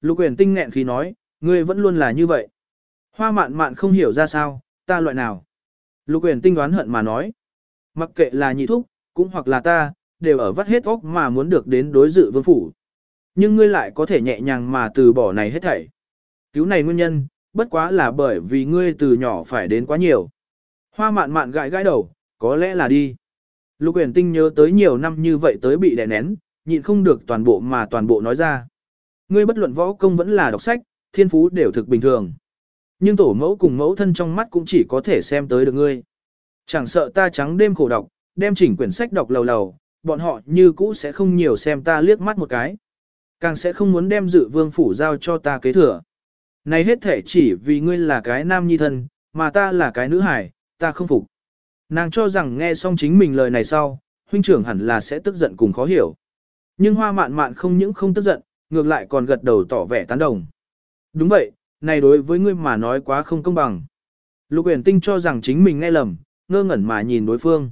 Lục Uyển Tinh nghẹn khí nói, ngươi vẫn luôn là như vậy. Hoa mạn mạn không hiểu ra sao, ta loại nào. Lục Uyển Tinh đoán hận mà nói, mặc kệ là nhị thúc, cũng hoặc là ta, đều ở vắt hết óc mà muốn được đến đối dự vương phủ. Nhưng ngươi lại có thể nhẹ nhàng mà từ bỏ này hết thảy. Cứu này nguyên nhân, bất quá là bởi vì ngươi từ nhỏ phải đến quá nhiều. Hoa mạn mạn gãi gãi đầu, có lẽ là đi. Lục Uyển Tinh nhớ tới nhiều năm như vậy tới bị đè nén, nhịn không được toàn bộ mà toàn bộ nói ra. Ngươi bất luận võ công vẫn là đọc sách, thiên phú đều thực bình thường. Nhưng tổ mẫu cùng mẫu thân trong mắt cũng chỉ có thể xem tới được ngươi. Chẳng sợ ta trắng đêm khổ đọc, đem chỉnh quyển sách đọc lầu lầu, bọn họ như cũ sẽ không nhiều xem ta liếc mắt một cái. Càng sẽ không muốn đem dự vương phủ giao cho ta kế thừa. Này hết thể chỉ vì ngươi là cái nam nhi thân, mà ta là cái nữ hải, ta không phục. Nàng cho rằng nghe xong chính mình lời này sau, huynh trưởng hẳn là sẽ tức giận cùng khó hiểu. Nhưng hoa mạn mạn không những không tức giận, ngược lại còn gật đầu tỏ vẻ tán đồng. Đúng vậy, này đối với ngươi mà nói quá không công bằng. Lục uyển tinh cho rằng chính mình nghe lầm, ngơ ngẩn mà nhìn đối phương.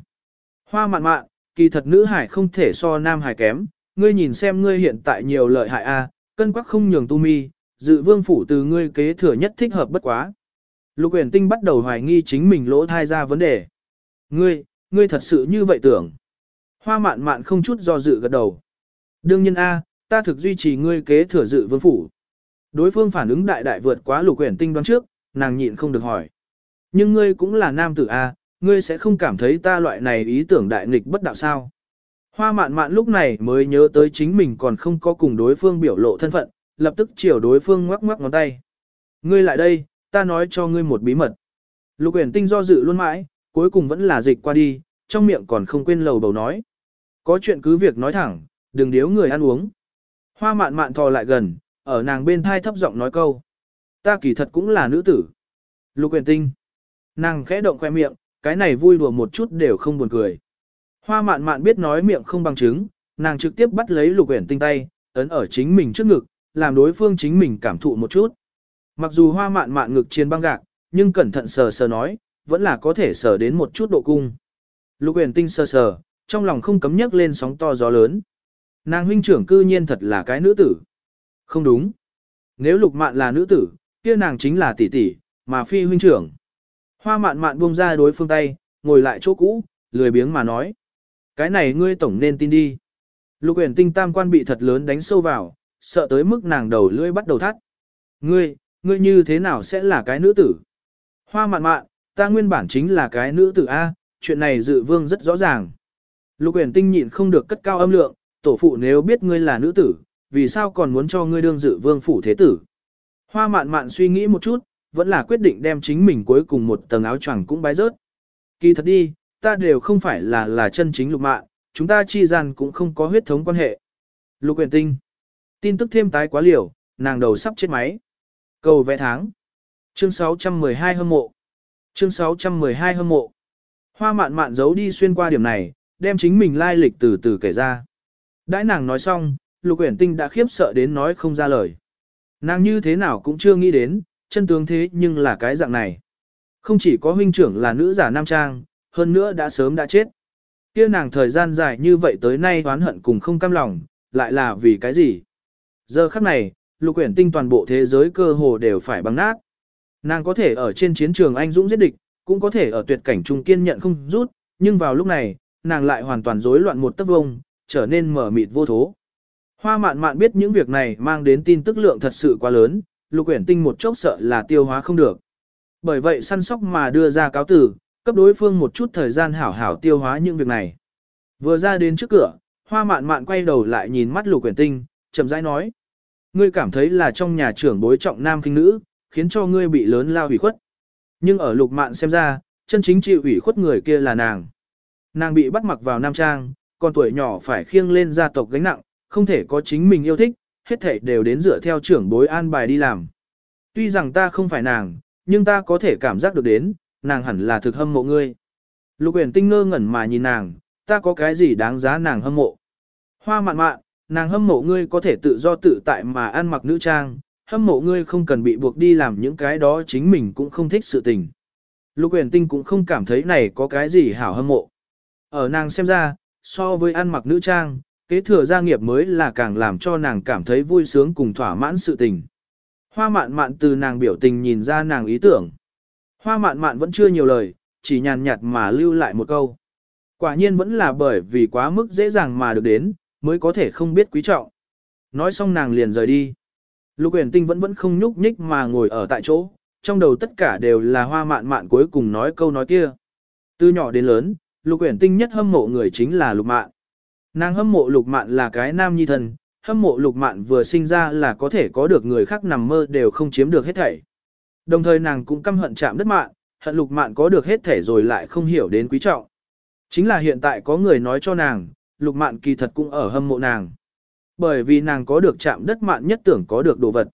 Hoa mạn mạn, kỳ thật nữ hải không thể so nam hải kém, ngươi nhìn xem ngươi hiện tại nhiều lợi hại a, cân quắc không nhường tu mi, dự vương phủ từ ngươi kế thừa nhất thích hợp bất quá. Lục uyển tinh bắt đầu hoài nghi chính mình lỗ thai ra vấn đề. Ngươi, ngươi thật sự như vậy tưởng. Hoa mạn mạn không chút do dự gật đầu. Đương nhiên A, ta thực duy trì ngươi kế thừa dự vương phủ. Đối phương phản ứng đại đại vượt quá lục quyển tinh đoán trước, nàng nhịn không được hỏi. Nhưng ngươi cũng là nam tử A, ngươi sẽ không cảm thấy ta loại này ý tưởng đại nghịch bất đạo sao. Hoa mạn mạn lúc này mới nhớ tới chính mình còn không có cùng đối phương biểu lộ thân phận, lập tức chiều đối phương ngoắc ngoắc ngón tay. Ngươi lại đây, ta nói cho ngươi một bí mật. Lục uyển tinh do dự luôn mãi, cuối cùng vẫn là dịch qua đi, trong miệng còn không quên lầu bầu nói. Có chuyện cứ việc nói thẳng, đừng điếu người ăn uống. Hoa mạn mạn thò lại gần, ở nàng bên thai thấp giọng nói câu. Ta kỳ thật cũng là nữ tử. Lục huyền tinh. Nàng khẽ động khoe miệng, cái này vui đùa một chút đều không buồn cười. Hoa mạn mạn biết nói miệng không bằng chứng, nàng trực tiếp bắt lấy lục huyền tinh tay, ấn ở chính mình trước ngực, làm đối phương chính mình cảm thụ một chút. Mặc dù hoa mạn mạn ngực trên băng gạc, nhưng cẩn thận sờ sờ nói, vẫn là có thể sờ đến một chút độ cung. Lục huyền tinh sờ sờ, trong lòng không cấm nhắc lên sóng to gió lớn. Nàng huynh trưởng cư nhiên thật là cái nữ tử. Không đúng. Nếu lục mạn là nữ tử, kia nàng chính là tỷ tỷ, mà phi huynh trưởng. Hoa mạn mạn buông ra đối phương tay, ngồi lại chỗ cũ, lười biếng mà nói. Cái này ngươi tổng nên tin đi. Lục uyển tinh tam quan bị thật lớn đánh sâu vào, sợ tới mức nàng đầu lưỡi bắt đầu thắt. Ngươi, ngươi như thế nào sẽ là cái nữ tử? Hoa mạn mạn, ta nguyên bản chính là cái nữ tử A, chuyện này dự vương rất rõ ràng. Lục uyển tinh nhịn không được cất cao âm lượng, tổ phụ nếu biết ngươi là nữ tử, vì sao còn muốn cho ngươi đương dự vương phủ thế tử. Hoa mạn mạn suy nghĩ một chút, vẫn là quyết định đem chính mình cuối cùng một tầng áo choàng cũng bái rớt. Kỳ thật đi, ta đều không phải là là chân chính lục mạn, chúng ta chi gian cũng không có huyết thống quan hệ. Lục huyền tinh. Tin tức thêm tái quá liều, nàng đầu sắp chết máy. Cầu vẽ tháng. Chương 612 hâm mộ. Chương 612 hâm mộ. Hoa mạn mạn giấu đi xuyên qua điểm này, đem chính mình lai lịch từ từ kể ra. Đãi nàng nói xong, lục uyển tinh đã khiếp sợ đến nói không ra lời. Nàng như thế nào cũng chưa nghĩ đến, chân tướng thế nhưng là cái dạng này. Không chỉ có huynh trưởng là nữ giả nam trang, hơn nữa đã sớm đã chết. kia nàng thời gian dài như vậy tới nay oán hận cùng không cam lòng, lại là vì cái gì? Giờ khắc này, lục uyển tinh toàn bộ thế giới cơ hồ đều phải băng nát. Nàng có thể ở trên chiến trường anh dũng giết địch, cũng có thể ở tuyệt cảnh trung kiên nhận không rút, nhưng vào lúc này, nàng lại hoàn toàn rối loạn một tấc vông, trở nên mở mịt vô thố. Hoa mạn mạn biết những việc này mang đến tin tức lượng thật sự quá lớn, lục uyển tinh một chốc sợ là tiêu hóa không được. Bởi vậy săn sóc mà đưa ra cáo tử, cấp đối phương một chút thời gian hảo hảo tiêu hóa những việc này. Vừa ra đến trước cửa, hoa mạn mạn quay đầu lại nhìn mắt lục uyển tinh, chậm rãi nói. Ngươi cảm thấy là trong nhà trưởng bối trọng nam kinh nữ, khiến cho ngươi bị lớn lao hủy khuất. Nhưng ở lục mạn xem ra, chân chính chịu ủy khuất người kia là nàng. Nàng bị bắt mặc vào nam trang, còn tuổi nhỏ phải khiêng lên gia tộc gánh nặng, không thể có chính mình yêu thích, hết thảy đều đến dựa theo trưởng bối an bài đi làm. Tuy rằng ta không phải nàng, nhưng ta có thể cảm giác được đến, nàng hẳn là thực hâm mộ ngươi. Lục uyển tinh ngơ ngẩn mà nhìn nàng, ta có cái gì đáng giá nàng hâm mộ. Hoa mạn mạn, nàng hâm mộ ngươi có thể tự do tự tại mà ăn mặc nữ trang, hâm mộ ngươi không cần bị buộc đi làm những cái đó chính mình cũng không thích sự tình. Lục uyển tinh cũng không cảm thấy này có cái gì hảo hâm mộ. Ở nàng xem ra, so với ăn mặc nữ trang, Kế thừa gia nghiệp mới là càng làm cho nàng cảm thấy vui sướng cùng thỏa mãn sự tình. Hoa mạn mạn từ nàng biểu tình nhìn ra nàng ý tưởng. Hoa mạn mạn vẫn chưa nhiều lời, chỉ nhàn nhạt mà lưu lại một câu. Quả nhiên vẫn là bởi vì quá mức dễ dàng mà được đến, mới có thể không biết quý trọng. Nói xong nàng liền rời đi. Lục uyển tinh vẫn vẫn không nhúc nhích mà ngồi ở tại chỗ, trong đầu tất cả đều là hoa mạn mạn cuối cùng nói câu nói kia. Từ nhỏ đến lớn, lục uyển tinh nhất hâm mộ người chính là lục mạn. Nàng hâm mộ lục mạn là cái nam nhi thần, hâm mộ lục mạn vừa sinh ra là có thể có được người khác nằm mơ đều không chiếm được hết thảy. Đồng thời nàng cũng căm hận chạm đất mạn, hận lục mạn có được hết thảy rồi lại không hiểu đến quý trọng. Chính là hiện tại có người nói cho nàng, lục mạn kỳ thật cũng ở hâm mộ nàng. Bởi vì nàng có được chạm đất mạn nhất tưởng có được đồ vật.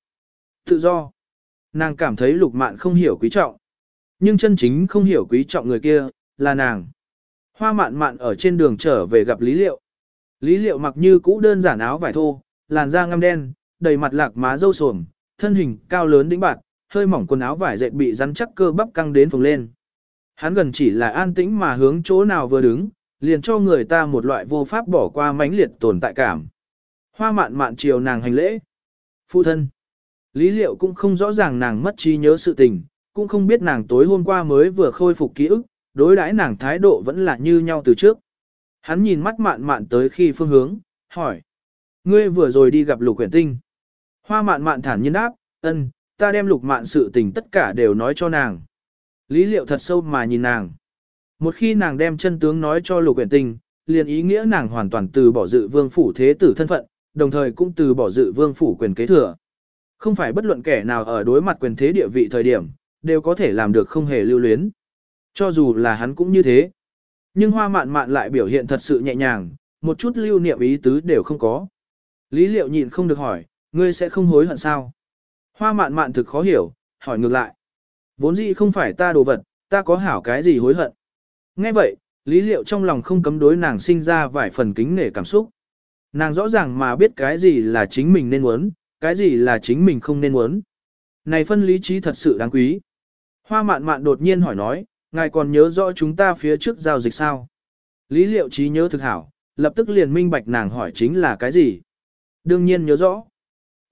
Tự do. Nàng cảm thấy lục mạn không hiểu quý trọng. Nhưng chân chính không hiểu quý trọng người kia, là nàng. Hoa mạn mạn ở trên đường trở về gặp Lý Liệu. Lý Liệu mặc như cũ đơn giản áo vải thô, làn da ngăm đen, đầy mặt lạc má râu sồm, thân hình cao lớn đĩnh bạt, hơi mỏng quần áo vải dệt bị rắn chắc cơ bắp căng đến phồng lên. Hắn gần chỉ là an tĩnh mà hướng chỗ nào vừa đứng, liền cho người ta một loại vô pháp bỏ qua mãnh liệt tồn tại cảm. Hoa mạn mạn chiều nàng hành lễ. Phụ thân. Lý liệu cũng không rõ ràng nàng mất trí nhớ sự tình, cũng không biết nàng tối hôm qua mới vừa khôi phục ký ức, đối đãi nàng thái độ vẫn là như nhau từ trước. Hắn nhìn mắt mạn mạn tới khi phương hướng, hỏi. Ngươi vừa rồi đi gặp lục quyển tinh. Hoa mạn mạn thản nhiên đáp, ân, ta đem lục mạn sự tình tất cả đều nói cho nàng. Lý liệu thật sâu mà nhìn nàng. Một khi nàng đem chân tướng nói cho lục quyển tinh, liền ý nghĩa nàng hoàn toàn từ bỏ dự vương phủ thế tử thân phận, đồng thời cũng từ bỏ dự vương phủ quyền kế thừa. Không phải bất luận kẻ nào ở đối mặt quyền thế địa vị thời điểm, đều có thể làm được không hề lưu luyến. Cho dù là hắn cũng như thế. Nhưng hoa mạn mạn lại biểu hiện thật sự nhẹ nhàng, một chút lưu niệm ý tứ đều không có. Lý liệu nhịn không được hỏi, ngươi sẽ không hối hận sao? Hoa mạn mạn thực khó hiểu, hỏi ngược lại. Vốn dĩ không phải ta đồ vật, ta có hảo cái gì hối hận. Nghe vậy, lý liệu trong lòng không cấm đối nàng sinh ra vài phần kính nể cảm xúc. Nàng rõ ràng mà biết cái gì là chính mình nên muốn, cái gì là chính mình không nên muốn. Này phân lý trí thật sự đáng quý. Hoa mạn mạn đột nhiên hỏi nói, ngài còn nhớ rõ chúng ta phía trước giao dịch sao? Lý liệu trí nhớ thực hảo, lập tức liền minh bạch nàng hỏi chính là cái gì? Đương nhiên nhớ rõ.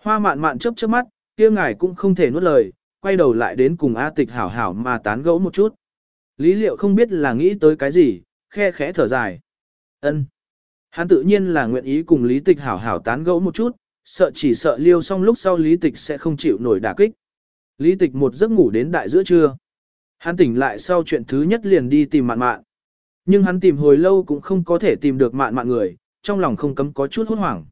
Hoa mạn mạn chớp chớp mắt, kia ngài cũng không thể nuốt lời, quay đầu lại đến cùng A tịch hảo hảo mà tán gẫu một chút. Lý liệu không biết là nghĩ tới cái gì, khe khẽ thở dài. ân Hắn tự nhiên là nguyện ý cùng lý tịch hảo hảo tán gẫu một chút, sợ chỉ sợ liêu xong lúc sau lý tịch sẽ không chịu nổi đả kích. Lý tịch một giấc ngủ đến đại giữa trưa. Hắn tỉnh lại sau chuyện thứ nhất liền đi tìm mạn mạn. Nhưng hắn tìm hồi lâu cũng không có thể tìm được mạn mạn người, trong lòng không cấm có chút hốt hoảng.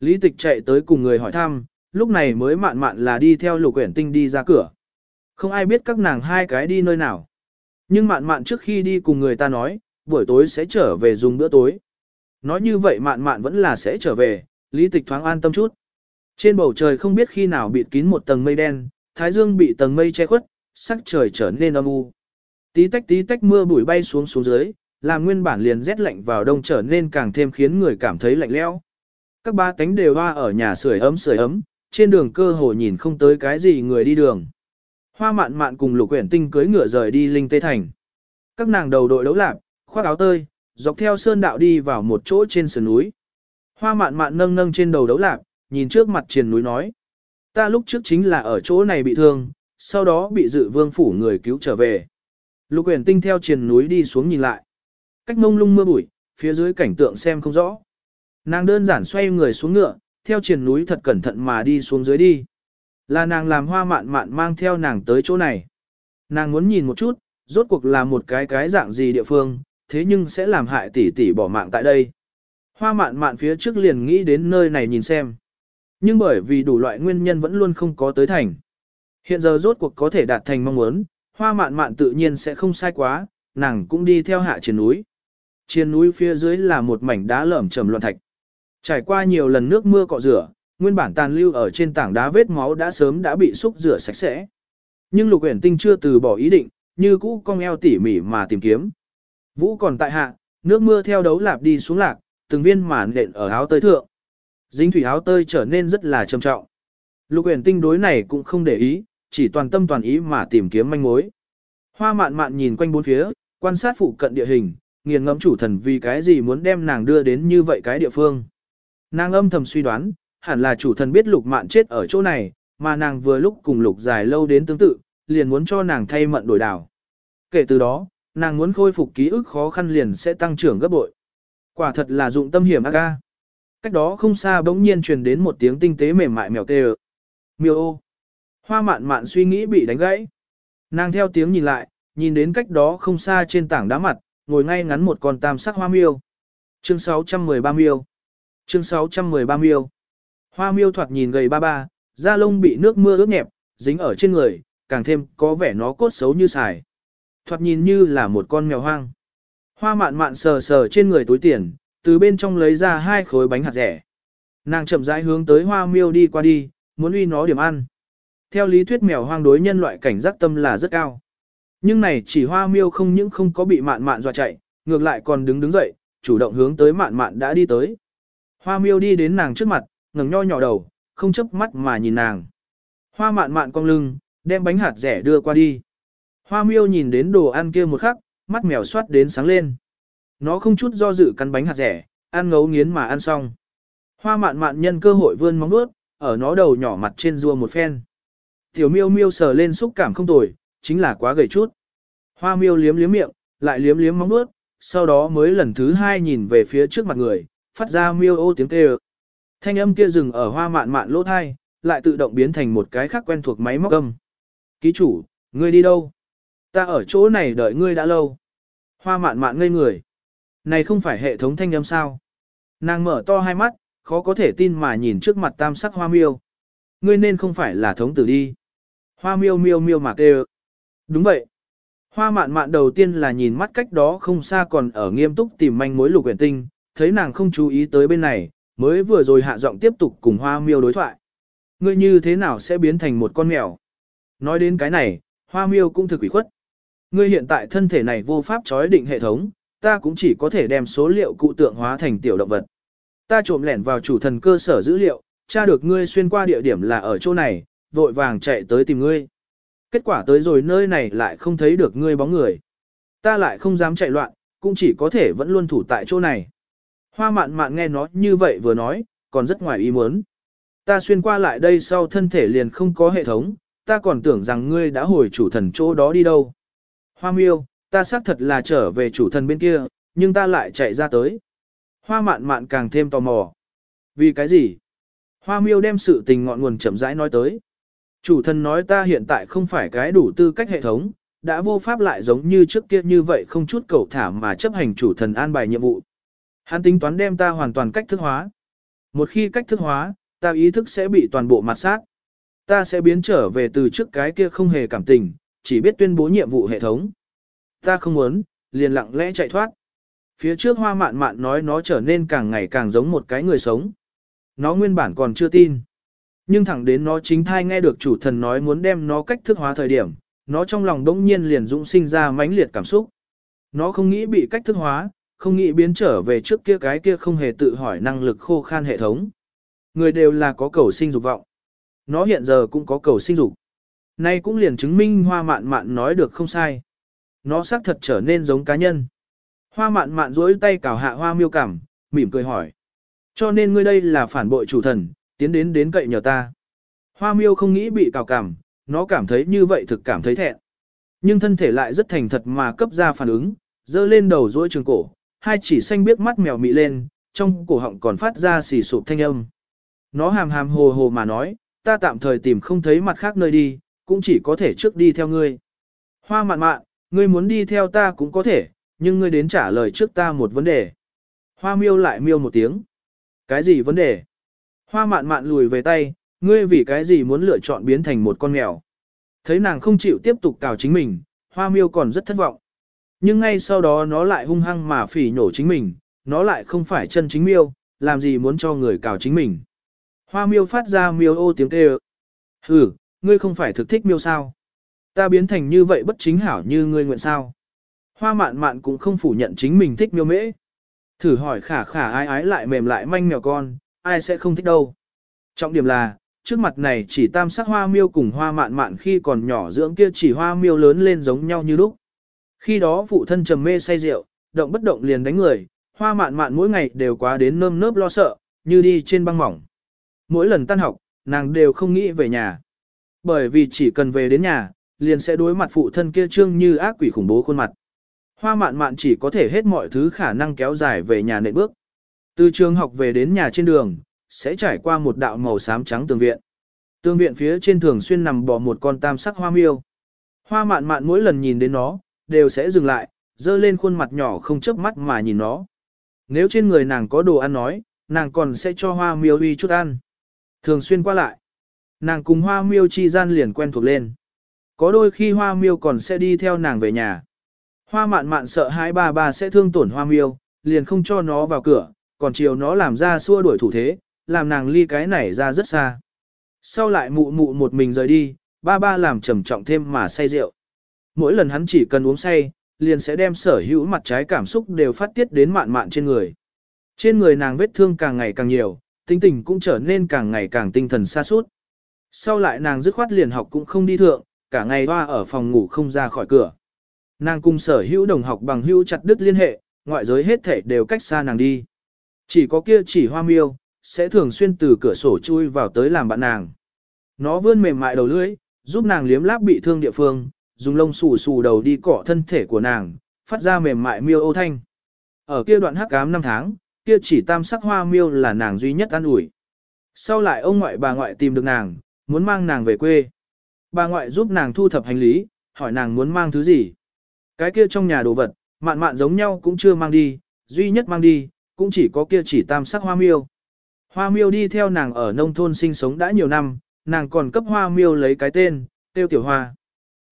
Lý tịch chạy tới cùng người hỏi thăm, lúc này mới mạn mạn là đi theo lục quyển tinh đi ra cửa. Không ai biết các nàng hai cái đi nơi nào. Nhưng mạn mạn trước khi đi cùng người ta nói, buổi tối sẽ trở về dùng bữa tối. Nói như vậy mạn mạn vẫn là sẽ trở về, lý tịch thoáng an tâm chút. Trên bầu trời không biết khi nào bịt kín một tầng mây đen, thái dương bị tầng mây che khuất, sắc trời trở nên âm u. Tí tách tí tách mưa bụi bay xuống xuống dưới, làm nguyên bản liền rét lạnh vào đông trở nên càng thêm khiến người cảm thấy lạnh lẽo. Các ba tánh đều hoa ở nhà sưởi ấm sưởi ấm, trên đường cơ hồ nhìn không tới cái gì người đi đường. Hoa mạn mạn cùng lục quyển tinh cưới ngựa rời đi linh tê thành. Các nàng đầu đội đấu lạc, khoác áo tơi, dọc theo sơn đạo đi vào một chỗ trên sườn núi. Hoa mạn mạn nâng nâng trên đầu đấu lạc, nhìn trước mặt triền núi nói. Ta lúc trước chính là ở chỗ này bị thương, sau đó bị dự vương phủ người cứu trở về. Lục uyển tinh theo triền núi đi xuống nhìn lại. Cách mông lung mưa bụi, phía dưới cảnh tượng xem không rõ. Nàng đơn giản xoay người xuống ngựa, theo triền núi thật cẩn thận mà đi xuống dưới đi. Là nàng làm hoa mạn mạn mang theo nàng tới chỗ này. Nàng muốn nhìn một chút, rốt cuộc là một cái cái dạng gì địa phương, thế nhưng sẽ làm hại tỷ tỷ bỏ mạng tại đây. Hoa mạn mạn phía trước liền nghĩ đến nơi này nhìn xem. Nhưng bởi vì đủ loại nguyên nhân vẫn luôn không có tới thành. Hiện giờ rốt cuộc có thể đạt thành mong muốn, hoa mạn mạn tự nhiên sẽ không sai quá, nàng cũng đi theo hạ trên núi. Trên núi phía dưới là một mảnh đá lởm chầm loạn thạch. Trải qua nhiều lần nước mưa cọ rửa, nguyên bản tàn lưu ở trên tảng đá vết máu đã sớm đã bị xúc rửa sạch sẽ. Nhưng Lục Uyển Tinh chưa từ bỏ ý định, như cũ cong eo tỉ mỉ mà tìm kiếm. Vũ còn tại hạ, nước mưa theo đấu lạp đi xuống lạc, từng viên màn nện ở áo tơi thượng. Dính thủy áo tơi trở nên rất là trầm trọng. Lục Uyển Tinh đối này cũng không để ý, chỉ toàn tâm toàn ý mà tìm kiếm manh mối. Hoa mạn mạn nhìn quanh bốn phía, quan sát phụ cận địa hình, nghiền ngẫm chủ thần vì cái gì muốn đem nàng đưa đến như vậy cái địa phương. Nàng âm thầm suy đoán, hẳn là chủ thần biết lục mạn chết ở chỗ này, mà nàng vừa lúc cùng lục dài lâu đến tương tự, liền muốn cho nàng thay mận đổi đảo. Kể từ đó, nàng muốn khôi phục ký ức khó khăn liền sẽ tăng trưởng gấp bội. Quả thật là dụng tâm hiểm ác ca. Cách đó không xa bỗng nhiên truyền đến một tiếng tinh tế mềm mại mèo tê Miêu ô. Hoa mạn mạn suy nghĩ bị đánh gãy. Nàng theo tiếng nhìn lại, nhìn đến cách đó không xa trên tảng đá mặt, ngồi ngay ngắn một con tam sắc hoa miêu. Chương 613 miêu. Chương 613 miêu. Hoa miêu thoạt nhìn gầy ba ba, da lông bị nước mưa ướt nhẹp, dính ở trên người, càng thêm có vẻ nó cốt xấu như xài. Thoạt nhìn như là một con mèo hoang. Hoa mạn mạn sờ sờ trên người túi tiền, từ bên trong lấy ra hai khối bánh hạt rẻ. Nàng chậm rãi hướng tới hoa miêu đi qua đi, muốn uy nó điểm ăn. Theo lý thuyết mèo hoang đối nhân loại cảnh giác tâm là rất cao. Nhưng này chỉ hoa miêu không những không có bị mạn mạn dọa chạy, ngược lại còn đứng đứng dậy, chủ động hướng tới mạn mạn đã đi tới. Hoa miêu đi đến nàng trước mặt, ngẩng nho nhỏ đầu, không chớp mắt mà nhìn nàng. Hoa mạn mạn cong lưng, đem bánh hạt rẻ đưa qua đi. Hoa miêu nhìn đến đồ ăn kia một khắc, mắt mèo xoát đến sáng lên. Nó không chút do dự cắn bánh hạt rẻ, ăn ngấu nghiến mà ăn xong. Hoa mạn mạn nhân cơ hội vươn móng vuốt, ở nó đầu nhỏ mặt trên rua một phen. Tiểu miêu miêu sờ lên xúc cảm không tồi, chính là quá gầy chút. Hoa miêu liếm liếm miệng, lại liếm liếm móng nuốt, sau đó mới lần thứ hai nhìn về phía trước mặt người, phát ra miêu ô tiếng kêu. Thanh âm kia dừng ở hoa mạn mạn lỗ thai, lại tự động biến thành một cái khác quen thuộc máy móc âm. Ký chủ, ngươi đi đâu? Ta ở chỗ này đợi ngươi đã lâu. Hoa mạn mạn ngây người. Này không phải hệ thống thanh âm sao? Nàng mở to hai mắt, khó có thể tin mà nhìn trước mặt tam sắc hoa miêu. Ngươi nên không phải là thống tử đi. Hoa miêu miêu miêu mà kêu. Đúng vậy. Hoa mạn mạn đầu tiên là nhìn mắt cách đó không xa còn ở nghiêm túc tìm manh mối lục quyển tinh, thấy nàng không chú ý tới bên này, mới vừa rồi hạ giọng tiếp tục cùng hoa miêu đối thoại. Ngươi như thế nào sẽ biến thành một con mèo? Nói đến cái này, hoa miêu cũng thực ủy khuất. Ngươi hiện tại thân thể này vô pháp trói định hệ thống, ta cũng chỉ có thể đem số liệu cụ tượng hóa thành tiểu động vật. Ta trộm lẻn vào chủ thần cơ sở dữ liệu, tra được ngươi xuyên qua địa điểm là ở chỗ này, vội vàng chạy tới tìm ngươi. Kết quả tới rồi nơi này lại không thấy được ngươi bóng người. Ta lại không dám chạy loạn, cũng chỉ có thể vẫn luôn thủ tại chỗ này. Hoa mạn mạn nghe nó như vậy vừa nói, còn rất ngoài ý muốn. Ta xuyên qua lại đây sau thân thể liền không có hệ thống, ta còn tưởng rằng ngươi đã hồi chủ thần chỗ đó đi đâu. Hoa miêu, ta xác thật là trở về chủ thần bên kia, nhưng ta lại chạy ra tới. Hoa mạn mạn càng thêm tò mò. Vì cái gì? Hoa miêu đem sự tình ngọn nguồn chậm rãi nói tới. Chủ thần nói ta hiện tại không phải cái đủ tư cách hệ thống, đã vô pháp lại giống như trước kia như vậy không chút cầu thả mà chấp hành chủ thần an bài nhiệm vụ. Hắn tính toán đem ta hoàn toàn cách thức hóa. Một khi cách thức hóa, ta ý thức sẽ bị toàn bộ mặt sát. Ta sẽ biến trở về từ trước cái kia không hề cảm tình, chỉ biết tuyên bố nhiệm vụ hệ thống. Ta không muốn, liền lặng lẽ chạy thoát. Phía trước hoa mạn mạn nói nó trở nên càng ngày càng giống một cái người sống. Nó nguyên bản còn chưa tin. Nhưng thẳng đến nó chính thai nghe được chủ thần nói muốn đem nó cách thức hóa thời điểm, nó trong lòng đống nhiên liền dũng sinh ra mãnh liệt cảm xúc. Nó không nghĩ bị cách thức hóa, không nghĩ biến trở về trước kia cái kia không hề tự hỏi năng lực khô khan hệ thống. Người đều là có cầu sinh dục vọng. Nó hiện giờ cũng có cầu sinh dục. Nay cũng liền chứng minh hoa mạn mạn nói được không sai. Nó xác thật trở nên giống cá nhân. Hoa mạn mạn duỗi tay cào hạ hoa miêu cảm, mỉm cười hỏi. Cho nên ngươi đây là phản bội chủ thần, tiến đến đến cậy nhờ ta. Hoa miêu không nghĩ bị cào cảm, nó cảm thấy như vậy thực cảm thấy thẹn. Nhưng thân thể lại rất thành thật mà cấp ra phản ứng, dơ lên đầu dỗi trường cổ, hai chỉ xanh biếc mắt mèo mị lên, trong cổ họng còn phát ra xì sụp thanh âm. Nó hàm hàm hồ hồ mà nói, ta tạm thời tìm không thấy mặt khác nơi đi, cũng chỉ có thể trước đi theo ngươi. Hoa mạn mạn, ngươi muốn đi theo ta cũng có thể, nhưng ngươi đến trả lời trước ta một vấn đề. Hoa miêu lại miêu một tiếng. Cái gì vấn đề? Hoa mạn mạn lùi về tay, ngươi vì cái gì muốn lựa chọn biến thành một con mèo? Thấy nàng không chịu tiếp tục cào chính mình, hoa miêu còn rất thất vọng. Nhưng ngay sau đó nó lại hung hăng mà phỉ nhổ chính mình, nó lại không phải chân chính miêu, làm gì muốn cho người cào chính mình. Hoa miêu phát ra miêu ô tiếng kêu. Hừ, ngươi không phải thực thích miêu sao? Ta biến thành như vậy bất chính hảo như ngươi nguyện sao? Hoa mạn mạn cũng không phủ nhận chính mình thích miêu mễ. Thử hỏi khả khả ai ái lại mềm lại manh mèo con, ai sẽ không thích đâu. Trọng điểm là, trước mặt này chỉ tam sắc hoa miêu cùng hoa mạn mạn khi còn nhỏ dưỡng kia chỉ hoa miêu lớn lên giống nhau như lúc. Khi đó phụ thân trầm mê say rượu, động bất động liền đánh người, hoa mạn mạn mỗi ngày đều quá đến nơm nớp lo sợ, như đi trên băng mỏng. Mỗi lần tan học, nàng đều không nghĩ về nhà. Bởi vì chỉ cần về đến nhà, liền sẽ đối mặt phụ thân kia trương như ác quỷ khủng bố khuôn mặt. Hoa mạn mạn chỉ có thể hết mọi thứ khả năng kéo dài về nhà nệ bước. Từ trường học về đến nhà trên đường, sẽ trải qua một đạo màu xám trắng tường viện. Tường viện phía trên thường xuyên nằm bò một con tam sắc hoa miêu. Hoa mạn mạn mỗi lần nhìn đến nó, đều sẽ dừng lại, dơ lên khuôn mặt nhỏ không chớp mắt mà nhìn nó. Nếu trên người nàng có đồ ăn nói, nàng còn sẽ cho hoa miêu uy chút ăn. Thường xuyên qua lại, nàng cùng hoa miêu chi gian liền quen thuộc lên. Có đôi khi hoa miêu còn sẽ đi theo nàng về nhà. Hoa mạn mạn sợ hãi ba ba sẽ thương tổn hoa miêu, liền không cho nó vào cửa, còn chiều nó làm ra xua đuổi thủ thế, làm nàng ly cái này ra rất xa. Sau lại mụ mụ một mình rời đi, ba ba làm trầm trọng thêm mà say rượu. Mỗi lần hắn chỉ cần uống say, liền sẽ đem sở hữu mặt trái cảm xúc đều phát tiết đến mạn mạn trên người. Trên người nàng vết thương càng ngày càng nhiều, tinh tình cũng trở nên càng ngày càng tinh thần xa suốt. Sau lại nàng dứt khoát liền học cũng không đi thượng, cả ngày hoa ở phòng ngủ không ra khỏi cửa. Nàng cùng sở hữu đồng học bằng hữu chặt đứt liên hệ, ngoại giới hết thể đều cách xa nàng đi. Chỉ có kia chỉ hoa miêu, sẽ thường xuyên từ cửa sổ chui vào tới làm bạn nàng. Nó vươn mềm mại đầu lưỡi, giúp nàng liếm láp bị thương địa phương, dùng lông xù xù đầu đi cọ thân thể của nàng, phát ra mềm mại miêu ô thanh. Ở kia đoạn hắc ám năm tháng, kia chỉ tam sắc hoa miêu là nàng duy nhất ăn ủi. Sau lại ông ngoại bà ngoại tìm được nàng, muốn mang nàng về quê. Bà ngoại giúp nàng thu thập hành lý, hỏi nàng muốn mang thứ gì. Cái kia trong nhà đồ vật, mạn mạn giống nhau cũng chưa mang đi, duy nhất mang đi, cũng chỉ có kia chỉ tam sắc hoa miêu. Hoa miêu đi theo nàng ở nông thôn sinh sống đã nhiều năm, nàng còn cấp hoa miêu lấy cái tên, tiêu tiểu hoa.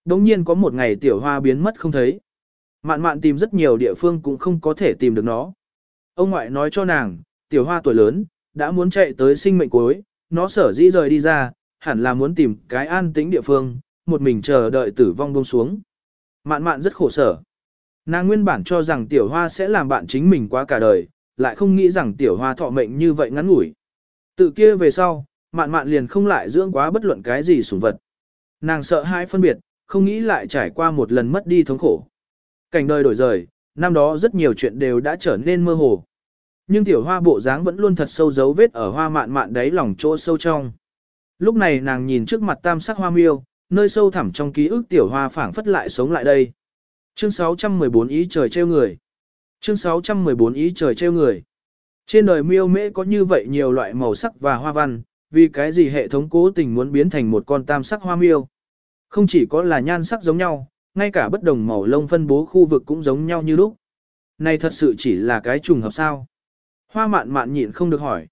Đống nhiên có một ngày tiểu hoa biến mất không thấy. Mạn mạn tìm rất nhiều địa phương cũng không có thể tìm được nó. Ông ngoại nói cho nàng, tiểu hoa tuổi lớn, đã muốn chạy tới sinh mệnh cuối, nó sở dĩ rời đi ra, hẳn là muốn tìm cái an tĩnh địa phương, một mình chờ đợi tử vong buông xuống. Mạn mạn rất khổ sở. Nàng nguyên bản cho rằng tiểu hoa sẽ làm bạn chính mình qua cả đời, lại không nghĩ rằng tiểu hoa thọ mệnh như vậy ngắn ngủi. Tự kia về sau, mạn mạn liền không lại dưỡng quá bất luận cái gì sủng vật. Nàng sợ hãi phân biệt, không nghĩ lại trải qua một lần mất đi thống khổ. Cảnh đời đổi rời, năm đó rất nhiều chuyện đều đã trở nên mơ hồ. Nhưng tiểu hoa bộ dáng vẫn luôn thật sâu dấu vết ở hoa mạn mạn đáy lòng chỗ sâu trong. Lúc này nàng nhìn trước mặt tam sắc hoa miêu, nơi sâu thẳm trong ký ức tiểu hoa phảng phất lại sống lại đây. Chương 614 ý trời treo người. Chương 614 ý trời treo người. Trên đời miêu mễ có như vậy nhiều loại màu sắc và hoa văn, vì cái gì hệ thống cố tình muốn biến thành một con tam sắc hoa miêu. Không chỉ có là nhan sắc giống nhau, ngay cả bất đồng màu lông phân bố khu vực cũng giống nhau như lúc. Này thật sự chỉ là cái trùng hợp sao. Hoa mạn mạn nhịn không được hỏi.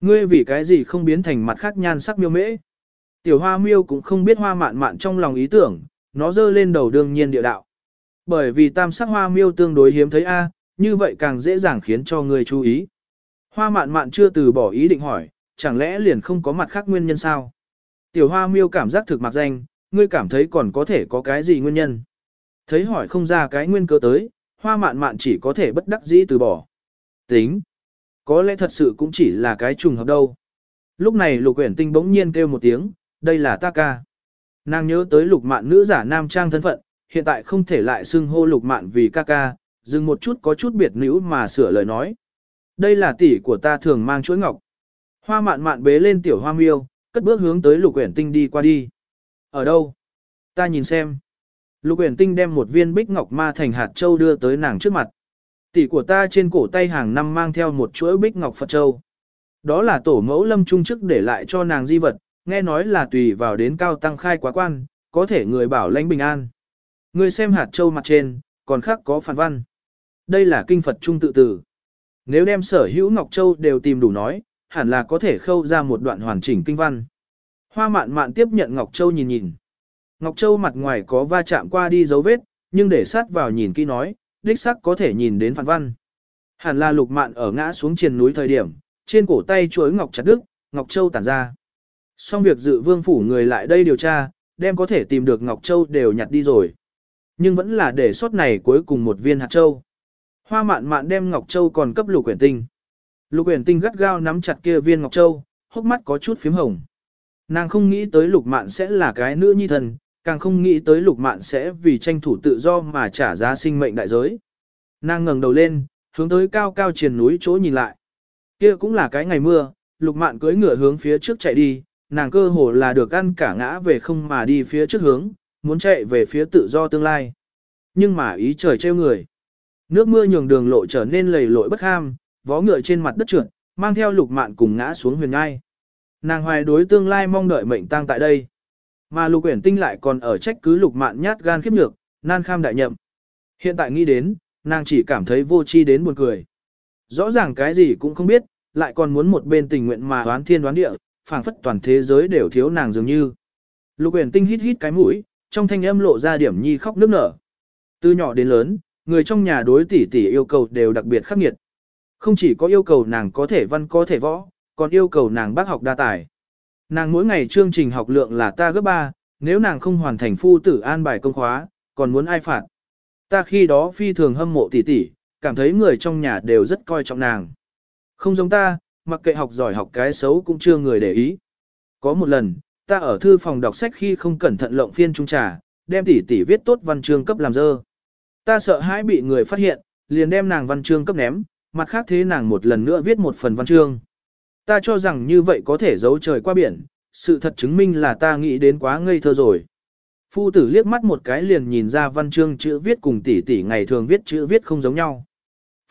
Ngươi vì cái gì không biến thành mặt khác nhan sắc miêu mễ? Tiểu hoa miêu cũng không biết hoa mạn mạn trong lòng ý tưởng, nó dơ lên đầu đương nhiên địa đạo. Bởi vì tam sắc hoa miêu tương đối hiếm thấy A, như vậy càng dễ dàng khiến cho người chú ý. Hoa mạn mạn chưa từ bỏ ý định hỏi, chẳng lẽ liền không có mặt khác nguyên nhân sao? Tiểu hoa miêu cảm giác thực mặc danh, ngươi cảm thấy còn có thể có cái gì nguyên nhân? Thấy hỏi không ra cái nguyên cớ tới, hoa mạn mạn chỉ có thể bất đắc dĩ từ bỏ. Tính. Có lẽ thật sự cũng chỉ là cái trùng hợp đâu. Lúc này lục quyển tinh bỗng nhiên kêu một tiếng, đây là ta ca. Nàng nhớ tới lục mạn nữ giả nam trang thân phận, hiện tại không thể lại xưng hô lục mạn vì ca ca, dừng một chút có chút biệt nữ mà sửa lời nói. Đây là tỷ của ta thường mang chuỗi ngọc. Hoa mạn mạn bế lên tiểu hoa miêu, cất bước hướng tới lục uyển tinh đi qua đi. Ở đâu? Ta nhìn xem. Lục uyển tinh đem một viên bích ngọc ma thành hạt châu đưa tới nàng trước mặt. Tỷ của ta trên cổ tay hàng năm mang theo một chuỗi bích ngọc Phật châu. Đó là tổ mẫu lâm trung chức để lại cho nàng di vật, nghe nói là tùy vào đến cao tăng khai quá quan, có thể người bảo lãnh bình an. Người xem hạt châu mặt trên, còn khác có phản văn. Đây là kinh Phật trung tự tử. Nếu đem sở hữu Ngọc Châu đều tìm đủ nói, hẳn là có thể khâu ra một đoạn hoàn chỉnh kinh văn. Hoa mạn mạn tiếp nhận Ngọc Châu nhìn nhìn. Ngọc Châu mặt ngoài có va chạm qua đi dấu vết, nhưng để sát vào nhìn kỹ nói, đích sắc có thể nhìn đến phản văn. Hẳn là lục mạn ở ngã xuống trên núi thời điểm, trên cổ tay chuối Ngọc chặt đứt, Ngọc Châu tản ra. Xong việc dự vương phủ người lại đây điều tra, đem có thể tìm được Ngọc Châu đều nhặt đi rồi. Nhưng vẫn là để sót này cuối cùng một viên hạt châu. Hoa mạn mạn đem Ngọc Châu còn cấp lục quyển tinh. Lục quyển tinh gắt gao nắm chặt kia viên Ngọc Châu, hốc mắt có chút phím hồng. Nàng không nghĩ tới lục mạn sẽ là cái nữ nhi thần, càng không nghĩ tới lục mạn sẽ vì tranh thủ tự do mà trả giá sinh mệnh đại giới. Nàng ngẩng đầu lên, hướng tới cao cao triền núi chỗ nhìn lại. Kia cũng là cái ngày mưa, lục mạn cưỡi ngựa hướng phía trước chạy đi, nàng cơ hồ là được ăn cả ngã về không mà đi phía trước hướng, muốn chạy về phía tự do tương lai. Nhưng mà ý trời trêu người. Nước mưa nhường đường lộ trở nên lầy lội bất ham, vó ngựa trên mặt đất trượt, mang theo lục mạn cùng ngã xuống huyền ngai. Nàng hoài đối tương lai mong đợi mệnh tang tại đây. Mà lục uyển tinh lại còn ở trách cứ lục mạn nhát gan khiếp nhược, nan kham đại nhậm. Hiện tại nghĩ đến, nàng chỉ cảm thấy vô chi đến buồn cười. Rõ ràng cái gì cũng không biết, lại còn muốn một bên tình nguyện mà đoán thiên đoán địa, phảng phất toàn thế giới đều thiếu nàng dường như. Lục uyển tinh hít hít cái mũi, trong thanh âm lộ ra điểm nhi khóc nức nở. Từ nhỏ đến lớn, người trong nhà đối tỷ tỷ yêu cầu đều đặc biệt khắc nghiệt. Không chỉ có yêu cầu nàng có thể văn có thể võ, còn yêu cầu nàng bác học đa tài. Nàng mỗi ngày chương trình học lượng là ta gấp 3, nếu nàng không hoàn thành phu tử an bài công khóa, còn muốn ai phạt. Ta khi đó phi thường hâm mộ tỷ tỷ, cảm thấy người trong nhà đều rất coi trọng nàng. Không giống ta, mặc kệ học giỏi học cái xấu cũng chưa người để ý. Có một lần, ta ở thư phòng đọc sách khi không cẩn thận lộng phiên trung trà, đem tỷ tỷ viết tốt văn chương cấp làm dơ. Ta sợ hãi bị người phát hiện, liền đem nàng văn chương cấp ném, mặt khác thế nàng một lần nữa viết một phần văn chương. Ta cho rằng như vậy có thể giấu trời qua biển, sự thật chứng minh là ta nghĩ đến quá ngây thơ rồi. Phu tử liếc mắt một cái liền nhìn ra văn chương chữ viết cùng tỷ tỷ ngày thường viết chữ viết không giống nhau.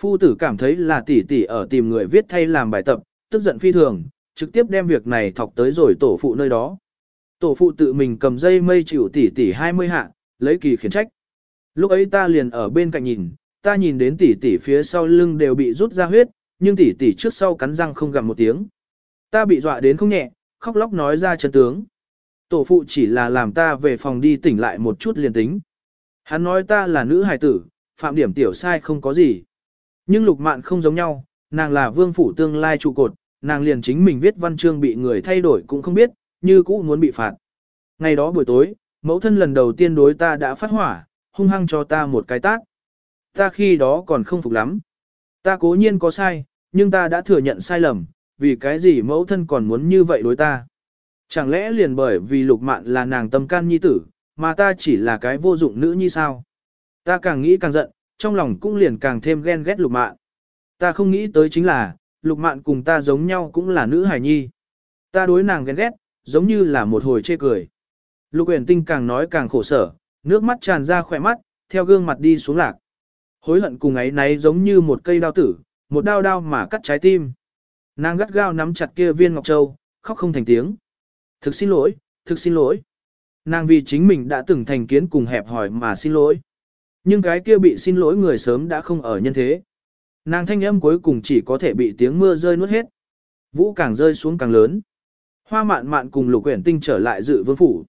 Phu tử cảm thấy là tỷ tỷ ở tìm người viết thay làm bài tập, tức giận phi thường, trực tiếp đem việc này thọc tới rồi tổ phụ nơi đó. Tổ phụ tự mình cầm dây mây chịu tỷ tỷ 20 hạ, lấy kỳ khiển trách. Lúc ấy ta liền ở bên cạnh nhìn, ta nhìn đến tỷ tỷ phía sau lưng đều bị rút ra huyết, nhưng tỷ tỷ trước sau cắn răng không gặm một tiếng. Ta bị dọa đến không nhẹ, khóc lóc nói ra chân tướng. Tổ phụ chỉ là làm ta về phòng đi tỉnh lại một chút liền tính. Hắn nói ta là nữ hài tử, phạm điểm tiểu sai không có gì. Nhưng lục mạn không giống nhau, nàng là vương phủ tương lai trụ cột, nàng liền chính mình viết văn chương bị người thay đổi cũng không biết, như cũ muốn bị phạt. Ngày đó buổi tối, mẫu thân lần đầu tiên đối ta đã phát hỏa, hung hăng cho ta một cái tát. Ta khi đó còn không phục lắm. Ta cố nhiên có sai, nhưng ta đã thừa nhận sai lầm, vì cái gì mẫu thân còn muốn như vậy đối ta. Chẳng lẽ liền bởi vì lục mạn là nàng tâm can nhi tử, mà ta chỉ là cái vô dụng nữ như sao? Ta càng nghĩ càng giận, trong lòng cũng liền càng thêm ghen ghét lục mạn. Ta không nghĩ tới chính là, lục mạn cùng ta giống nhau cũng là nữ hài nhi. Ta đối nàng ghen ghét, giống như là một hồi chê cười. Lục uyển tinh càng nói càng khổ sở, nước mắt tràn ra khỏe mắt, theo gương mặt đi xuống lạc. Hối hận cùng ấy náy giống như một cây đao tử, một đao đao mà cắt trái tim. Nàng gắt gao nắm chặt kia viên ngọc châu, khóc không thành tiếng. Thực xin lỗi, thực xin lỗi. Nàng vì chính mình đã từng thành kiến cùng hẹp hỏi mà xin lỗi. Nhưng cái kia bị xin lỗi người sớm đã không ở nhân thế. Nàng thanh âm cuối cùng chỉ có thể bị tiếng mưa rơi nuốt hết. Vũ càng rơi xuống càng lớn. Hoa mạn mạn cùng lục quyển tinh trở lại dự vương phủ.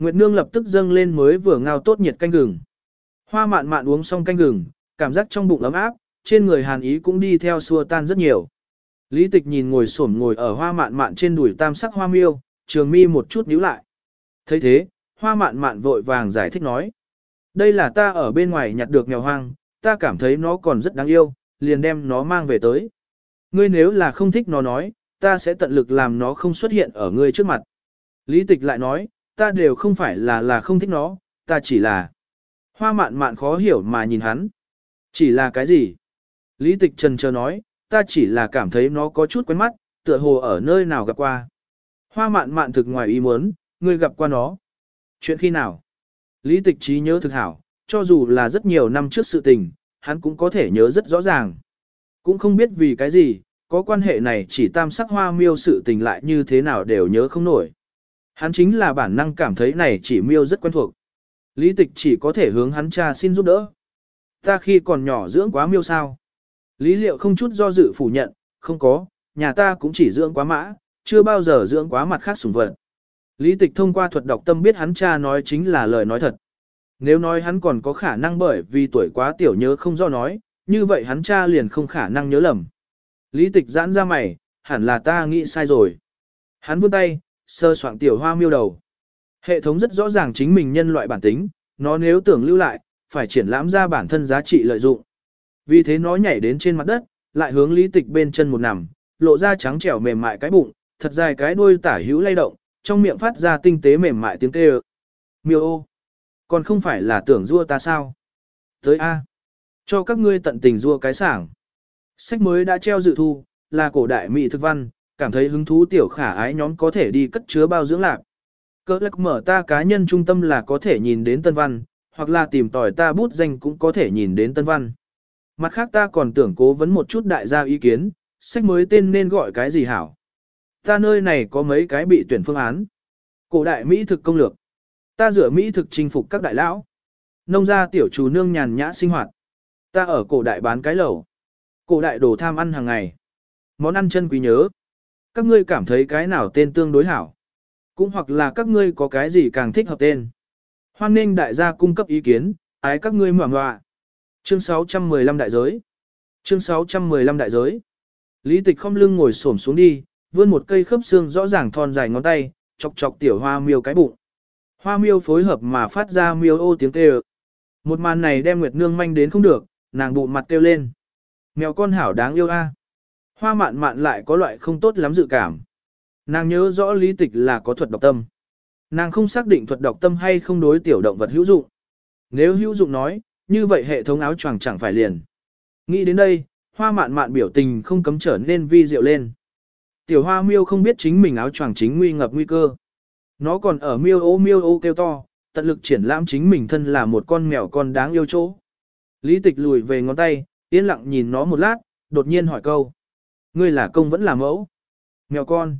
Nguyệt Nương lập tức dâng lên mới vừa ngao tốt nhiệt canh gừng. Hoa mạn mạn uống xong canh gừng, cảm giác trong bụng ấm áp, trên người hàn ý cũng đi theo xua tan rất nhiều. Lý tịch nhìn ngồi xổm ngồi ở hoa mạn mạn trên đùi tam sắc hoa miêu, trường mi một chút nhíu lại. thấy thế, hoa mạn mạn vội vàng giải thích nói. Đây là ta ở bên ngoài nhặt được mèo hoang, ta cảm thấy nó còn rất đáng yêu, liền đem nó mang về tới. Ngươi nếu là không thích nó nói, ta sẽ tận lực làm nó không xuất hiện ở ngươi trước mặt. Lý tịch lại nói, ta đều không phải là là không thích nó, ta chỉ là... Hoa mạn mạn khó hiểu mà nhìn hắn. Chỉ là cái gì? Lý tịch trần chờ nói, ta chỉ là cảm thấy nó có chút quen mắt, tựa hồ ở nơi nào gặp qua. Hoa mạn mạn thực ngoài ý muốn, ngươi gặp qua nó. Chuyện khi nào? Lý tịch trí nhớ thực hảo, cho dù là rất nhiều năm trước sự tình, hắn cũng có thể nhớ rất rõ ràng. Cũng không biết vì cái gì, có quan hệ này chỉ tam sắc hoa miêu sự tình lại như thế nào đều nhớ không nổi. Hắn chính là bản năng cảm thấy này chỉ miêu rất quen thuộc. Lý tịch chỉ có thể hướng hắn cha xin giúp đỡ. Ta khi còn nhỏ dưỡng quá miêu sao? Lý liệu không chút do dự phủ nhận, không có, nhà ta cũng chỉ dưỡng quá mã, chưa bao giờ dưỡng quá mặt khác sủng vật. Lý tịch thông qua thuật đọc tâm biết hắn cha nói chính là lời nói thật. Nếu nói hắn còn có khả năng bởi vì tuổi quá tiểu nhớ không do nói, như vậy hắn cha liền không khả năng nhớ lầm. Lý tịch giãn ra mày, hẳn là ta nghĩ sai rồi. Hắn vươn tay, sơ soạn tiểu hoa miêu đầu. Hệ thống rất rõ ràng chính mình nhân loại bản tính, nó nếu tưởng lưu lại, phải triển lãm ra bản thân giá trị lợi dụng. Vì thế nó nhảy đến trên mặt đất, lại hướng lý tịch bên chân một nằm, lộ ra trắng trẻo mềm mại cái bụng, thật dài cái đuôi tả hữu lay động, trong miệng phát ra tinh tế mềm mại tiếng kêu. Miêu ô, còn không phải là tưởng rua ta sao? Tới A, cho các ngươi tận tình rua cái sảng. Sách mới đã treo dự thu, là cổ đại mỹ thực văn, cảm thấy hứng thú tiểu khả ái nhóm có thể đi cất chứa bao dưỡng lạc. Cơ lắc mở ta cá nhân trung tâm là có thể nhìn đến tân văn, hoặc là tìm tỏi ta bút danh cũng có thể nhìn đến tân văn. Mặt khác ta còn tưởng cố vấn một chút đại gia ý kiến, sách mới tên nên gọi cái gì hảo. Ta nơi này có mấy cái bị tuyển phương án. Cổ đại Mỹ thực công lược. Ta rửa Mỹ thực chinh phục các đại lão. Nông gia tiểu chủ nương nhàn nhã sinh hoạt. Ta ở cổ đại bán cái lẩu. Cổ đại đồ tham ăn hàng ngày. Món ăn chân quý nhớ. Các ngươi cảm thấy cái nào tên tương đối hảo. Cũng hoặc là các ngươi có cái gì càng thích hợp tên. Hoan nghênh đại gia cung cấp ý kiến, ái các ngươi mở ngoạ. Chương 615 đại giới. Chương 615 đại giới. Lý tịch không lưng ngồi xổm xuống đi, vươn một cây khớp xương rõ ràng thon dài ngón tay, chọc chọc tiểu hoa miêu cái bụng. Hoa miêu phối hợp mà phát ra miêu ô tiếng kêu. Một màn này đem Nguyệt Nương manh đến không được, nàng bụng mặt kêu lên. Mèo con hảo đáng yêu a. Hoa mạn mạn lại có loại không tốt lắm dự cảm. Nàng nhớ rõ lý tịch là có thuật độc tâm. Nàng không xác định thuật độc tâm hay không đối tiểu động vật hữu dụng. Nếu hữu dụng nói, như vậy hệ thống áo choàng chẳng phải liền. Nghĩ đến đây, hoa mạn mạn biểu tình không cấm trở nên vi diệu lên. Tiểu hoa miêu không biết chính mình áo choàng chính nguy ngập nguy cơ. Nó còn ở miêu ô miêu ô kêu to, tận lực triển lãm chính mình thân là một con mèo con đáng yêu chỗ. Lý tịch lùi về ngón tay, yên lặng nhìn nó một lát, đột nhiên hỏi câu. Ngươi là công vẫn là mẫu. Mèo con.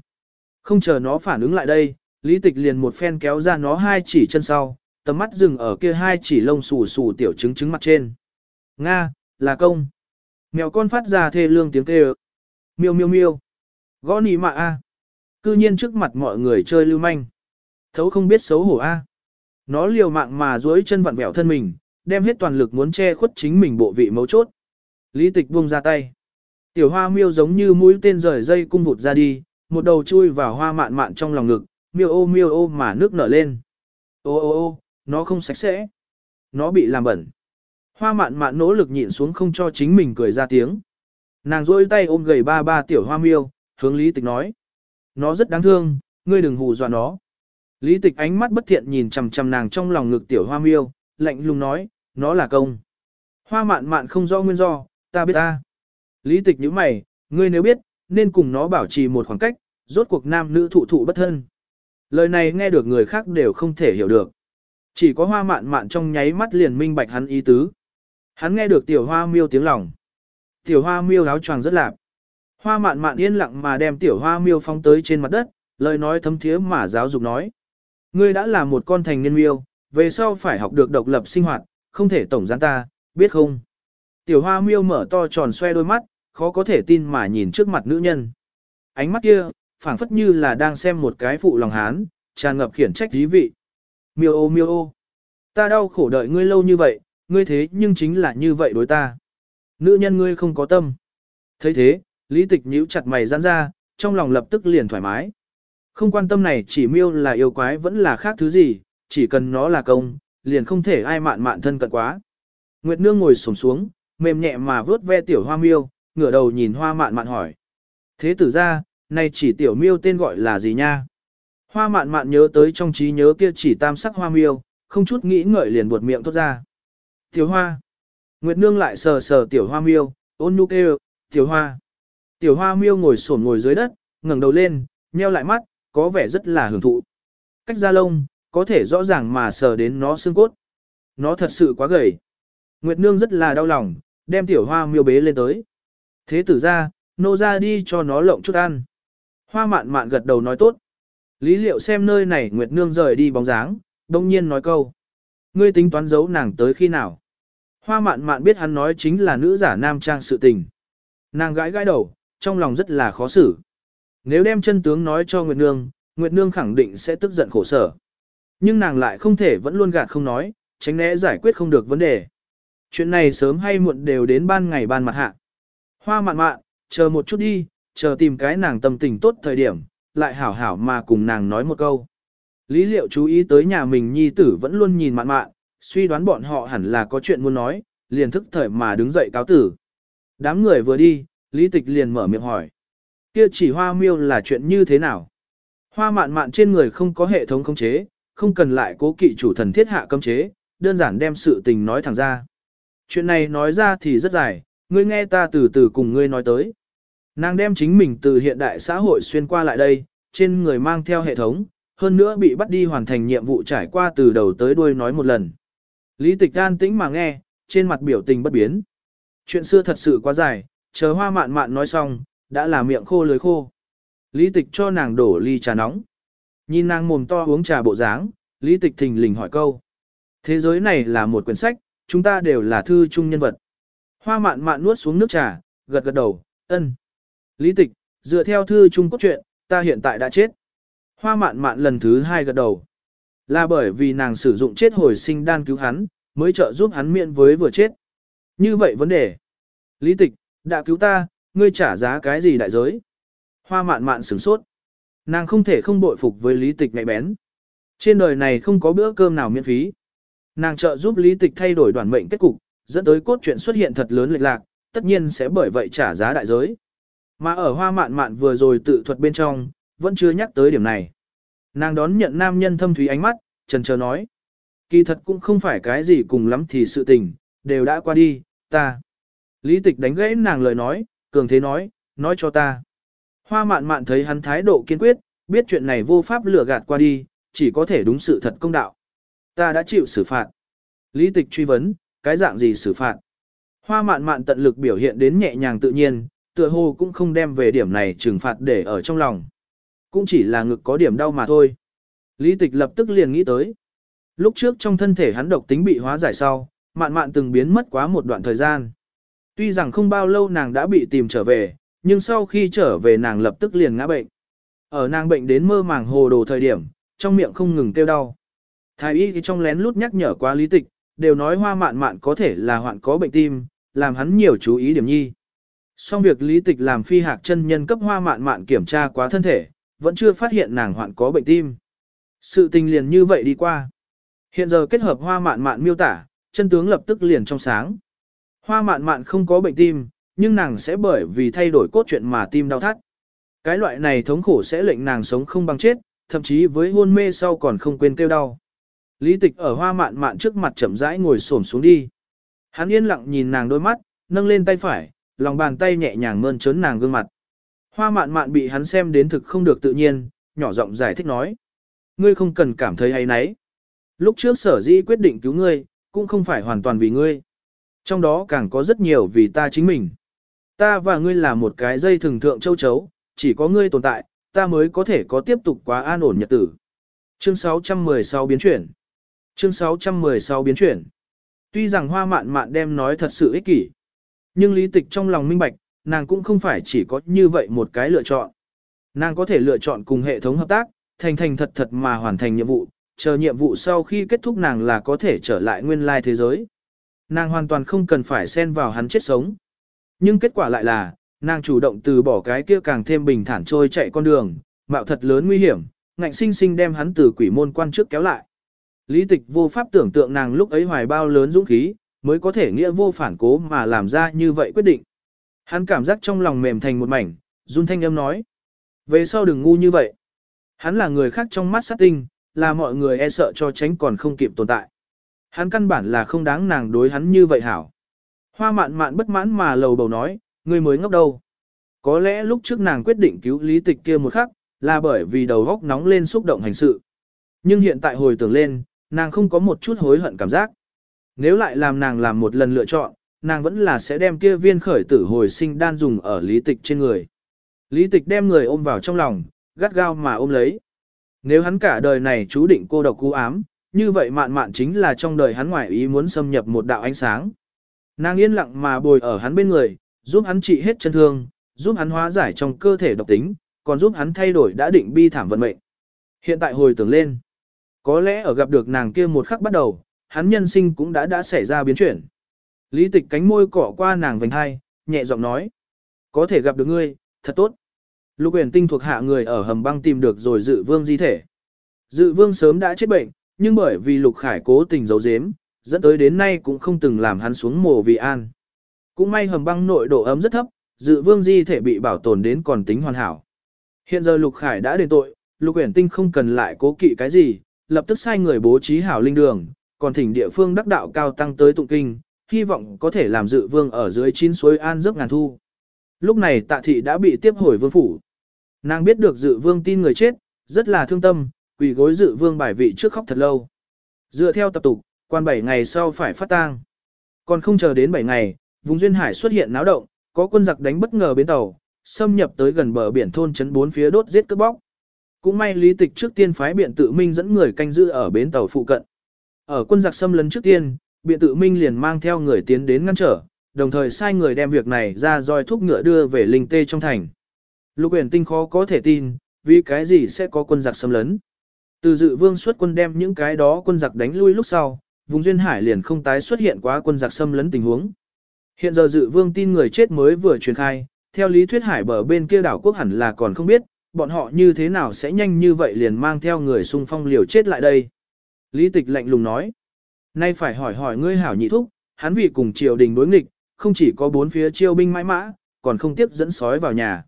Không chờ nó phản ứng lại đây, lý tịch liền một phen kéo ra nó hai chỉ chân sau, tầm mắt dừng ở kia hai chỉ lông xù xù tiểu trứng trứng mặt trên. Nga, là công. Mèo con phát ra thê lương tiếng kêu. Miêu miêu miêu. Gõ nỉ mạ a. Cư nhiên trước mặt mọi người chơi lưu manh. Thấu không biết xấu hổ a. Nó liều mạng mà duỗi chân vặn vẹo thân mình, đem hết toàn lực muốn che khuất chính mình bộ vị mấu chốt. Lý tịch buông ra tay. Tiểu hoa miêu giống như mũi tên rời dây cung vụt ra đi, một đầu chui vào hoa mạn mạn trong lòng ngực, miêu ô miêu ô mà nước nở lên. Ô ô ô, nó không sạch sẽ. Nó bị làm bẩn. Hoa mạn mạn nỗ lực nhịn xuống không cho chính mình cười ra tiếng. Nàng rôi tay ôm gầy ba ba tiểu hoa miêu, hướng lý tịch nói. Nó rất đáng thương, ngươi đừng hù dọa nó. Lý tịch ánh mắt bất thiện nhìn chằm chằm nàng trong lòng ngực tiểu hoa miêu, lạnh lùng nói, nó là công. Hoa mạn mạn không do nguyên do, ta biết ta. Lý tịch như mày, ngươi nếu biết, nên cùng nó bảo trì một khoảng cách, rốt cuộc nam nữ thụ thụ bất thân. Lời này nghe được người khác đều không thể hiểu được. Chỉ có hoa mạn mạn trong nháy mắt liền minh bạch hắn ý tứ. Hắn nghe được tiểu hoa miêu tiếng lòng. Tiểu hoa miêu áo choàng rất lạp. Hoa mạn mạn yên lặng mà đem tiểu hoa miêu phóng tới trên mặt đất, lời nói thấm thiế mà giáo dục nói. Ngươi đã là một con thành niên miêu, về sau phải học được độc lập sinh hoạt, không thể tổng gián ta, biết không? Tiểu hoa miêu mở to tròn xoe đôi mắt, khó có thể tin mà nhìn trước mặt nữ nhân. Ánh mắt kia, phảng phất như là đang xem một cái phụ lòng hán, tràn ngập khiển trách dí vị. Miêu ô miêu ô, ta đau khổ đợi ngươi lâu như vậy, ngươi thế nhưng chính là như vậy đối ta. Nữ nhân ngươi không có tâm. thấy thế, lý tịch nhíu chặt mày giãn ra, trong lòng lập tức liền thoải mái. Không quan tâm này chỉ miêu là yêu quái vẫn là khác thứ gì, chỉ cần nó là công, liền không thể ai mạn mạn thân cận quá. Nguyệt Nương ngồi xổm xuống, mềm nhẹ mà vớt ve tiểu hoa miêu, ngửa đầu nhìn hoa mạn mạn hỏi. Thế tử ra, nay chỉ tiểu miêu tên gọi là gì nha? Hoa mạn mạn nhớ tới trong trí nhớ kia chỉ tam sắc hoa miêu, không chút nghĩ ngợi liền buột miệng thốt ra. Tiểu hoa. Nguyệt Nương lại sờ sờ tiểu hoa miêu, ôn nhu kêu, tiểu hoa. Tiểu hoa miêu ngồi sổn ngồi dưới đất, ngẩng đầu lên, nheo lại mắt, có vẻ rất là hưởng thụ. Cách ra lông, có thể rõ ràng mà sờ đến nó xương cốt. Nó thật sự quá gầy. Nguyệt Nương rất là đau lòng, đem tiểu hoa miêu bế lên tới. Thế tử ra, nô ra đi cho nó lộng chút ăn. Hoa mạn mạn gật đầu nói tốt. Lý liệu xem nơi này Nguyệt Nương rời đi bóng dáng, đông nhiên nói câu. Ngươi tính toán giấu nàng tới khi nào? Hoa mạn mạn biết hắn nói chính là nữ giả nam trang sự tình. Nàng gãi gãi đầu, trong lòng rất là khó xử. Nếu đem chân tướng nói cho Nguyệt Nương, Nguyệt Nương khẳng định sẽ tức giận khổ sở. Nhưng nàng lại không thể vẫn luôn gạt không nói, tránh né giải quyết không được vấn đề. Chuyện này sớm hay muộn đều đến ban ngày ban mặt hạ. Hoa mạn mạn, chờ một chút đi, chờ tìm cái nàng tâm tình tốt thời điểm, lại hảo hảo mà cùng nàng nói một câu. Lý liệu chú ý tới nhà mình nhi tử vẫn luôn nhìn mạn mạn, suy đoán bọn họ hẳn là có chuyện muốn nói, liền thức thời mà đứng dậy cáo tử. Đám người vừa đi, lý tịch liền mở miệng hỏi. Kia chỉ hoa miêu là chuyện như thế nào? Hoa mạn mạn trên người không có hệ thống khống chế, không cần lại cố kỵ chủ thần thiết hạ cấm chế, đơn giản đem sự tình nói thẳng ra. Chuyện này nói ra thì rất dài, ngươi nghe ta từ từ cùng ngươi nói tới. Nàng đem chính mình từ hiện đại xã hội xuyên qua lại đây, trên người mang theo hệ thống, hơn nữa bị bắt đi hoàn thành nhiệm vụ trải qua từ đầu tới đuôi nói một lần. Lý tịch an tĩnh mà nghe, trên mặt biểu tình bất biến. Chuyện xưa thật sự quá dài, chờ hoa mạn mạn nói xong, đã là miệng khô lưới khô. Lý tịch cho nàng đổ ly trà nóng. Nhìn nàng mồm to uống trà bộ dáng, lý tịch thình lình hỏi câu. Thế giới này là một quyển sách, chúng ta đều là thư chung nhân vật. Hoa mạn mạn nuốt xuống nước trà, gật gật đầu, ân. Lý tịch, dựa theo thư chung cốt truyện, ta hiện tại đã chết. Hoa mạn mạn lần thứ hai gật đầu. Là bởi vì nàng sử dụng chết hồi sinh đan cứu hắn, mới trợ giúp hắn miễn với vừa chết. Như vậy vấn đề. Lý tịch, đã cứu ta, ngươi trả giá cái gì đại giới? Hoa mạn mạn sửng sốt. Nàng không thể không bội phục với lý tịch mẹ bén. Trên đời này không có bữa cơm nào miễn phí. Nàng trợ giúp lý tịch thay đổi đoàn mệnh kết cục, dẫn tới cốt truyện xuất hiện thật lớn lệch lạc, tất nhiên sẽ bởi vậy trả giá đại giới. Mà ở hoa mạn mạn vừa rồi tự thuật bên trong, vẫn chưa nhắc tới điểm này. Nàng đón nhận nam nhân thâm thúy ánh mắt, trần chờ nói. Kỳ thật cũng không phải cái gì cùng lắm thì sự tình, đều đã qua đi, ta. Lý tịch đánh gãy nàng lời nói, cường thế nói, nói cho ta. Hoa mạn mạn thấy hắn thái độ kiên quyết, biết chuyện này vô pháp lừa gạt qua đi, chỉ có thể đúng sự thật công đạo. Ta đã chịu xử phạt. Lý tịch truy vấn, cái dạng gì xử phạt? Hoa mạn mạn tận lực biểu hiện đến nhẹ nhàng tự nhiên, tựa hồ cũng không đem về điểm này trừng phạt để ở trong lòng. Cũng chỉ là ngực có điểm đau mà thôi. Lý tịch lập tức liền nghĩ tới. Lúc trước trong thân thể hắn độc tính bị hóa giải sau, mạn mạn từng biến mất quá một đoạn thời gian. Tuy rằng không bao lâu nàng đã bị tìm trở về, nhưng sau khi trở về nàng lập tức liền ngã bệnh. Ở nàng bệnh đến mơ màng hồ đồ thời điểm, trong miệng không ngừng kêu đau. Thái y thì trong lén lút nhắc nhở qua lý tịch, đều nói hoa mạn mạn có thể là hoạn có bệnh tim, làm hắn nhiều chú ý điểm nhi. Xong việc lý tịch làm phi hạc chân nhân cấp hoa mạn mạn kiểm tra quá thân thể, vẫn chưa phát hiện nàng hoạn có bệnh tim. Sự tình liền như vậy đi qua. Hiện giờ kết hợp hoa mạn mạn miêu tả, chân tướng lập tức liền trong sáng. Hoa mạn mạn không có bệnh tim, nhưng nàng sẽ bởi vì thay đổi cốt truyện mà tim đau thắt. Cái loại này thống khổ sẽ lệnh nàng sống không bằng chết, thậm chí với hôn mê sau còn không quên kêu đau. Lý tịch ở hoa mạn mạn trước mặt chậm rãi ngồi xổm xuống đi. Hắn yên lặng nhìn nàng đôi mắt, nâng lên tay phải, lòng bàn tay nhẹ nhàng mơn trớn nàng gương mặt. Hoa mạn mạn bị hắn xem đến thực không được tự nhiên, nhỏ giọng giải thích nói. Ngươi không cần cảm thấy hay nấy. Lúc trước sở dĩ quyết định cứu ngươi, cũng không phải hoàn toàn vì ngươi. Trong đó càng có rất nhiều vì ta chính mình. Ta và ngươi là một cái dây thường thượng châu chấu, chỉ có ngươi tồn tại, ta mới có thể có tiếp tục quá an ổn nhật tử. Chương 616 biến chuyển. Chương 616 biến chuyển. Tuy rằng hoa mạn mạn đem nói thật sự ích kỷ, nhưng lý tịch trong lòng minh bạch, nàng cũng không phải chỉ có như vậy một cái lựa chọn. Nàng có thể lựa chọn cùng hệ thống hợp tác, thành thành thật thật mà hoàn thành nhiệm vụ, chờ nhiệm vụ sau khi kết thúc nàng là có thể trở lại nguyên lai thế giới. Nàng hoàn toàn không cần phải xen vào hắn chết sống. Nhưng kết quả lại là, nàng chủ động từ bỏ cái kia càng thêm bình thản trôi chạy con đường, mạo thật lớn nguy hiểm, ngạnh sinh sinh đem hắn từ quỷ môn quan trước kéo lại. Lý tịch vô pháp tưởng tượng nàng lúc ấy hoài bao lớn dũng khí, mới có thể nghĩa vô phản cố mà làm ra như vậy quyết định. Hắn cảm giác trong lòng mềm thành một mảnh, run thanh âm nói. Về sau đừng ngu như vậy. Hắn là người khác trong mắt sát tinh, là mọi người e sợ cho tránh còn không kịp tồn tại. Hắn căn bản là không đáng nàng đối hắn như vậy hảo. Hoa mạn mạn bất mãn mà lầu bầu nói, ngươi mới ngốc đâu. Có lẽ lúc trước nàng quyết định cứu lý tịch kia một khắc, là bởi vì đầu góc nóng lên xúc động hành sự. Nhưng hiện tại hồi tưởng lên, nàng không có một chút hối hận cảm giác. Nếu lại làm nàng làm một lần lựa chọn, nàng vẫn là sẽ đem kia viên khởi tử hồi sinh đan dùng ở lý tịch trên người. Lý tịch đem người ôm vào trong lòng, gắt gao mà ôm lấy. Nếu hắn cả đời này chú định cô độc cú ám, như vậy mạn mạn chính là trong đời hắn ngoại ý muốn xâm nhập một đạo ánh sáng. Nàng yên lặng mà bồi ở hắn bên người, giúp hắn trị hết chân thương, giúp hắn hóa giải trong cơ thể độc tính, còn giúp hắn thay đổi đã định bi thảm vận mệnh. Hiện tại hồi tưởng lên, có lẽ ở gặp được nàng kia một khắc bắt đầu, hắn nhân sinh cũng đã đã xảy ra biến chuyển. Lý tịch cánh môi cỏ qua nàng vành hai, nhẹ giọng nói. Có thể gặp được ngươi, thật tốt. Lục uyển tinh thuộc hạ người ở hầm băng tìm được rồi dự vương di thể. Dự vương sớm đã chết bệnh, nhưng bởi vì lục khải cố tình giấu giếm, dẫn tới đến nay cũng không từng làm hắn xuống mồ vì an. Cũng may hầm băng nội độ ấm rất thấp, dự vương di thể bị bảo tồn đến còn tính hoàn hảo. Hiện giờ lục khải đã đền tội, lục uyển tinh không cần lại cố kỵ cái gì, lập tức sai người bố trí hảo linh đường, còn thỉnh địa phương đắc đạo cao tăng tới tụng kinh, hy vọng có thể làm dự vương ở dưới chín suối an giấc ngàn thu. Lúc này tạ thị đã bị tiếp hồi vương phủ. Nàng biết được dự vương tin người chết, rất là thương tâm, quỳ gối dự vương bài vị trước khóc thật lâu. Dựa theo tập tục, quan 7 ngày sau phải phát tang. Còn không chờ đến 7 ngày, vùng duyên hải xuất hiện náo động, có quân giặc đánh bất ngờ bến tàu, xâm nhập tới gần bờ biển thôn trấn bốn phía đốt giết cướp bóc. Cũng may lý tịch trước tiên phái biện tự minh dẫn người canh giữ ở bến tàu phụ cận. Ở quân giặc xâm lấn trước tiên, biện tự minh liền mang theo người tiến đến ngăn trở, đồng thời sai người đem việc này ra roi thúc ngựa đưa về linh tê trong thành. Lục uyển tinh khó có thể tin, vì cái gì sẽ có quân giặc xâm lấn. Từ dự vương xuất quân đem những cái đó quân giặc đánh lui lúc sau, vùng duyên hải liền không tái xuất hiện quá quân giặc xâm lấn tình huống. Hiện giờ dự vương tin người chết mới vừa truyền khai, theo lý thuyết hải bờ bên kia đảo quốc hẳn là còn không biết, bọn họ như thế nào sẽ nhanh như vậy liền mang theo người xung phong liều chết lại đây. Lý tịch lạnh lùng nói, nay phải hỏi hỏi ngươi hảo nhị thúc, hắn vì cùng triều đình đối nghịch, không chỉ có bốn phía chiêu binh mãi mã, còn không tiếp dẫn sói vào nhà.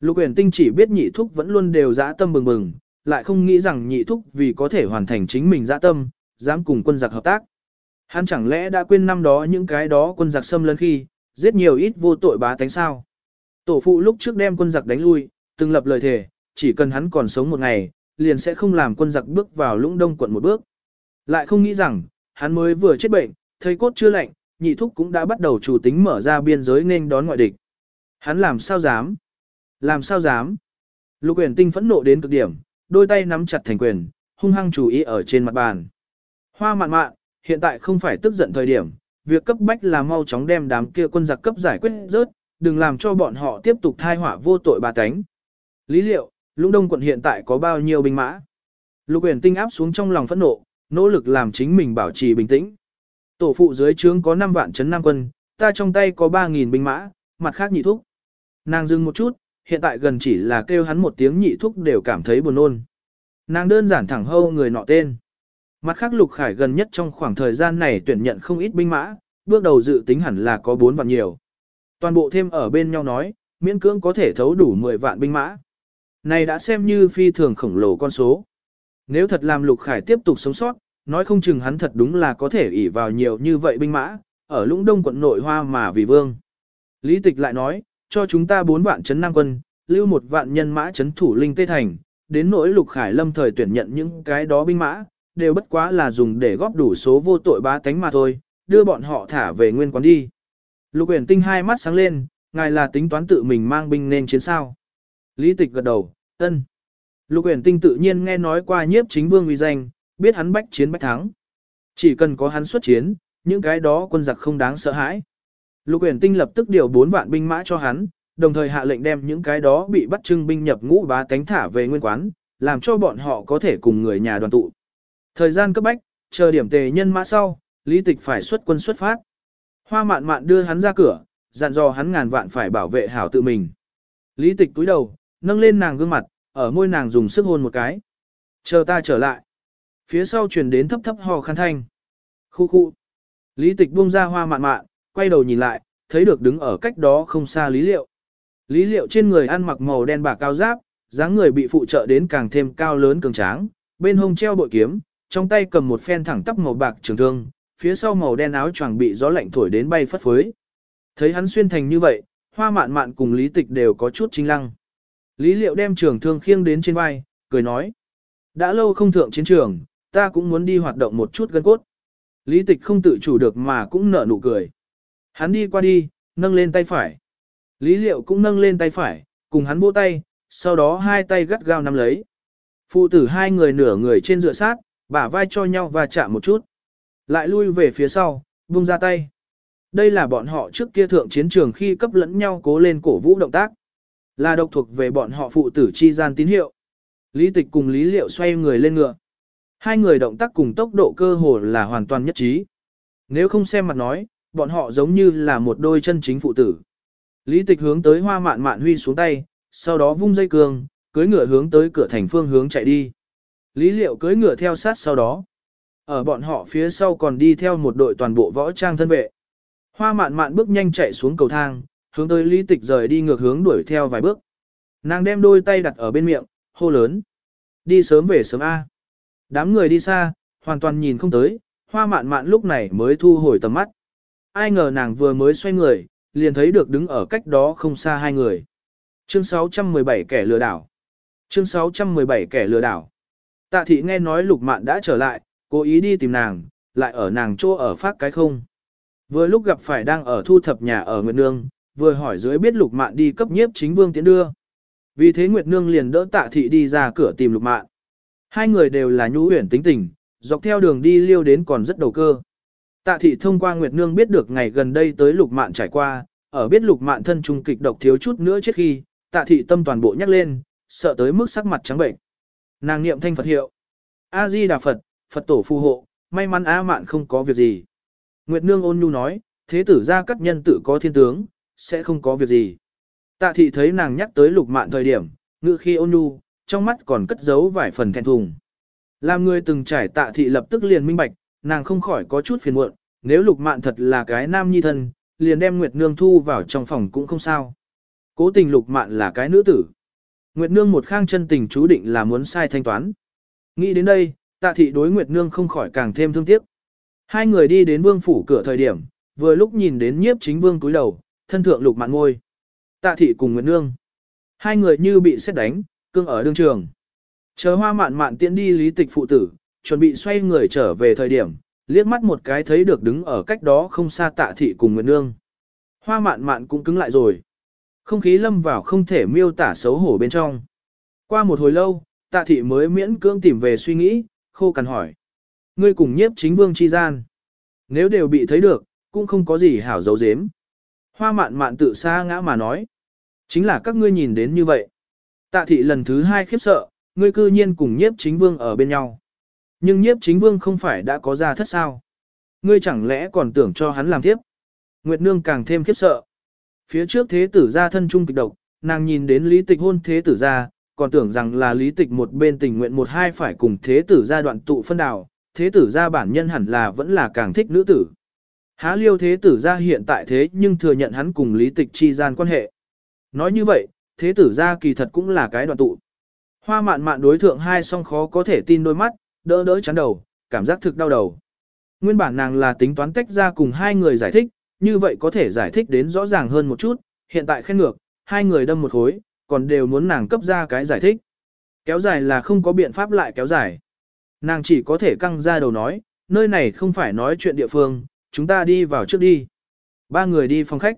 Lục uyển tinh chỉ biết nhị thúc vẫn luôn đều dã tâm bừng bừng, lại không nghĩ rằng nhị thúc vì có thể hoàn thành chính mình dã tâm, dám cùng quân giặc hợp tác. Hắn chẳng lẽ đã quên năm đó những cái đó quân giặc xâm lấn khi, giết nhiều ít vô tội bá tánh sao. Tổ phụ lúc trước đem quân giặc đánh lui, từng lập lời thề, chỉ cần hắn còn sống một ngày, liền sẽ không làm quân giặc bước vào lũng đông quận một bước. Lại không nghĩ rằng, hắn mới vừa chết bệnh, thầy cốt chưa lạnh, nhị thúc cũng đã bắt đầu chủ tính mở ra biên giới nên đón ngoại địch. Hắn làm sao dám? Làm sao dám? Lục uyển tinh phẫn nộ đến cực điểm, đôi tay nắm chặt thành quyền, hung hăng chủ ý ở trên mặt bàn. Hoa mạn mạn, hiện tại không phải tức giận thời điểm, việc cấp bách là mau chóng đem đám kia quân giặc cấp giải quyết rớt, đừng làm cho bọn họ tiếp tục thai họa vô tội bà tánh. Lý liệu, Lũng Đông quận hiện tại có bao nhiêu binh mã? Lục Uyển Tinh áp xuống trong lòng phẫn nộ, nỗ lực làm chính mình bảo trì bình tĩnh. Tổ phụ dưới trướng có 5 vạn chấn nam quân, ta trong tay có 3.000 binh mã, mặt khác nhị thúc. Nàng dừng một chút, hiện tại gần chỉ là kêu hắn một tiếng nhị thúc đều cảm thấy buồn nôn. Nàng đơn giản thẳng hâu người nọ tên. Mặt khác Lục Khải gần nhất trong khoảng thời gian này tuyển nhận không ít binh mã, bước đầu dự tính hẳn là có 4 vạn nhiều. Toàn bộ thêm ở bên nhau nói, miễn cưỡng có thể thấu đủ 10 vạn binh mã. Này đã xem như phi thường khổng lồ con số. Nếu thật làm Lục Khải tiếp tục sống sót, nói không chừng hắn thật đúng là có thể ỷ vào nhiều như vậy binh mã, ở lũng đông quận nội hoa mà vì vương. Lý tịch lại nói, cho chúng ta bốn vạn chấn nam quân, lưu một vạn nhân mã chấn thủ linh tê thành, đến nỗi lục khải lâm thời tuyển nhận những cái đó binh mã, đều bất quá là dùng để góp đủ số vô tội bá tánh mà thôi, đưa bọn họ thả về nguyên quán đi. Lục uyển tinh hai mắt sáng lên, ngài là tính toán tự mình mang binh nên chiến sao. Lý tịch gật đầu, ân. Lục uyển tinh tự nhiên nghe nói qua nhiếp chính vương uy danh, biết hắn bách chiến bách thắng. Chỉ cần có hắn xuất chiến, những cái đó quân giặc không đáng sợ hãi. Lục uyển tinh lập tức điều 4 vạn binh mã cho hắn, đồng thời hạ lệnh đem những cái đó bị bắt trưng binh nhập ngũ bá tánh thả về nguyên quán, làm cho bọn họ có thể cùng người nhà đoàn tụ. Thời gian cấp bách, chờ điểm tề nhân mã sau, lý tịch phải xuất quân xuất phát. Hoa mạn mạn đưa hắn ra cửa, dặn dò hắn ngàn vạn phải bảo vệ hảo tự mình. Lý tịch túi đầu, nâng lên nàng gương mặt, ở môi nàng dùng sức hôn một cái. Chờ ta trở lại. Phía sau truyền đến thấp thấp hò khăn thanh. Khu khu. Lý tịch buông ra hoa mạn mạn, quay đầu nhìn lại, thấy được đứng ở cách đó không xa lý liệu. Lý liệu trên người ăn mặc màu đen bạc cao giáp, dáng người bị phụ trợ đến càng thêm cao lớn cường tráng, bên hông treo bội kiếm, trong tay cầm một phen thẳng tắp màu bạc trường thương, phía sau màu đen áo choàng bị gió lạnh thổi đến bay phất phới. Thấy hắn xuyên thành như vậy, hoa mạn mạn cùng lý tịch đều có chút chính lăng. Lý liệu đem trường thương khiêng đến trên vai, cười nói. Đã lâu không thượng chiến trường, ta cũng muốn đi hoạt động một chút gân cốt. Lý tịch không tự chủ được mà cũng nở nụ cười. Hắn đi qua đi, nâng lên tay phải. Lý liệu cũng nâng lên tay phải, cùng hắn vỗ tay, sau đó hai tay gắt gao nắm lấy. Phụ tử hai người nửa người trên dựa sát, bả vai cho nhau và chạm một chút. Lại lui về phía sau, buông ra tay. Đây là bọn họ trước kia thượng chiến trường khi cấp lẫn nhau cố lên cổ vũ động tác. Là độc thuộc về bọn họ phụ tử chi gian tín hiệu. Lý tịch cùng Lý liệu xoay người lên ngựa. Hai người động tác cùng tốc độ cơ hồ là hoàn toàn nhất trí. Nếu không xem mặt nói, bọn họ giống như là một đôi chân chính phụ tử. Lý tịch hướng tới hoa mạn mạn huy xuống tay, sau đó vung dây cương, cưới ngựa hướng tới cửa thành phương hướng chạy đi. Lý liệu cưới ngựa theo sát sau đó. Ở bọn họ phía sau còn đi theo một đội toàn bộ võ trang thân vệ. Hoa mạn mạn bước nhanh chạy xuống cầu thang, hướng tới lý tịch rời đi ngược hướng đuổi theo vài bước. Nàng đem đôi tay đặt ở bên miệng, hô lớn. Đi sớm về sớm A. Đám người đi xa, hoàn toàn nhìn không tới, hoa mạn mạn lúc này mới thu hồi tầm mắt. Ai ngờ nàng vừa mới xoay người, liền thấy được đứng ở cách đó không xa hai người. Chương 617 kẻ lừa đảo. Chương 617 kẻ lừa đảo. Tạ thị nghe nói lục mạn đã trở lại, cố ý đi tìm nàng, lại ở nàng chỗ ở phát cái không. Vừa lúc gặp phải đang ở thu thập nhà ở Nguyệt Nương, vừa hỏi dưới biết lục mạn đi cấp nhiếp chính vương tiến đưa. Vì thế Nguyệt Nương liền đỡ tạ thị đi ra cửa tìm lục mạn. Hai người đều là nhu huyển tính tình, dọc theo đường đi liêu đến còn rất đầu cơ. Tạ thị thông qua Nguyệt Nương biết được ngày gần đây tới lục mạn trải qua, ở biết lục mạn thân trung kịch độc thiếu chút nữa trước khi, tạ thị tâm toàn bộ nhắc lên, sợ tới mức sắc mặt trắng bệnh. Nàng niệm thanh Phật hiệu. A-di Đà Phật, Phật tổ phù hộ, may mắn A mạn không có việc gì. Nguyệt Nương ôn nhu nói, thế tử gia các nhân tự có thiên tướng, sẽ không có việc gì. Tạ thị thấy nàng nhắc tới lục mạn thời điểm, ngự khi ôn nhu, trong mắt còn cất giấu vài phần thẹn thùng. Làm người từng trải tạ thị lập tức liền minh bạch, nàng không khỏi có chút phiền muộn, nếu lục mạn thật là cái nam nhi thân, liền đem Nguyệt Nương thu vào trong phòng cũng không sao. Cố tình lục mạn là cái nữ tử. Nguyệt Nương một khang chân tình chú định là muốn sai thanh toán. Nghĩ đến đây, tạ thị đối Nguyệt Nương không khỏi càng thêm thương tiếc. Hai người đi đến vương phủ cửa thời điểm, vừa lúc nhìn đến nhiếp chính vương cúi đầu, thân thượng lục mạn ngôi. Tạ thị cùng nguyễn Nương. Hai người như bị xét đánh, cương ở đương trường. Chờ hoa mạn mạn tiễn đi lý tịch phụ tử, chuẩn bị xoay người trở về thời điểm, liếc mắt một cái thấy được đứng ở cách đó không xa tạ thị cùng nguyễn Nương. Hoa mạn mạn cũng cứng lại rồi. Không khí lâm vào không thể miêu tả xấu hổ bên trong. Qua một hồi lâu, tạ thị mới miễn cưỡng tìm về suy nghĩ, khô cằn hỏi. Ngươi cùng nhiếp chính vương chi gian. Nếu đều bị thấy được, cũng không có gì hảo dấu dếm. Hoa mạn mạn tự xa ngã mà nói. Chính là các ngươi nhìn đến như vậy. Tạ thị lần thứ hai khiếp sợ, ngươi cư nhiên cùng nhiếp chính vương ở bên nhau. Nhưng nhiếp chính vương không phải đã có ra thất sao. Ngươi chẳng lẽ còn tưởng cho hắn làm tiếp. Nguyệt Nương càng thêm khiếp sợ. Phía trước thế tử ra thân trung kịch độc, nàng nhìn đến lý tịch hôn thế tử ra, còn tưởng rằng là lý tịch một bên tình nguyện một hai phải cùng thế tử ra đoạn tụ phân đào, thế tử ra bản nhân hẳn là vẫn là càng thích nữ tử. Há liêu thế tử ra hiện tại thế nhưng thừa nhận hắn cùng lý tịch chi gian quan hệ. Nói như vậy, thế tử ra kỳ thật cũng là cái đoạn tụ. Hoa mạn mạn đối thượng hai song khó có thể tin đôi mắt, đỡ đỡ chán đầu, cảm giác thực đau đầu. Nguyên bản nàng là tính toán tách ra cùng hai người giải thích, như vậy có thể giải thích đến rõ ràng hơn một chút, hiện tại khen ngược, hai người đâm một khối, còn đều muốn nàng cấp ra cái giải thích. Kéo dài là không có biện pháp lại kéo dài. Nàng chỉ có thể căng ra đầu nói, nơi này không phải nói chuyện địa phương, chúng ta đi vào trước đi. Ba người đi phòng khách.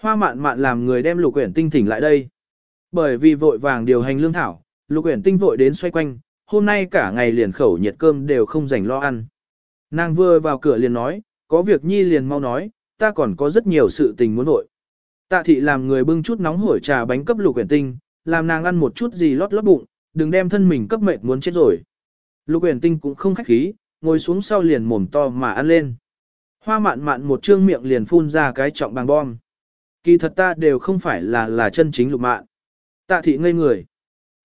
Hoa mạn mạn làm người đem lục quyển tinh thỉnh lại đây. Bởi vì vội vàng điều hành lương thảo, lục quyển tinh vội đến xoay quanh, hôm nay cả ngày liền khẩu nhiệt cơm đều không dành lo ăn. Nàng vừa vào cửa liền nói, có việc nhi liền mau nói, ta còn có rất nhiều sự tình muốn vội. Tạ thị làm người bưng chút nóng hổi trà bánh cấp lục quyển tinh, làm nàng ăn một chút gì lót lót bụng, đừng đem thân mình cấp mệt muốn chết rồi. Lục quyển tinh cũng không khách khí, ngồi xuống sau liền mồm to mà ăn lên. Hoa mạn mạn một trương miệng liền phun ra cái trọng bằng bom. Kỳ thật ta đều không phải là là chân chính lục mạn. Tạ thị ngây người.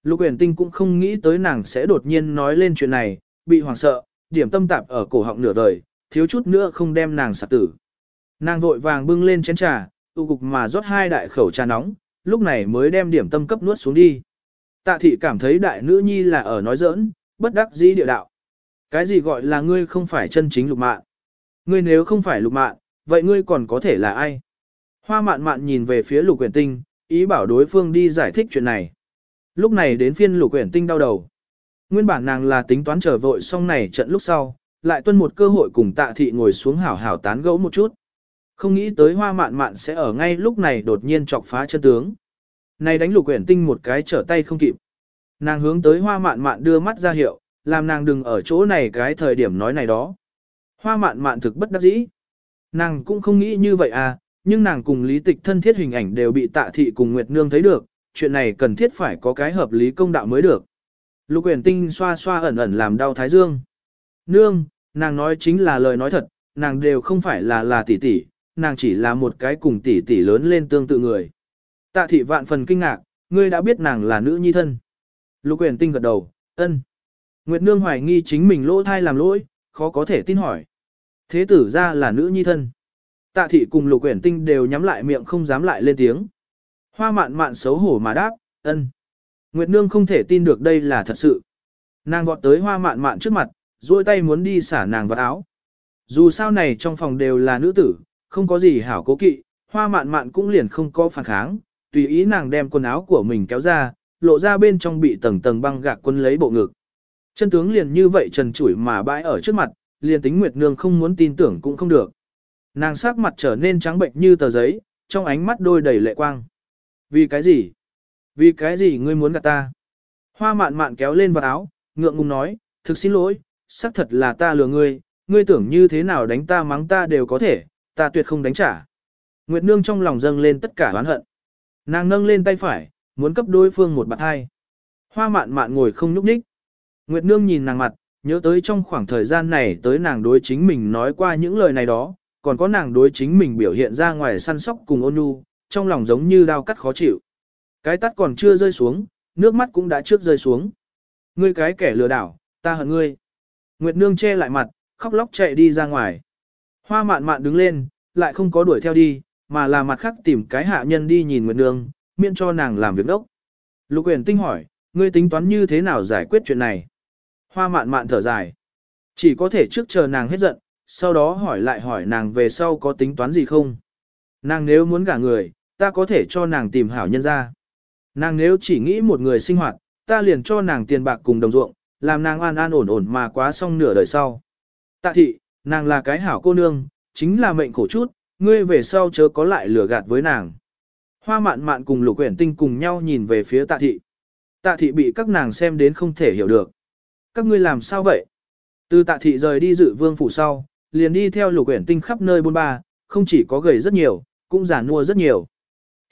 Lục huyền tinh cũng không nghĩ tới nàng sẽ đột nhiên nói lên chuyện này, bị hoảng sợ, điểm tâm tạp ở cổ họng nửa đời, thiếu chút nữa không đem nàng sạc tử. Nàng vội vàng bưng lên chén trà, tụ cục mà rót hai đại khẩu trà nóng, lúc này mới đem điểm tâm cấp nuốt xuống đi. Tạ thị cảm thấy đại nữ nhi là ở nói giỡn, bất đắc dĩ địa đạo. Cái gì gọi là ngươi không phải chân chính lục mạn? Ngươi nếu không phải lục mạn, vậy ngươi còn có thể là ai? Hoa mạn mạn nhìn về phía lục quyển tinh, ý bảo đối phương đi giải thích chuyện này. Lúc này đến phiên lục quyển tinh đau đầu. Nguyên bản nàng là tính toán trở vội xong này trận lúc sau, lại tuân một cơ hội cùng tạ thị ngồi xuống hảo hảo tán gẫu một chút. Không nghĩ tới hoa mạn mạn sẽ ở ngay lúc này đột nhiên chọc phá chân tướng. Này đánh lục quyển tinh một cái trở tay không kịp. Nàng hướng tới hoa mạn mạn đưa mắt ra hiệu, làm nàng đừng ở chỗ này cái thời điểm nói này đó. Hoa mạn mạn thực bất đắc dĩ. Nàng cũng không nghĩ như vậy à, nhưng nàng cùng lý tịch thân thiết hình ảnh đều bị tạ thị cùng Nguyệt Nương thấy được, chuyện này cần thiết phải có cái hợp lý công đạo mới được. Lục uyển tinh xoa xoa ẩn ẩn làm đau thái dương. Nương, nàng nói chính là lời nói thật, nàng đều không phải là là tỷ tỷ, nàng chỉ là một cái cùng tỷ tỷ lớn lên tương tự người. Tạ thị vạn phần kinh ngạc, ngươi đã biết nàng là nữ nhi thân. Lục uyển tinh gật đầu, ân. Nguyệt Nương hoài nghi chính mình lỗ thai làm lỗi, khó có thể tin hỏi. Thế tử ra là nữ nhi thân. Tạ thị cùng lục uyển tinh đều nhắm lại miệng không dám lại lên tiếng. Hoa mạn mạn xấu hổ mà đáp, ân. Nguyệt nương không thể tin được đây là thật sự. Nàng vọt tới hoa mạn mạn trước mặt, duỗi tay muốn đi xả nàng vào áo. Dù sao này trong phòng đều là nữ tử, không có gì hảo cố kỵ, hoa mạn mạn cũng liền không có phản kháng, tùy ý nàng đem quần áo của mình kéo ra, lộ ra bên trong bị tầng tầng băng gạc quân lấy bộ ngực. Chân tướng liền như vậy trần trụi mà bãi ở trước mặt, liền tính Nguyệt Nương không muốn tin tưởng cũng không được. Nàng sắc mặt trở nên trắng bệnh như tờ giấy, trong ánh mắt đôi đầy lệ quang. Vì cái gì? Vì cái gì ngươi muốn gạt ta? Hoa mạn mạn kéo lên vào áo, ngượng ngùng nói, thực xin lỗi, xác thật là ta lừa ngươi, ngươi tưởng như thế nào đánh ta mắng ta đều có thể, ta tuyệt không đánh trả. Nguyệt Nương trong lòng dâng lên tất cả oán hận. Nàng nâng lên tay phải, muốn cấp đối phương một bạt hai. Hoa mạn mạn ngồi không nhúc nhích. Nguyệt Nương nhìn nàng mặt, nhớ tới trong khoảng thời gian này tới nàng đối chính mình nói qua những lời này đó, còn có nàng đối chính mình biểu hiện ra ngoài săn sóc cùng ôn nhu, trong lòng giống như đau cắt khó chịu. Cái tắt còn chưa rơi xuống, nước mắt cũng đã trước rơi xuống. Ngươi cái kẻ lừa đảo, ta hận ngươi. Nguyệt Nương che lại mặt, khóc lóc chạy đi ra ngoài. Hoa mạn mạn đứng lên, lại không có đuổi theo đi, mà là mặt khác tìm cái hạ nhân đi nhìn Nguyệt Nương, miễn cho nàng làm việc đốc. Lục Uyển Tinh hỏi, ngươi tính toán như thế nào giải quyết chuyện này? Hoa mạn mạn thở dài. Chỉ có thể trước chờ nàng hết giận, sau đó hỏi lại hỏi nàng về sau có tính toán gì không. Nàng nếu muốn gả người, ta có thể cho nàng tìm hảo nhân ra. Nàng nếu chỉ nghĩ một người sinh hoạt, ta liền cho nàng tiền bạc cùng đồng ruộng, làm nàng an an ổn ổn mà quá xong nửa đời sau. Tạ thị, nàng là cái hảo cô nương, chính là mệnh khổ chút, ngươi về sau chớ có lại lừa gạt với nàng. Hoa mạn mạn cùng lục quyển tinh cùng nhau nhìn về phía tạ thị. Tạ thị bị các nàng xem đến không thể hiểu được. Các ngươi làm sao vậy? Từ tạ thị rời đi dự vương phủ sau, liền đi theo lục quyển tinh khắp nơi bôn ba, không chỉ có gầy rất nhiều, cũng giả nua rất nhiều.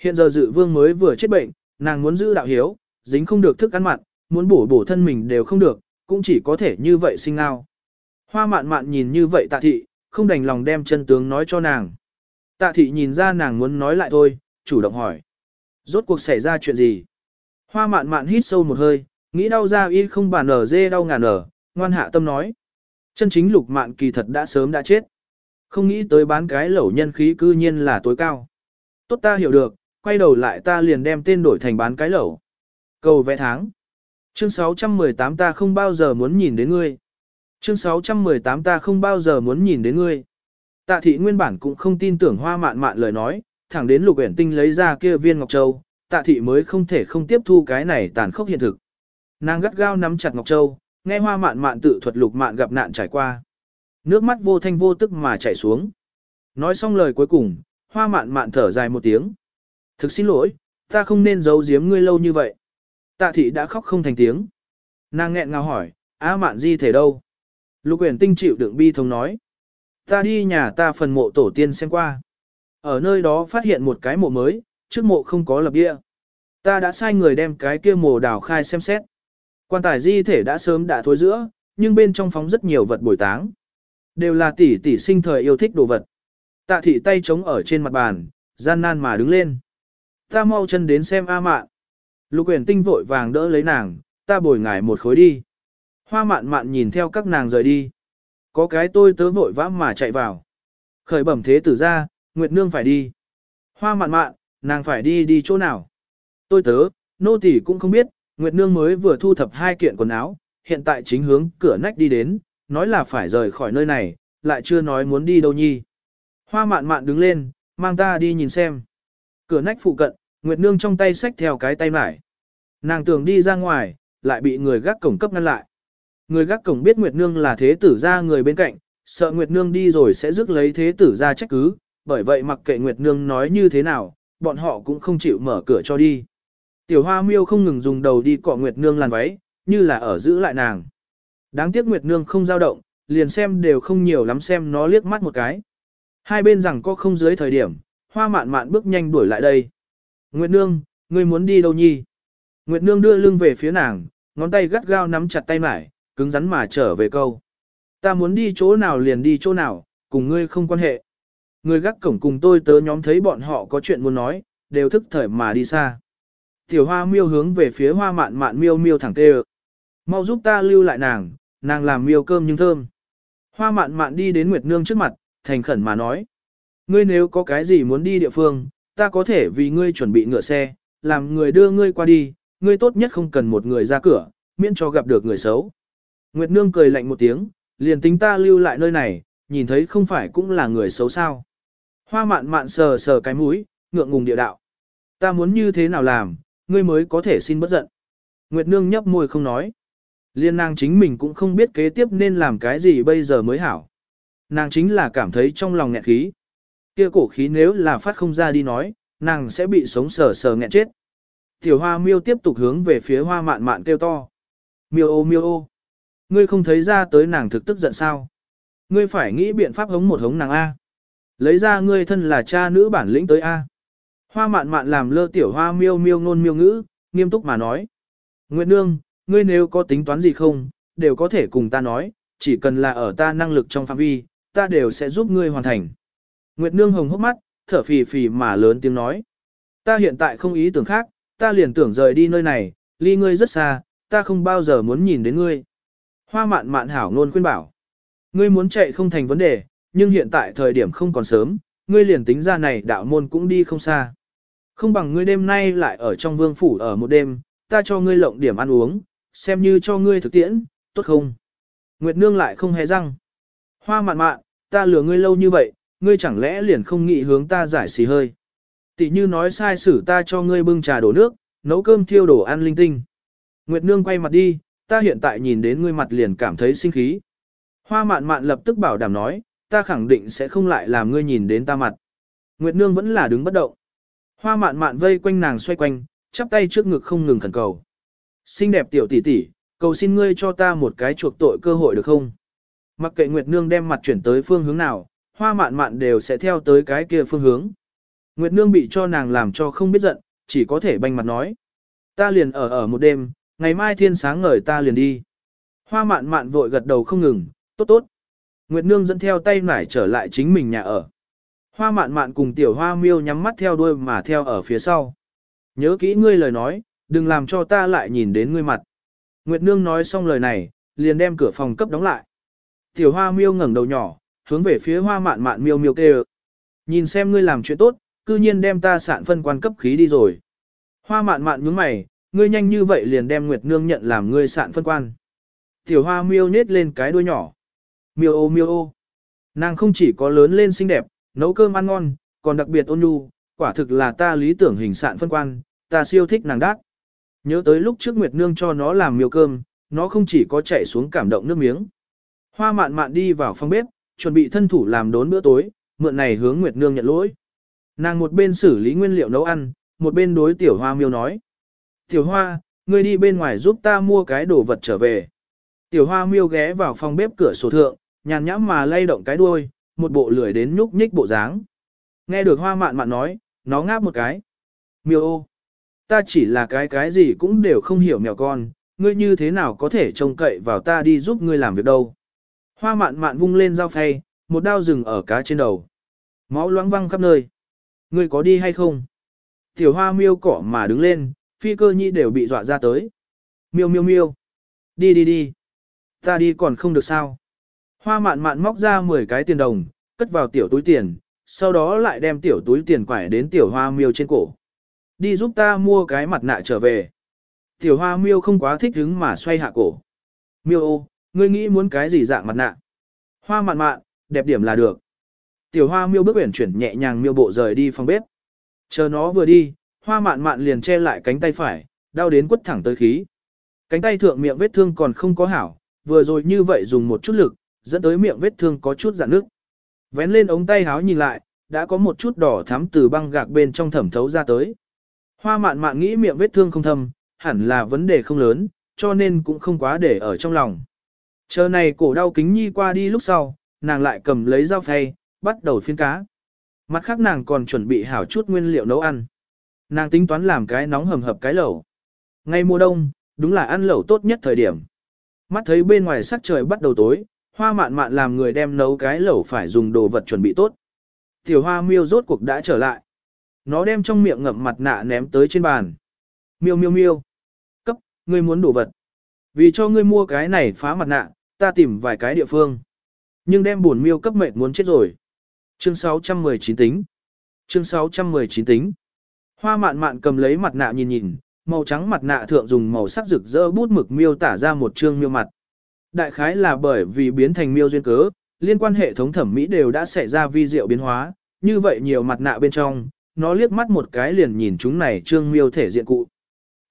Hiện giờ dự vương mới vừa chết bệnh, nàng muốn giữ đạo hiếu, dính không được thức ăn mặn, muốn bổ bổ thân mình đều không được, cũng chỉ có thể như vậy sinh ngao. Hoa mạn mạn nhìn như vậy tạ thị, không đành lòng đem chân tướng nói cho nàng. Tạ thị nhìn ra nàng muốn nói lại thôi, chủ động hỏi. Rốt cuộc xảy ra chuyện gì? Hoa mạn mạn hít sâu một hơi, nghĩ đau ra y không bàn ở dê đau ngàn ở ngoan hạ tâm nói. Chân chính lục mạn kỳ thật đã sớm đã chết. Không nghĩ tới bán cái lẩu nhân khí cư nhiên là tối cao. Tốt ta hiểu được, quay đầu lại ta liền đem tên đổi thành bán cái lẩu. Cầu vẽ tháng. Chương 618 ta không bao giờ muốn nhìn đến ngươi. Chương 618 ta không bao giờ muốn nhìn đến ngươi. Tạ thị nguyên bản cũng không tin tưởng hoa mạn mạn lời nói, thẳng đến lục uyển tinh lấy ra kia viên ngọc châu, tạ thị mới không thể không tiếp thu cái này tàn khốc hiện thực. Nàng gắt gao nắm chặt ngọc châu, nghe hoa mạn mạn tự thuật lục mạn gặp nạn trải qua. Nước mắt vô thanh vô tức mà chảy xuống. Nói xong lời cuối cùng, hoa mạn mạn thở dài một tiếng. Thực xin lỗi, ta không nên giấu giếm ngươi lâu như vậy. Tạ thị đã khóc không thành tiếng. Nàng nghẹn ngào hỏi, á mạn di thể đâu? Lục uyển tinh chịu đựng bi thống nói. Ta đi nhà ta phần mộ tổ tiên xem qua. Ở nơi đó phát hiện một cái mộ mới, trước mộ không có lập địa. Ta đã sai người đem cái kia mộ đào khai xem xét. Quan tài di thể đã sớm đã thối giữa, nhưng bên trong phóng rất nhiều vật bồi táng. Đều là tỷ tỷ sinh thời yêu thích đồ vật. Tạ thị tay chống ở trên mặt bàn, gian nan mà đứng lên. Ta mau chân đến xem A mạn. Lục uyển tinh vội vàng đỡ lấy nàng, ta bồi ngải một khối đi. Hoa mạn mạn nhìn theo các nàng rời đi. Có cái tôi tớ vội vã mà chạy vào. Khởi bẩm thế tử ra, Nguyệt Nương phải đi. Hoa mạn mạn, nàng phải đi đi chỗ nào? Tôi tớ, nô tỳ cũng không biết, Nguyệt Nương mới vừa thu thập hai kiện quần áo, hiện tại chính hướng cửa nách đi đến, nói là phải rời khỏi nơi này, lại chưa nói muốn đi đâu nhi. Hoa mạn mạn đứng lên, mang ta đi nhìn xem. Cửa nách phụ cận, Nguyệt Nương trong tay xách theo cái tay mải. Nàng tưởng đi ra ngoài, lại bị người gác cổng cấp ngăn lại. Người gác cổng biết Nguyệt Nương là thế tử ra người bên cạnh, sợ Nguyệt Nương đi rồi sẽ rước lấy thế tử ra trách cứ, bởi vậy mặc kệ Nguyệt Nương nói như thế nào, bọn họ cũng không chịu mở cửa cho đi. Tiểu Hoa Miêu không ngừng dùng đầu đi cọ Nguyệt Nương làn váy, như là ở giữ lại nàng. Đáng tiếc Nguyệt Nương không dao động, liền xem đều không nhiều lắm xem nó liếc mắt một cái. Hai bên rằng có không dưới thời điểm, Hoa Mạn Mạn bước nhanh đuổi lại đây. Nguyệt Nương, ngươi muốn đi đâu nhi? Nguyệt Nương đưa lưng về phía nàng, ngón tay gắt gao nắm chặt tay mải, cứng rắn mà trở về câu. Ta muốn đi chỗ nào liền đi chỗ nào, cùng ngươi không quan hệ. Người gác cổng cùng tôi tớ nhóm thấy bọn họ có chuyện muốn nói, đều thức thời mà đi xa. Tiểu hoa miêu hướng về phía hoa mạn mạn miêu miêu thẳng tê Mau giúp ta lưu lại nàng, nàng làm miêu cơm nhưng thơm. Hoa mạn mạn đi đến Nguyệt Nương trước mặt, thành khẩn mà nói. Ngươi nếu có cái gì muốn đi địa phương, ta có thể vì ngươi chuẩn bị ngựa xe, làm người đưa ngươi qua đi, ngươi tốt nhất không cần một người ra cửa, miễn cho gặp được người xấu. Nguyệt Nương cười lạnh một tiếng, liền tính ta lưu lại nơi này, nhìn thấy không phải cũng là người xấu sao. Hoa mạn mạn sờ sờ cái mũi, ngượng ngùng địa đạo. Ta muốn như thế nào làm, ngươi mới có thể xin bất giận. Nguyệt Nương nhấp môi không nói. Liên nàng chính mình cũng không biết kế tiếp nên làm cái gì bây giờ mới hảo. Nàng chính là cảm thấy trong lòng nghẹn khí. Kia cổ khí nếu là phát không ra đi nói, nàng sẽ bị sống sờ sờ nghẹn chết. Tiểu hoa miêu tiếp tục hướng về phía hoa mạn mạn kêu to. Miêu ô miêu ô. Ngươi không thấy ra tới nàng thực tức giận sao? Ngươi phải nghĩ biện pháp hống một hống nàng A. Lấy ra ngươi thân là cha nữ bản lĩnh tới A. Hoa mạn mạn làm lơ tiểu hoa miêu miêu ngôn miêu ngữ, nghiêm túc mà nói. Nguyệt Nương, ngươi nếu có tính toán gì không, đều có thể cùng ta nói, chỉ cần là ở ta năng lực trong phạm vi, ta đều sẽ giúp ngươi hoàn thành. Nguyệt Nương hồng hốc mắt, thở phì phì mà lớn tiếng nói. Ta hiện tại không ý tưởng khác, ta liền tưởng rời đi nơi này, ly ngươi rất xa, ta không bao giờ muốn nhìn đến ngươi. Hoa mạn mạn hảo ngôn khuyên bảo. Ngươi muốn chạy không thành vấn đề, nhưng hiện tại thời điểm không còn sớm, ngươi liền tính ra này đạo môn cũng đi không xa. Không bằng ngươi đêm nay lại ở trong vương phủ ở một đêm, ta cho ngươi lộng điểm ăn uống, xem như cho ngươi thực tiễn, tốt không? Nguyệt Nương lại không hề răng. Hoa mạn mạn, ta lừa ngươi lâu như vậy, ngươi chẳng lẽ liền không nghĩ hướng ta giải xì hơi. Tỷ như nói sai xử ta cho ngươi bưng trà đổ nước, nấu cơm thiêu đổ ăn linh tinh. Nguyệt Nương quay mặt đi, ta hiện tại nhìn đến ngươi mặt liền cảm thấy sinh khí. Hoa mạn mạn lập tức bảo đảm nói, ta khẳng định sẽ không lại làm ngươi nhìn đến ta mặt. Nguyệt Nương vẫn là đứng bất động. Hoa mạn mạn vây quanh nàng xoay quanh, chắp tay trước ngực không ngừng khẩn cầu. Xinh đẹp tiểu tỷ tỷ, cầu xin ngươi cho ta một cái chuộc tội cơ hội được không? Mặc kệ Nguyệt Nương đem mặt chuyển tới phương hướng nào, hoa mạn mạn đều sẽ theo tới cái kia phương hướng. Nguyệt Nương bị cho nàng làm cho không biết giận, chỉ có thể banh mặt nói. Ta liền ở ở một đêm, ngày mai thiên sáng ngời ta liền đi. Hoa mạn mạn vội gật đầu không ngừng, tốt tốt. Nguyệt Nương dẫn theo tay nải trở lại chính mình nhà ở. Hoa mạn mạn cùng tiểu hoa miêu nhắm mắt theo đuôi mà theo ở phía sau. Nhớ kỹ ngươi lời nói, đừng làm cho ta lại nhìn đến ngươi mặt. Nguyệt Nương nói xong lời này, liền đem cửa phòng cấp đóng lại. Tiểu hoa miêu ngẩng đầu nhỏ, hướng về phía hoa mạn mạn miêu miêu kêu. Nhìn xem ngươi làm chuyện tốt, cư nhiên đem ta sạn phân quan cấp khí đi rồi. Hoa mạn mạn nhướng mày, ngươi nhanh như vậy liền đem Nguyệt Nương nhận làm ngươi sạn phân quan. Tiểu hoa miêu nết lên cái đuôi nhỏ. Miêu ô miêu ô. Nàng không chỉ có lớn lên xinh đẹp, nấu cơm ăn ngon, còn đặc biệt ôn nhu, quả thực là ta lý tưởng hình sạn phân quan, ta siêu thích nàng đát. Nhớ tới lúc trước Nguyệt Nương cho nó làm miêu cơm, nó không chỉ có chạy xuống cảm động nước miếng. Hoa mạn mạn đi vào phòng bếp, chuẩn bị thân thủ làm đốn bữa tối, mượn này hướng Nguyệt Nương nhận lỗi. Nàng một bên xử lý nguyên liệu nấu ăn, một bên đối tiểu hoa miêu nói. Tiểu hoa, ngươi đi bên ngoài giúp ta mua cái đồ vật trở về. Tiểu hoa miêu ghé vào phòng bếp cửa sổ thượng, nhàn nhãm mà lay động cái đuôi, một bộ lười đến nhúc nhích bộ dáng. Nghe được hoa mạn mạn nói, nó ngáp một cái. Miêu ô, ta chỉ là cái cái gì cũng đều không hiểu mèo con, ngươi như thế nào có thể trông cậy vào ta đi giúp ngươi làm việc đâu. Hoa mạn mạn vung lên dao phay, một đao rừng ở cá trên đầu. Máu loãng văng khắp nơi. Ngươi có đi hay không? Tiểu hoa miêu cỏ mà đứng lên, phi cơ nhi đều bị dọa ra tới. Miêu miêu miêu. Đi đi đi. Ta đi còn không được sao. Hoa mạn mạn móc ra 10 cái tiền đồng, cất vào tiểu túi tiền, sau đó lại đem tiểu túi tiền quải đến tiểu hoa miêu trên cổ. Đi giúp ta mua cái mặt nạ trở về. Tiểu hoa miêu không quá thích hứng mà xoay hạ cổ. Miêu ô, ngươi nghĩ muốn cái gì dạng mặt nạ? Hoa mạn mạn, đẹp điểm là được. Tiểu hoa miêu bước uyển chuyển nhẹ nhàng miêu bộ rời đi phòng bếp. Chờ nó vừa đi, hoa mạn mạn liền che lại cánh tay phải, đau đến quất thẳng tới khí. Cánh tay thượng miệng vết thương còn không có hảo, vừa rồi như vậy dùng một chút lực, dẫn tới miệng vết thương có chút dạn nước. Vén lên ống tay háo nhìn lại, đã có một chút đỏ thắm từ băng gạc bên trong thẩm thấu ra tới. Hoa mạn mạn nghĩ miệng vết thương không thâm, hẳn là vấn đề không lớn, cho nên cũng không quá để ở trong lòng. Chờ này cổ đau kính nhi qua đi lúc sau, nàng lại cầm lấy dao phay, bắt đầu phiên cá. Mặt khác nàng còn chuẩn bị hảo chút nguyên liệu nấu ăn. Nàng tính toán làm cái nóng hầm hập cái lẩu. Ngay mùa đông, đúng là ăn lẩu tốt nhất thời điểm. Mắt thấy bên ngoài sắc trời bắt đầu tối, hoa mạn mạn làm người đem nấu cái lẩu phải dùng đồ vật chuẩn bị tốt. Tiểu hoa miêu rốt cuộc đã trở lại. Nó đem trong miệng ngậm mặt nạ ném tới trên bàn. Miêu miêu miêu. Cấp, ngươi muốn đồ vật. Vì cho ngươi mua cái này phá mặt nạ, ta tìm vài cái địa phương. Nhưng đem buồn miêu cấp mệt muốn chết rồi. Chương 619 tính. Chương 619 tính. Hoa mạn mạn cầm lấy mặt nạ nhìn nhìn, màu trắng mặt nạ thượng dùng màu sắc rực rỡ bút mực miêu tả ra một chương miêu mặt. Đại khái là bởi vì biến thành miêu duyên cớ, liên quan hệ thống thẩm mỹ đều đã xảy ra vi diệu biến hóa, như vậy nhiều mặt nạ bên trong, nó liếc mắt một cái liền nhìn chúng này trương miêu thể diện cụ.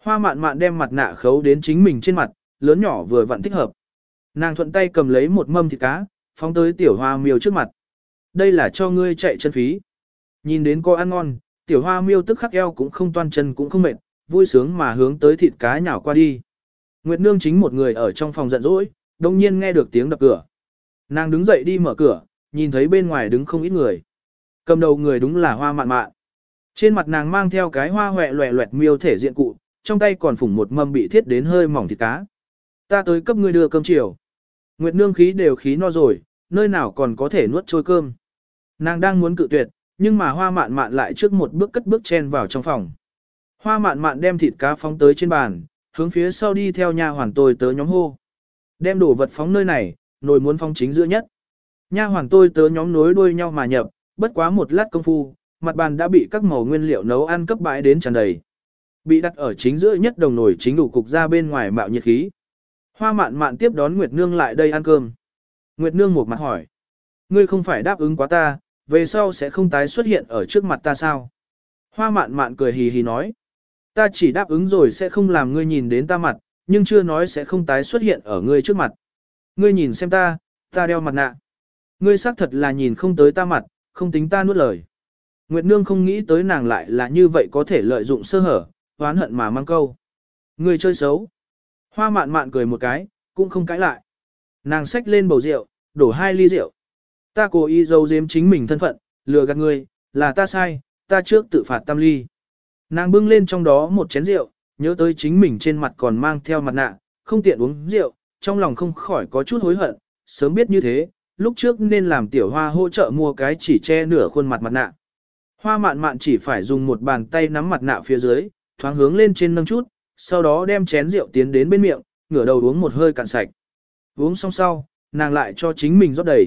Hoa mạn mạn đem mặt nạ khấu đến chính mình trên mặt, lớn nhỏ vừa vặn thích hợp. Nàng thuận tay cầm lấy một mâm thịt cá, phóng tới tiểu hoa miêu trước mặt. Đây là cho ngươi chạy chân phí. Nhìn đến cô ăn ngon, tiểu hoa miêu tức khắc eo cũng không toan chân cũng không mệt, vui sướng mà hướng tới thịt cá nhào qua đi. Nguyệt Nương chính một người ở trong phòng giận dỗi, đông nhiên nghe được tiếng đập cửa. Nàng đứng dậy đi mở cửa, nhìn thấy bên ngoài đứng không ít người. Cầm đầu người đúng là hoa mạn mạn. Trên mặt nàng mang theo cái hoa hoẹ loẹ loẹt miêu thể diện cụ, trong tay còn phủng một mâm bị thiết đến hơi mỏng thịt cá. Ta tới cấp ngươi đưa cơm chiều. Nguyệt nương khí đều khí no rồi, nơi nào còn có thể nuốt trôi cơm. Nàng đang muốn cự tuyệt, nhưng mà hoa mạn mạn lại trước một bước cất bước chen vào trong phòng. Hoa mạn mạn đem thịt cá phóng tới trên bàn, hướng phía sau đi theo nha hoàn tôi tớ nhóm hô. Đem đồ vật phóng nơi này, nồi muốn phóng chính giữa nhất. Nha hoàn tôi tớ nhóm nối đuôi nhau mà nhập, bất quá một lát công phu, mặt bàn đã bị các màu nguyên liệu nấu ăn cấp bãi đến tràn đầy. Bị đặt ở chính giữa nhất đồng nồi chính đủ cục ra bên ngoài mạo nhiệt khí. Hoa mạn mạn tiếp đón Nguyệt Nương lại đây ăn cơm. Nguyệt Nương một mặt hỏi. Ngươi không phải đáp ứng quá ta, về sau sẽ không tái xuất hiện ở trước mặt ta sao? Hoa mạn mạn cười hì hì nói. Ta chỉ đáp ứng rồi sẽ không làm ngươi nhìn đến ta mặt, nhưng chưa nói sẽ không tái xuất hiện ở ngươi trước mặt. Ngươi nhìn xem ta, ta đeo mặt nạ. Ngươi xác thật là nhìn không tới ta mặt, không tính ta nuốt lời. Nguyệt Nương không nghĩ tới nàng lại là như vậy có thể lợi dụng sơ hở, oán hận mà mang câu. Ngươi chơi xấu. Hoa mạn mạn cười một cái, cũng không cãi lại. Nàng xách lên bầu rượu, đổ hai ly rượu. Ta cố ý giấu giếm chính mình thân phận, lừa gạt ngươi, là ta sai, ta trước tự phạt tam ly. Nàng bưng lên trong đó một chén rượu, nhớ tới chính mình trên mặt còn mang theo mặt nạ, không tiện uống rượu, trong lòng không khỏi có chút hối hận, sớm biết như thế, lúc trước nên làm tiểu hoa hỗ trợ mua cái chỉ che nửa khuôn mặt mặt nạ. Hoa mạn mạn chỉ phải dùng một bàn tay nắm mặt nạ phía dưới, thoáng hướng lên trên nâng chút, sau đó đem chén rượu tiến đến bên miệng, ngửa đầu uống một hơi cạn sạch. Uống xong sau, nàng lại cho chính mình rót đầy.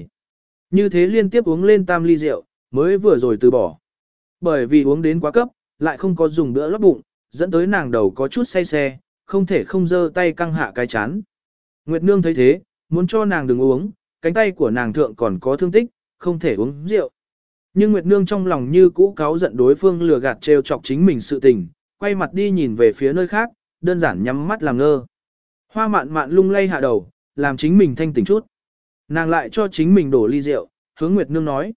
Như thế liên tiếp uống lên tam ly rượu, mới vừa rồi từ bỏ. Bởi vì uống đến quá cấp, lại không có dùng bữa lót bụng, dẫn tới nàng đầu có chút say xe, không thể không dơ tay căng hạ cái chán. Nguyệt Nương thấy thế, muốn cho nàng đừng uống, cánh tay của nàng thượng còn có thương tích, không thể uống rượu. Nhưng Nguyệt Nương trong lòng như cũ cáo giận đối phương lừa gạt trêu chọc chính mình sự tình, quay mặt đi nhìn về phía nơi khác, đơn giản nhắm mắt làm ngơ. Hoa mạn mạn lung lay hạ đầu, làm chính mình thanh tỉnh chút. Nàng lại cho chính mình đổ ly rượu, hướng Nguyệt Nương nói.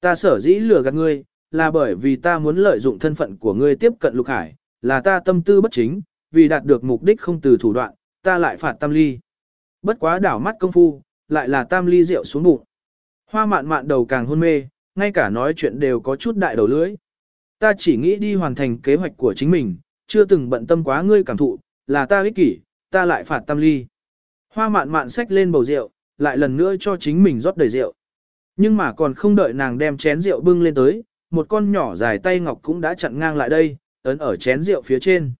Ta sở dĩ lừa gạt ngươi, là bởi vì ta muốn lợi dụng thân phận của ngươi tiếp cận Lục Hải, là ta tâm tư bất chính, vì đạt được mục đích không từ thủ đoạn, ta lại phạt tam ly. Bất quá đảo mắt công phu, lại là tam ly rượu xuống bụng. Hoa mạn mạn đầu càng hôn mê, ngay cả nói chuyện đều có chút đại đầu lưỡi. Ta chỉ nghĩ đi hoàn thành kế hoạch của chính mình, chưa từng bận tâm quá ngươi cảm thụ, là ta ích kỷ, ta lại phạt tam ly. Hoa mạn mạn xách lên bầu rượu, lại lần nữa cho chính mình rót đầy rượu. Nhưng mà còn không đợi nàng đem chén rượu bưng lên tới, một con nhỏ dài tay ngọc cũng đã chặn ngang lại đây, ấn ở chén rượu phía trên.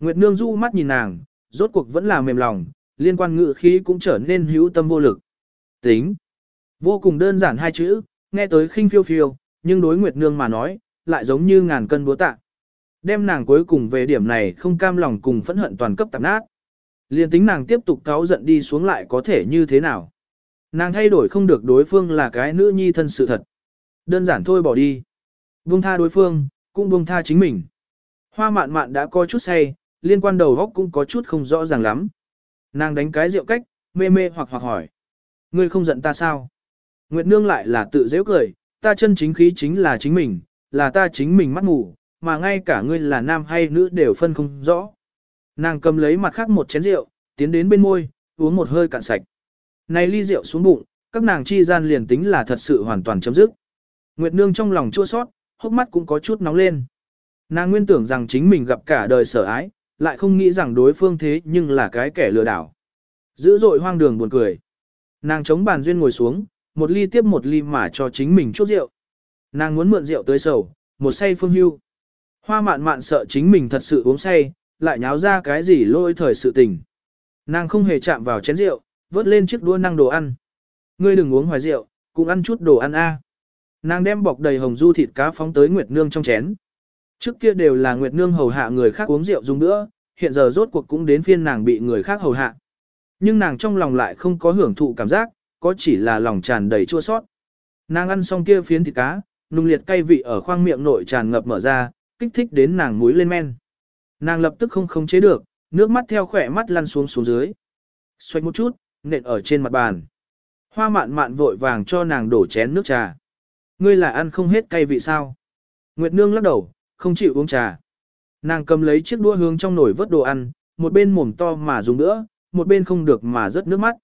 Nguyệt Nương du mắt nhìn nàng, rốt cuộc vẫn là mềm lòng, liên quan ngự khí cũng trở nên hữu tâm vô lực. Tính. Vô cùng đơn giản hai chữ, nghe tới khinh phiêu phiêu, nhưng đối Nguyệt Nương mà nói, lại giống như ngàn cân búa tạ. Đem nàng cuối cùng về điểm này không cam lòng cùng phẫn hận toàn cấp tạp nát. Liên tính nàng tiếp tục cáo giận đi xuống lại có thể như thế nào. Nàng thay đổi không được đối phương là cái nữ nhi thân sự thật. Đơn giản thôi bỏ đi. Buông tha đối phương, cũng buông tha chính mình. Hoa mạn mạn đã có chút say, liên quan đầu góc cũng có chút không rõ ràng lắm. Nàng đánh cái rượu cách, mê mê hoặc hoặc hỏi. Ngươi không giận ta sao? Nguyệt Nương lại là tự dễ cười, ta chân chính khí chính là chính mình, là ta chính mình mắt mù, mà ngay cả ngươi là nam hay nữ đều phân không rõ. Nàng cầm lấy mặt khác một chén rượu, tiến đến bên môi, uống một hơi cạn sạch. Này ly rượu xuống bụng, các nàng chi gian liền tính là thật sự hoàn toàn chấm dứt. Nguyệt Nương trong lòng chua sót, hốc mắt cũng có chút nóng lên. Nàng nguyên tưởng rằng chính mình gặp cả đời sở ái, lại không nghĩ rằng đối phương thế nhưng là cái kẻ lừa đảo. Dữ dội hoang đường buồn cười. Nàng chống bàn duyên ngồi xuống, một ly tiếp một ly mà cho chính mình chút rượu. Nàng muốn mượn rượu tới sầu, một say phương hưu. Hoa mạn mạn sợ chính mình thật sự uống say, lại nháo ra cái gì lôi thời sự tình. Nàng không hề chạm vào chén rượu, vớt lên chiếc đũa năng đồ ăn. Ngươi đừng uống hoài rượu, cũng ăn chút đồ ăn a. Nàng đem bọc đầy hồng du thịt cá phóng tới Nguyệt Nương trong chén. Trước kia đều là Nguyệt Nương hầu hạ người khác uống rượu dùng nữa, hiện giờ rốt cuộc cũng đến phiên nàng bị người khác hầu hạ. Nhưng nàng trong lòng lại không có hưởng thụ cảm giác, có chỉ là lòng tràn đầy chua sót. Nàng ăn xong kia phiến thịt cá, nung liệt cay vị ở khoang miệng nội tràn ngập mở ra, kích thích đến nàng mũi lên men. Nàng lập tức không khống chế được, nước mắt theo khỏe mắt lăn xuống xuống dưới. Xoay một chút, nện ở trên mặt bàn. Hoa mạn mạn vội vàng cho nàng đổ chén nước trà. Ngươi là ăn không hết cay vị sao? Nguyệt Nương lắc đầu, không chịu uống trà. Nàng cầm lấy chiếc đũa hướng trong nồi vớt đồ ăn, một bên mồm to mà dùng nữa, một bên không được mà rớt nước mắt.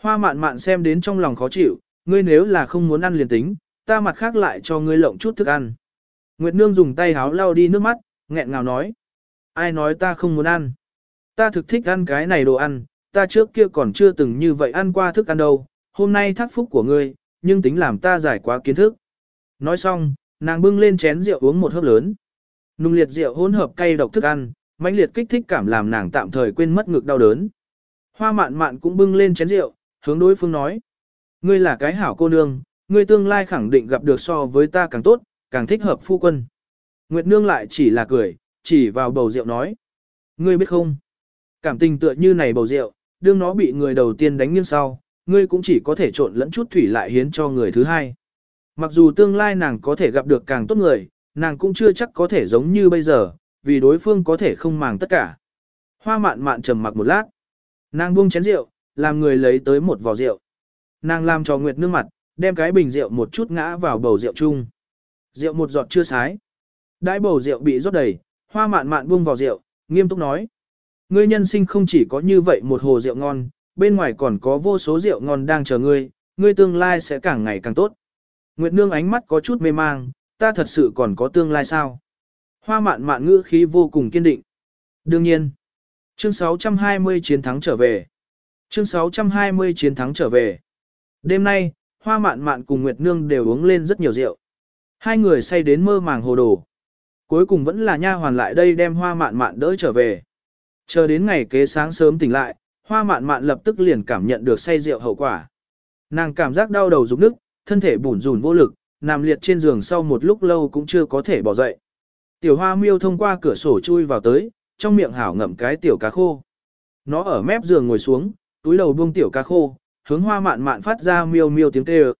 Hoa mạn mạn xem đến trong lòng khó chịu, ngươi nếu là không muốn ăn liền tính, ta mặt khác lại cho ngươi lộng chút thức ăn. Nguyệt Nương dùng tay háo lau đi nước mắt, nghẹn ngào nói. Ai nói ta không muốn ăn? Ta thực thích ăn cái này đồ ăn, ta trước kia còn chưa từng như vậy ăn qua thức ăn đâu, hôm nay thác phúc của ngươi, nhưng tính làm ta giải quá kiến thức. Nói xong, nàng bưng lên chén rượu uống một hớp lớn. Nung liệt rượu hỗn hợp cay độc thức ăn, mãnh liệt kích thích cảm làm nàng tạm thời quên mất ngực đau đớn. Hoa mạn mạn cũng bưng lên chén rượu, hướng đối phương nói. Ngươi là cái hảo cô nương, ngươi tương lai khẳng định gặp được so với ta càng tốt, càng thích hợp phu quân. Nguyệt nương lại chỉ là cười, chỉ vào bầu rượu nói. Ngươi biết không? Cảm tình tựa như này bầu rượu, đương nó bị người đầu tiên đánh nghiêng sau, ngươi cũng chỉ có thể trộn lẫn chút thủy lại hiến cho người thứ hai. Mặc dù tương lai nàng có thể gặp được càng tốt người, nàng cũng chưa chắc có thể giống như bây giờ, vì đối phương có thể không màng tất cả. Hoa mạn mạn trầm mặc một lát. Nàng buông chén rượu, làm người lấy tới một vò rượu. Nàng làm cho Nguyệt nương mặt, đem cái bình rượu một chút ngã vào bầu rượu chung. Rượu một giọt chưa sái. Đãi bầu rượu bị rót đầy, hoa mạn mạn buông vào rượu, nghiêm túc nói. Ngươi nhân sinh không chỉ có như vậy một hồ rượu ngon, bên ngoài còn có vô số rượu ngon đang chờ ngươi, ngươi tương lai sẽ càng ngày càng tốt. Nguyệt Nương ánh mắt có chút mê mang, ta thật sự còn có tương lai sao? Hoa mạn mạn ngữ khí vô cùng kiên định. Đương nhiên. Chương 620 chiến thắng trở về. Chương 620 chiến thắng trở về. Đêm nay, Hoa mạn mạn cùng Nguyệt Nương đều uống lên rất nhiều rượu. Hai người say đến mơ màng hồ đồ. Cuối cùng vẫn là nha hoàn lại đây đem hoa mạn mạn đỡ trở về. Chờ đến ngày kế sáng sớm tỉnh lại, hoa mạn mạn lập tức liền cảm nhận được say rượu hậu quả. Nàng cảm giác đau đầu rụng nức, thân thể bủn rủn vô lực, nằm liệt trên giường sau một lúc lâu cũng chưa có thể bỏ dậy. Tiểu hoa miêu thông qua cửa sổ chui vào tới, trong miệng hảo ngậm cái tiểu cá khô. Nó ở mép giường ngồi xuống, túi đầu buông tiểu cá khô, hướng hoa mạn mạn phát ra miêu miêu tiếng kêu.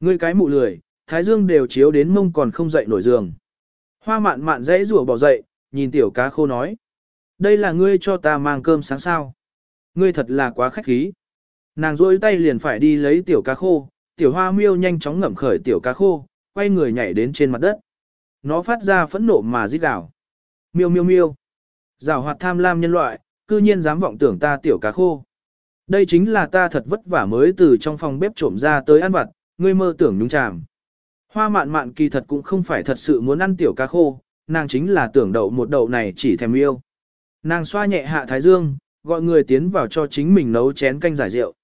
Ngươi cái mụ lười, thái dương đều chiếu đến mông còn không dậy nổi giường. Hoa mạn mạn dãy rủa bỏ dậy, nhìn tiểu cá khô nói. Đây là ngươi cho ta mang cơm sáng sao. Ngươi thật là quá khách khí. Nàng rôi tay liền phải đi lấy tiểu cá khô, tiểu hoa miêu nhanh chóng ngậm khởi tiểu cá khô, quay người nhảy đến trên mặt đất. Nó phát ra phẫn nộ mà rít gào. Miêu miêu miêu. Giảo hoạt tham lam nhân loại, cư nhiên dám vọng tưởng ta tiểu cá khô. Đây chính là ta thật vất vả mới từ trong phòng bếp trộm ra tới ăn vặt, ngươi mơ tưởng nhung chàm. Hoa mạn mạn kỳ thật cũng không phải thật sự muốn ăn tiểu cá khô, nàng chính là tưởng đậu một đậu này chỉ thèm yêu. Nàng xoa nhẹ hạ thái dương, gọi người tiến vào cho chính mình nấu chén canh giải rượu.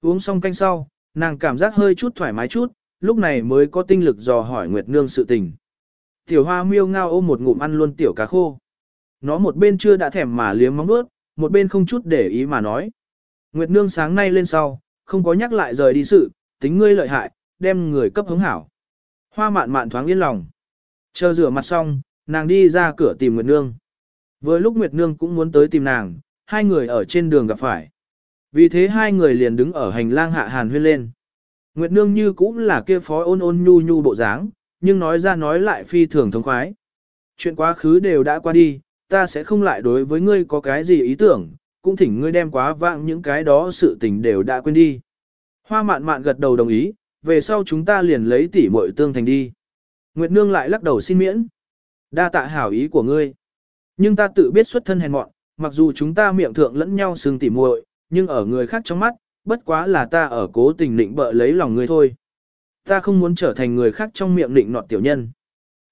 Uống xong canh sau, nàng cảm giác hơi chút thoải mái chút, lúc này mới có tinh lực dò hỏi Nguyệt Nương sự tình. Tiểu hoa miêu ngao ôm một ngụm ăn luôn tiểu cá khô. Nó một bên chưa đã thèm mà liếm móng nuốt, một bên không chút để ý mà nói. Nguyệt Nương sáng nay lên sau, không có nhắc lại rời đi sự, tính ngươi lợi hại, đem người cấp hứng hảo. Hoa mạn mạn thoáng yên lòng. Chờ rửa mặt xong, nàng đi ra cửa tìm Nguyệt Nương. Vừa lúc Nguyệt Nương cũng muốn tới tìm nàng, hai người ở trên đường gặp phải. Vì thế hai người liền đứng ở hành lang hạ hàn huyên lên. Nguyệt Nương như cũng là kia phó ôn ôn nhu nhu bộ dáng, nhưng nói ra nói lại phi thường thống khoái. Chuyện quá khứ đều đã qua đi, ta sẽ không lại đối với ngươi có cái gì ý tưởng, cũng thỉnh ngươi đem quá vãng những cái đó sự tình đều đã quên đi. Hoa mạn mạn gật đầu đồng ý, về sau chúng ta liền lấy tỉ muội tương thành đi. Nguyệt Nương lại lắc đầu xin miễn. Đa tạ hảo ý của ngươi. Nhưng ta tự biết xuất thân hèn mọn, mặc dù chúng ta miệng thượng lẫn nhau xương tỉ muội, nhưng ở người khác trong mắt, bất quá là ta ở cố tình định bợ lấy lòng ngươi thôi. Ta không muốn trở thành người khác trong miệng định nọt tiểu nhân.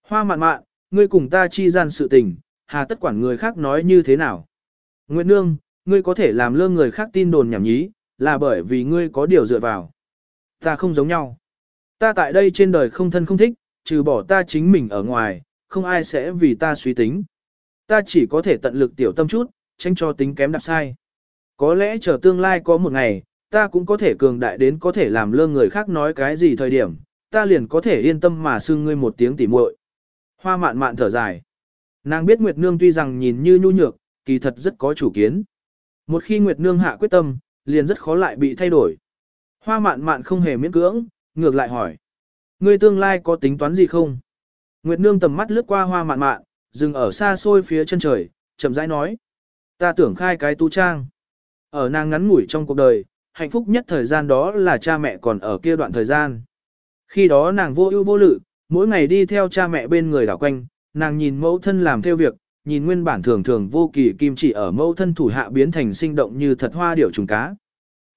Hoa mạn mạn, ngươi cùng ta chi gian sự tình, hà tất quản người khác nói như thế nào. Nguyệt Nương, ngươi có thể làm lơ người khác tin đồn nhảm nhí, là bởi vì ngươi có điều dựa vào. Ta không giống nhau. Ta tại đây trên đời không thân không thích, trừ bỏ ta chính mình ở ngoài, không ai sẽ vì ta suy tính. Ta chỉ có thể tận lực tiểu tâm chút, tránh cho tính kém đạp sai. Có lẽ chờ tương lai có một ngày, ta cũng có thể cường đại đến có thể làm lơ người khác nói cái gì thời điểm, ta liền có thể yên tâm mà xưng ngươi một tiếng tỉ muội. Hoa mạn mạn thở dài. Nàng biết Nguyệt Nương tuy rằng nhìn như nhu nhược, kỳ thật rất có chủ kiến. Một khi Nguyệt Nương hạ quyết tâm, liền rất khó lại bị thay đổi. Hoa mạn mạn không hề miễn cưỡng, ngược lại hỏi. Ngươi tương lai có tính toán gì không? Nguyệt Nương tầm mắt lướt qua hoa mạn mạn, dừng ở xa xôi phía chân trời, chậm rãi nói. Ta tưởng khai cái tu trang. Ở nàng ngắn ngủi trong cuộc đời, hạnh phúc nhất thời gian đó là cha mẹ còn ở kia đoạn thời gian. Khi đó nàng vô ưu vô lự, mỗi ngày đi theo cha mẹ bên người đảo quanh, nàng nhìn mẫu thân làm theo việc, nhìn nguyên bản thường thường vô kỳ kim chỉ ở mẫu thân thủ hạ biến thành sinh động như thật hoa điểu trùng cá.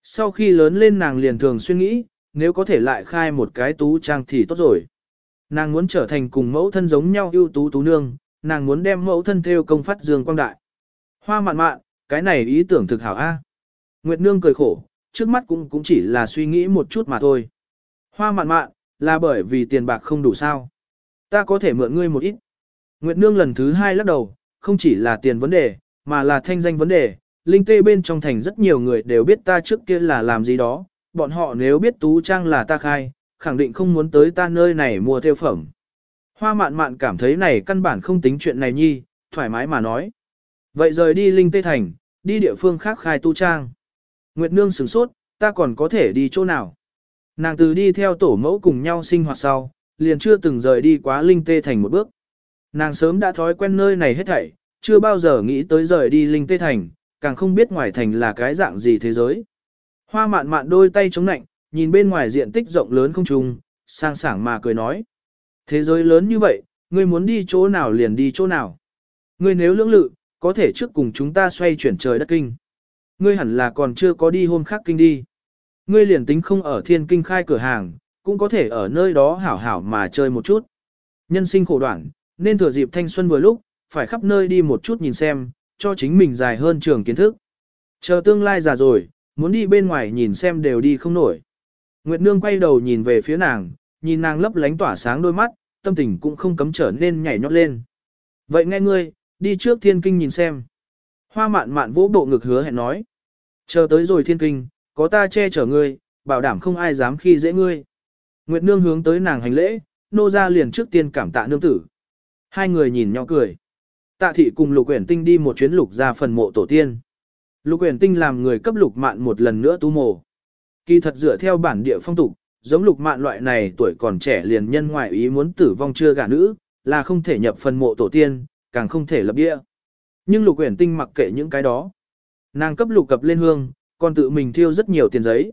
Sau khi lớn lên nàng liền thường suy nghĩ, nếu có thể lại khai một cái tú trang thì tốt rồi. Nàng muốn trở thành cùng mẫu thân giống nhau ưu tú tú nương, nàng muốn đem mẫu thân theo công phát dương quang đại. Hoa mạn mạn, cái này ý tưởng thực hảo a. Nguyệt nương cười khổ, trước mắt cũng cũng chỉ là suy nghĩ một chút mà thôi. Hoa mạn mạn, là bởi vì tiền bạc không đủ sao. Ta có thể mượn ngươi một ít. Nguyệt nương lần thứ hai lắc đầu, không chỉ là tiền vấn đề, mà là thanh danh vấn đề. Linh tê bên trong thành rất nhiều người đều biết ta trước kia là làm gì đó, bọn họ nếu biết tú trang là ta khai, khẳng định không muốn tới ta nơi này mua theo phẩm. Hoa mạn mạn cảm thấy này căn bản không tính chuyện này nhi, thoải mái mà nói. Vậy rời đi Linh Tê Thành, đi địa phương khác khai tu trang. Nguyệt Nương sửng sốt, ta còn có thể đi chỗ nào? Nàng từ đi theo tổ mẫu cùng nhau sinh hoạt sau, liền chưa từng rời đi quá Linh Tê Thành một bước. Nàng sớm đã thói quen nơi này hết thảy, chưa bao giờ nghĩ tới rời đi Linh Tê Thành, càng không biết ngoài thành là cái dạng gì thế giới. Hoa mạn mạn đôi tay chống nạnh, nhìn bên ngoài diện tích rộng lớn không trùng, sang sảng mà cười nói. Thế giới lớn như vậy, ngươi muốn đi chỗ nào liền đi chỗ nào. Ngươi nếu lưỡng lự, có thể trước cùng chúng ta xoay chuyển trời đất kinh. Ngươi hẳn là còn chưa có đi hôm khác kinh đi. Ngươi liền tính không ở thiên kinh khai cửa hàng, cũng có thể ở nơi đó hảo hảo mà chơi một chút. Nhân sinh khổ đoạn, nên thừa dịp thanh xuân vừa lúc, phải khắp nơi đi một chút nhìn xem, cho chính mình dài hơn trường kiến thức. Chờ tương lai già rồi, muốn đi bên ngoài nhìn xem đều đi không nổi. Nguyệt Nương quay đầu nhìn về phía nàng, nhìn nàng lấp lánh tỏa sáng đôi mắt, tâm tình cũng không cấm trở nên nhảy nhót lên. Vậy nghe ngươi, đi trước thiên kinh nhìn xem. Hoa mạn mạn vỗ bộ ngực hứa hẹn nói. Chờ tới rồi thiên kinh, có ta che chở ngươi, bảo đảm không ai dám khi dễ ngươi. Nguyệt Nương hướng tới nàng hành lễ, nô ra liền trước tiên cảm tạ nương tử. Hai người nhìn nhau cười. Tạ thị cùng lục uyển tinh đi một chuyến lục ra phần mộ tổ tiên. Lục uyển tinh làm người cấp lục mạn một lần nữa tu mồ. Kỳ thật dựa theo bản địa phong tục, giống lục mạn loại này tuổi còn trẻ liền nhân ngoại ý muốn tử vong chưa gả nữ, là không thể nhập phần mộ tổ tiên, càng không thể lập địa. Nhưng lục uyển tinh mặc kệ những cái đó. Nàng cấp lục cập lên hương, còn tự mình thiêu rất nhiều tiền giấy.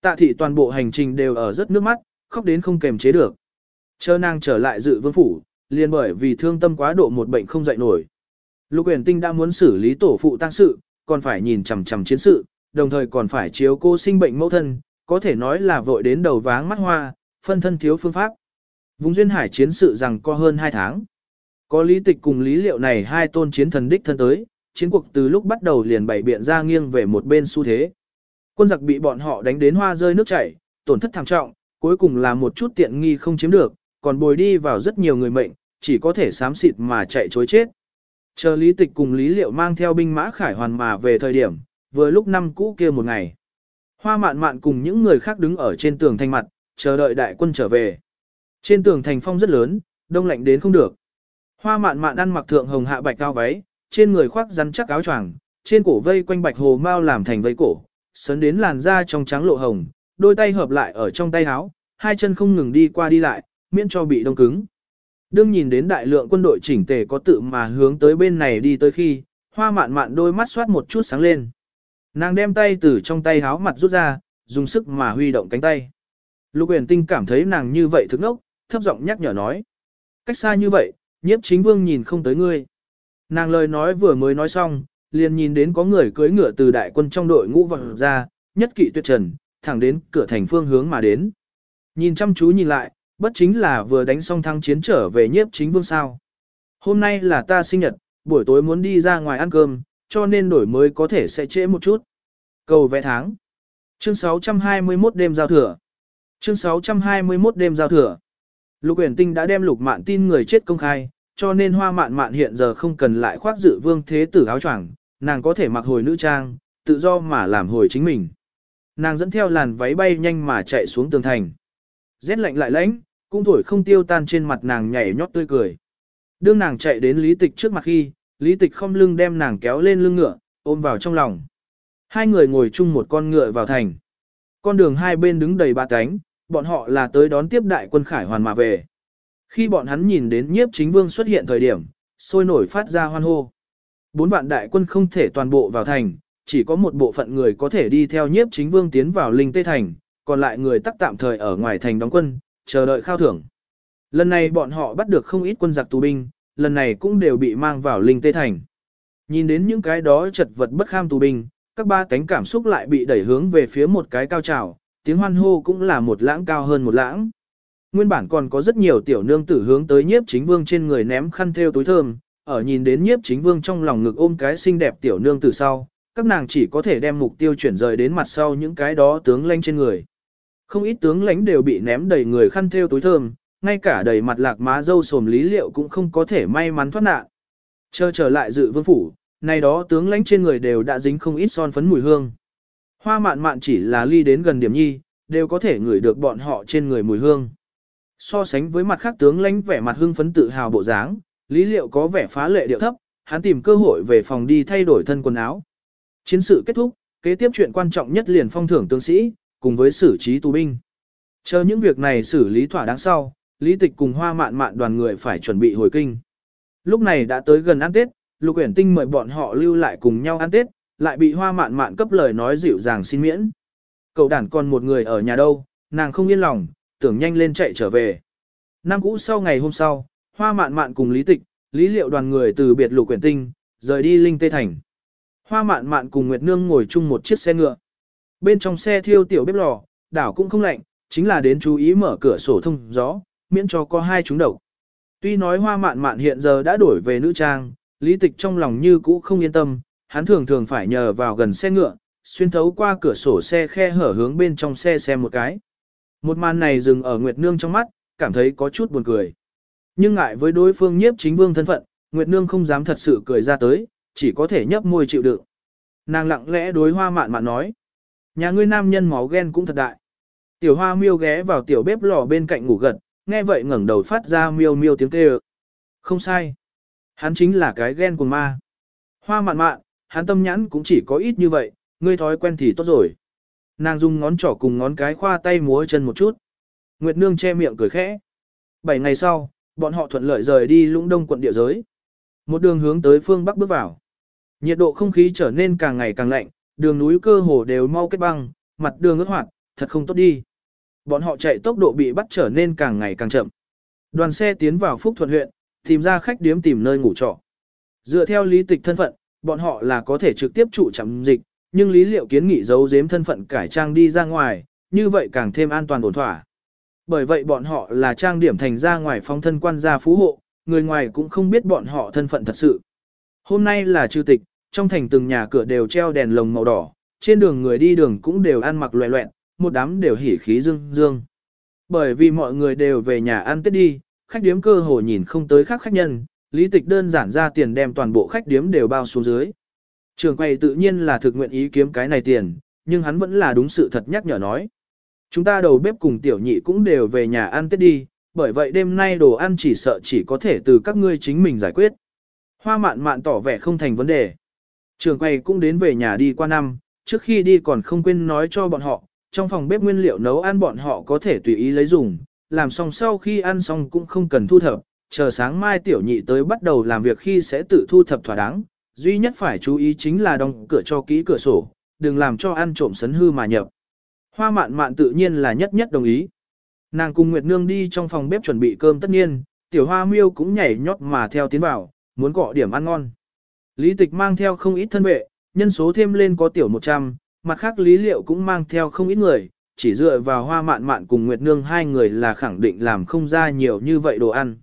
Tạ thị toàn bộ hành trình đều ở rất nước mắt, khóc đến không kềm chế được. Chờ nàng trở lại dự vương phủ, liền bởi vì thương tâm quá độ một bệnh không dậy nổi. Lục uyển tinh đã muốn xử lý tổ phụ tăng sự, còn phải nhìn chằm chằm chiến sự, đồng thời còn phải chiếu cô sinh bệnh mẫu thân, có thể nói là vội đến đầu váng mắt hoa, phân thân thiếu phương pháp. Vùng duyên hải chiến sự rằng có hơn 2 tháng. Có lý tịch cùng lý liệu này hai tôn chiến thần đích thân tới, chiến cuộc từ lúc bắt đầu liền bảy biện ra nghiêng về một bên xu thế. Quân giặc bị bọn họ đánh đến hoa rơi nước chảy, tổn thất thảm trọng, cuối cùng là một chút tiện nghi không chiếm được, còn bồi đi vào rất nhiều người mệnh, chỉ có thể sám xịt mà chạy chối chết. Chờ lý tịch cùng lý liệu mang theo binh mã khải hoàn mà về thời điểm, vừa lúc năm cũ kia một ngày. Hoa mạn mạn cùng những người khác đứng ở trên tường thành mặt, chờ đợi đại quân trở về. Trên tường thành phong rất lớn, đông lạnh đến không được. Hoa mạn mạn ăn mặc thượng hồng hạ bạch cao váy, trên người khoác rắn chắc áo choàng, trên cổ vây quanh bạch hồ mao làm thành vây cổ, sấn đến làn da trong trắng lộ hồng, đôi tay hợp lại ở trong tay áo, hai chân không ngừng đi qua đi lại, miễn cho bị đông cứng. Đương nhìn đến đại lượng quân đội chỉnh tề có tự mà hướng tới bên này đi tới khi, hoa mạn mạn đôi mắt xoát một chút sáng lên. Nàng đem tay từ trong tay háo mặt rút ra, dùng sức mà huy động cánh tay. Lục uyển tinh cảm thấy nàng như vậy thức nốc, thấp giọng nhắc nhở nói. Cách xa như vậy, nhiếp chính vương nhìn không tới ngươi. Nàng lời nói vừa mới nói xong, liền nhìn đến có người cưỡi ngựa từ đại quân trong đội ngũ vọt ra, nhất kỵ tuyệt trần, thẳng đến cửa thành phương hướng mà đến. Nhìn chăm chú nhìn lại, bất chính là vừa đánh xong thắng chiến trở về nhiếp chính vương sao. Hôm nay là ta sinh nhật, buổi tối muốn đi ra ngoài ăn cơm, cho nên đổi mới có thể sẽ trễ một chút. Cầu vẽ tháng. Chương 621 đêm giao thừa. Chương 621 đêm giao thừa. Lục Uyển Tinh đã đem Lục Mạn tin người chết công khai, cho nên Hoa Mạn Mạn hiện giờ không cần lại khoác dự vương thế tử áo choàng, nàng có thể mặc hồi nữ trang, tự do mà làm hồi chính mình. Nàng dẫn theo làn váy bay nhanh mà chạy xuống tường thành. Rét lạnh lại lãnh, cũng thổi không tiêu tan trên mặt nàng nhảy nhót tươi cười. Đương nàng chạy đến lý tịch trước mặt khi, lý tịch không lưng đem nàng kéo lên lưng ngựa, ôm vào trong lòng. Hai người ngồi chung một con ngựa vào thành. Con đường hai bên đứng đầy ba cánh, bọn họ là tới đón tiếp đại quân khải hoàn mà về. Khi bọn hắn nhìn đến nhiếp chính vương xuất hiện thời điểm, sôi nổi phát ra hoan hô. Bốn vạn đại quân không thể toàn bộ vào thành, chỉ có một bộ phận người có thể đi theo nhiếp chính vương tiến vào linh tê thành, còn lại người tắc tạm thời ở ngoài thành đóng quân, chờ đợi khao thưởng. Lần này bọn họ bắt được không ít quân giặc tù binh, lần này cũng đều bị mang vào linh tê thành. Nhìn đến những cái đó chật vật bất kham tù binh, các ba cánh cảm xúc lại bị đẩy hướng về phía một cái cao trào, tiếng hoan hô cũng là một lãng cao hơn một lãng. Nguyên bản còn có rất nhiều tiểu nương tử hướng tới nhiếp chính vương trên người ném khăn theo túi thơm, ở nhìn đến nhiếp chính vương trong lòng ngực ôm cái xinh đẹp tiểu nương tử sau, các nàng chỉ có thể đem mục tiêu chuyển rời đến mặt sau những cái đó tướng lãnh trên người. Không ít tướng lãnh đều bị ném đầy người khăn theo túi thơm, ngay cả đầy mặt lạc má dâu sồm lý liệu cũng không có thể may mắn thoát nạn. Chờ trở lại dự vương phủ, nay đó tướng lãnh trên người đều đã dính không ít son phấn mùi hương. Hoa mạn mạn chỉ là ly đến gần điểm nhi, đều có thể ngửi được bọn họ trên người mùi hương. So sánh với mặt khác tướng lãnh vẻ mặt hưng phấn tự hào bộ dáng, lý liệu có vẻ phá lệ điệu thấp, hắn tìm cơ hội về phòng đi thay đổi thân quần áo. Chiến sự kết thúc, kế tiếp chuyện quan trọng nhất liền phong thưởng tướng sĩ, cùng với xử trí tù binh. Chờ những việc này xử lý thỏa đáng sau, lý tịch cùng hoa mạn mạn đoàn người phải chuẩn bị hồi kinh. Lúc này đã tới gần ăn Tết, Lục Uyển Tinh mời bọn họ lưu lại cùng nhau ăn Tết, lại bị hoa mạn mạn cấp lời nói dịu dàng xin miễn. Cậu đàn còn một người ở nhà đâu, nàng không yên lòng, tưởng nhanh lên chạy trở về. Năm cũ sau ngày hôm sau, hoa mạn mạn cùng lý tịch, lý liệu đoàn người từ biệt lục quyển tinh, rời đi linh tê thành. Hoa mạn mạn cùng Nguyệt Nương ngồi chung một chiếc xe ngựa. Bên trong xe thiêu tiểu bếp lò, đảo cũng không lạnh, chính là đến chú ý mở cửa sổ thông gió, miễn cho có hai chúng độc. Tuy nói hoa mạn mạn hiện giờ đã đổi về nữ trang, lý tịch trong lòng như cũ không yên tâm, hắn thường thường phải nhờ vào gần xe ngựa, xuyên thấu qua cửa sổ xe khe hở hướng bên trong xe xem một cái. Một màn này dừng ở Nguyệt Nương trong mắt, cảm thấy có chút buồn cười. Nhưng ngại với đối phương nhiếp chính vương thân phận, Nguyệt Nương không dám thật sự cười ra tới, chỉ có thể nhấp môi chịu đựng. Nàng lặng lẽ đối hoa mạn mạn nói. Nhà ngươi nam nhân máu ghen cũng thật đại. Tiểu hoa miêu ghé vào tiểu bếp lò bên cạnh ngủ gật, nghe vậy ngẩng đầu phát ra miêu miêu tiếng kêu. Không sai. Hắn chính là cái ghen của ma. Hoa mạn mạn, hắn tâm nhãn cũng chỉ có ít như vậy, ngươi thói quen thì tốt rồi. Nàng dùng ngón trỏ cùng ngón cái khoa tay múa chân một chút. Nguyệt Nương che miệng cười khẽ. Bảy ngày sau, bọn họ thuận lợi rời đi lũng đông quận địa giới. Một đường hướng tới phương Bắc bước vào. Nhiệt độ không khí trở nên càng ngày càng lạnh, đường núi cơ hồ đều mau kết băng, mặt đường ướt hoạt, thật không tốt đi. Bọn họ chạy tốc độ bị bắt trở nên càng ngày càng chậm. Đoàn xe tiến vào Phúc Thuận huyện, tìm ra khách điếm tìm nơi ngủ trọ. Dựa theo lý tịch thân phận, bọn họ là có thể trực tiếp trụ chậm dịch, nhưng lý liệu kiến nghị giấu giếm thân phận cải trang đi ra ngoài, như vậy càng thêm an toàn ổn thỏa. Bởi vậy bọn họ là trang điểm thành ra ngoài phong thân quan gia phú hộ, người ngoài cũng không biết bọn họ thân phận thật sự. Hôm nay là trừ tịch, trong thành từng nhà cửa đều treo đèn lồng màu đỏ, trên đường người đi đường cũng đều ăn mặc loẹ loẹn, một đám đều hỉ khí dương dương. Bởi vì mọi người đều về nhà ăn tết đi, khách điếm cơ hồ nhìn không tới khác khách nhân, lý tịch đơn giản ra tiền đem toàn bộ khách điếm đều bao xuống dưới. Trường quay tự nhiên là thực nguyện ý kiếm cái này tiền, nhưng hắn vẫn là đúng sự thật nhắc nhở nói. Chúng ta đầu bếp cùng tiểu nhị cũng đều về nhà ăn tết đi, bởi vậy đêm nay đồ ăn chỉ sợ chỉ có thể từ các ngươi chính mình giải quyết. Hoa mạn mạn tỏ vẻ không thành vấn đề. Trường quay cũng đến về nhà đi qua năm, trước khi đi còn không quên nói cho bọn họ, trong phòng bếp nguyên liệu nấu ăn bọn họ có thể tùy ý lấy dùng, làm xong sau khi ăn xong cũng không cần thu thập, chờ sáng mai tiểu nhị tới bắt đầu làm việc khi sẽ tự thu thập thỏa đáng, duy nhất phải chú ý chính là đóng cửa cho kỹ cửa sổ, đừng làm cho ăn trộm sấn hư mà nhập. Hoa mạn mạn tự nhiên là nhất nhất đồng ý. Nàng cùng Nguyệt Nương đi trong phòng bếp chuẩn bị cơm tất nhiên, tiểu hoa miêu cũng nhảy nhót mà theo tiến vào, muốn cọ điểm ăn ngon. Lý tịch mang theo không ít thân vệ, nhân số thêm lên có tiểu 100, mặt khác lý liệu cũng mang theo không ít người, chỉ dựa vào hoa mạn mạn cùng Nguyệt Nương hai người là khẳng định làm không ra nhiều như vậy đồ ăn.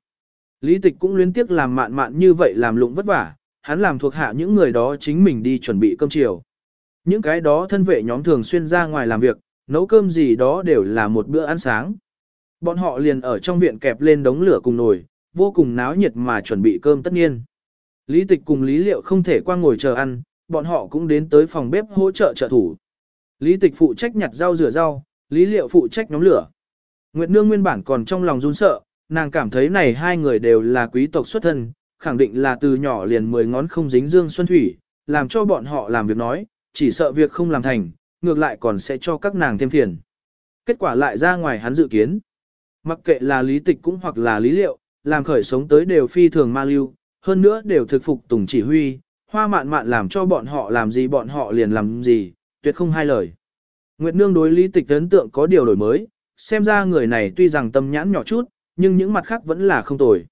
Lý tịch cũng liên tiếc làm mạn mạn như vậy làm lụng vất vả, hắn làm thuộc hạ những người đó chính mình đi chuẩn bị cơm chiều. Những cái đó thân vệ nhóm thường xuyên ra ngoài làm việc, nấu cơm gì đó đều là một bữa ăn sáng. Bọn họ liền ở trong viện kẹp lên đống lửa cùng nồi, vô cùng náo nhiệt mà chuẩn bị cơm tất nhiên. Lý tịch cùng Lý liệu không thể qua ngồi chờ ăn, bọn họ cũng đến tới phòng bếp hỗ trợ trợ thủ. Lý tịch phụ trách nhặt rau rửa rau, Lý liệu phụ trách nhóm lửa. Nguyệt Nương nguyên bản còn trong lòng run sợ, nàng cảm thấy này hai người đều là quý tộc xuất thân, khẳng định là từ nhỏ liền mười ngón không dính dương xuân thủy, làm cho bọn họ làm việc nói, chỉ sợ việc không làm thành, ngược lại còn sẽ cho các nàng thêm phiền. kết quả lại ra ngoài hắn dự kiến. Mặc kệ là lý tịch cũng hoặc là lý liệu, làm khởi sống tới đều phi thường ma lưu, hơn nữa đều thực phục tùng chỉ huy, hoa mạn mạn làm cho bọn họ làm gì bọn họ liền làm gì, tuyệt không hai lời. Nguyệt Nương đối lý tịch ấn tượng có điều đổi mới, xem ra người này tuy rằng tâm nhãn nhỏ chút, nhưng những mặt khác vẫn là không tồi.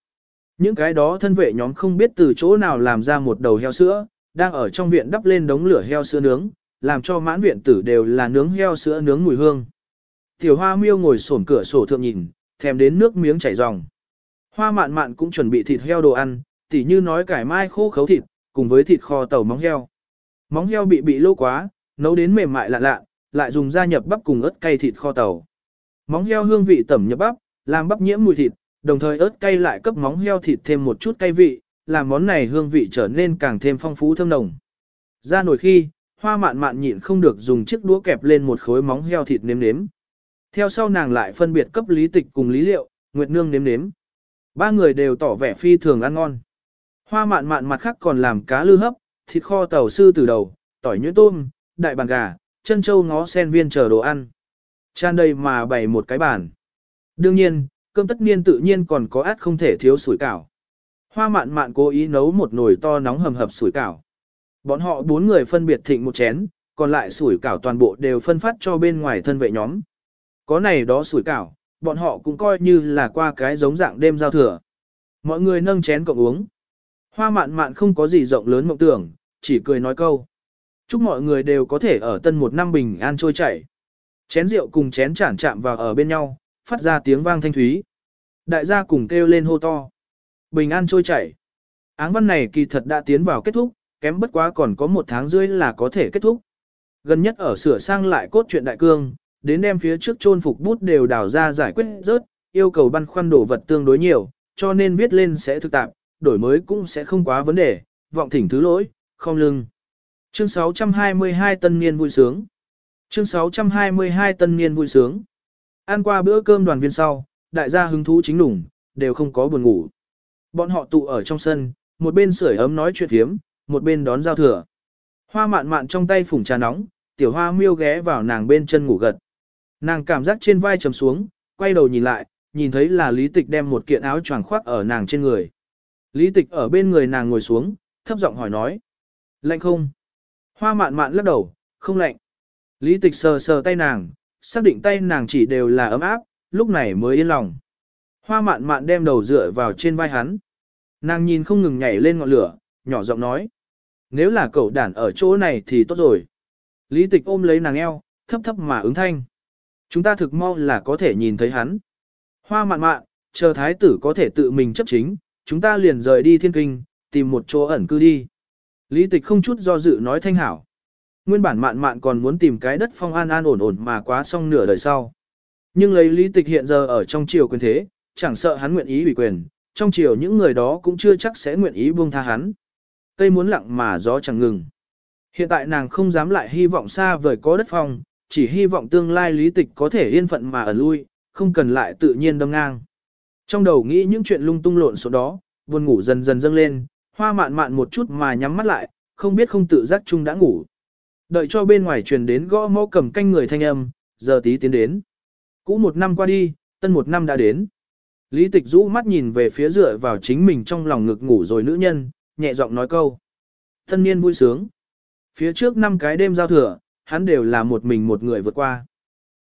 Những cái đó thân vệ nhóm không biết từ chỗ nào làm ra một đầu heo sữa, đang ở trong viện đắp lên đống lửa heo sữa nướng, làm cho mãn viện tử đều là nướng heo sữa nướng mùi hương. Tiểu hoa miêu ngồi sổn cửa sổ thượng nhìn, thèm đến nước miếng chảy ròng. Hoa mạn mạn cũng chuẩn bị thịt heo đồ ăn, tỉ như nói cải mai khô khấu thịt, cùng với thịt kho tàu móng heo. Móng heo bị bị lâu quá, nấu đến mềm mại lạ lạ, lại dùng gia nhập bắp cùng ớt cay thịt kho tàu. Móng heo hương vị tẩm nhập bắp, làm bắp nhiễm mùi thịt, đồng thời ớt cay lại cấp móng heo thịt thêm một chút cay vị, làm món này hương vị trở nên càng thêm phong phú thơm nồng. Ra nồi khi, hoa mạn mạn nhịn không được dùng chiếc đũa kẹp lên một khối móng heo thịt nếm nếm. Theo sau nàng lại phân biệt cấp lý tịch cùng lý liệu, nguyệt nương nếm nếm. Ba người đều tỏ vẻ phi thường ăn ngon. Hoa mạn mạn mặt khác còn làm cá lư hấp, thịt kho tàu sư từ đầu, tỏi nhuyễn tôm, đại bàn gà, chân châu ngó sen viên chờ đồ ăn. Chan đây mà bày một cái bàn. Đương nhiên, cơm tất niên tự nhiên còn có át không thể thiếu sủi cảo. Hoa mạn mạn cố ý nấu một nồi to nóng hầm hập sủi cảo. Bọn họ bốn người phân biệt thịnh một chén, còn lại sủi cảo toàn bộ đều phân phát cho bên ngoài thân vệ nhóm. Có này đó sủi cảo, bọn họ cũng coi như là qua cái giống dạng đêm giao thừa. Mọi người nâng chén cộng uống. Hoa mạn mạn không có gì rộng lớn mộng tưởng, chỉ cười nói câu. Chúc mọi người đều có thể ở tân một năm bình an trôi chảy. Chén rượu cùng chén chản chạm vào ở bên nhau, phát ra tiếng vang thanh thúy. Đại gia cùng kêu lên hô to. Bình an trôi chảy. Áng văn này kỳ thật đã tiến vào kết thúc, kém bất quá còn có một tháng rưỡi là có thể kết thúc. Gần nhất ở sửa sang lại cốt truyện đại cương, đến đem phía trước chôn phục bút đều đào ra giải quyết rớt, yêu cầu băn khoăn đổ vật tương đối nhiều, cho nên viết lên sẽ thực tạp, đổi mới cũng sẽ không quá vấn đề, vọng thỉnh thứ lỗi, không lưng. Chương 622 tân niên vui sướng. Chương 622 tân niên vui sướng. Ăn qua bữa cơm đoàn viên sau, đại gia hứng thú chính lủng, đều không có buồn ngủ. Bọn họ tụ ở trong sân, một bên sưởi ấm nói chuyện phiếm, một bên đón giao thừa. Hoa mạn mạn trong tay phủng trà nóng, tiểu hoa miêu ghé vào nàng bên chân ngủ gật. Nàng cảm giác trên vai trầm xuống, quay đầu nhìn lại, nhìn thấy là lý tịch đem một kiện áo choàng khoác ở nàng trên người. Lý tịch ở bên người nàng ngồi xuống, thấp giọng hỏi nói. Lạnh không? Hoa mạn mạn lắc đầu, không lạnh. Lý tịch sờ sờ tay nàng, xác định tay nàng chỉ đều là ấm áp, lúc này mới yên lòng. Hoa mạn mạn đem đầu dựa vào trên vai hắn. Nàng nhìn không ngừng nhảy lên ngọn lửa, nhỏ giọng nói. Nếu là cậu đản ở chỗ này thì tốt rồi. Lý tịch ôm lấy nàng eo, thấp thấp mà ứng thanh. Chúng ta thực mau là có thể nhìn thấy hắn. Hoa mạn mạn, chờ thái tử có thể tự mình chấp chính, chúng ta liền rời đi thiên kinh, tìm một chỗ ẩn cư đi. Lý tịch không chút do dự nói thanh hảo. Nguyên bản mạn mạn còn muốn tìm cái đất phong an an ổn ổn mà quá xong nửa đời sau. Nhưng lấy lý tịch hiện giờ ở trong triều quyền thế, chẳng sợ hắn nguyện ý ủy quyền, trong triều những người đó cũng chưa chắc sẽ nguyện ý buông tha hắn. Cây muốn lặng mà gió chẳng ngừng. Hiện tại nàng không dám lại hy vọng xa vời có đất phong, chỉ hy vọng tương lai lý tịch có thể yên phận mà ở lui, không cần lại tự nhiên đâm ngang. Trong đầu nghĩ những chuyện lung tung lộn số đó, buồn ngủ dần dần dâng lên, hoa mạn mạn một chút mà nhắm mắt lại, không biết không tự giác chung đã ngủ. Đợi cho bên ngoài truyền đến gõ mõ cầm canh người thanh âm, giờ tí tiến đến. Cũ một năm qua đi, tân một năm đã đến. Lý tịch rũ mắt nhìn về phía dựa vào chính mình trong lòng ngực ngủ rồi nữ nhân, nhẹ giọng nói câu. Tân niên vui sướng. Phía trước năm cái đêm giao thừa, hắn đều là một mình một người vượt qua.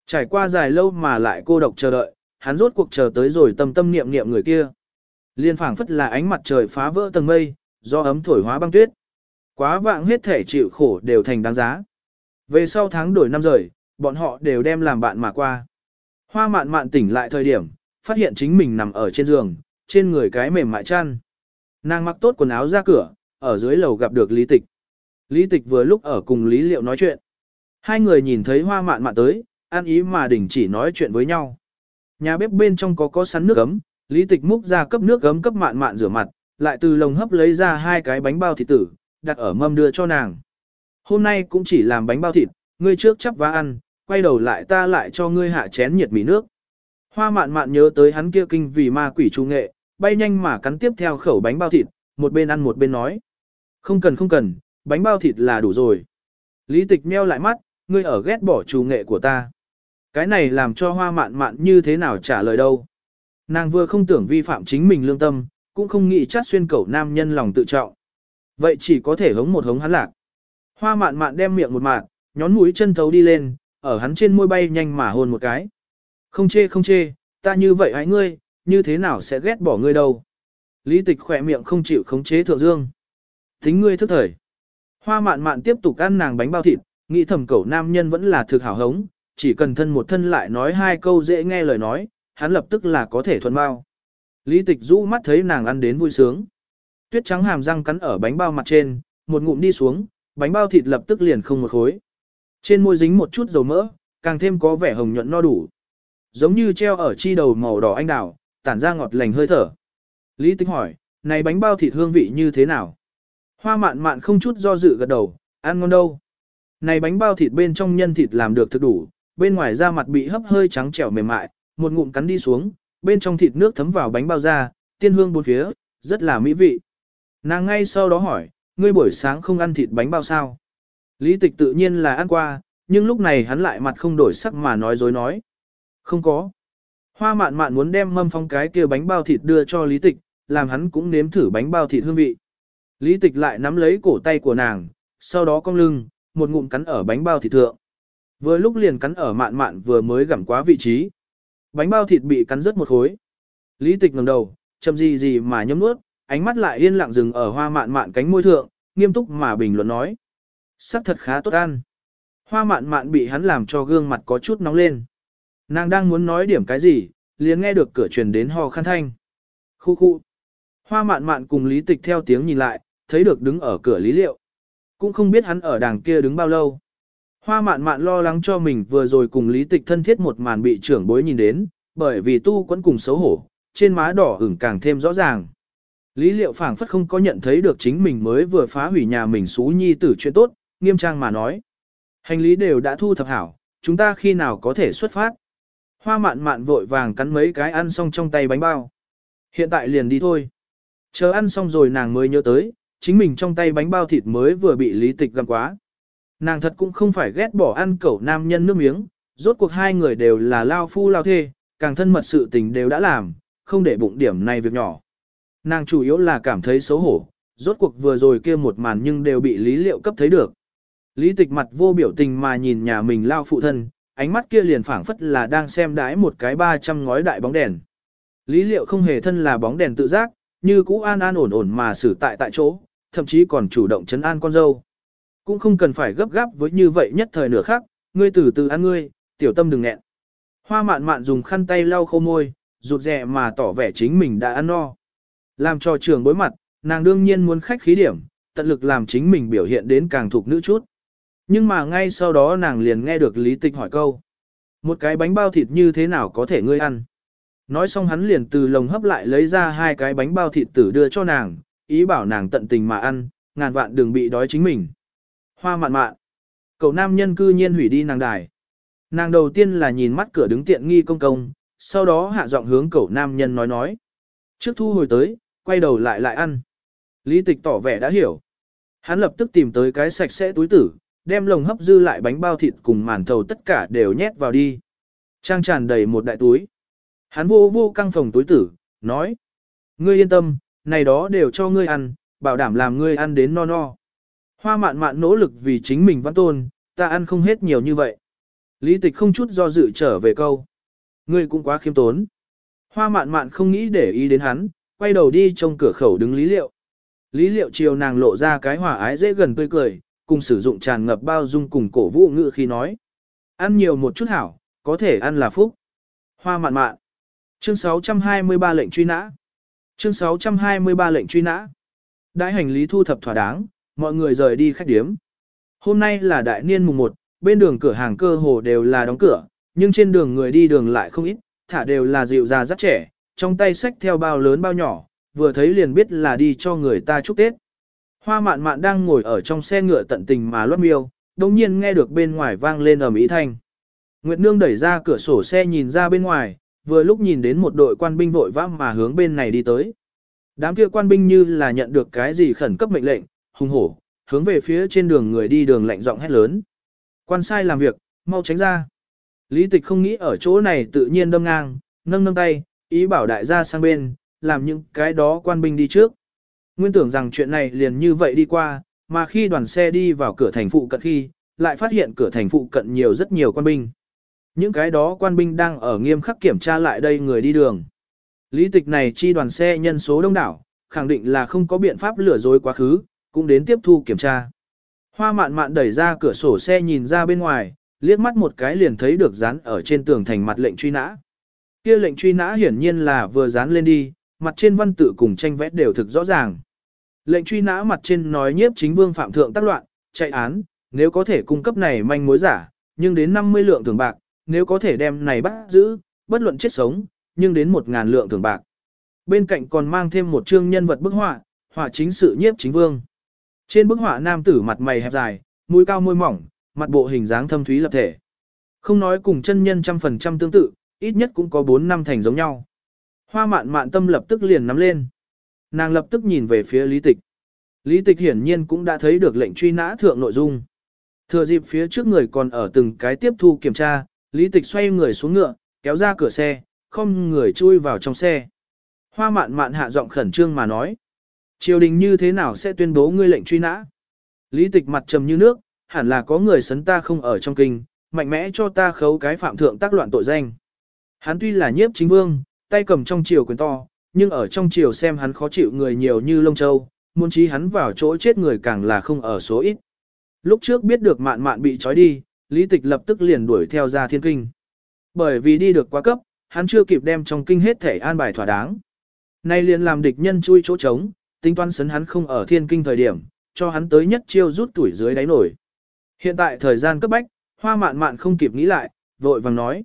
Trải qua dài lâu mà lại cô độc chờ đợi, hắn rốt cuộc chờ tới rồi tâm tâm niệm niệm người kia. Liên phảng phất là ánh mặt trời phá vỡ tầng mây, do ấm thổi hóa băng tuyết. Quá vạng hết thể chịu khổ đều thành đáng giá. Về sau tháng đổi năm rời, bọn họ đều đem làm bạn mà qua. Hoa mạn mạn tỉnh lại thời điểm, phát hiện chính mình nằm ở trên giường, trên người cái mềm mại chăn. Nàng mặc tốt quần áo ra cửa, ở dưới lầu gặp được Lý Tịch. Lý Tịch vừa lúc ở cùng Lý Liệu nói chuyện. Hai người nhìn thấy hoa mạn mạn tới, an ý mà đình chỉ nói chuyện với nhau. Nhà bếp bên trong có có sắn nước ấm, Lý Tịch múc ra cấp nước ấm cấp mạn mạn rửa mặt, lại từ lồng hấp lấy ra hai cái bánh bao thịt tử, đặt ở mâm đưa cho nàng. Hôm nay cũng chỉ làm bánh bao thịt, ngươi trước chắp vá ăn, quay đầu lại ta lại cho ngươi hạ chén nhiệt mì nước. Hoa mạn mạn nhớ tới hắn kia kinh vì ma quỷ trung nghệ, bay nhanh mà cắn tiếp theo khẩu bánh bao thịt, một bên ăn một bên nói. Không cần không cần, bánh bao thịt là đủ rồi. Lý tịch meo lại mắt, ngươi ở ghét bỏ trù nghệ của ta. Cái này làm cho hoa mạn mạn như thế nào trả lời đâu. Nàng vừa không tưởng vi phạm chính mình lương tâm, cũng không nghĩ chát xuyên cẩu nam nhân lòng tự trọng. Vậy chỉ có thể hống một hống hắn lạc. Hoa mạn mạn đem miệng một mạn, nhón mũi chân thấu đi lên, ở hắn trên môi bay nhanh mà hôn một cái. Không chê không chê, ta như vậy hãy ngươi, như thế nào sẽ ghét bỏ ngươi đâu. Lý tịch khỏe miệng không chịu khống chế thượng dương. Tính ngươi thức thời. Hoa mạn mạn tiếp tục ăn nàng bánh bao thịt, nghĩ thầm cẩu nam nhân vẫn là thực hảo hống, chỉ cần thân một thân lại nói hai câu dễ nghe lời nói, hắn lập tức là có thể thuận bao. Lý tịch rũ mắt thấy nàng ăn đến vui sướng. Tuyết trắng hàm răng cắn ở bánh bao mặt trên, một ngụm đi xuống, bánh bao thịt lập tức liền không một khối. Trên môi dính một chút dầu mỡ, càng thêm có vẻ hồng nhuận no đủ. Giống như treo ở chi đầu màu đỏ anh đào, tản ra ngọt lành hơi thở. Lý Tĩnh hỏi, này bánh bao thịt hương vị như thế nào? Hoa mạn mạn không chút do dự gật đầu, ăn ngon đâu. Này bánh bao thịt bên trong nhân thịt làm được thực đủ, bên ngoài da mặt bị hấp hơi trắng trẻo mềm mại, một ngụm cắn đi xuống, bên trong thịt nước thấm vào bánh bao da, tiên hương bốn phía, rất là mỹ vị. Nàng ngay sau đó hỏi, ngươi buổi sáng không ăn thịt bánh bao sao? Lý tịch tự nhiên là ăn qua, nhưng lúc này hắn lại mặt không đổi sắc mà nói dối nói. Không có. Hoa mạn mạn muốn đem mâm phong cái kia bánh bao thịt đưa cho lý tịch, làm hắn cũng nếm thử bánh bao thịt hương vị. Lý tịch lại nắm lấy cổ tay của nàng, sau đó cong lưng, một ngụm cắn ở bánh bao thịt thượng. Vừa lúc liền cắn ở mạn mạn vừa mới gặm quá vị trí. Bánh bao thịt bị cắn rớt một khối. Lý tịch ngẩng đầu, chậm gì gì mà nhấm nuốt, ánh mắt lại yên lặng dừng ở hoa mạn mạn cánh môi thượng, nghiêm túc mà bình luận nói. Sắc thật khá tốt ăn. Hoa mạn mạn bị hắn làm cho gương mặt có chút nóng lên. Nàng đang muốn nói điểm cái gì, liền nghe được cửa truyền đến ho khăn thanh. Khu khu. Hoa mạn mạn cùng lý tịch theo tiếng nhìn lại, thấy được đứng ở cửa lý liệu. Cũng không biết hắn ở đàng kia đứng bao lâu. Hoa mạn mạn lo lắng cho mình vừa rồi cùng lý tịch thân thiết một màn bị trưởng bối nhìn đến, bởi vì tu quẫn cùng xấu hổ, trên má đỏ ửng càng thêm rõ ràng. Lý liệu phảng phất không có nhận thấy được chính mình mới vừa phá hủy nhà mình xú nhi tử chuyện tốt, nghiêm trang mà nói. Hành lý đều đã thu thập hảo, chúng ta khi nào có thể xuất phát. Hoa mạn mạn vội vàng cắn mấy cái ăn xong trong tay bánh bao. Hiện tại liền đi thôi. Chờ ăn xong rồi nàng mới nhớ tới, chính mình trong tay bánh bao thịt mới vừa bị lý tịch gặm quá. Nàng thật cũng không phải ghét bỏ ăn cẩu nam nhân nước miếng, rốt cuộc hai người đều là lao phu lao thê, càng thân mật sự tình đều đã làm, không để bụng điểm này việc nhỏ. Nàng chủ yếu là cảm thấy xấu hổ, rốt cuộc vừa rồi kia một màn nhưng đều bị lý liệu cấp thấy được. Lý tịch mặt vô biểu tình mà nhìn nhà mình lao phụ thân, ánh mắt kia liền phảng phất là đang xem đái một cái 300 ngói đại bóng đèn. Lý liệu không hề thân là bóng đèn tự giác, như cũ an an ổn ổn mà xử tại tại chỗ, thậm chí còn chủ động chấn an con dâu. Cũng không cần phải gấp gáp với như vậy nhất thời nửa khác, ngươi từ từ ăn ngươi, tiểu tâm đừng nghẹn. Hoa mạn mạn dùng khăn tay lau khô môi, rụt rè mà tỏ vẻ chính mình đã ăn no. Làm cho trường bối mặt, nàng đương nhiên muốn khách khí điểm, tận lực làm chính mình biểu hiện đến càng thuộc nữ chút. Nhưng mà ngay sau đó nàng liền nghe được lý tịch hỏi câu. Một cái bánh bao thịt như thế nào có thể ngươi ăn? Nói xong hắn liền từ lồng hấp lại lấy ra hai cái bánh bao thịt tử đưa cho nàng, ý bảo nàng tận tình mà ăn, ngàn vạn đừng bị đói chính mình. Hoa mạn mạn. Cậu nam nhân cư nhiên hủy đi nàng đài. Nàng đầu tiên là nhìn mắt cửa đứng tiện nghi công công, sau đó hạ giọng hướng cậu nam nhân nói nói. Trước thu hồi tới, quay đầu lại lại ăn. Lý tịch tỏ vẻ đã hiểu. Hắn lập tức tìm tới cái sạch sẽ túi tử, đem lồng hấp dư lại bánh bao thịt cùng màn thầu tất cả đều nhét vào đi. Trang tràn đầy một đại túi. Hắn vô vô căng phòng túi tử, nói. Ngươi yên tâm, này đó đều cho ngươi ăn, bảo đảm làm ngươi ăn đến no no. Hoa mạn mạn nỗ lực vì chính mình văn tôn, ta ăn không hết nhiều như vậy. Lý tịch không chút do dự trở về câu. Ngươi cũng quá khiêm tốn. Hoa mạn mạn không nghĩ để ý đến hắn, quay đầu đi trong cửa khẩu đứng lý liệu. Lý liệu chiều nàng lộ ra cái hòa ái dễ gần tươi cười, cùng sử dụng tràn ngập bao dung cùng cổ vũ ngự khi nói. Ăn nhiều một chút hảo, có thể ăn là phúc. Hoa mạn mạn. Chương 623 lệnh truy nã. Chương 623 lệnh truy nã. Đại hành lý thu thập thỏa đáng, mọi người rời đi khách điếm. Hôm nay là đại niên mùng 1, bên đường cửa hàng cơ hồ đều là đóng cửa, nhưng trên đường người đi đường lại không ít, thả đều là dịu già rất trẻ, trong tay sách theo bao lớn bao nhỏ, vừa thấy liền biết là đi cho người ta chúc Tết. Hoa mạn mạn đang ngồi ở trong xe ngựa tận tình mà loát miêu, đồng nhiên nghe được bên ngoài vang lên ở mỹ thanh. Nguyệt Nương đẩy ra cửa sổ xe nhìn ra bên ngoài, vừa lúc nhìn đến một đội quan binh vội vã mà hướng bên này đi tới. Đám kia quan binh như là nhận được cái gì khẩn cấp mệnh lệnh, hung hổ, hướng về phía trên đường người đi đường lạnh giọng hét lớn. Quan sai làm việc, mau tránh ra. Lý tịch không nghĩ ở chỗ này tự nhiên đâm ngang, nâng nâng tay, ý bảo đại gia sang bên, làm những cái đó quan binh đi trước. Nguyên tưởng rằng chuyện này liền như vậy đi qua, mà khi đoàn xe đi vào cửa thành phụ cận khi, lại phát hiện cửa thành phụ cận nhiều rất nhiều quan binh. Những cái đó quan binh đang ở nghiêm khắc kiểm tra lại đây người đi đường. Lý tịch này chi đoàn xe nhân số đông đảo, khẳng định là không có biện pháp lừa dối quá khứ, cũng đến tiếp thu kiểm tra. Hoa mạn mạn đẩy ra cửa sổ xe nhìn ra bên ngoài, liếc mắt một cái liền thấy được dán ở trên tường thành mặt lệnh truy nã. Kia lệnh truy nã hiển nhiên là vừa dán lên đi, mặt trên văn tự cùng tranh vẽ đều thực rõ ràng. Lệnh truy nã mặt trên nói nhiếp chính vương phạm thượng tác loạn, chạy án, nếu có thể cung cấp này manh mối giả, nhưng đến 50 lượng thưởng bạc, nếu có thể đem này bắt giữ, bất luận chết sống, nhưng đến 1.000 lượng thưởng bạc. Bên cạnh còn mang thêm một chương nhân vật bức họa, họa chính sự nhiếp chính vương. Trên bức họa nam tử mặt mày hẹp dài, mũi cao môi mỏng, mặt bộ hình dáng thâm thúy lập thể. Không nói cùng chân nhân trăm phần trăm tương tự, ít nhất cũng có 4 năm thành giống nhau. Hoa mạn mạn tâm lập tức liền nắm lên. Nàng lập tức nhìn về phía lý tịch. Lý tịch hiển nhiên cũng đã thấy được lệnh truy nã thượng nội dung. Thừa dịp phía trước người còn ở từng cái tiếp thu kiểm tra, lý tịch xoay người xuống ngựa, kéo ra cửa xe, không người chui vào trong xe. Hoa mạn mạn hạ giọng khẩn trương mà nói. Triều đình như thế nào sẽ tuyên bố ngươi lệnh truy nã? Lý tịch mặt trầm như nước, hẳn là có người sấn ta không ở trong kinh, mạnh mẽ cho ta khấu cái phạm thượng tác loạn tội danh. Hắn tuy là nhiếp chính vương, tay cầm trong triều quyền to, nhưng ở trong triều xem hắn khó chịu người nhiều như lông châu, muốn trí hắn vào chỗ chết người càng là không ở số ít. Lúc trước biết được mạn mạn bị trói đi, lý tịch lập tức liền đuổi theo ra thiên kinh. Bởi vì đi được quá cấp, hắn chưa kịp đem trong kinh hết thể an bài thỏa đáng. Nay liền làm địch nhân chui chỗ trống, tính toán sấn hắn không ở thiên kinh thời điểm, cho hắn tới nhất chiêu rút tuổi dưới đáy nổi. Hiện tại thời gian cấp bách, hoa mạn mạn không kịp nghĩ lại, vội vàng nói.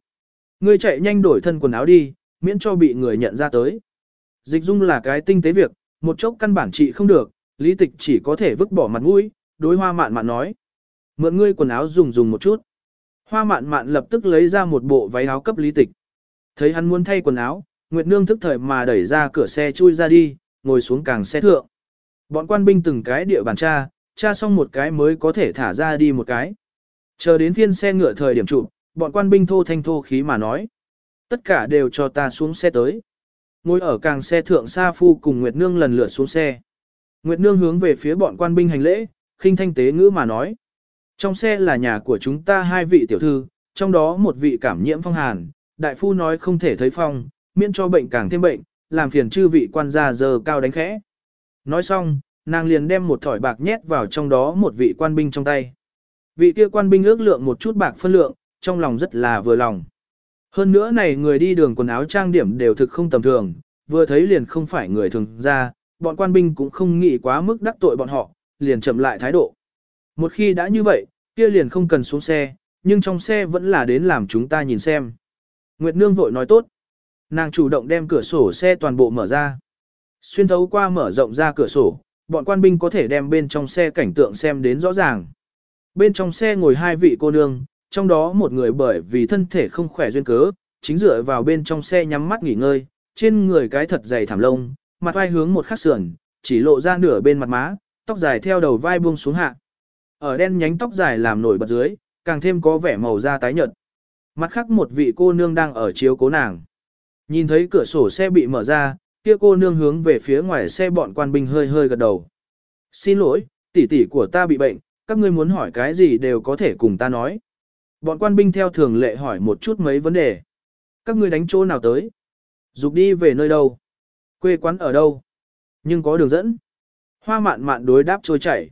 Ngươi chạy nhanh đổi thân quần áo đi, miễn cho bị người nhận ra tới. Dịch dung là cái tinh tế việc, một chốc căn bản trị không được, lý tịch chỉ có thể vứt bỏ mặt mũi, đối hoa mạn mạn nói. Mượn ngươi quần áo dùng dùng một chút. Hoa mạn mạn lập tức lấy ra một bộ váy áo cấp lý tịch. Thấy hắn muốn thay quần áo, Nguyệt Nương thức thời mà đẩy ra cửa xe chui ra đi, ngồi xuống càng xe thượng. Bọn quan binh từng cái địa bàn tra, tra xong một cái mới có thể thả ra đi một cái. Chờ đến phiên xe ngựa thời điểm trụ, bọn quan binh thô thanh thô khí mà nói. Tất cả đều cho ta xuống xe tới. Ngồi ở càng xe thượng Sa Phu cùng Nguyệt Nương lần lượt xuống xe. Nguyệt Nương hướng về phía bọn quan binh hành lễ, khinh thanh tế ngữ mà nói. Trong xe là nhà của chúng ta hai vị tiểu thư, trong đó một vị cảm nhiễm phong hàn, đại phu nói không thể thấy phong, miễn cho bệnh càng thêm bệnh, làm phiền chư vị quan gia giờ cao đánh khẽ. Nói xong, nàng liền đem một thỏi bạc nhét vào trong đó một vị quan binh trong tay. Vị kia quan binh ước lượng một chút bạc phân lượng, trong lòng rất là vừa lòng. Hơn nữa này người đi đường quần áo trang điểm đều thực không tầm thường, vừa thấy liền không phải người thường ra, bọn quan binh cũng không nghĩ quá mức đắc tội bọn họ, liền chậm lại thái độ. Một khi đã như vậy, kia liền không cần xuống xe, nhưng trong xe vẫn là đến làm chúng ta nhìn xem. Nguyệt Nương vội nói tốt. Nàng chủ động đem cửa sổ xe toàn bộ mở ra. Xuyên thấu qua mở rộng ra cửa sổ, bọn quan binh có thể đem bên trong xe cảnh tượng xem đến rõ ràng. Bên trong xe ngồi hai vị cô nương, trong đó một người bởi vì thân thể không khỏe duyên cớ, chính dựa vào bên trong xe nhắm mắt nghỉ ngơi, trên người cái thật dày thảm lông, mặt vai hướng một khắc sườn, chỉ lộ ra nửa bên mặt má, tóc dài theo đầu vai buông xuống hạ. Ở đen nhánh tóc dài làm nổi bật dưới, càng thêm có vẻ màu da tái nhợt. Mặt khác một vị cô nương đang ở chiếu cố nàng. Nhìn thấy cửa sổ xe bị mở ra, kia cô nương hướng về phía ngoài xe bọn quan binh hơi hơi gật đầu. Xin lỗi, tỷ tỷ của ta bị bệnh, các ngươi muốn hỏi cái gì đều có thể cùng ta nói. Bọn quan binh theo thường lệ hỏi một chút mấy vấn đề. Các ngươi đánh chỗ nào tới? Dục đi về nơi đâu? Quê quán ở đâu? Nhưng có đường dẫn. Hoa mạn mạn đối đáp trôi chảy.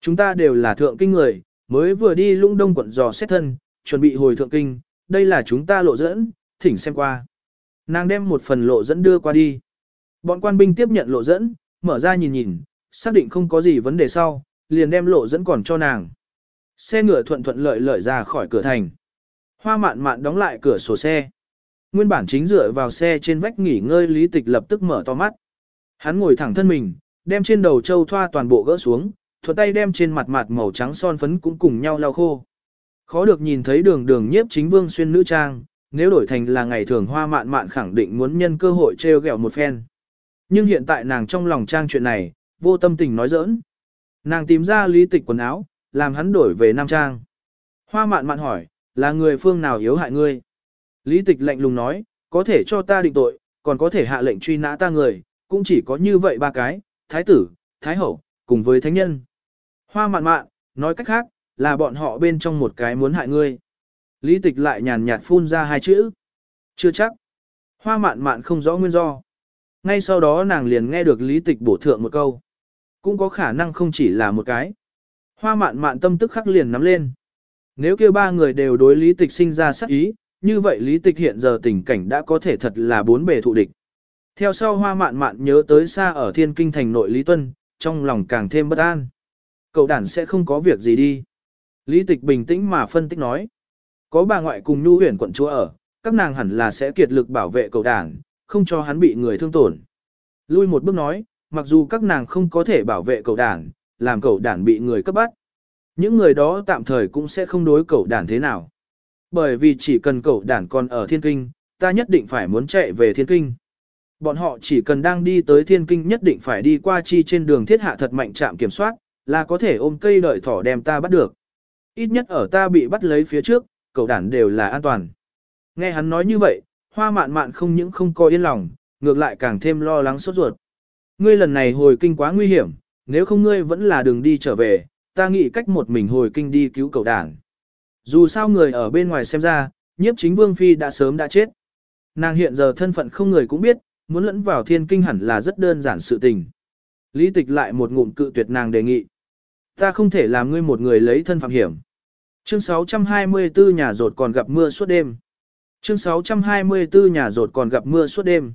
Chúng ta đều là thượng kinh người, mới vừa đi lũng đông quận dò xét thân, chuẩn bị hồi thượng kinh, đây là chúng ta lộ dẫn, thỉnh xem qua. Nàng đem một phần lộ dẫn đưa qua đi. Bọn quan binh tiếp nhận lộ dẫn, mở ra nhìn nhìn, xác định không có gì vấn đề sau, liền đem lộ dẫn còn cho nàng. Xe ngựa thuận thuận lợi lợi ra khỏi cửa thành. Hoa mạn mạn đóng lại cửa sổ xe. Nguyên bản chính dựa vào xe trên vách nghỉ ngơi lý tịch lập tức mở to mắt. Hắn ngồi thẳng thân mình, đem trên đầu châu thoa toàn bộ gỡ xuống, thuận tay đem trên mặt mặt màu trắng son phấn cũng cùng nhau lau khô. Khó được nhìn thấy đường đường nhiếp chính vương xuyên nữ trang, nếu đổi thành là ngày thường hoa mạn mạn khẳng định muốn nhân cơ hội treo gẹo một phen. Nhưng hiện tại nàng trong lòng trang chuyện này, vô tâm tình nói giỡn. Nàng tìm ra lý tịch quần áo, làm hắn đổi về nam trang. Hoa mạn mạn hỏi, Là người phương nào yếu hại ngươi? Lý tịch lạnh lùng nói, có thể cho ta định tội, còn có thể hạ lệnh truy nã ta người, cũng chỉ có như vậy ba cái, thái tử, thái hậu, cùng với thánh nhân. Hoa mạn mạn, nói cách khác, là bọn họ bên trong một cái muốn hại ngươi. Lý tịch lại nhàn nhạt phun ra hai chữ. Chưa chắc. Hoa mạn mạn không rõ nguyên do. Ngay sau đó nàng liền nghe được lý tịch bổ thượng một câu. Cũng có khả năng không chỉ là một cái. Hoa mạn mạn tâm tức khắc liền nắm lên. Nếu kêu ba người đều đối lý tịch sinh ra sắc ý, như vậy lý tịch hiện giờ tình cảnh đã có thể thật là bốn bề thụ địch. Theo sau hoa mạn mạn nhớ tới xa ở thiên kinh thành nội Lý Tuân, trong lòng càng thêm bất an. Cậu đàn sẽ không có việc gì đi. Lý tịch bình tĩnh mà phân tích nói. Có bà ngoại cùng nhu huyền quận chúa ở, các nàng hẳn là sẽ kiệt lực bảo vệ cậu đàn, không cho hắn bị người thương tổn. Lui một bước nói, mặc dù các nàng không có thể bảo vệ cậu đàn, làm cậu đàn bị người cấp bắt. Những người đó tạm thời cũng sẽ không đối cậu đàn thế nào. Bởi vì chỉ cần cậu đàn còn ở thiên kinh, ta nhất định phải muốn chạy về thiên kinh. Bọn họ chỉ cần đang đi tới thiên kinh nhất định phải đi qua chi trên đường thiết hạ thật mạnh trạm kiểm soát, là có thể ôm cây đợi thỏ đem ta bắt được. Ít nhất ở ta bị bắt lấy phía trước, cậu đàn đều là an toàn. Nghe hắn nói như vậy, hoa mạn mạn không những không có yên lòng, ngược lại càng thêm lo lắng sốt ruột. Ngươi lần này hồi kinh quá nguy hiểm, nếu không ngươi vẫn là đường đi trở về, ta nghĩ cách một mình hồi kinh đi cứu cậu đảng. Dù sao người ở bên ngoài xem ra, nhiếp chính vương phi đã sớm đã chết. Nàng hiện giờ thân phận không người cũng biết, muốn lẫn vào thiên kinh hẳn là rất đơn giản sự tình. Lý tịch lại một ngụm cự tuyệt nàng đề nghị. Ta không thể làm ngươi một người lấy thân phạm hiểm. Chương 624 nhà rột còn gặp mưa suốt đêm. Chương 624 nhà rột còn gặp mưa suốt đêm.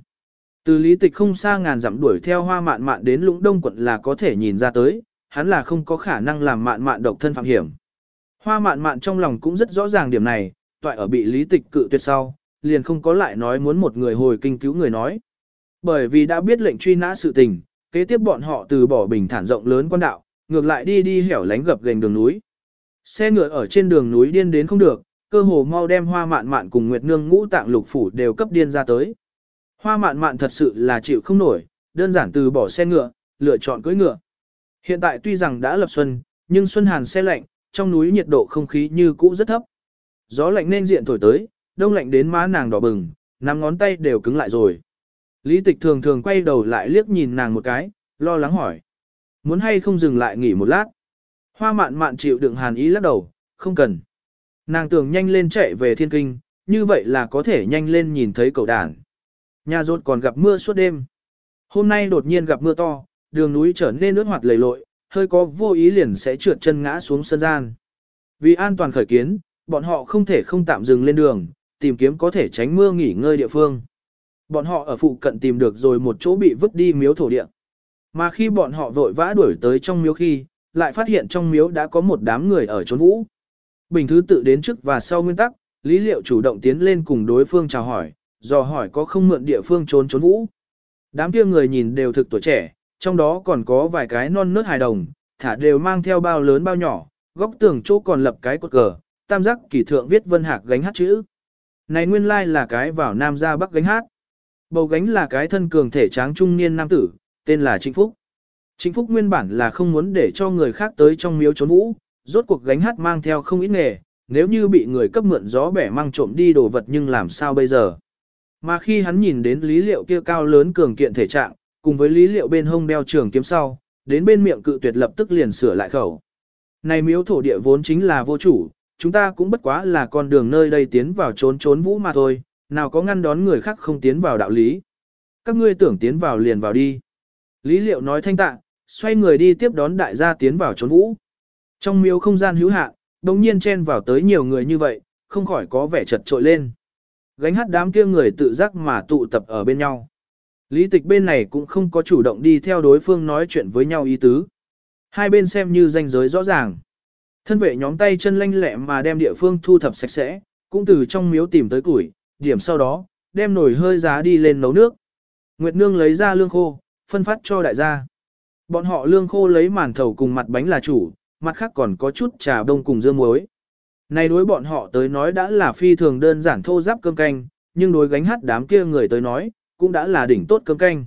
Từ lý tịch không xa ngàn dặm đuổi theo hoa mạn mạn đến lũng đông quận là có thể nhìn ra tới, hắn là không có khả năng làm mạn mạn độc thân phạm hiểm. Hoa mạn mạn trong lòng cũng rất rõ ràng điểm này, toại ở bị lý tịch cự tuyệt sau, liền không có lại nói muốn một người hồi kinh cứu người nói. Bởi vì đã biết lệnh truy nã sự tình, kế tiếp bọn họ từ bỏ bình thản rộng lớn quan đạo, ngược lại đi đi hẻo lánh gập gành đường núi. Xe ngựa ở trên đường núi điên đến không được, cơ hồ mau đem hoa mạn mạn cùng Nguyệt Nương ngũ tạng lục phủ đều cấp điên ra tới. Hoa mạn mạn thật sự là chịu không nổi, đơn giản từ bỏ xe ngựa, lựa chọn cưỡi ngựa. Hiện tại tuy rằng đã lập xuân, nhưng xuân hàn xe lạnh, trong núi nhiệt độ không khí như cũ rất thấp. Gió lạnh nên diện thổi tới, đông lạnh đến má nàng đỏ bừng, nắm ngón tay đều cứng lại rồi. Lý tịch thường thường quay đầu lại liếc nhìn nàng một cái, lo lắng hỏi. Muốn hay không dừng lại nghỉ một lát? Hoa mạn mạn chịu đựng hàn ý lắc đầu, không cần. Nàng tưởng nhanh lên chạy về thiên kinh, như vậy là có thể nhanh lên nhìn thấy cậu đàn. Nhà rột còn gặp mưa suốt đêm. Hôm nay đột nhiên gặp mưa to, đường núi trở nên nước hoạt lầy lội, hơi có vô ý liền sẽ trượt chân ngã xuống sân gian. Vì an toàn khởi kiến, bọn họ không thể không tạm dừng lên đường, tìm kiếm có thể tránh mưa nghỉ ngơi địa phương. Bọn họ ở phụ cận tìm được rồi một chỗ bị vứt đi miếu thổ địa. Mà khi bọn họ vội vã đuổi tới trong miếu khi, lại phát hiện trong miếu đã có một đám người ở trốn vũ. Bình thứ tự đến trước và sau nguyên tắc, Lý Liệu chủ động tiến lên cùng đối phương chào hỏi, dò hỏi có không mượn địa phương trốn trốn vũ. Đám kia người nhìn đều thực tuổi trẻ, trong đó còn có vài cái non nớt hài đồng, thả đều mang theo bao lớn bao nhỏ, góc tường chỗ còn lập cái cột cờ, tam giác kỳ thượng viết vân hạc gánh hát chữ. Này nguyên lai là cái vào nam ra bắc gánh hát. Bầu gánh là cái thân cường thể tráng trung niên nam tử, tên là Trịnh Phúc. Trịnh Phúc nguyên bản là không muốn để cho người khác tới trong miếu trốn vũ, rốt cuộc gánh hát mang theo không ít nghề, nếu như bị người cấp mượn gió bẻ mang trộm đi đồ vật nhưng làm sao bây giờ. Mà khi hắn nhìn đến lý liệu kia cao lớn cường kiện thể trạng, cùng với lý liệu bên hông đeo trường kiếm sau, đến bên miệng cự tuyệt lập tức liền sửa lại khẩu. Này miếu thổ địa vốn chính là vô chủ, chúng ta cũng bất quá là con đường nơi đây tiến vào trốn trốn vũ mà thôi, nào có ngăn đón người khác không tiến vào đạo lý. Các ngươi tưởng tiến vào liền vào đi. Lý liệu nói thanh tạ, xoay người đi tiếp đón đại gia tiến vào trốn vũ. Trong miếu không gian hữu hạn, đồng nhiên chen vào tới nhiều người như vậy, không khỏi có vẻ chật trội lên. Gánh hát đám kia người tự giác mà tụ tập ở bên nhau. Lý tịch bên này cũng không có chủ động đi theo đối phương nói chuyện với nhau ý tứ. Hai bên xem như ranh giới rõ ràng. Thân vệ nhóm tay chân lanh lẹ mà đem địa phương thu thập sạch sẽ, cũng từ trong miếu tìm tới củi, điểm sau đó, đem nồi hơi giá đi lên nấu nước. Nguyệt Nương lấy ra lương khô, phân phát cho đại gia. Bọn họ lương khô lấy màn thầu cùng mặt bánh là chủ, mặt khác còn có chút trà đông cùng dưa muối. Này đối bọn họ tới nói đã là phi thường đơn giản thô giáp cơm canh, nhưng đối gánh hát đám kia người tới nói, cũng đã là đỉnh tốt cơm canh.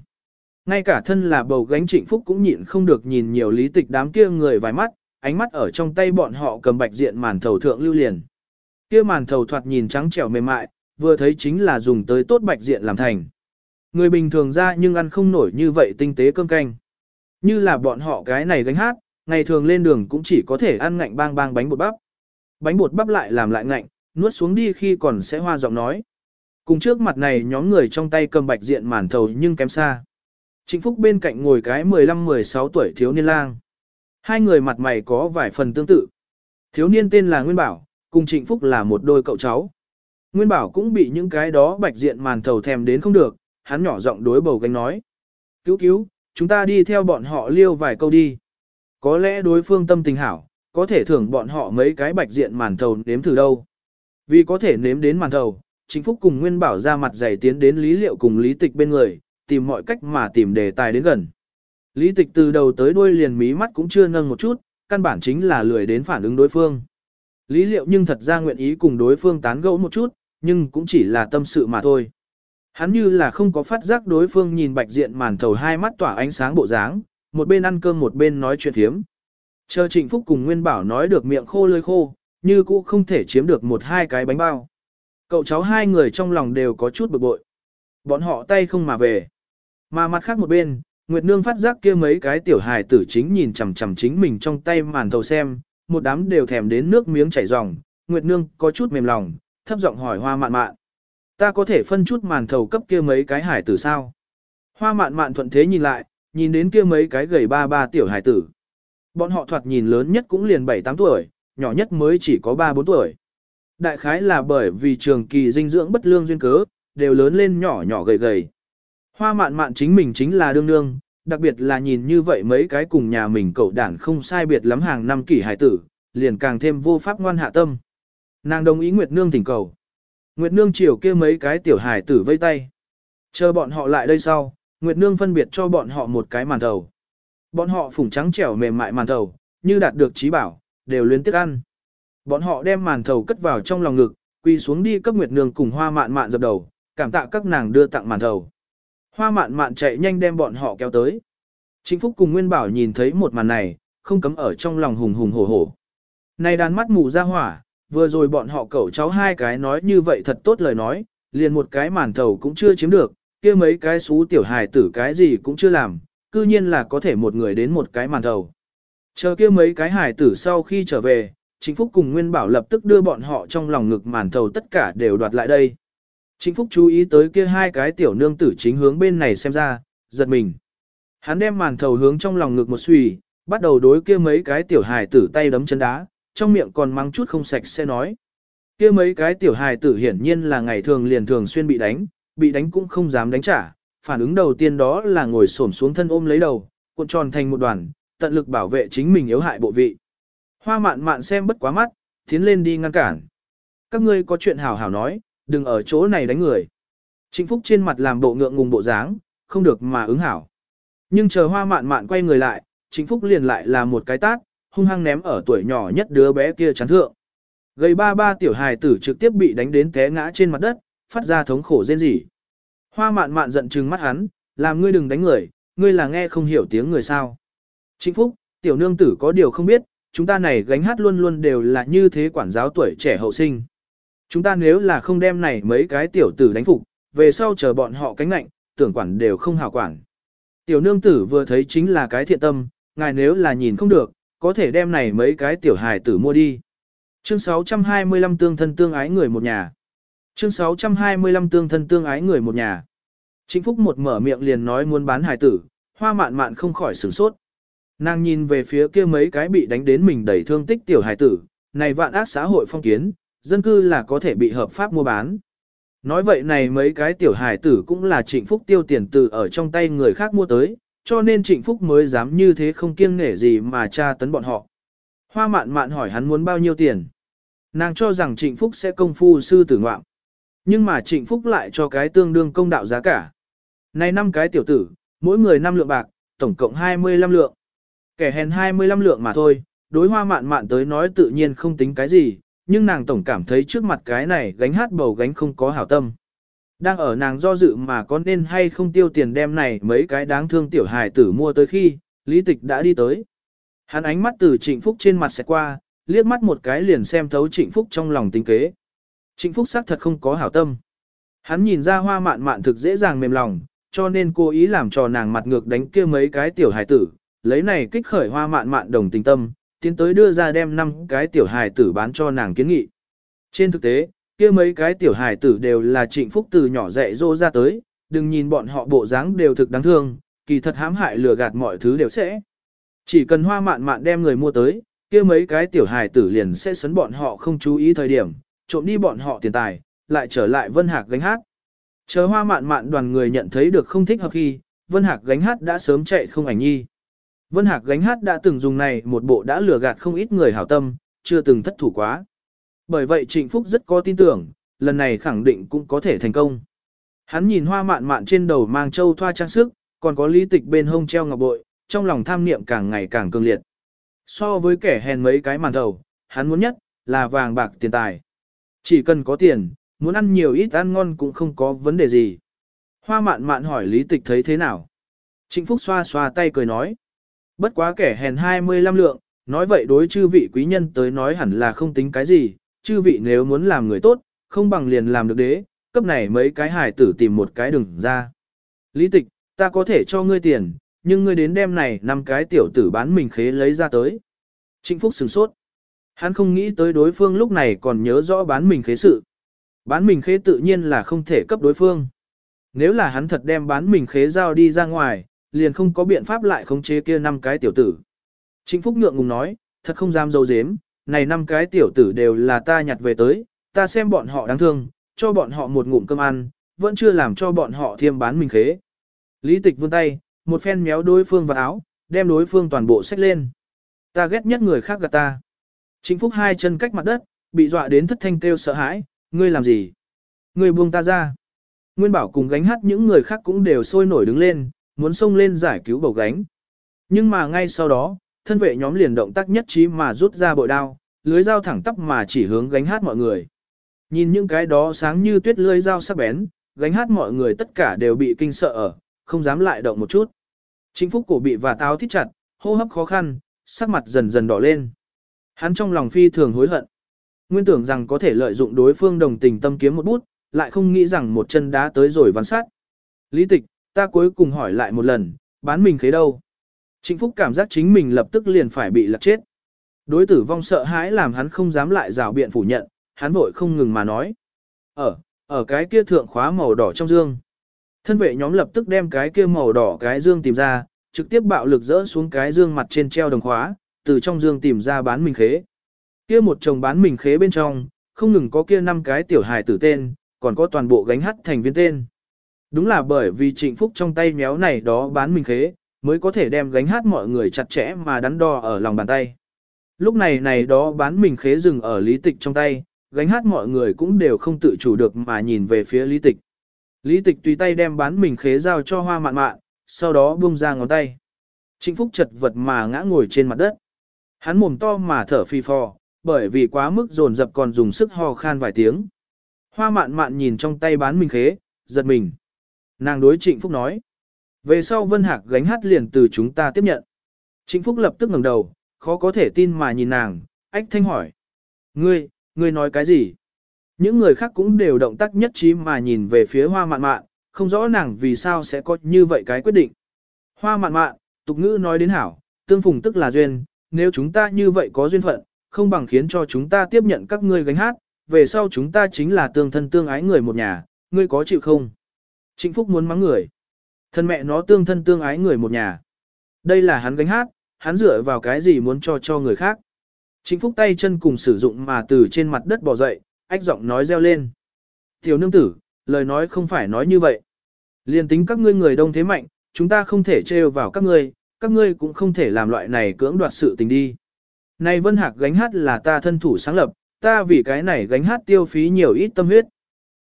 Ngay cả thân là bầu gánh trịnh phúc cũng nhịn không được nhìn nhiều lý tịch đám kia người vài mắt, ánh mắt ở trong tay bọn họ cầm bạch diện màn thầu thượng lưu liền. Kia màn thầu thoạt nhìn trắng trẻo mềm mại, vừa thấy chính là dùng tới tốt bạch diện làm thành. Người bình thường ra nhưng ăn không nổi như vậy tinh tế cơm canh. Như là bọn họ cái này gánh hát, ngày thường lên đường cũng chỉ có thể ăn ngạnh bang bang bánh bột bắp. Bánh bột bắp lại làm lại ngạnh, nuốt xuống đi khi còn sẽ hoa giọng nói. Cùng trước mặt này nhóm người trong tay cầm bạch diện màn thầu nhưng kém xa. Trịnh Phúc bên cạnh ngồi cái 15-16 tuổi thiếu niên lang. Hai người mặt mày có vài phần tương tự. Thiếu niên tên là Nguyên Bảo, cùng Trịnh Phúc là một đôi cậu cháu. Nguyên Bảo cũng bị những cái đó bạch diện màn thầu thèm đến không được, hắn nhỏ giọng đối bầu gánh nói. Cứu cứu, chúng ta đi theo bọn họ liêu vài câu đi. Có lẽ đối phương tâm tình hảo, có thể thưởng bọn họ mấy cái bạch diện màn thầu nếm thử đâu. Vì có thể nếm đến màn thầu, chính phúc cùng Nguyên Bảo ra mặt dày tiến đến Lý Liệu cùng Lý Tịch bên người, tìm mọi cách mà tìm đề tài đến gần. Lý Tịch từ đầu tới đuôi liền mí mắt cũng chưa nâng một chút, căn bản chính là lười đến phản ứng đối phương. Lý Liệu nhưng thật ra nguyện ý cùng đối phương tán gẫu một chút, nhưng cũng chỉ là tâm sự mà thôi. Hắn như là không có phát giác đối phương nhìn bạch diện màn thầu hai mắt tỏa ánh sáng bộ dáng, một bên ăn cơm một bên nói chuyện thiếm. Chờ Trịnh Phúc cùng Nguyên Bảo nói được miệng khô lưỡi khô, như cũ không thể chiếm được một hai cái bánh bao. Cậu cháu hai người trong lòng đều có chút bực bội. Bọn họ tay không mà về. Mà mặt khác một bên, Nguyệt Nương phát giác kia mấy cái tiểu hài tử chính nhìn chằm chằm chính mình trong tay màn thầu xem, một đám đều thèm đến nước miếng chảy ròng. Nguyệt Nương có chút mềm lòng, thấp giọng hỏi Hoa Mạn Mạn. Ta có thể phân chút màn thầu cấp kia mấy cái hải tử sao? Hoa Mạn Mạn thuận thế nhìn lại, nhìn đến kia mấy cái gầy ba ba tiểu hải tử. Bọn họ thoạt nhìn lớn nhất cũng liền 7-8 tuổi, nhỏ nhất mới chỉ có 3-4 tuổi. Đại khái là bởi vì trường kỳ dinh dưỡng bất lương duyên cớ, đều lớn lên nhỏ nhỏ gầy gầy. Hoa mạn mạn chính mình chính là đương đương, đặc biệt là nhìn như vậy mấy cái cùng nhà mình cậu đản không sai biệt lắm hàng năm kỷ hải tử, liền càng thêm vô pháp ngoan hạ tâm. Nàng đồng ý Nguyệt Nương thỉnh cầu. Nguyệt Nương chiều kia mấy cái tiểu hải tử vây tay. Chờ bọn họ lại đây sau, Nguyệt Nương phân biệt cho bọn họ một cái màn đầu. Bọn họ phủng trắng trẻo mềm mại màn thầu, như đạt được trí bảo, đều luyến tiếc ăn. Bọn họ đem màn thầu cất vào trong lòng ngực, quỳ xuống đi cấp Nguyệt Nương cùng hoa mạn mạn dập đầu, cảm tạ các nàng đưa tặng màn thầu. Hoa mạn mạn chạy nhanh đem bọn họ kéo tới. Chính Phúc cùng Nguyên Bảo nhìn thấy một màn này, không cấm ở trong lòng hùng hùng hổ hổ. Này đàn mắt mù ra hỏa, vừa rồi bọn họ cậu cháu hai cái nói như vậy thật tốt lời nói, liền một cái màn thầu cũng chưa chiếm được, kia mấy cái xú tiểu hài tử cái gì cũng chưa làm, cư nhiên là có thể một người đến một cái màn thầu. Chờ kia mấy cái hải tử sau khi trở về, Chính Phúc cùng Nguyên Bảo lập tức đưa bọn họ trong lòng ngực màn thầu tất cả đều đoạt lại đây. Chính Phúc chú ý tới kia hai cái tiểu nương tử chính hướng bên này xem ra, giật mình. Hắn đem màn thầu hướng trong lòng ngực một xùy, bắt đầu đối kia mấy cái tiểu hài tử tay đấm chân đá, trong miệng còn mắng chút không sạch sẽ nói. kia mấy cái tiểu hài tử hiển nhiên là ngày thường liền thường xuyên bị đánh, bị đánh cũng không dám đánh trả, phản ứng đầu tiên đó là ngồi xổm xuống thân ôm lấy đầu, cuộn tròn thành một đoàn, tận lực bảo vệ chính mình yếu hại bộ vị. Hoa mạn mạn xem bất quá mắt, tiến lên đi ngăn cản. Các ngươi có chuyện hảo hảo nói, đừng ở chỗ này đánh người. Trịnh Phúc trên mặt làm bộ ngượng ngùng bộ dáng, không được mà ứng hảo. Nhưng chờ hoa mạn mạn quay người lại, Trịnh Phúc liền lại là một cái tát, hung hăng ném ở tuổi nhỏ nhất đứa bé kia chán thượng. gây ba ba tiểu hài tử trực tiếp bị đánh đến té ngã trên mặt đất, phát ra thống khổ rên rỉ. Hoa mạn mạn giận trừng mắt hắn, làm ngươi đừng đánh người, ngươi là nghe không hiểu tiếng người sao. Trịnh Phúc, tiểu nương tử có điều không biết, chúng ta này gánh hát luôn luôn đều là như thế quản giáo tuổi trẻ hậu sinh. Chúng ta nếu là không đem này mấy cái tiểu tử đánh phục, về sau chờ bọn họ cánh lạnh, tưởng quản đều không hào quản. Tiểu nương tử vừa thấy chính là cái thiện tâm, ngài nếu là nhìn không được, có thể đem này mấy cái tiểu hài tử mua đi. Chương 625 tương thân tương ái người một nhà. Chương 625 tương thân tương ái người một nhà. Trịnh Phúc một mở miệng liền nói muốn bán hài tử, hoa mạn mạn không khỏi sửng sốt. Nàng nhìn về phía kia mấy cái bị đánh đến mình đầy thương tích tiểu hài tử, này vạn ác xã hội phong kiến, dân cư là có thể bị hợp pháp mua bán. Nói vậy này mấy cái tiểu hài tử cũng là trịnh phúc tiêu tiền từ ở trong tay người khác mua tới, cho nên trịnh phúc mới dám như thế không kiêng nể gì mà tra tấn bọn họ. Hoa mạn mạn hỏi hắn muốn bao nhiêu tiền. Nàng cho rằng trịnh phúc sẽ công phu sư tử ngoạm. Nhưng mà trịnh phúc lại cho cái tương đương công đạo giá cả. Này năm cái tiểu tử, mỗi người 5 lượng bạc, tổng cộng 25 lượng. Kẻ hèn 25 lượng mà thôi, đối hoa mạn mạn tới nói tự nhiên không tính cái gì, nhưng nàng tổng cảm thấy trước mặt cái này gánh hát bầu gánh không có hảo tâm. Đang ở nàng do dự mà có nên hay không tiêu tiền đem này mấy cái đáng thương tiểu hài tử mua tới khi, lý tịch đã đi tới. Hắn ánh mắt từ trịnh phúc trên mặt sẽ qua, liếc mắt một cái liền xem thấu Trịnh Phúc trong lòng tính kế. Trịnh Phúc xác thật không có hảo tâm. Hắn nhìn ra hoa mạn mạn thực dễ dàng mềm lòng, cho nên cố ý làm cho nàng mặt ngược đánh kia mấy cái tiểu hài tử, lấy này kích khởi hoa mạn mạn đồng tình tâm, tiến tới đưa ra đem năm cái tiểu hài tử bán cho nàng kiến nghị. Trên thực tế, kia mấy cái tiểu hài tử đều là trịnh phúc từ nhỏ dạy dỗ ra tới, đừng nhìn bọn họ bộ dáng đều thực đáng thương, kỳ thật hãm hại lừa gạt mọi thứ đều sẽ. Chỉ cần hoa mạn mạn đem người mua tới, kia mấy cái tiểu hài tử liền sẽ sấn bọn họ không chú ý thời điểm, trộm đi bọn họ tiền tài, lại trở lại Vân Hạc gánh hát. Chờ hoa mạn mạn đoàn người nhận thấy được không thích hợp khi, Vân Hạc gánh hát đã sớm chạy không ảnh nhi. Vân Hạc gánh hát đã từng dùng này một bộ đã lừa gạt không ít người hảo tâm, chưa từng thất thủ quá. Bởi vậy Trịnh Phúc rất có tin tưởng, lần này khẳng định cũng có thể thành công. Hắn nhìn hoa mạn mạn trên đầu mang châu thoa trang sức, còn có lý tịch bên hông treo ngọc bội, trong lòng tham niệm càng ngày càng cường liệt. So với kẻ hèn mấy cái màn đầu, hắn muốn nhất, là vàng bạc tiền tài. Chỉ cần có tiền, muốn ăn nhiều ít ăn ngon cũng không có vấn đề gì. Hoa mạn mạn hỏi lý tịch thấy thế nào. Trịnh Phúc xoa xoa tay cười nói. Bất quá kẻ hèn 25 lượng, nói vậy đối chư vị quý nhân tới nói hẳn là không tính cái gì, chư vị nếu muốn làm người tốt, không bằng liền làm được đế, cấp này mấy cái hài tử tìm một cái đừng ra. Lý tịch, ta có thể cho ngươi tiền, nhưng ngươi đến đêm này năm cái tiểu tử bán mình khế lấy ra tới. Trịnh Phúc sửng sốt. Hắn không nghĩ tới đối phương lúc này còn nhớ rõ bán mình khế sự. Bán mình khế tự nhiên là không thể cấp đối phương. Nếu là hắn thật đem bán mình khế giao đi ra ngoài, liền không có biện pháp lại khống chế kia năm cái tiểu tử. Trịnh Phúc ngượng ngùng nói, thật không dám dâu dếm, này năm cái tiểu tử đều là ta nhặt về tới, ta xem bọn họ đáng thương, cho bọn họ một ngụm cơm ăn, vẫn chưa làm cho bọn họ thiêm bán mình khế. Lý tịch vươn tay, một phen méo đối phương vào áo, đem đối phương toàn bộ xách lên. Ta ghét nhất người khác gạt ta. Trịnh Phúc hai chân cách mặt đất, bị dọa đến thất thanh kêu sợ hãi, ngươi làm gì? Ngươi buông ta ra. Nguyên bảo cùng gánh hát những người khác cũng đều sôi nổi đứng lên, muốn xông lên giải cứu bầu gánh. Nhưng mà ngay sau đó, thân vệ nhóm liền động tác nhất trí mà rút ra bội đao, lưới dao thẳng tắp mà chỉ hướng gánh hát mọi người. Nhìn những cái đó sáng như tuyết lưới dao sắc bén, gánh hát mọi người tất cả đều bị kinh sợ ở, không dám lại động một chút. Chính phúc cổ bị và táo thít chặt, hô hấp khó khăn, sắc mặt dần dần đỏ lên. Hắn trong lòng phi thường hối hận. Nguyên tưởng rằng có thể lợi dụng đối phương đồng tình tâm kiếm một bút, lại không nghĩ rằng một chân đá tới rồi ván sát. Lý tịch, ta cuối cùng hỏi lại một lần, bán mình khế đâu? Trịnh Phúc cảm giác chính mình lập tức liền phải bị lật chết. Đối tử vong sợ hãi làm hắn không dám lại rào biện phủ nhận, hắn vội không ngừng mà nói. Ở, ở cái kia thượng khóa màu đỏ trong dương. Thân vệ nhóm lập tức đem cái kia màu đỏ cái dương tìm ra, trực tiếp bạo lực dỡ xuống cái dương mặt trên treo đồng khóa, từ trong dương tìm ra bán mình khế. Kia một chồng bán mình khế bên trong, không ngừng có kia năm cái tiểu hài tử tên, còn có toàn bộ gánh hát thành viên tên. Đúng là bởi vì trịnh phúc trong tay méo này đó bán mình khế, mới có thể đem gánh hát mọi người chặt chẽ mà đắn đo ở lòng bàn tay. Lúc này này đó bán mình khế dừng ở lý tịch trong tay, gánh hát mọi người cũng đều không tự chủ được mà nhìn về phía lý tịch. Lý tịch tùy tay đem bán mình khế giao cho hoa mạn mạn, sau đó buông ra ngón tay. Trịnh Phúc chật vật mà ngã ngồi trên mặt đất. Hắn mồm to mà thở phi phò, bởi vì quá mức dồn dập còn dùng sức ho khan vài tiếng. Hoa mạn mạn nhìn trong tay bán mình khế, giật mình. Nàng đối Trịnh Phúc nói. Về sau Vân Hạc gánh hát liền từ chúng ta tiếp nhận. Trịnh Phúc lập tức ngẩng đầu, khó có thể tin mà nhìn nàng, ách thanh hỏi. Ngươi, ngươi nói cái gì? Những người khác cũng đều động tác nhất trí mà nhìn về phía hoa mạn mạn, không rõ nàng vì sao sẽ có như vậy cái quyết định. Hoa mạn mạn, tục ngữ nói đến hảo, tương phùng tức là duyên, nếu chúng ta như vậy có duyên phận, không bằng khiến cho chúng ta tiếp nhận các ngươi gánh hát, về sau chúng ta chính là tương thân tương ái người một nhà, ngươi có chịu không? Trịnh Phúc muốn mắng người. Thân mẹ nó tương thân tương ái người một nhà. Đây là hắn gánh hát, hắn dựa vào cái gì muốn cho cho người khác. Trịnh Phúc tay chân cùng sử dụng mà từ trên mặt đất bò dậy, ách giọng nói reo lên. Tiểu nương tử, lời nói không phải nói như vậy. Liên tính các ngươi người đông thế mạnh, chúng ta không thể trêu vào các ngươi, các ngươi cũng không thể làm loại này cưỡng đoạt sự tình đi. Này Vân Hạc gánh hát là ta thân thủ sáng lập, ta vì cái này gánh hát tiêu phí nhiều ít tâm huyết.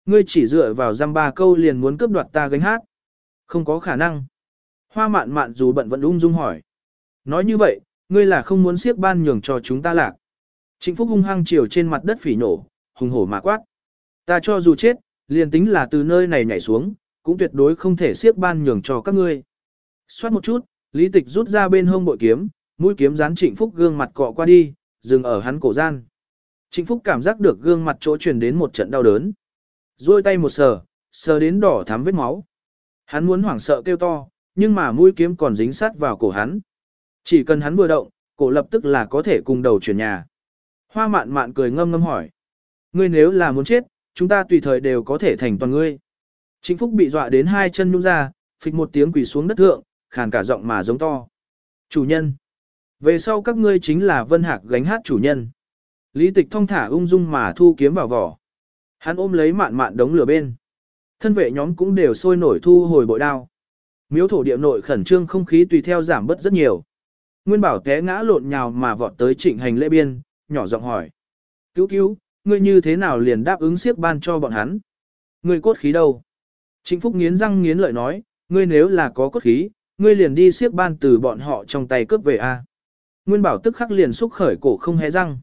Ngươi chỉ dựa vào giam ba câu liền muốn cướp đoạt ta gánh hát. Không có khả năng. Hoa mạn mạn dù bận vẫn ung dung hỏi. Nói như vậy, ngươi là không muốn siếc ban nhường cho chúng ta lạc. Trịnh Phúc hung hăng chiều trên mặt đất phỉ nổ, hùng hổ mà quát. Ta cho dù chết, liền tính là từ nơi này nhảy xuống, cũng tuyệt đối không thể siếc ban nhường cho các ngươi. Xoát một chút, Lý Tịch rút ra bên hông bội kiếm, mũi kiếm dán Trịnh Phúc gương mặt cọ qua đi, dừng ở hắn cổ gian. Trịnh Phúc cảm giác được gương mặt chỗ truyền đến một trận đau đớn. Rồi tay một sờ, sờ đến đỏ thắm vết máu. Hắn muốn hoảng sợ kêu to, nhưng mà mũi kiếm còn dính sát vào cổ hắn. Chỉ cần hắn vừa động, cổ lập tức là có thể cùng đầu chuyển nhà. Hoa mạn mạn cười ngâm ngâm hỏi. Ngươi nếu là muốn chết, chúng ta tùy thời đều có thể thành toàn ngươi. Trịnh Phúc bị dọa đến hai chân nhung ra, phịch một tiếng quỳ xuống đất thượng, khàn cả giọng mà giống to. Chủ nhân. Về sau các ngươi chính là vân hạc gánh hát chủ nhân. Lý tịch thong thả ung dung mà thu kiếm vào vỏ. Hắn ôm lấy mạn mạn đống lửa bên. Thân vệ nhóm cũng đều sôi nổi thu hồi bội đao. Miếu thổ địa nội khẩn trương không khí tùy theo giảm bớt rất nhiều. Nguyên bảo té ngã lộn nhào mà vọt tới trịnh hành lễ biên, nhỏ giọng hỏi. Cứu cứu, ngươi như thế nào liền đáp ứng siếc ban cho bọn hắn? Ngươi cốt khí đâu? Trịnh Phúc nghiến răng nghiến lợi nói, ngươi nếu là có cốt khí, ngươi liền đi siếc ban từ bọn họ trong tay cướp về a. Nguyên bảo tức khắc liền xúc khởi cổ không hé răng.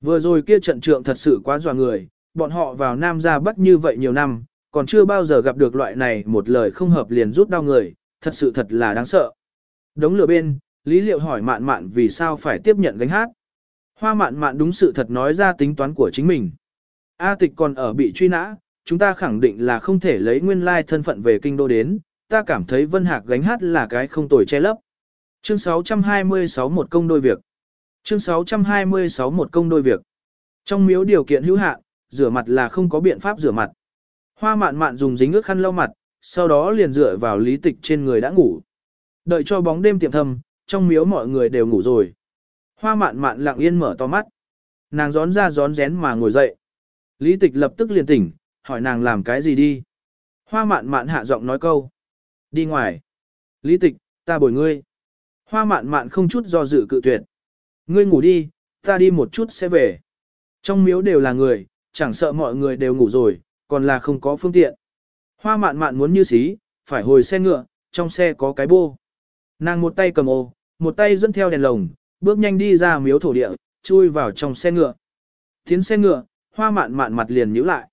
Vừa rồi kia trận trượng thật sự quá dọa người, bọn họ vào Nam ra bắt như vậy nhiều năm, còn chưa bao giờ gặp được loại này một lời không hợp liền rút đau người, thật sự thật là đáng sợ. Đống lửa bên, Lý Liệu hỏi mạn mạn vì sao phải tiếp nhận gánh hát. Hoa mạn mạn đúng sự thật nói ra tính toán của chính mình. A tịch còn ở bị truy nã, chúng ta khẳng định là không thể lấy nguyên lai thân phận về kinh đô đến, ta cảm thấy Vân Hạc gánh hát là cái không tồi che lấp. Chương 626 một công đôi việc. Chương 626 một công đôi việc. Trong miếu điều kiện hữu hạn, rửa mặt là không có biện pháp rửa mặt. Hoa mạn mạn dùng dính ướt khăn lau mặt, sau đó liền dựa vào lý tịch trên người đã ngủ. Đợi cho bóng đêm tiệm thầm, trong miếu mọi người đều ngủ rồi. Hoa mạn mạn lặng yên mở to mắt. Nàng gión ra gión rén mà ngồi dậy. Lý tịch lập tức liền tỉnh, hỏi nàng làm cái gì đi. Hoa mạn mạn hạ giọng nói câu. Đi ngoài. Lý tịch, ta bồi ngươi. Hoa mạn mạn không chút do dự cự tuyệt. Ngươi ngủ đi, ta đi một chút sẽ về. Trong miếu đều là người, chẳng sợ mọi người đều ngủ rồi, còn là không có phương tiện. Hoa mạn mạn muốn như xí, phải hồi xe ngựa, trong xe có cái bô. Nàng một tay cầm ô, một tay dẫn theo đèn lồng, bước nhanh đi ra miếu thổ địa, chui vào trong xe ngựa. Tiến xe ngựa, hoa mạn mạn mặt liền nhíu lại.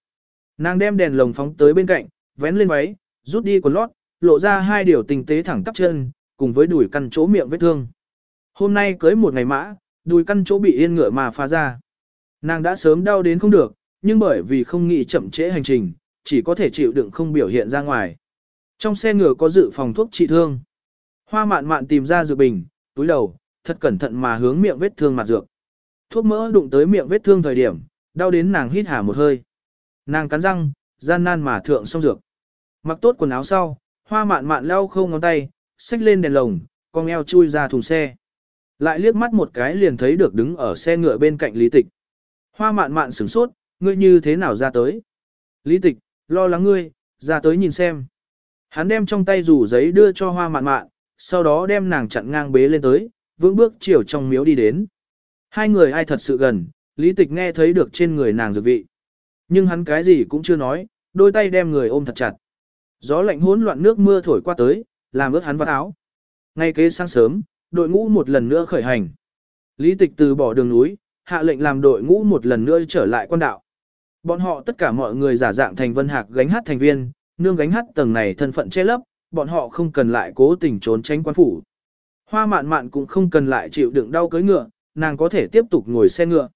Nàng đem đèn lồng phóng tới bên cạnh, vén lên váy, rút đi quần lót, lộ ra hai điều tình tế thẳng tắp chân, cùng với đùi căn chỗ miệng vết thương. Hôm nay cưới một ngày mã, đùi căn chỗ bị yên ngựa mà phá ra. Nàng đã sớm đau đến không được, nhưng bởi vì không nghĩ chậm trễ hành trình, chỉ có thể chịu đựng không biểu hiện ra ngoài. Trong xe ngựa có dự phòng thuốc trị thương. Hoa mạn mạn tìm ra dược bình, túi đầu, thật cẩn thận mà hướng miệng vết thương mặt dược. Thuốc mỡ đụng tới miệng vết thương thời điểm, đau đến nàng hít hà một hơi. Nàng cắn răng, gian nan mà thượng xong dược. Mặc tốt quần áo sau, hoa mạn mạn lau khâu ngón tay, xách lên đèn lồng, con eo chui ra thùng xe. Lại liếc mắt một cái liền thấy được đứng ở xe ngựa bên cạnh lý tịch. Hoa mạn mạn sửng sốt, ngươi như thế nào ra tới? Lý tịch, lo lắng ngươi, ra tới nhìn xem. Hắn đem trong tay rủ giấy đưa cho hoa mạn mạn, sau đó đem nàng chặn ngang bế lên tới, vững bước chiều trong miếu đi đến. Hai người ai thật sự gần, lý tịch nghe thấy được trên người nàng dược vị. Nhưng hắn cái gì cũng chưa nói, đôi tay đem người ôm thật chặt. Gió lạnh hỗn loạn nước mưa thổi qua tới, làm ướt hắn vào áo. Ngay kế sáng sớm, đội ngũ một lần nữa khởi hành. Lý tịch từ bỏ đường núi, hạ lệnh làm đội ngũ một lần nữa trở lại quan đạo. Bọn họ tất cả mọi người giả dạng thành vân hạc gánh hát thành viên, nương gánh hát tầng này thân phận che lấp, bọn họ không cần lại cố tình trốn tránh quan phủ. Hoa mạn mạn cũng không cần lại chịu đựng đau cưỡi ngựa, nàng có thể tiếp tục ngồi xe ngựa.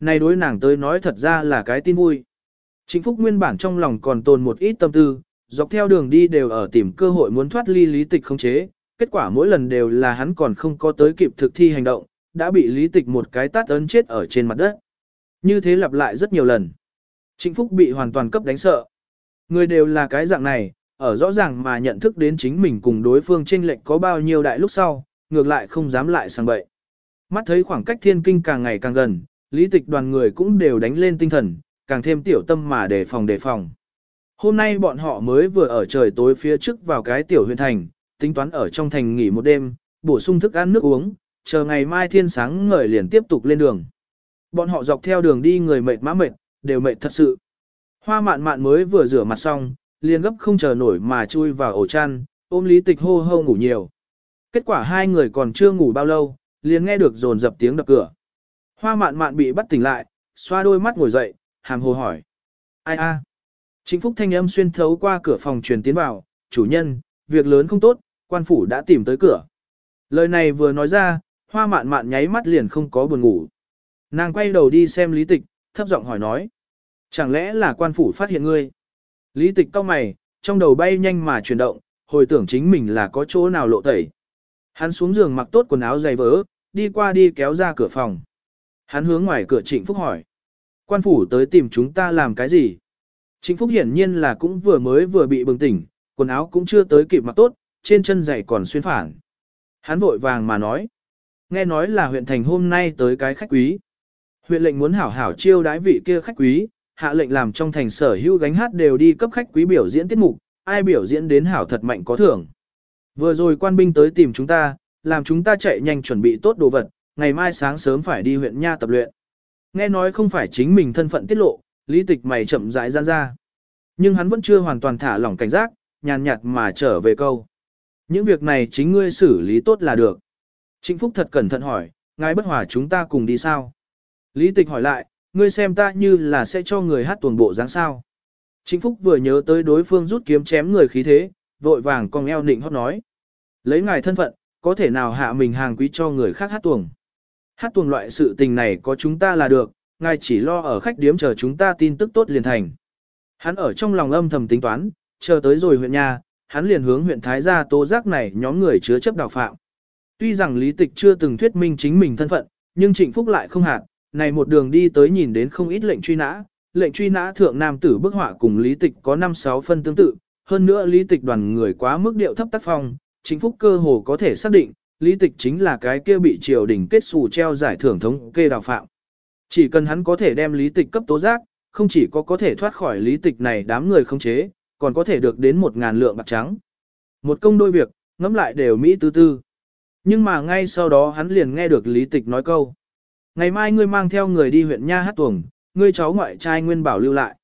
Này đối nàng tới nói thật ra là cái tin vui. Chính Phúc nguyên bản trong lòng còn tồn một ít tâm tư, dọc theo đường đi đều ở tìm cơ hội muốn thoát ly lý tịch không chế, kết quả mỗi lần đều là hắn còn không có tới kịp thực thi hành động, đã bị lý tịch một cái tát ấn chết ở trên mặt đất. Như thế lặp lại rất nhiều lần. Trịnh Phúc bị hoàn toàn cấp đánh sợ. Người đều là cái dạng này, ở rõ ràng mà nhận thức đến chính mình cùng đối phương chênh lệch có bao nhiêu đại lúc sau, ngược lại không dám lại sang bậy. Mắt thấy khoảng cách thiên kinh càng ngày càng gần, lý tịch đoàn người cũng đều đánh lên tinh thần, càng thêm tiểu tâm mà đề phòng đề phòng. Hôm nay bọn họ mới vừa ở trời tối phía trước vào cái tiểu huyện thành, tính toán ở trong thành nghỉ một đêm, bổ sung thức ăn nước uống, chờ ngày mai thiên sáng ngời liền tiếp tục lên đường. Bọn họ dọc theo đường đi người mệt mã mệt, đều mệt thật sự. Hoa mạn mạn mới vừa rửa mặt xong, liền gấp không chờ nổi mà chui vào ổ chăn, ôm lý tịch hô hô ngủ nhiều. Kết quả hai người còn chưa ngủ bao lâu, liền nghe được dồn dập tiếng đập cửa. Hoa mạn mạn bị bắt tỉnh lại, xoa đôi mắt ngồi dậy, hàm hồ hỏi. Ai a? Chính phúc thanh âm xuyên thấu qua cửa phòng truyền tiến vào, chủ nhân, việc lớn không tốt, quan phủ đã tìm tới cửa. Lời này vừa nói ra, hoa mạn mạn nháy mắt liền không có buồn ngủ. Nàng quay đầu đi xem lý tịch, thấp giọng hỏi nói. Chẳng lẽ là quan phủ phát hiện ngươi? Lý tịch cau mày, trong đầu bay nhanh mà chuyển động, hồi tưởng chính mình là có chỗ nào lộ tẩy. Hắn xuống giường mặc tốt quần áo dày vỡ, đi qua đi kéo ra cửa phòng. Hắn hướng ngoài cửa Trịnh Phúc hỏi. Quan phủ tới tìm chúng ta làm cái gì? Trịnh Phúc hiển nhiên là cũng vừa mới vừa bị bừng tỉnh, quần áo cũng chưa tới kịp mặc tốt, trên chân giày còn xuyên phản. Hắn vội vàng mà nói. Nghe nói là huyện thành hôm nay tới cái khách quý. Huyện lệnh muốn hảo hảo chiêu đái vị kia khách quý, hạ lệnh làm trong thành sở hữu gánh hát đều đi cấp khách quý biểu diễn tiết mục, ai biểu diễn đến hảo thật mạnh có thưởng. Vừa rồi quan binh tới tìm chúng ta, làm chúng ta chạy nhanh chuẩn bị tốt đồ vật, ngày mai sáng sớm phải đi huyện Nha tập luyện. Nghe nói không phải chính mình thân phận tiết lộ, lý tịch mày chậm rãi gian ra. Nhưng hắn vẫn chưa hoàn toàn thả lỏng cảnh giác, nhàn nhạt mà trở về câu. Những việc này chính ngươi xử lý tốt là được. Trịnh Phúc thật cẩn thận hỏi, ngài bất hòa chúng ta cùng đi sao? Lý tịch hỏi lại, ngươi xem ta như là sẽ cho người hát tuồng bộ dáng sao? Trịnh Phúc vừa nhớ tới đối phương rút kiếm chém người khí thế, vội vàng cong eo nịnh hót nói. Lấy ngài thân phận, có thể nào hạ mình hàng quý cho người khác hát tuồng. Hát tuồng loại sự tình này có chúng ta là được, ngài chỉ lo ở khách điếm chờ chúng ta tin tức tốt liền thành. Hắn ở trong lòng âm thầm tính toán, chờ tới rồi huyện nhà, hắn liền hướng huyện Thái gia tố giác này nhóm người chứa chấp đào phạm. Tuy rằng lý tịch chưa từng thuyết minh chính mình thân phận, nhưng trịnh phúc lại không hạt, này một đường đi tới nhìn đến không ít lệnh truy nã, lệnh truy nã thượng nam tử bức họa cùng lý tịch có 5-6 phân tương tự, hơn nữa lý tịch đoàn người quá mức điệu thấp tác phong, chính phúc cơ hồ có thể xác định, lý tịch chính là cái kia bị triều đình kết xù treo giải thưởng thống kê đào phạm. Chỉ cần hắn có thể đem lý tịch cấp tố giác, không chỉ có có thể thoát khỏi lý tịch này đám người không chế, còn có thể được đến một ngàn lượng bạc trắng. Một công đôi việc, ngẫm lại đều Mỹ tư tư. Nhưng mà ngay sau đó hắn liền nghe được lý tịch nói câu. Ngày mai ngươi mang theo người đi huyện Nha hát tuồng, ngươi cháu ngoại trai Nguyên Bảo lưu lại.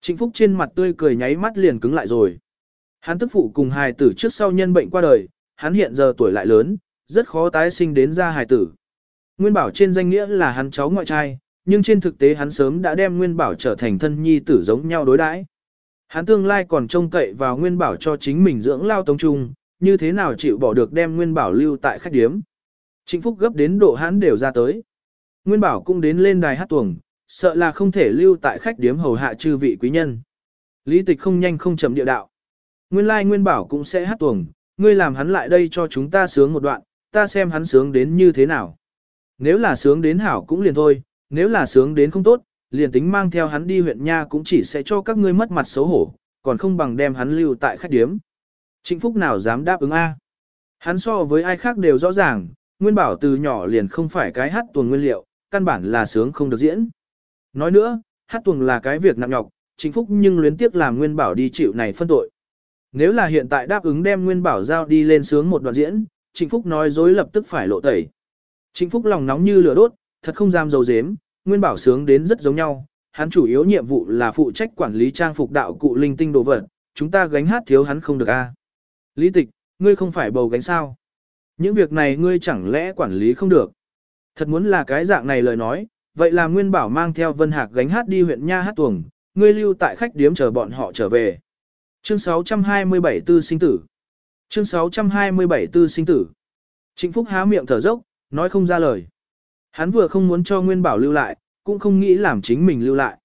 Trịnh Phúc trên mặt tươi cười nháy mắt liền cứng lại rồi. Hắn tức phụ cùng hài tử trước sau nhân bệnh qua đời, hắn hiện giờ tuổi lại lớn, rất khó tái sinh đến ra hài tử. Nguyên Bảo trên danh nghĩa là hắn cháu ngoại trai, nhưng trên thực tế hắn sớm đã đem Nguyên Bảo trở thành thân nhi tử giống nhau đối đãi. Hắn tương lai còn trông cậy vào Nguyên Bảo cho chính mình dưỡng lao tông trung, như thế nào chịu bỏ được đem Nguyên Bảo lưu tại khách điếm. Trịnh Phúc gấp đến độ hắn đều ra tới. Nguyên Bảo cũng đến lên đài hát tuồng, sợ là không thể lưu tại khách điếm hầu hạ chư vị quý nhân. Lý tịch không nhanh không chậm địa đạo. Nguyên lai Nguyên Bảo cũng sẽ hát tuồng, ngươi làm hắn lại đây cho chúng ta sướng một đoạn, ta xem hắn sướng đến như thế nào. Nếu là sướng đến hảo cũng liền thôi, nếu là sướng đến không tốt, liền tính mang theo hắn đi huyện nha cũng chỉ sẽ cho các ngươi mất mặt xấu hổ, còn không bằng đem hắn lưu tại khách điếm. Trịnh Phúc nào dám đáp ứng A. Hắn so với ai khác đều rõ ràng, Nguyên Bảo từ nhỏ liền không phải cái hát tuồng nguyên liệu, căn bản là sướng không được diễn. Nói nữa, hát tuồng là cái việc nặng nhọc, Trịnh Phúc nhưng luyến tiếc làm Nguyên Bảo đi chịu này phân tội. Nếu là hiện tại đáp ứng đem Nguyên Bảo giao đi lên sướng một đoạn diễn, Trịnh Phúc nói dối lập tức phải lộ tẩy. Trịnh Phúc lòng nóng như lửa đốt, thật không dám dầu dếm, Nguyên Bảo sướng đến rất giống nhau, hắn chủ yếu nhiệm vụ là phụ trách quản lý trang phục đạo cụ linh tinh đồ vật, chúng ta gánh hát thiếu hắn không được a. Lý tịch, ngươi không phải bầu gánh sao? Những việc này ngươi chẳng lẽ quản lý không được? Thật muốn là cái dạng này lời nói, vậy là Nguyên Bảo mang theo Vân Hạc gánh hát đi huyện Nha hát tuồng, ngươi lưu tại khách điếm chờ bọn họ trở về. Chương 627 tư sinh tử. Chương 627 tư sinh tử. Trịnh Phúc há miệng thở dốc, nói không ra lời. Hắn vừa không muốn cho Nguyên Bảo lưu lại, cũng không nghĩ làm chính mình lưu lại.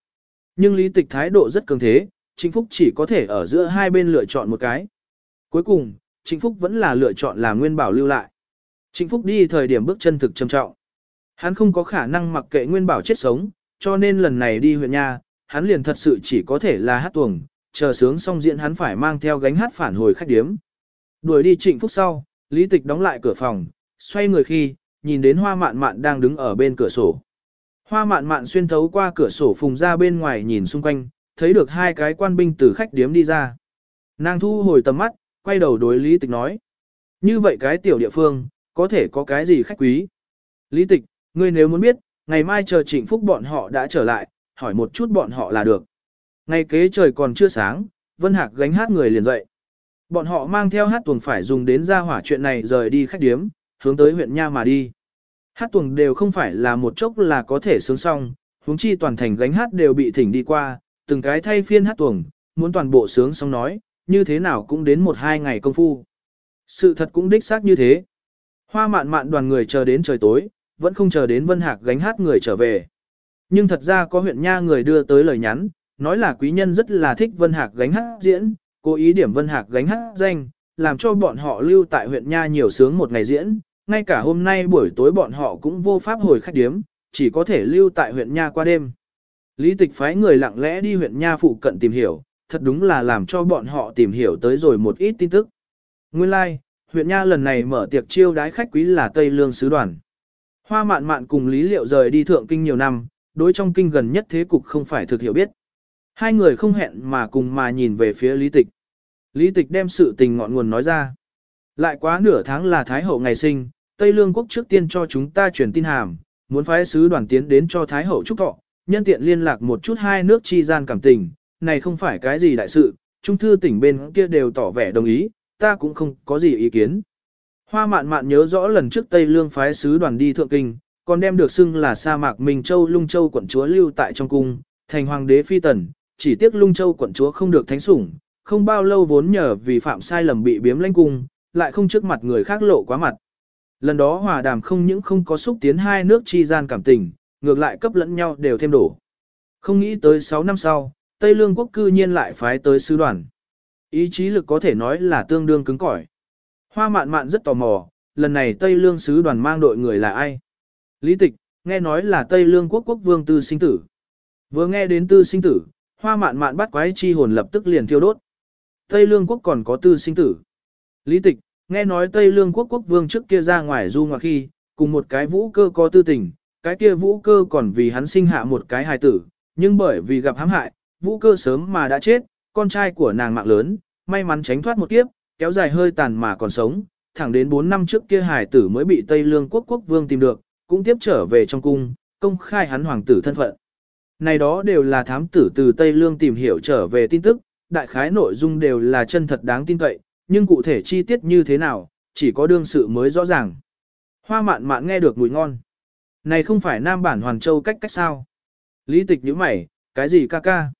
Nhưng lý tịch thái độ rất cường thế, Trịnh Phúc chỉ có thể ở giữa hai bên lựa chọn một cái. Cuối cùng, Trịnh Phúc vẫn là lựa chọn làm Nguyên Bảo lưu lại. Trịnh Phúc đi thời điểm bước chân thực trầm trọng. Hắn không có khả năng mặc kệ Nguyên Bảo chết sống, cho nên lần này đi huyện nha, hắn liền thật sự chỉ có thể là hát tuồng, chờ sướng xong diễn hắn phải mang theo gánh hát phản hồi khách điếm. Đuổi đi Trịnh Phúc sau, Lý Tịch đóng lại cửa phòng, xoay người khi, nhìn đến Hoa Mạn Mạn đang đứng ở bên cửa sổ. Hoa Mạn Mạn xuyên thấu qua cửa sổ phùng ra bên ngoài nhìn xung quanh, thấy được hai cái quan binh từ khách điếm đi ra. Nàng thu hồi tầm mắt, quay đầu đối Lý Tịch nói. Như vậy cái tiểu địa phương, có thể có cái gì khách quý? Lý Tịch, ngươi nếu muốn biết, ngày mai chờ trịnh phúc bọn họ đã trở lại, hỏi một chút bọn họ là được. Ngày kế trời còn chưa sáng, Vân Hạc gánh hát người liền dậy. Bọn họ mang theo hát tuồng phải dùng đến ra hỏa chuyện này rời đi khách điếm, hướng tới huyện Nha mà đi. Hát tuồng đều không phải là một chốc là có thể sướng xong, huống chi toàn thành gánh hát đều bị thỉnh đi qua, từng cái thay phiên hát tuồng, muốn toàn bộ sướng xong nói, như thế nào cũng đến một hai ngày công phu. Sự thật cũng đích xác như thế. Hoa mạn mạn đoàn người chờ đến trời tối, vẫn không chờ đến Vân Hạc gánh hát người trở về. Nhưng thật ra có huyện nha người đưa tới lời nhắn, nói là quý nhân rất là thích Vân Hạc gánh hát diễn, cố ý điểm Vân Hạc gánh hát danh, làm cho bọn họ lưu tại huyện nha nhiều sướng một ngày diễn, ngay cả hôm nay buổi tối bọn họ cũng vô pháp hồi khách điếm, chỉ có thể lưu tại huyện nha qua đêm. Lý tịch phái người lặng lẽ đi huyện nha phụ cận tìm hiểu, thật đúng là làm cho bọn họ tìm hiểu tới rồi một ít tin tức. Nguyên lai, like, huyện nha lần này mở tiệc chiêu đái khách quý là Tây Lương Sứ Đoàn. Hoa mạn mạn cùng Lý Liệu rời đi thượng kinh nhiều năm, đối trong kinh gần nhất thế cục không phải thực hiểu biết. Hai người không hẹn mà cùng mà nhìn về phía Lý Tịch. Lý Tịch đem sự tình ngọn nguồn nói ra. Lại quá nửa tháng là Thái Hậu ngày sinh, Tây Lương quốc trước tiên cho chúng ta truyền tin hàm, muốn phái sứ đoàn tiến đến cho Thái Hậu chúc thọ, nhân tiện liên lạc một chút hai nước chi gian cảm tình, này không phải cái gì đại sự, trung thư tỉnh bên kia đều tỏ vẻ đồng ý, ta cũng không có gì ý kiến. Hoa mạn mạn nhớ rõ lần trước Tây Lương phái sứ đoàn đi thượng kinh, còn đem được xưng là sa mạc Minh Châu Lung Châu quận chúa lưu tại trong cung, thành hoàng đế phi tần, chỉ tiếc Lung Châu quận chúa không được thánh sủng, không bao lâu vốn nhờ vì phạm sai lầm bị biếm lãnh cung, lại không trước mặt người khác lộ quá mặt. Lần đó hòa đàm không những không có xúc tiến hai nước chi gian cảm tình, ngược lại cấp lẫn nhau đều thêm đổ. Không nghĩ tới 6 năm sau, Tây Lương quốc cư nhiên lại phái tới sứ đoàn. Ý chí lực có thể nói là tương đương cứng cỏi. Hoa mạn mạn rất tò mò, lần này Tây Lương sứ đoàn mang đội người là ai? Lý tịch, nghe nói là Tây Lương quốc quốc vương tư sinh tử. Vừa nghe đến tư sinh tử, hoa mạn mạn bắt quái chi hồn lập tức liền thiêu đốt. Tây Lương quốc còn có tư sinh tử. Lý tịch, nghe nói Tây Lương quốc quốc vương trước kia ra ngoài du ngoại khi, cùng một cái vũ cơ có tư tình, cái kia vũ cơ còn vì hắn sinh hạ một cái hài tử, nhưng bởi vì gặp hãm hại, vũ cơ sớm mà đã chết, con trai của nàng mạng lớn, may mắn tránh thoát một kiếp, kéo dài hơi tàn mà còn sống, thẳng đến 4 năm trước kia hài tử mới bị Tây Lương quốc quốc vương tìm được, cũng tiếp trở về trong cung, công khai hắn hoàng tử thân phận. Này đó đều là thám tử từ Tây Lương tìm hiểu trở về tin tức, đại khái nội dung đều là chân thật đáng tin cậy, nhưng cụ thể chi tiết như thế nào, chỉ có đương sự mới rõ ràng. Hoa mạn mạn nghe được mùi ngon. Này không phải nam bản Hoàn Châu cách cách sao? Lý tịch nhíu mày, cái gì ca ca?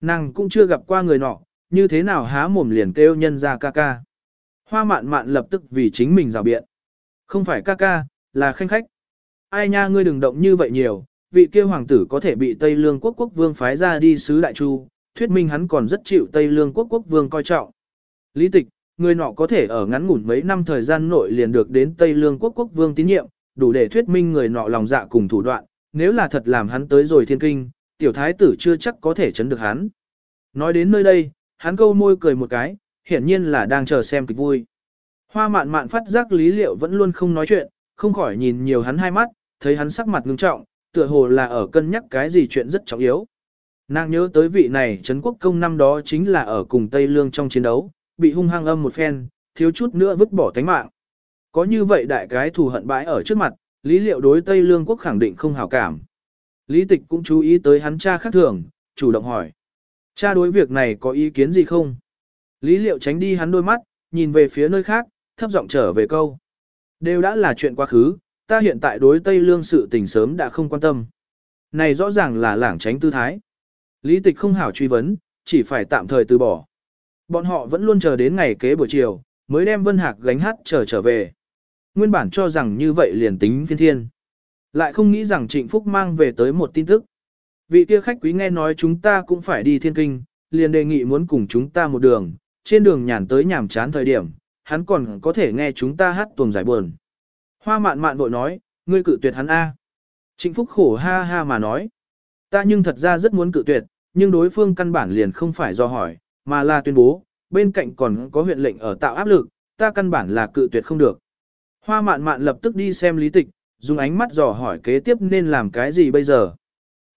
Nàng cũng chưa gặp qua người nọ, như thế nào há mồm liền kêu nhân ra ca ca. Hoa mạn mạn lập tức vì chính mình rào biện. Không phải ca ca, là khanh khách. Ai nha ngươi đừng động như vậy nhiều, vị kia hoàng tử có thể bị Tây Lương quốc quốc vương phái ra đi sứ đại chu, thuyết minh hắn còn rất chịu Tây Lương quốc quốc vương coi trọng. Lý tịch, người nọ có thể ở ngắn ngủn mấy năm thời gian nội liền được đến Tây Lương quốc quốc vương tín nhiệm, đủ để thuyết minh người nọ lòng dạ cùng thủ đoạn, nếu là thật làm hắn tới rồi thiên kinh, tiểu thái tử chưa chắc có thể chấn được hắn. Nói đến nơi đây, hắn câu môi cười một cái, hiển nhiên là đang chờ xem kịch vui. Hoa mạn mạn phát giác lý liệu vẫn luôn không nói chuyện, không khỏi nhìn nhiều hắn hai mắt, thấy hắn sắc mặt ngưng trọng, tựa hồ là ở cân nhắc cái gì chuyện rất trọng yếu. Nàng nhớ tới vị này Trấn Quốc Công năm đó chính là ở cùng Tây Lương trong chiến đấu, bị hung hăng âm một phen, thiếu chút nữa vứt bỏ tánh mạng. Có như vậy đại cái thù hận bãi ở trước mặt, Lý Liệu đối Tây Lương quốc khẳng định không hảo cảm. Lý Tịch cũng chú ý tới hắn cha khác thường, chủ động hỏi. Cha đối việc này có ý kiến gì không? Lý Liệu tránh đi hắn đôi mắt, nhìn về phía nơi khác, thấp giọng trở về câu. Đều đã là chuyện quá khứ, ta hiện tại đối Tây Lương sự tình sớm đã không quan tâm. Này rõ ràng là lảng tránh tư thái. Lý Tịch không hảo truy vấn, chỉ phải tạm thời từ bỏ. Bọn họ vẫn luôn chờ đến ngày kế buổi chiều, mới đem Vân Hạc gánh hát trở trở về. Nguyên bản cho rằng như vậy liền tính phiên thiên. Lại không nghĩ rằng Trịnh Phúc mang về tới một tin tức. Vị kia khách quý nghe nói chúng ta cũng phải đi thiên kinh, liền đề nghị muốn cùng chúng ta một đường, trên đường nhàn tới nhàm chán thời điểm, hắn còn có thể nghe chúng ta hát tuồng giải buồn. Hoa mạn mạn vội nói, ngươi cự tuyệt hắn A. Trịnh Phúc khổ ha ha mà nói, ta nhưng thật ra rất muốn cự tuyệt, nhưng đối phương căn bản liền không phải do hỏi, mà là tuyên bố, bên cạnh còn có huyện lệnh ở tạo áp lực, ta căn bản là cự tuyệt không được. Hoa mạn mạn lập tức đi xem lý tịch, dùng ánh mắt dò hỏi kế tiếp nên làm cái gì bây giờ.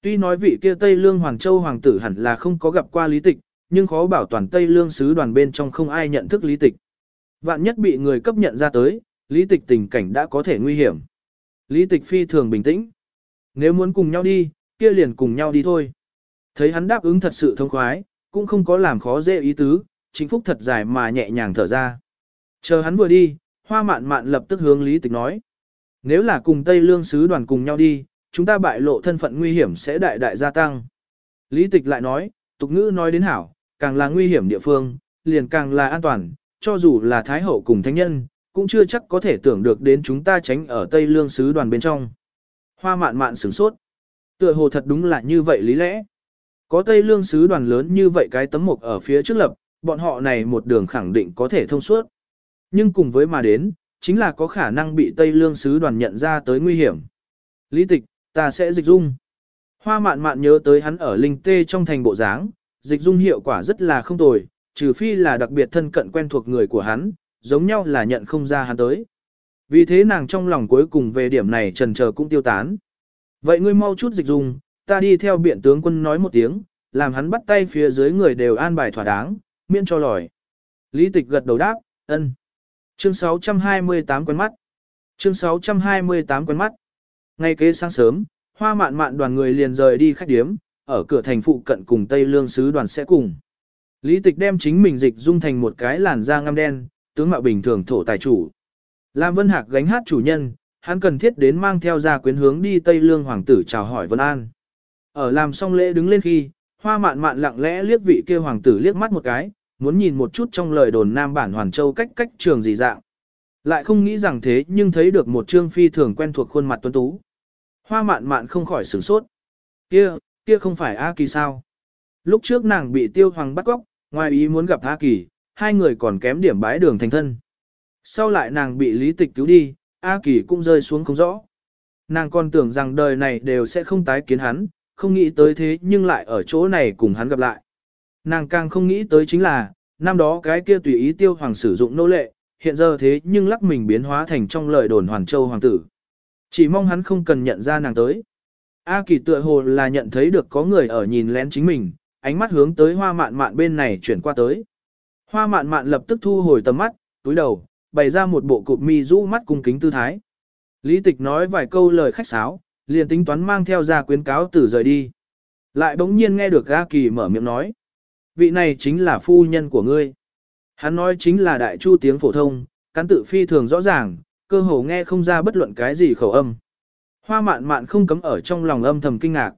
Tuy nói vị kia Tây Lương Hoàng Châu Hoàng tử hẳn là không có gặp qua lý tịch, nhưng khó bảo toàn Tây Lương sứ đoàn bên trong không ai nhận thức lý tịch. Vạn nhất bị người cấp nhận ra tới, lý tịch tình cảnh đã có thể nguy hiểm. Lý tịch phi thường bình tĩnh. Nếu muốn cùng nhau đi, kia liền cùng nhau đi thôi. Thấy hắn đáp ứng thật sự thông khoái, cũng không có làm khó dễ ý tứ, chính phúc thật dài mà nhẹ nhàng thở ra. Chờ hắn vừa đi, hoa mạn mạn lập tức hướng lý tịch nói. Nếu là cùng Tây Lương sứ đoàn cùng nhau đi, chúng ta bại lộ thân phận nguy hiểm sẽ đại đại gia tăng. Lý tịch lại nói, tục ngữ nói đến hảo, càng là nguy hiểm địa phương, liền càng là an toàn, cho dù là Thái Hậu cùng Thánh Nhân, cũng chưa chắc có thể tưởng được đến chúng ta tránh ở Tây Lương sứ đoàn bên trong. Hoa mạn mạn sửng sốt. Tựa hồ thật đúng là như vậy lý lẽ. Có Tây Lương sứ đoàn lớn như vậy cái tấm mục ở phía trước lập, bọn họ này một đường khẳng định có thể thông suốt. Nhưng cùng với mà đến, chính là có khả năng bị Tây Lương sứ đoàn nhận ra tới nguy hiểm. Lý tịch, ta sẽ dịch dung. Hoa mạn mạn nhớ tới hắn ở linh tê trong thành bộ dáng, dịch dung hiệu quả rất là không tồi, trừ phi là đặc biệt thân cận quen thuộc người của hắn, giống nhau là nhận không ra hắn tới. Vì thế nàng trong lòng cuối cùng về điểm này trần chờ cũng tiêu tán. Vậy ngươi mau chút dịch dung, ta đi theo biện tướng quân nói một tiếng, làm hắn bắt tay phía dưới người đều an bài thỏa đáng, miễn cho lòi. Lý tịch gật đầu đáp, ân. Chương 628 quen mắt. Chương 628 quen mắt. Ngay kế sáng sớm, hoa mạn mạn đoàn người liền rời đi khách điếm, ở cửa thành phụ cận cùng Tây Lương sứ đoàn sẽ cùng. Lý tịch đem chính mình dịch dung thành một cái làn da ngăm đen, tướng mạo bình thường thổ tài chủ. Lam Vân Hạc gánh hát chủ nhân, hắn cần thiết đến mang theo gia quyến hướng đi Tây Lương Hoàng tử chào hỏi Vân An. Ở làm xong lễ đứng lên khi, hoa mạn mạn lặng lẽ liếc vị kia hoàng tử liếc mắt một cái, muốn nhìn một chút trong lời đồn Nam bản Hoàn Châu cách cách trường gì dạng. Lại không nghĩ rằng thế nhưng thấy được một trương phi thường quen thuộc khuôn mặt tuấn tú. Hoa mạn mạn không khỏi sửng sốt. Kia, kia không phải A Kỳ sao? Lúc trước nàng bị tiêu hoàng bắt cóc, ngoài ý muốn gặp A Kỳ, hai người còn kém điểm bái đường thành thân. Sau lại nàng bị lý tịch cứu đi, A Kỳ cũng rơi xuống không rõ. Nàng còn tưởng rằng đời này đều sẽ không tái kiến hắn, không nghĩ tới thế nhưng lại ở chỗ này cùng hắn gặp lại. Nàng càng không nghĩ tới chính là, năm đó cái kia tùy ý tiêu hoàng sử dụng nô lệ, hiện giờ thế nhưng lắc mình biến hóa thành trong lời đồn Hoàn Châu Hoàng tử. Chỉ mong hắn không cần nhận ra nàng tới. A kỳ tựa hồ là nhận thấy được có người ở nhìn lén chính mình, ánh mắt hướng tới hoa mạn mạn bên này chuyển qua tới. Hoa mạn mạn lập tức thu hồi tầm mắt, túi đầu, bày ra một bộ cụp mi rũ mắt cung kính tư thái. Lý tịch nói vài câu lời khách sáo, liền tính toán mang theo ra quyến cáo tử rời đi. Lại bỗng nhiên nghe được A Kỳ mở miệng nói. Vị này chính là phu nhân của ngươi. Hắn nói chính là đại chu tiếng phổ thông, cán tự phi thường rõ ràng, cơ hồ nghe không ra bất luận cái gì khẩu âm. Hoa mạn mạn không cấm ở trong lòng âm thầm kinh ngạc.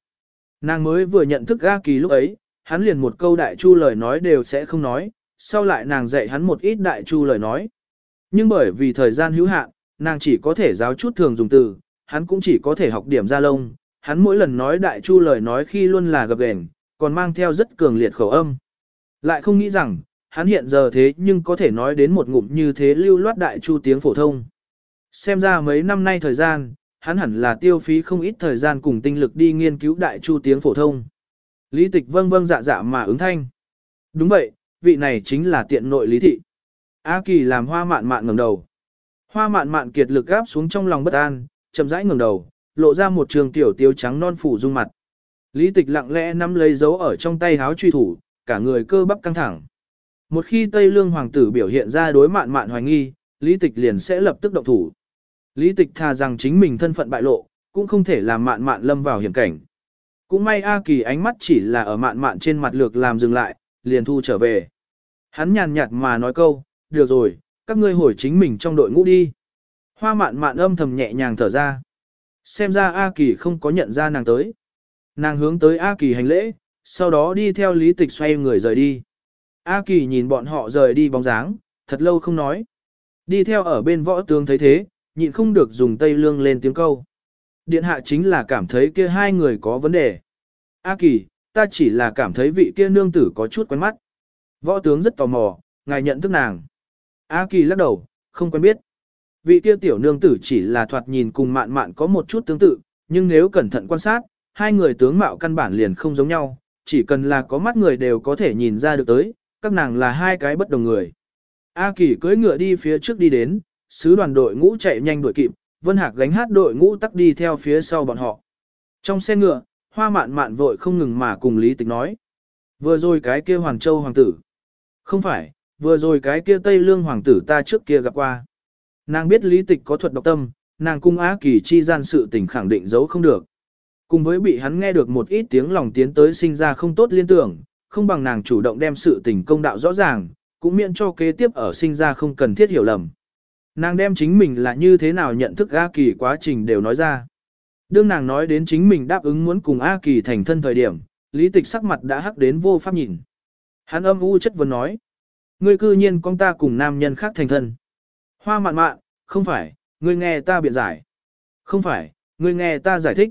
Nàng mới vừa nhận thức A Kỳ lúc ấy, hắn liền một câu đại chu lời nói đều sẽ không nói, sau lại nàng dạy hắn một ít đại chu lời nói. Nhưng bởi vì thời gian hữu hạn, nàng chỉ có thể giáo chút thường dùng từ, hắn cũng chỉ có thể học điểm ra lông, hắn mỗi lần nói đại chu lời nói khi luôn là gập ghềnh, còn mang theo rất cường liệt khẩu âm. Lại không nghĩ rằng, hắn hiện giờ thế nhưng có thể nói đến một ngụm như thế lưu loát đại chu tiếng phổ thông. Xem ra mấy năm nay thời gian, hắn hẳn là tiêu phí không ít thời gian cùng tinh lực đi nghiên cứu đại chu tiếng phổ thông. Lý tịch vâng vâng dạ dạ mà ứng thanh. Đúng vậy, vị này chính là tiện nội lý thị. A kỳ làm hoa mạn mạn ngẩng đầu. Hoa mạn mạn kiệt lực gáp xuống trong lòng bất an, chậm rãi ngẩng đầu, lộ ra một trường tiểu tiêu trắng non phủ dung mặt. Lý tịch lặng lẽ nắm lấy dấu ở trong tay háo truy thủ, cả người cơ bắp căng thẳng. Một khi Tây Lương Hoàng tử biểu hiện ra đối mạn mạn hoài nghi, Lý tịch liền sẽ lập tức động thủ. Lý tịch thà rằng chính mình thân phận bại lộ, cũng không thể làm mạn mạn lâm vào hiểm cảnh. Cũng may A Kỳ ánh mắt chỉ là ở mạn mạn trên mặt lược làm dừng lại, liền thu trở về. Hắn nhàn nhạt mà nói câu, được rồi, các ngươi hồi chính mình trong đội ngũ đi. Hoa mạn mạn âm thầm nhẹ nhàng thở ra. Xem ra A Kỳ không có nhận ra nàng tới. Nàng hướng tới A Kỳ hành lễ, sau đó đi theo lý tịch xoay người rời đi. A Kỳ nhìn bọn họ rời đi bóng dáng, thật lâu không nói. Đi theo ở bên võ tướng thấy thế, nhịn không được dùng tây lương lên tiếng câu. Điện hạ chính là cảm thấy kia hai người có vấn đề. A Kỳ, ta chỉ là cảm thấy vị kia nương tử có chút quen mắt. Võ tướng rất tò mò, ngài nhận thức nàng. A Kỳ lắc đầu, không quen biết. Vị kia tiểu nương tử chỉ là thoạt nhìn cùng mạn mạn có một chút tương tự, nhưng nếu cẩn thận quan sát, hai người tướng mạo căn bản liền không giống nhau, chỉ cần là có mắt người đều có thể nhìn ra được tới, các nàng là hai cái bất đồng người. A Kỳ cưỡi ngựa đi phía trước đi đến, sứ đoàn đội ngũ chạy nhanh đuổi kịp, Vân Hạc gánh hát đội ngũ tắc đi theo phía sau bọn họ. Trong xe ngựa, hoa mạn mạn vội không ngừng mà cùng Lý Tịch nói. Vừa rồi cái kia Hoàng Châu Hoàng tử. Không phải, vừa rồi cái kia Tây Lương Hoàng tử ta trước kia gặp qua. Nàng biết Lý Tịch có thuật độc tâm, nàng cung Á Kỳ chi gian sự tình khẳng định giấu không được. Cùng với bị hắn nghe được một ít tiếng lòng tiến tới sinh ra không tốt liên tưởng, không bằng nàng chủ động đem sự tình công đạo rõ ràng, cũng miễn cho kế tiếp ở sinh ra không cần thiết hiểu lầm. Nàng đem chính mình là như thế nào nhận thức A Kỳ quá trình đều nói ra. Đương nàng nói đến chính mình đáp ứng muốn cùng A Kỳ thành thân thời điểm, lý tịch sắc mặt đã hắc đến vô pháp nhìn. Hắn âm u chất vấn nói. Ngươi cư nhiên con ta cùng nam nhân khác thành thân. Hoa mạn mạn, không phải, ngươi nghe ta biện giải. Không phải, ngươi nghe ta giải thích.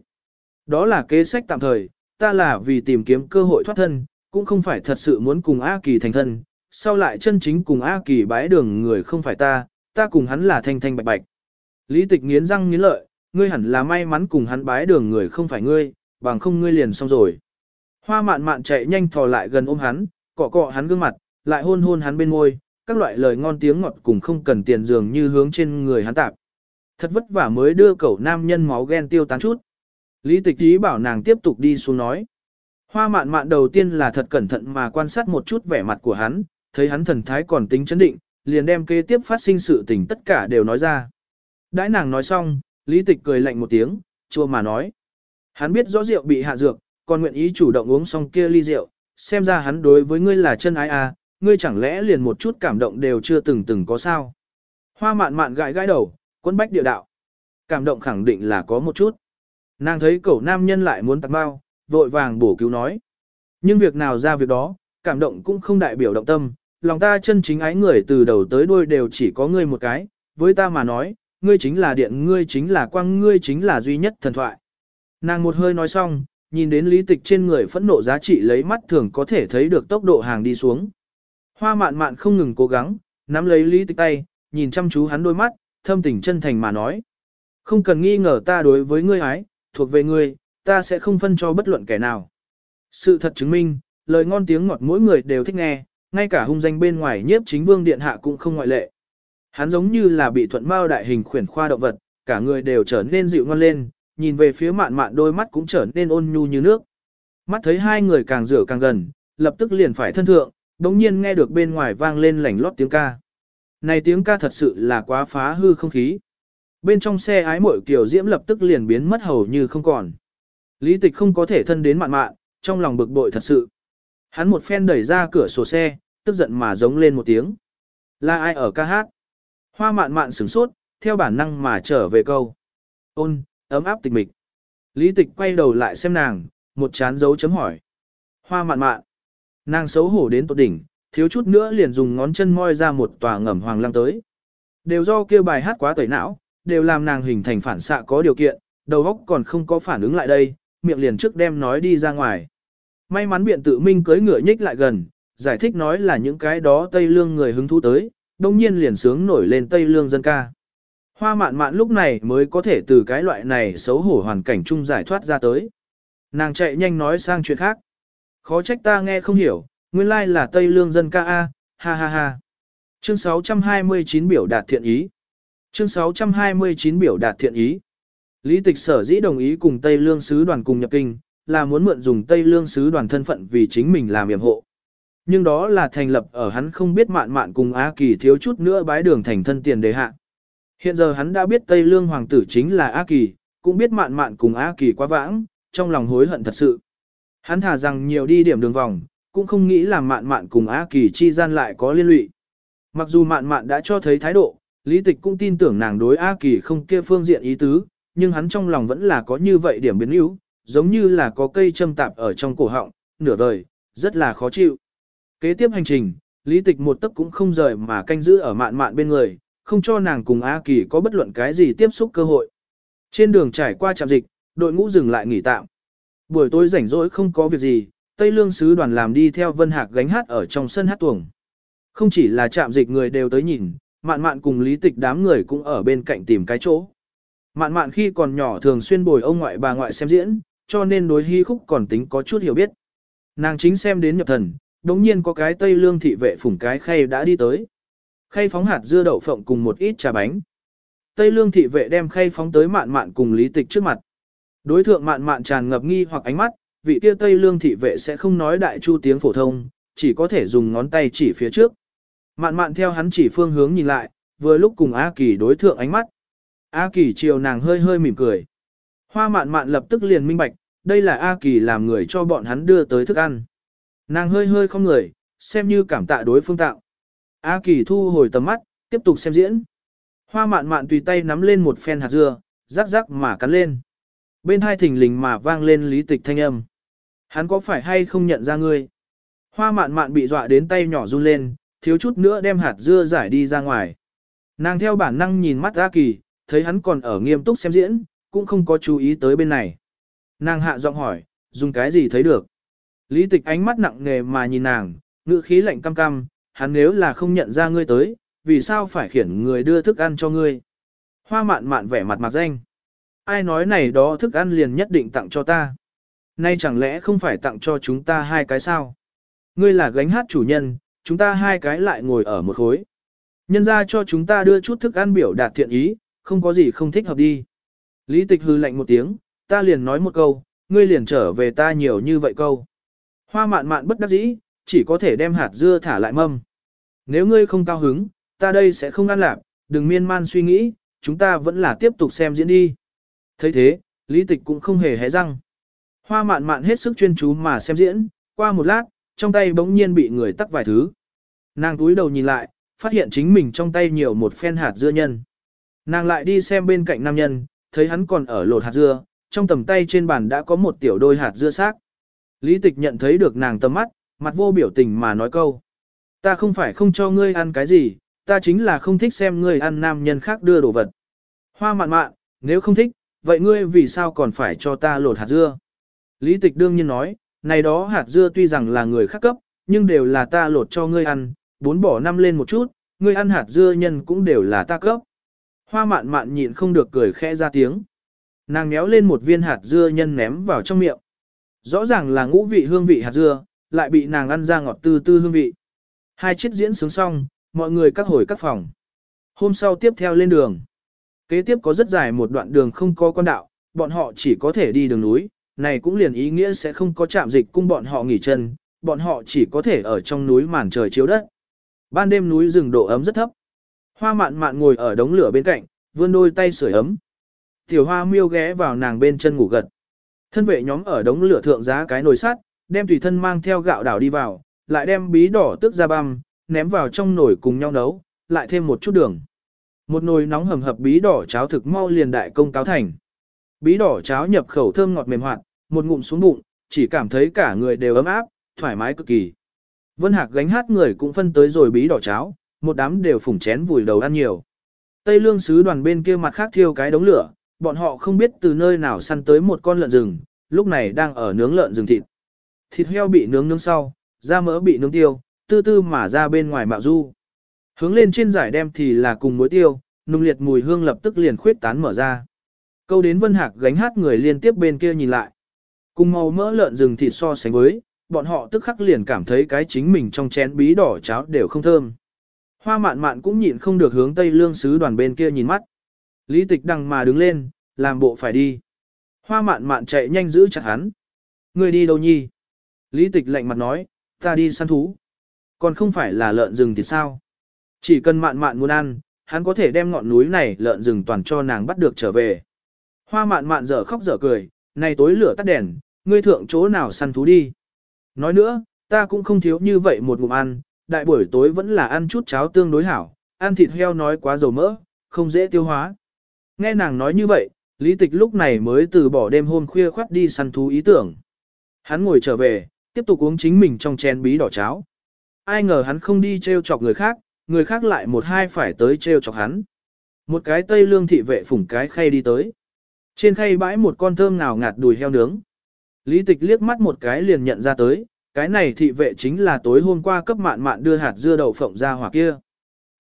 Đó là kế sách tạm thời, ta là vì tìm kiếm cơ hội thoát thân, cũng không phải thật sự muốn cùng A Kỳ thành thân, sau lại chân chính cùng A Kỳ bái đường người không phải ta, ta cùng hắn là thanh thanh bạch bạch. Lý tịch nghiến răng nghiến lợi, ngươi hẳn là may mắn cùng hắn bái đường người không phải ngươi, bằng không ngươi liền xong rồi. Hoa mạn mạn chạy nhanh thò lại gần ôm hắn, cọ cọ hắn gương mặt, lại hôn hôn hắn bên môi, các loại lời ngon tiếng ngọt cùng không cần tiền dường như hướng trên người hắn tạp. Thật vất vả mới đưa cậu nam nhân máu ghen tiêu tán chút. Lý tịch ý bảo nàng tiếp tục đi xuống nói. Hoa mạn mạn đầu tiên là thật cẩn thận mà quan sát một chút vẻ mặt của hắn, thấy hắn thần thái còn tính chấn định, liền đem kế tiếp phát sinh sự tình tất cả đều nói ra. Đãi nàng nói xong, lý tịch cười lạnh một tiếng, chua mà nói. Hắn biết rõ rượu bị hạ dược, còn nguyện ý chủ động uống xong kia ly rượu, xem ra hắn đối với ngươi là chân ái à, ngươi chẳng lẽ liền một chút cảm động đều chưa từng từng có sao. Hoa mạn mạn gãi gãi đầu, quân bách địa đạo. Cảm động khẳng định là có một chút. Nàng thấy cậu nam nhân lại muốn tặng bao, vội vàng bổ cứu nói. Nhưng việc nào ra việc đó, cảm động cũng không đại biểu động tâm, lòng ta chân chính ái người từ đầu tới đuôi đều chỉ có ngươi một cái, với ta mà nói, ngươi chính là điện, ngươi chính là quang, ngươi chính là duy nhất thần thoại. Nàng một hơi nói xong, nhìn đến lý tịch trên người phẫn nộ giá trị lấy mắt thường có thể thấy được tốc độ hàng đi xuống. Hoa mạn mạn không ngừng cố gắng, nắm lấy lý tịch tay, nhìn chăm chú hắn đôi mắt, thâm tình chân thành mà nói. Không cần nghi ngờ ta đối với ngươi ái, thuộc về ngươi, ta sẽ không phân cho bất luận kẻ nào. Sự thật chứng minh, lời ngon tiếng ngọt mỗi người đều thích nghe, ngay cả hung danh bên ngoài nhiếp chính vương điện hạ cũng không ngoại lệ. Hắn giống như là bị thuận mao đại hình khuyển khoa động vật, cả người đều trở nên dịu ngon lên, nhìn về phía mạn mạn đôi mắt cũng trở nên ôn nhu như nước. Mắt thấy hai người càng rửa càng gần, lập tức liền phải thân thượng, đống nhiên nghe được bên ngoài vang lên lảnh lót tiếng ca. Này tiếng ca thật sự là quá phá hư không khí. Bên trong xe ái mội kiểu diễm lập tức liền biến mất hầu như không còn. Lý tịch không có thể thân đến mạn mạn, trong lòng bực bội thật sự. Hắn một phen đẩy ra cửa sổ xe, tức giận mà giống lên một tiếng. Là ai ở ca hát? Hoa mạn mạn sửng sốt, theo bản năng mà trở về câu. Ôn, ấm áp tịch mịch. Lý tịch quay đầu lại xem nàng, một chán dấu chấm hỏi. Hoa mạn mạn. Nàng xấu hổ đến tột đỉnh, thiếu chút nữa liền dùng ngón chân moi ra một tòa ngầm hoàng lăng tới. Đều do kia bài hát quá tẩy não, đều làm nàng hình thành phản xạ có điều kiện, đầu óc còn không có phản ứng lại đây, miệng liền trước đem nói đi ra ngoài. May mắn biện tự minh cưới ngựa nhích lại gần, giải thích nói là những cái đó Tây Lương người hứng thú tới, đồng nhiên liền sướng nổi lên Tây Lương dân ca. Hoa mạn mạn lúc này mới có thể từ cái loại này xấu hổ hoàn cảnh chung giải thoát ra tới. Nàng chạy nhanh nói sang chuyện khác. Khó trách ta nghe không hiểu, nguyên lai là Tây Lương dân ca A, ha ha ha. Chương 629 biểu đạt thiện ý. Chương 629 biểu đạt thiện ý. Lý tịch sở dĩ đồng ý cùng Tây Lương Sứ đoàn cùng nhập kinh, là muốn mượn dùng Tây Lương Sứ đoàn thân phận vì chính mình làm yểm hộ. Nhưng đó là thành lập ở hắn không biết mạn mạn cùng A Kỳ thiếu chút nữa bái đường thành thân tiền đề hạ. Hiện giờ hắn đã biết Tây Lương Hoàng tử chính là A Kỳ, cũng biết mạn mạn cùng A Kỳ quá vãng, trong lòng hối hận thật sự. Hắn thả rằng nhiều đi điểm đường vòng, cũng không nghĩ là mạn mạn cùng A Kỳ chi gian lại có liên lụy. Mặc dù mạn mạn đã cho thấy thái độ, Lý Tịch cũng tin tưởng nàng đối A Kỳ không kia phương diện ý tứ, nhưng hắn trong lòng vẫn là có như vậy điểm biến yếu, giống như là có cây châm tạp ở trong cổ họng, nửa đời, rất là khó chịu. Kế tiếp hành trình, Lý Tịch một tấc cũng không rời mà canh giữ ở mạn mạn bên người, không cho nàng cùng A Kỳ có bất luận cái gì tiếp xúc cơ hội. Trên đường trải qua trạm dịch, đội ngũ dừng lại nghỉ tạm. Buổi tối rảnh rỗi không có việc gì, Tây Lương sứ đoàn làm đi theo Vân Hạc gánh hát ở trong sân hát tuồng. Không chỉ là trạm dịch người đều tới nhìn, mạn mạn cùng lý tịch đám người cũng ở bên cạnh tìm cái chỗ. Mạn mạn khi còn nhỏ thường xuyên bồi ông ngoại bà ngoại xem diễn, cho nên đối hy khúc còn tính có chút hiểu biết. Nàng chính xem đến nhập thần, đống nhiên có cái Tây Lương thị vệ phủng cái khay đã đi tới. Khay phóng hạt dưa đậu phộng cùng một ít trà bánh. Tây Lương thị vệ đem khay phóng tới mạn mạn cùng lý tịch trước mặt. Đối thượng mạn mạn tràn ngập nghi hoặc ánh mắt, vị kia Tây Lương thị vệ sẽ không nói đại chu tiếng phổ thông, chỉ có thể dùng ngón tay chỉ phía trước. Mạn mạn theo hắn chỉ phương hướng nhìn lại, vừa lúc cùng A Kỳ đối thượng ánh mắt. A Kỳ chiều nàng hơi hơi mỉm cười. Hoa mạn mạn lập tức liền minh bạch, đây là A Kỳ làm người cho bọn hắn đưa tới thức ăn. Nàng hơi hơi không người, xem như cảm tạ đối phương tạo. A Kỳ thu hồi tầm mắt, tiếp tục xem diễn. Hoa mạn mạn tùy tay nắm lên một phen hạt dưa, rắc rắc mà cắn lên. Bên hai thình lình mà vang lên lý tịch thanh âm. Hắn có phải hay không nhận ra ngươi? Hoa mạn mạn bị dọa đến tay nhỏ run lên, thiếu chút nữa đem hạt dưa giải đi ra ngoài. Nàng theo bản năng nhìn mắt A Kỳ, thấy hắn còn ở nghiêm túc xem diễn, cũng không có chú ý tới bên này. Nàng hạ giọng hỏi, dùng cái gì thấy được? Lý tịch ánh mắt nặng nề mà nhìn nàng, ngữ khí lạnh cam cam, hắn nếu là không nhận ra ngươi tới, vì sao phải khiển người đưa thức ăn cho ngươi? Hoa mạn mạn vẻ mặt mặt danh. Ai nói này đó thức ăn liền nhất định tặng cho ta? Nay chẳng lẽ không phải tặng cho chúng ta hai cái sao? Ngươi là gánh hát chủ nhân, chúng ta hai cái lại ngồi ở một khối. Nhân ra cho chúng ta đưa chút thức ăn biểu đạt thiện ý, không có gì không thích hợp đi. Lý tịch hư lạnh một tiếng, ta liền nói một câu, ngươi liền trở về ta nhiều như vậy câu. Hoa mạn mạn bất đắc dĩ, chỉ có thể đem hạt dưa thả lại mâm. Nếu ngươi không cao hứng, ta đây sẽ không ăn lạc, đừng miên man suy nghĩ, chúng ta vẫn là tiếp tục xem diễn đi thấy thế, lý tịch cũng không hề hé răng. Hoa mạn mạn hết sức chuyên chú mà xem diễn, qua một lát, trong tay bỗng nhiên bị người tắc vài thứ. Nàng túi đầu nhìn lại, phát hiện chính mình trong tay nhiều một phen hạt dưa nhân. Nàng lại đi xem bên cạnh nam nhân, thấy hắn còn ở lột hạt dưa, trong tầm tay trên bàn đã có một tiểu đôi hạt dưa xác. Lý tịch nhận thấy được nàng tầm mắt, mặt vô biểu tình mà nói câu. Ta không phải không cho ngươi ăn cái gì, ta chính là không thích xem ngươi ăn nam nhân khác đưa đồ vật. Hoa mạn mạn, nếu không thích, vậy ngươi vì sao còn phải cho ta lột hạt dưa? Lý tịch đương nhiên nói, này đó hạt dưa tuy rằng là người khác cấp, nhưng đều là ta lột cho ngươi ăn, bốn bỏ năm lên một chút, ngươi ăn hạt dưa nhân cũng đều là ta cấp. Hoa mạn mạn nhịn không được cười khẽ ra tiếng. Nàng méo lên một viên hạt dưa nhân ném vào trong miệng. Rõ ràng là ngũ vị hương vị hạt dưa, lại bị nàng ăn ra ngọt tư tư hương vị. Hai chiếc diễn sướng xong, mọi người các hồi các phòng. Hôm sau tiếp theo lên đường. Kế tiếp có rất dài một đoạn đường không có con đạo, bọn họ chỉ có thể đi đường núi, này cũng liền ý nghĩa sẽ không có chạm dịch cung bọn họ nghỉ chân, bọn họ chỉ có thể ở trong núi màn trời chiếu đất. Ban đêm núi rừng độ ấm rất thấp. Hoa mạn mạn ngồi ở đống lửa bên cạnh, vươn đôi tay sưởi ấm. Tiểu hoa miêu ghé vào nàng bên chân ngủ gật. Thân vệ nhóm ở đống lửa thượng giá cái nồi sắt, đem tùy thân mang theo gạo đảo đi vào, lại đem bí đỏ tước ra băm, ném vào trong nồi cùng nhau nấu, lại thêm một chút đường. Một nồi nóng hầm hập bí đỏ cháo thực mau liền đại công cáo thành. Bí đỏ cháo nhập khẩu thơm ngọt mềm hoạt, một ngụm xuống bụng, chỉ cảm thấy cả người đều ấm áp, thoải mái cực kỳ. Vân Hạc gánh hát người cũng phân tới rồi bí đỏ cháo, một đám đều phủng chén vùi đầu ăn nhiều. Tây lương sứ đoàn bên kia mặt khác thiêu cái đống lửa, bọn họ không biết từ nơi nào săn tới một con lợn rừng, lúc này đang ở nướng lợn rừng thịt. Thịt heo bị nướng nướng sau, da mỡ bị nướng tiêu, tư tư mà ra bên ngoài mạo du. Hướng lên trên giải đem thì là cùng muối tiêu, nung liệt mùi hương lập tức liền khuyết tán mở ra. Câu đến Vân Hạc gánh hát người liên tiếp bên kia nhìn lại. Cùng màu mỡ lợn rừng thịt so sánh với, bọn họ tức khắc liền cảm thấy cái chính mình trong chén bí đỏ cháo đều không thơm. Hoa mạn mạn cũng nhịn không được hướng Tây Lương sứ đoàn bên kia nhìn mắt. Lý tịch đằng mà đứng lên, làm bộ phải đi. Hoa mạn mạn chạy nhanh giữ chặt hắn. Người đi đâu nhi? Lý tịch lạnh mặt nói, ta đi săn thú. Còn không phải là lợn rừng thì sao? Chỉ cần mạn mạn muốn ăn, hắn có thể đem ngọn núi này lợn rừng toàn cho nàng bắt được trở về. Hoa mạn mạn dở khóc dở cười, này tối lửa tắt đèn, ngươi thượng chỗ nào săn thú đi. Nói nữa, ta cũng không thiếu như vậy một ngụm ăn, đại buổi tối vẫn là ăn chút cháo tương đối hảo, ăn thịt heo nói quá dầu mỡ, không dễ tiêu hóa. Nghe nàng nói như vậy, lý tịch lúc này mới từ bỏ đêm hôm khuya khoát đi săn thú ý tưởng. Hắn ngồi trở về, tiếp tục uống chính mình trong chén bí đỏ cháo. Ai ngờ hắn không đi treo chọc người khác, người khác lại một hai phải tới treo chọc hắn. Một cái tây lương thị vệ phủng cái khay đi tới. Trên khay bãi một con thơm nào ngạt đùi heo nướng. Lý tịch liếc mắt một cái liền nhận ra tới, cái này thị vệ chính là tối hôm qua cấp mạn mạn đưa hạt dưa đậu phộng ra hỏa kia.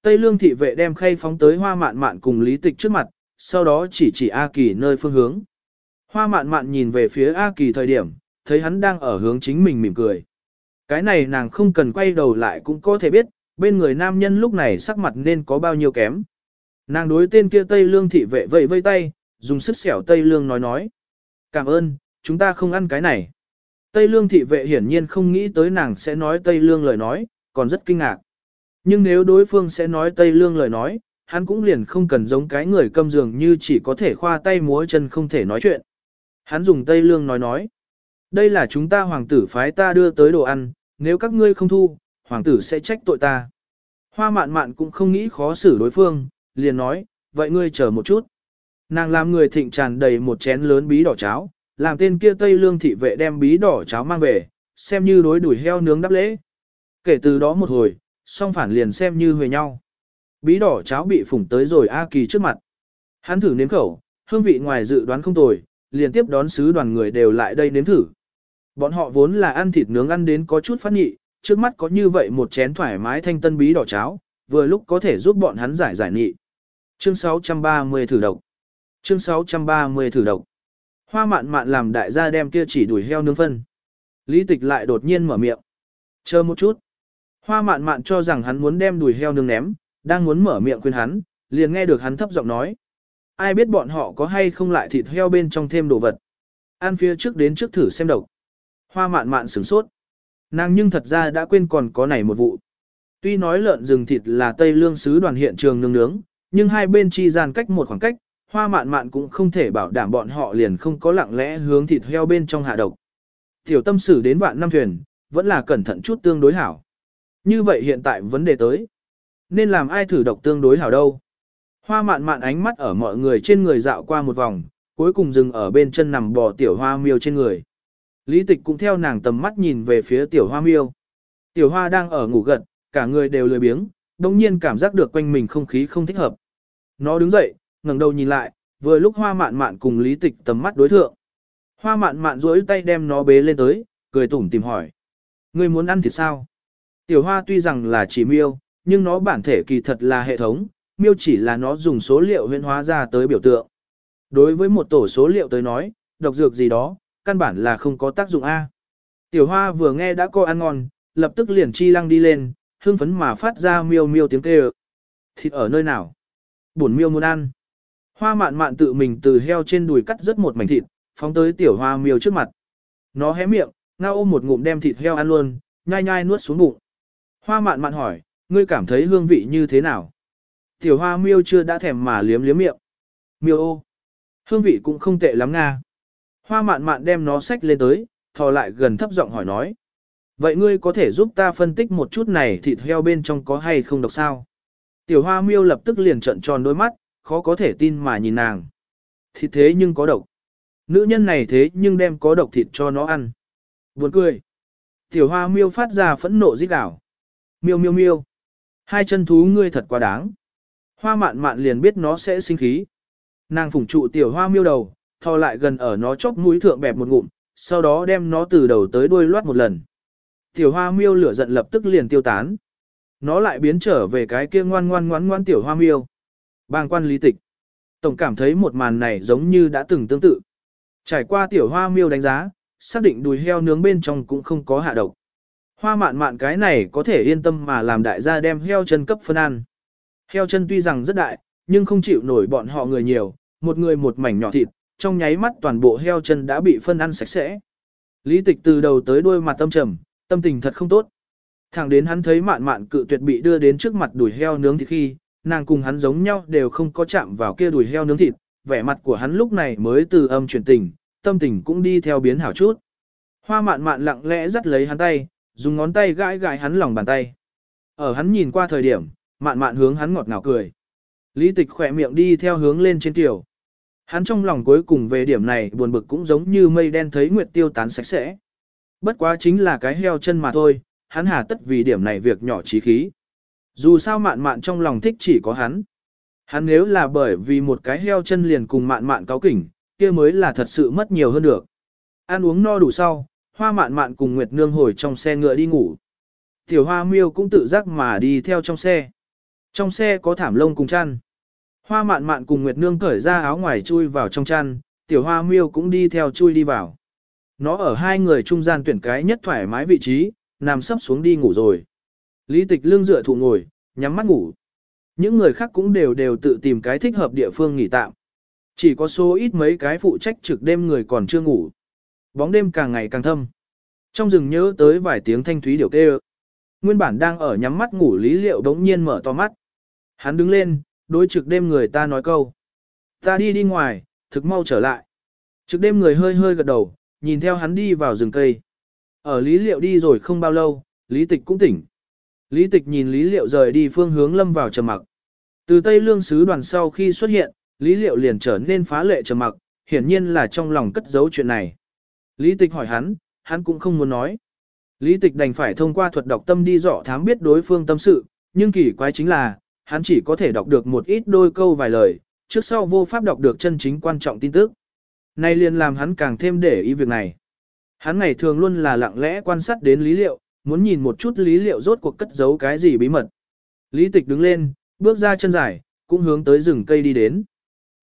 Tây lương thị vệ đem khay phóng tới hoa mạn mạn cùng lý tịch trước mặt, sau đó chỉ chỉ A Kỳ nơi phương hướng. Hoa mạn mạn nhìn về phía A Kỳ thời điểm, thấy hắn đang ở hướng chính mình mỉm cười. Cái này nàng không cần quay đầu lại cũng có thể biết, bên người nam nhân lúc này sắc mặt nên có bao nhiêu kém. Nàng đối tên kia Tây Lương thị vệ vẫy vây tay, dùng sức xẻo Tây Lương nói nói. Cảm ơn, chúng ta không ăn cái này. Tây Lương thị vệ hiển nhiên không nghĩ tới nàng sẽ nói Tây Lương lời nói, còn rất kinh ngạc. Nhưng nếu đối phương sẽ nói Tây Lương lời nói, hắn cũng liền không cần giống cái người câm dường như chỉ có thể khoa tay múa chân không thể nói chuyện. Hắn dùng Tây Lương nói nói. Đây là chúng ta hoàng tử phái ta đưa tới đồ ăn, nếu các ngươi không thu, hoàng tử sẽ trách tội ta. Hoa mạn mạn cũng không nghĩ khó xử đối phương, liền nói, vậy ngươi chờ một chút. Nàng làm người thịnh tràn đầy một chén lớn bí đỏ cháo, làm tên kia Tây Lương thị vệ đem bí đỏ cháo mang về, xem như đối đuổi heo nướng đắp lễ. Kể từ đó một hồi, song phản liền xem như huề nhau. Bí đỏ cháo bị phủng tới rồi A Kỳ trước mặt. Hắn thử nếm khẩu, hương vị ngoài dự đoán không tồi, liền tiếp đón sứ đoàn người đều lại đây nếm thử. Bọn họ vốn là ăn thịt nướng ăn đến có chút phát nhị, trước mắt có như vậy một chén thoải mái thanh tân bí đỏ cháo, vừa lúc có thể giúp bọn hắn giải giải nghị Chương 630 thử độc. Chương 630 thử độc. Hoa mạn mạn làm đại gia đem kia chỉ đuổi heo nướng phân. Lý tịch lại đột nhiên mở miệng. Chờ một chút. Hoa mạn mạn cho rằng hắn muốn đem đùi heo nướng ném, đang muốn mở miệng khuyên hắn, liền nghe được hắn thấp giọng nói. Ai biết bọn họ có hay không lại thịt heo bên trong thêm đồ vật. Ăn phía trước đến trước thử xem độc. Hoa mạn mạn sửng sốt. Nàng nhưng thật ra đã quên còn có này một vụ. Tuy nói lợn rừng thịt là Tây Lương sứ đoàn hiện trường nướng nướng, nhưng hai bên chi gian cách một khoảng cách, hoa mạn mạn cũng không thể bảo đảm bọn họ liền không có lặng lẽ hướng thịt heo bên trong hạ độc. Tiểu tâm sử đến vạn năm thuyền, vẫn là cẩn thận chút tương đối hảo. Như vậy hiện tại vấn đề tới. Nên làm ai thử độc tương đối hảo đâu? Hoa mạn mạn ánh mắt ở mọi người trên người dạo qua một vòng, cuối cùng dừng ở bên chân nằm bò tiểu hoa miêu trên người. Lý tịch cũng theo nàng tầm mắt nhìn về phía tiểu hoa miêu. Tiểu hoa đang ở ngủ gật, cả người đều lười biếng, đồng nhiên cảm giác được quanh mình không khí không thích hợp. Nó đứng dậy, ngẩng đầu nhìn lại, vừa lúc hoa mạn mạn cùng lý tịch tầm mắt đối thượng. Hoa mạn mạn duỗi tay đem nó bế lên tới, cười tủm tìm hỏi. Ngươi muốn ăn thịt sao? Tiểu hoa tuy rằng là chỉ miêu, nhưng nó bản thể kỳ thật là hệ thống, miêu chỉ là nó dùng số liệu huyễn hóa ra tới biểu tượng. Đối với một tổ số liệu tới nói, độc dược gì đó, căn bản là không có tác dụng A. Tiểu hoa vừa nghe đã coi ăn ngon, lập tức liền chi lăng đi lên, hưng phấn mà phát ra miêu miêu tiếng kêu. Thịt ở nơi nào? buồn miêu muốn ăn. Hoa mạn mạn tự mình từ heo trên đùi cắt rất một mảnh thịt, phóng tới tiểu hoa miêu trước mặt. Nó hé miệng, ngao ôm một ngụm đem thịt heo ăn luôn, nhai nhai nuốt xuống bụng. Hoa mạn mạn hỏi, ngươi cảm thấy hương vị như thế nào? Tiểu hoa miêu chưa đã thèm mà liếm liếm miệng. Miêu ô. Hương vị cũng không tệ lắm nga. Hoa mạn mạn đem nó sách lên tới, thò lại gần thấp giọng hỏi nói. Vậy ngươi có thể giúp ta phân tích một chút này thịt heo bên trong có hay không độc sao? Tiểu hoa miêu lập tức liền trợn tròn đôi mắt, khó có thể tin mà nhìn nàng. Thịt thế nhưng có độc. Nữ nhân này thế nhưng đem có độc thịt cho nó ăn. Buồn cười. Tiểu hoa miêu phát ra phẫn nộ rít đảo. Miêu miêu miêu. Hai chân thú ngươi thật quá đáng. Hoa mạn mạn liền biết nó sẽ sinh khí. Nàng phủng trụ tiểu hoa miêu đầu, thò lại gần ở nó chóp mũi thượng bẹp một ngụm, sau đó đem nó từ đầu tới đuôi loát một lần. Tiểu hoa miêu lửa giận lập tức liền tiêu tán. Nó lại biến trở về cái kia ngoan ngoan ngoan ngoan tiểu hoa miêu. Bàng quan lý tịch. Tổng cảm thấy một màn này giống như đã từng tương tự. Trải qua tiểu hoa miêu đánh giá, xác định đùi heo nướng bên trong cũng không có hạ độc. Hoa mạn mạn cái này có thể yên tâm mà làm đại gia đem heo chân cấp phân ăn. Heo chân tuy rằng rất đại, nhưng không chịu nổi bọn họ người nhiều, một người một mảnh nhỏ thịt, trong nháy mắt toàn bộ heo chân đã bị phân ăn sạch sẽ. Lý tịch từ đầu tới đuôi mặt tâm trầm, tâm tình thật không tốt. Thẳng đến hắn thấy mạn mạn cự tuyệt bị đưa đến trước mặt đùi heo nướng thịt khi, nàng cùng hắn giống nhau đều không có chạm vào kia đùi heo nướng thịt, vẻ mặt của hắn lúc này mới từ âm chuyển tình, tâm tình cũng đi theo biến hảo chút. Hoa mạn mạn lặng lẽ dắt lấy hắn tay, dùng ngón tay gãi gãi hắn lòng bàn tay. Ở hắn nhìn qua thời điểm, mạn mạn hướng hắn ngọt ngào cười. Lý tịch khỏe miệng đi theo hướng lên trên tiểu. Hắn trong lòng cuối cùng về điểm này buồn bực cũng giống như mây đen thấy nguyệt tiêu tán sạch sẽ. Bất quá chính là cái heo chân mà thôi, hắn hà tất vì điểm này việc nhỏ trí khí. Dù sao mạn mạn trong lòng thích chỉ có hắn. Hắn nếu là bởi vì một cái heo chân liền cùng mạn mạn cáo kỉnh, kia mới là thật sự mất nhiều hơn được. Ăn uống no đủ sau, hoa mạn mạn cùng Nguyệt Nương hồi trong xe ngựa đi ngủ. Tiểu hoa miêu cũng tự giác mà đi theo trong xe. Trong xe có thảm lông cùng chăn. Hoa mạn mạn cùng Nguyệt Nương cởi ra áo ngoài chui vào trong chăn, tiểu hoa miêu cũng đi theo chui đi vào. Nó ở hai người trung gian tuyển cái nhất thoải mái vị trí, nằm sấp xuống đi ngủ rồi. Lý tịch lưng dựa thụ ngồi, nhắm mắt ngủ. Những người khác cũng đều đều tự tìm cái thích hợp địa phương nghỉ tạm. Chỉ có số ít mấy cái phụ trách trực đêm người còn chưa ngủ. Bóng đêm càng ngày càng thâm. Trong rừng nhớ tới vài tiếng thanh thúy điều kêu. Nguyên bản đang ở nhắm mắt ngủ lý liệu đống nhiên mở to mắt. Hắn đứng lên, đối trực đêm người ta nói câu. Ta đi đi ngoài, thực mau trở lại. Trực đêm người hơi hơi gật đầu, nhìn theo hắn đi vào rừng cây. Ở lý liệu đi rồi không bao lâu, lý tịch cũng tỉnh. Lý tịch nhìn lý liệu rời đi phương hướng lâm vào trầm mặc. Từ Tây Lương sứ đoàn sau khi xuất hiện, lý liệu liền trở nên phá lệ trầm mặc, hiển nhiên là trong lòng cất giấu chuyện này. Lý tịch hỏi hắn, hắn cũng không muốn nói. Lý tịch đành phải thông qua thuật đọc tâm đi dọ thám biết đối phương tâm sự, nhưng kỳ quái chính là, hắn chỉ có thể đọc được một ít đôi câu vài lời, trước sau vô pháp đọc được chân chính quan trọng tin tức. Nay liền làm hắn càng thêm để ý việc này. Hắn ngày thường luôn là lặng lẽ quan sát đến lý liệu, muốn nhìn một chút lý liệu rốt cuộc cất giấu cái gì bí mật. Lý tịch đứng lên, bước ra chân dài, cũng hướng tới rừng cây đi đến.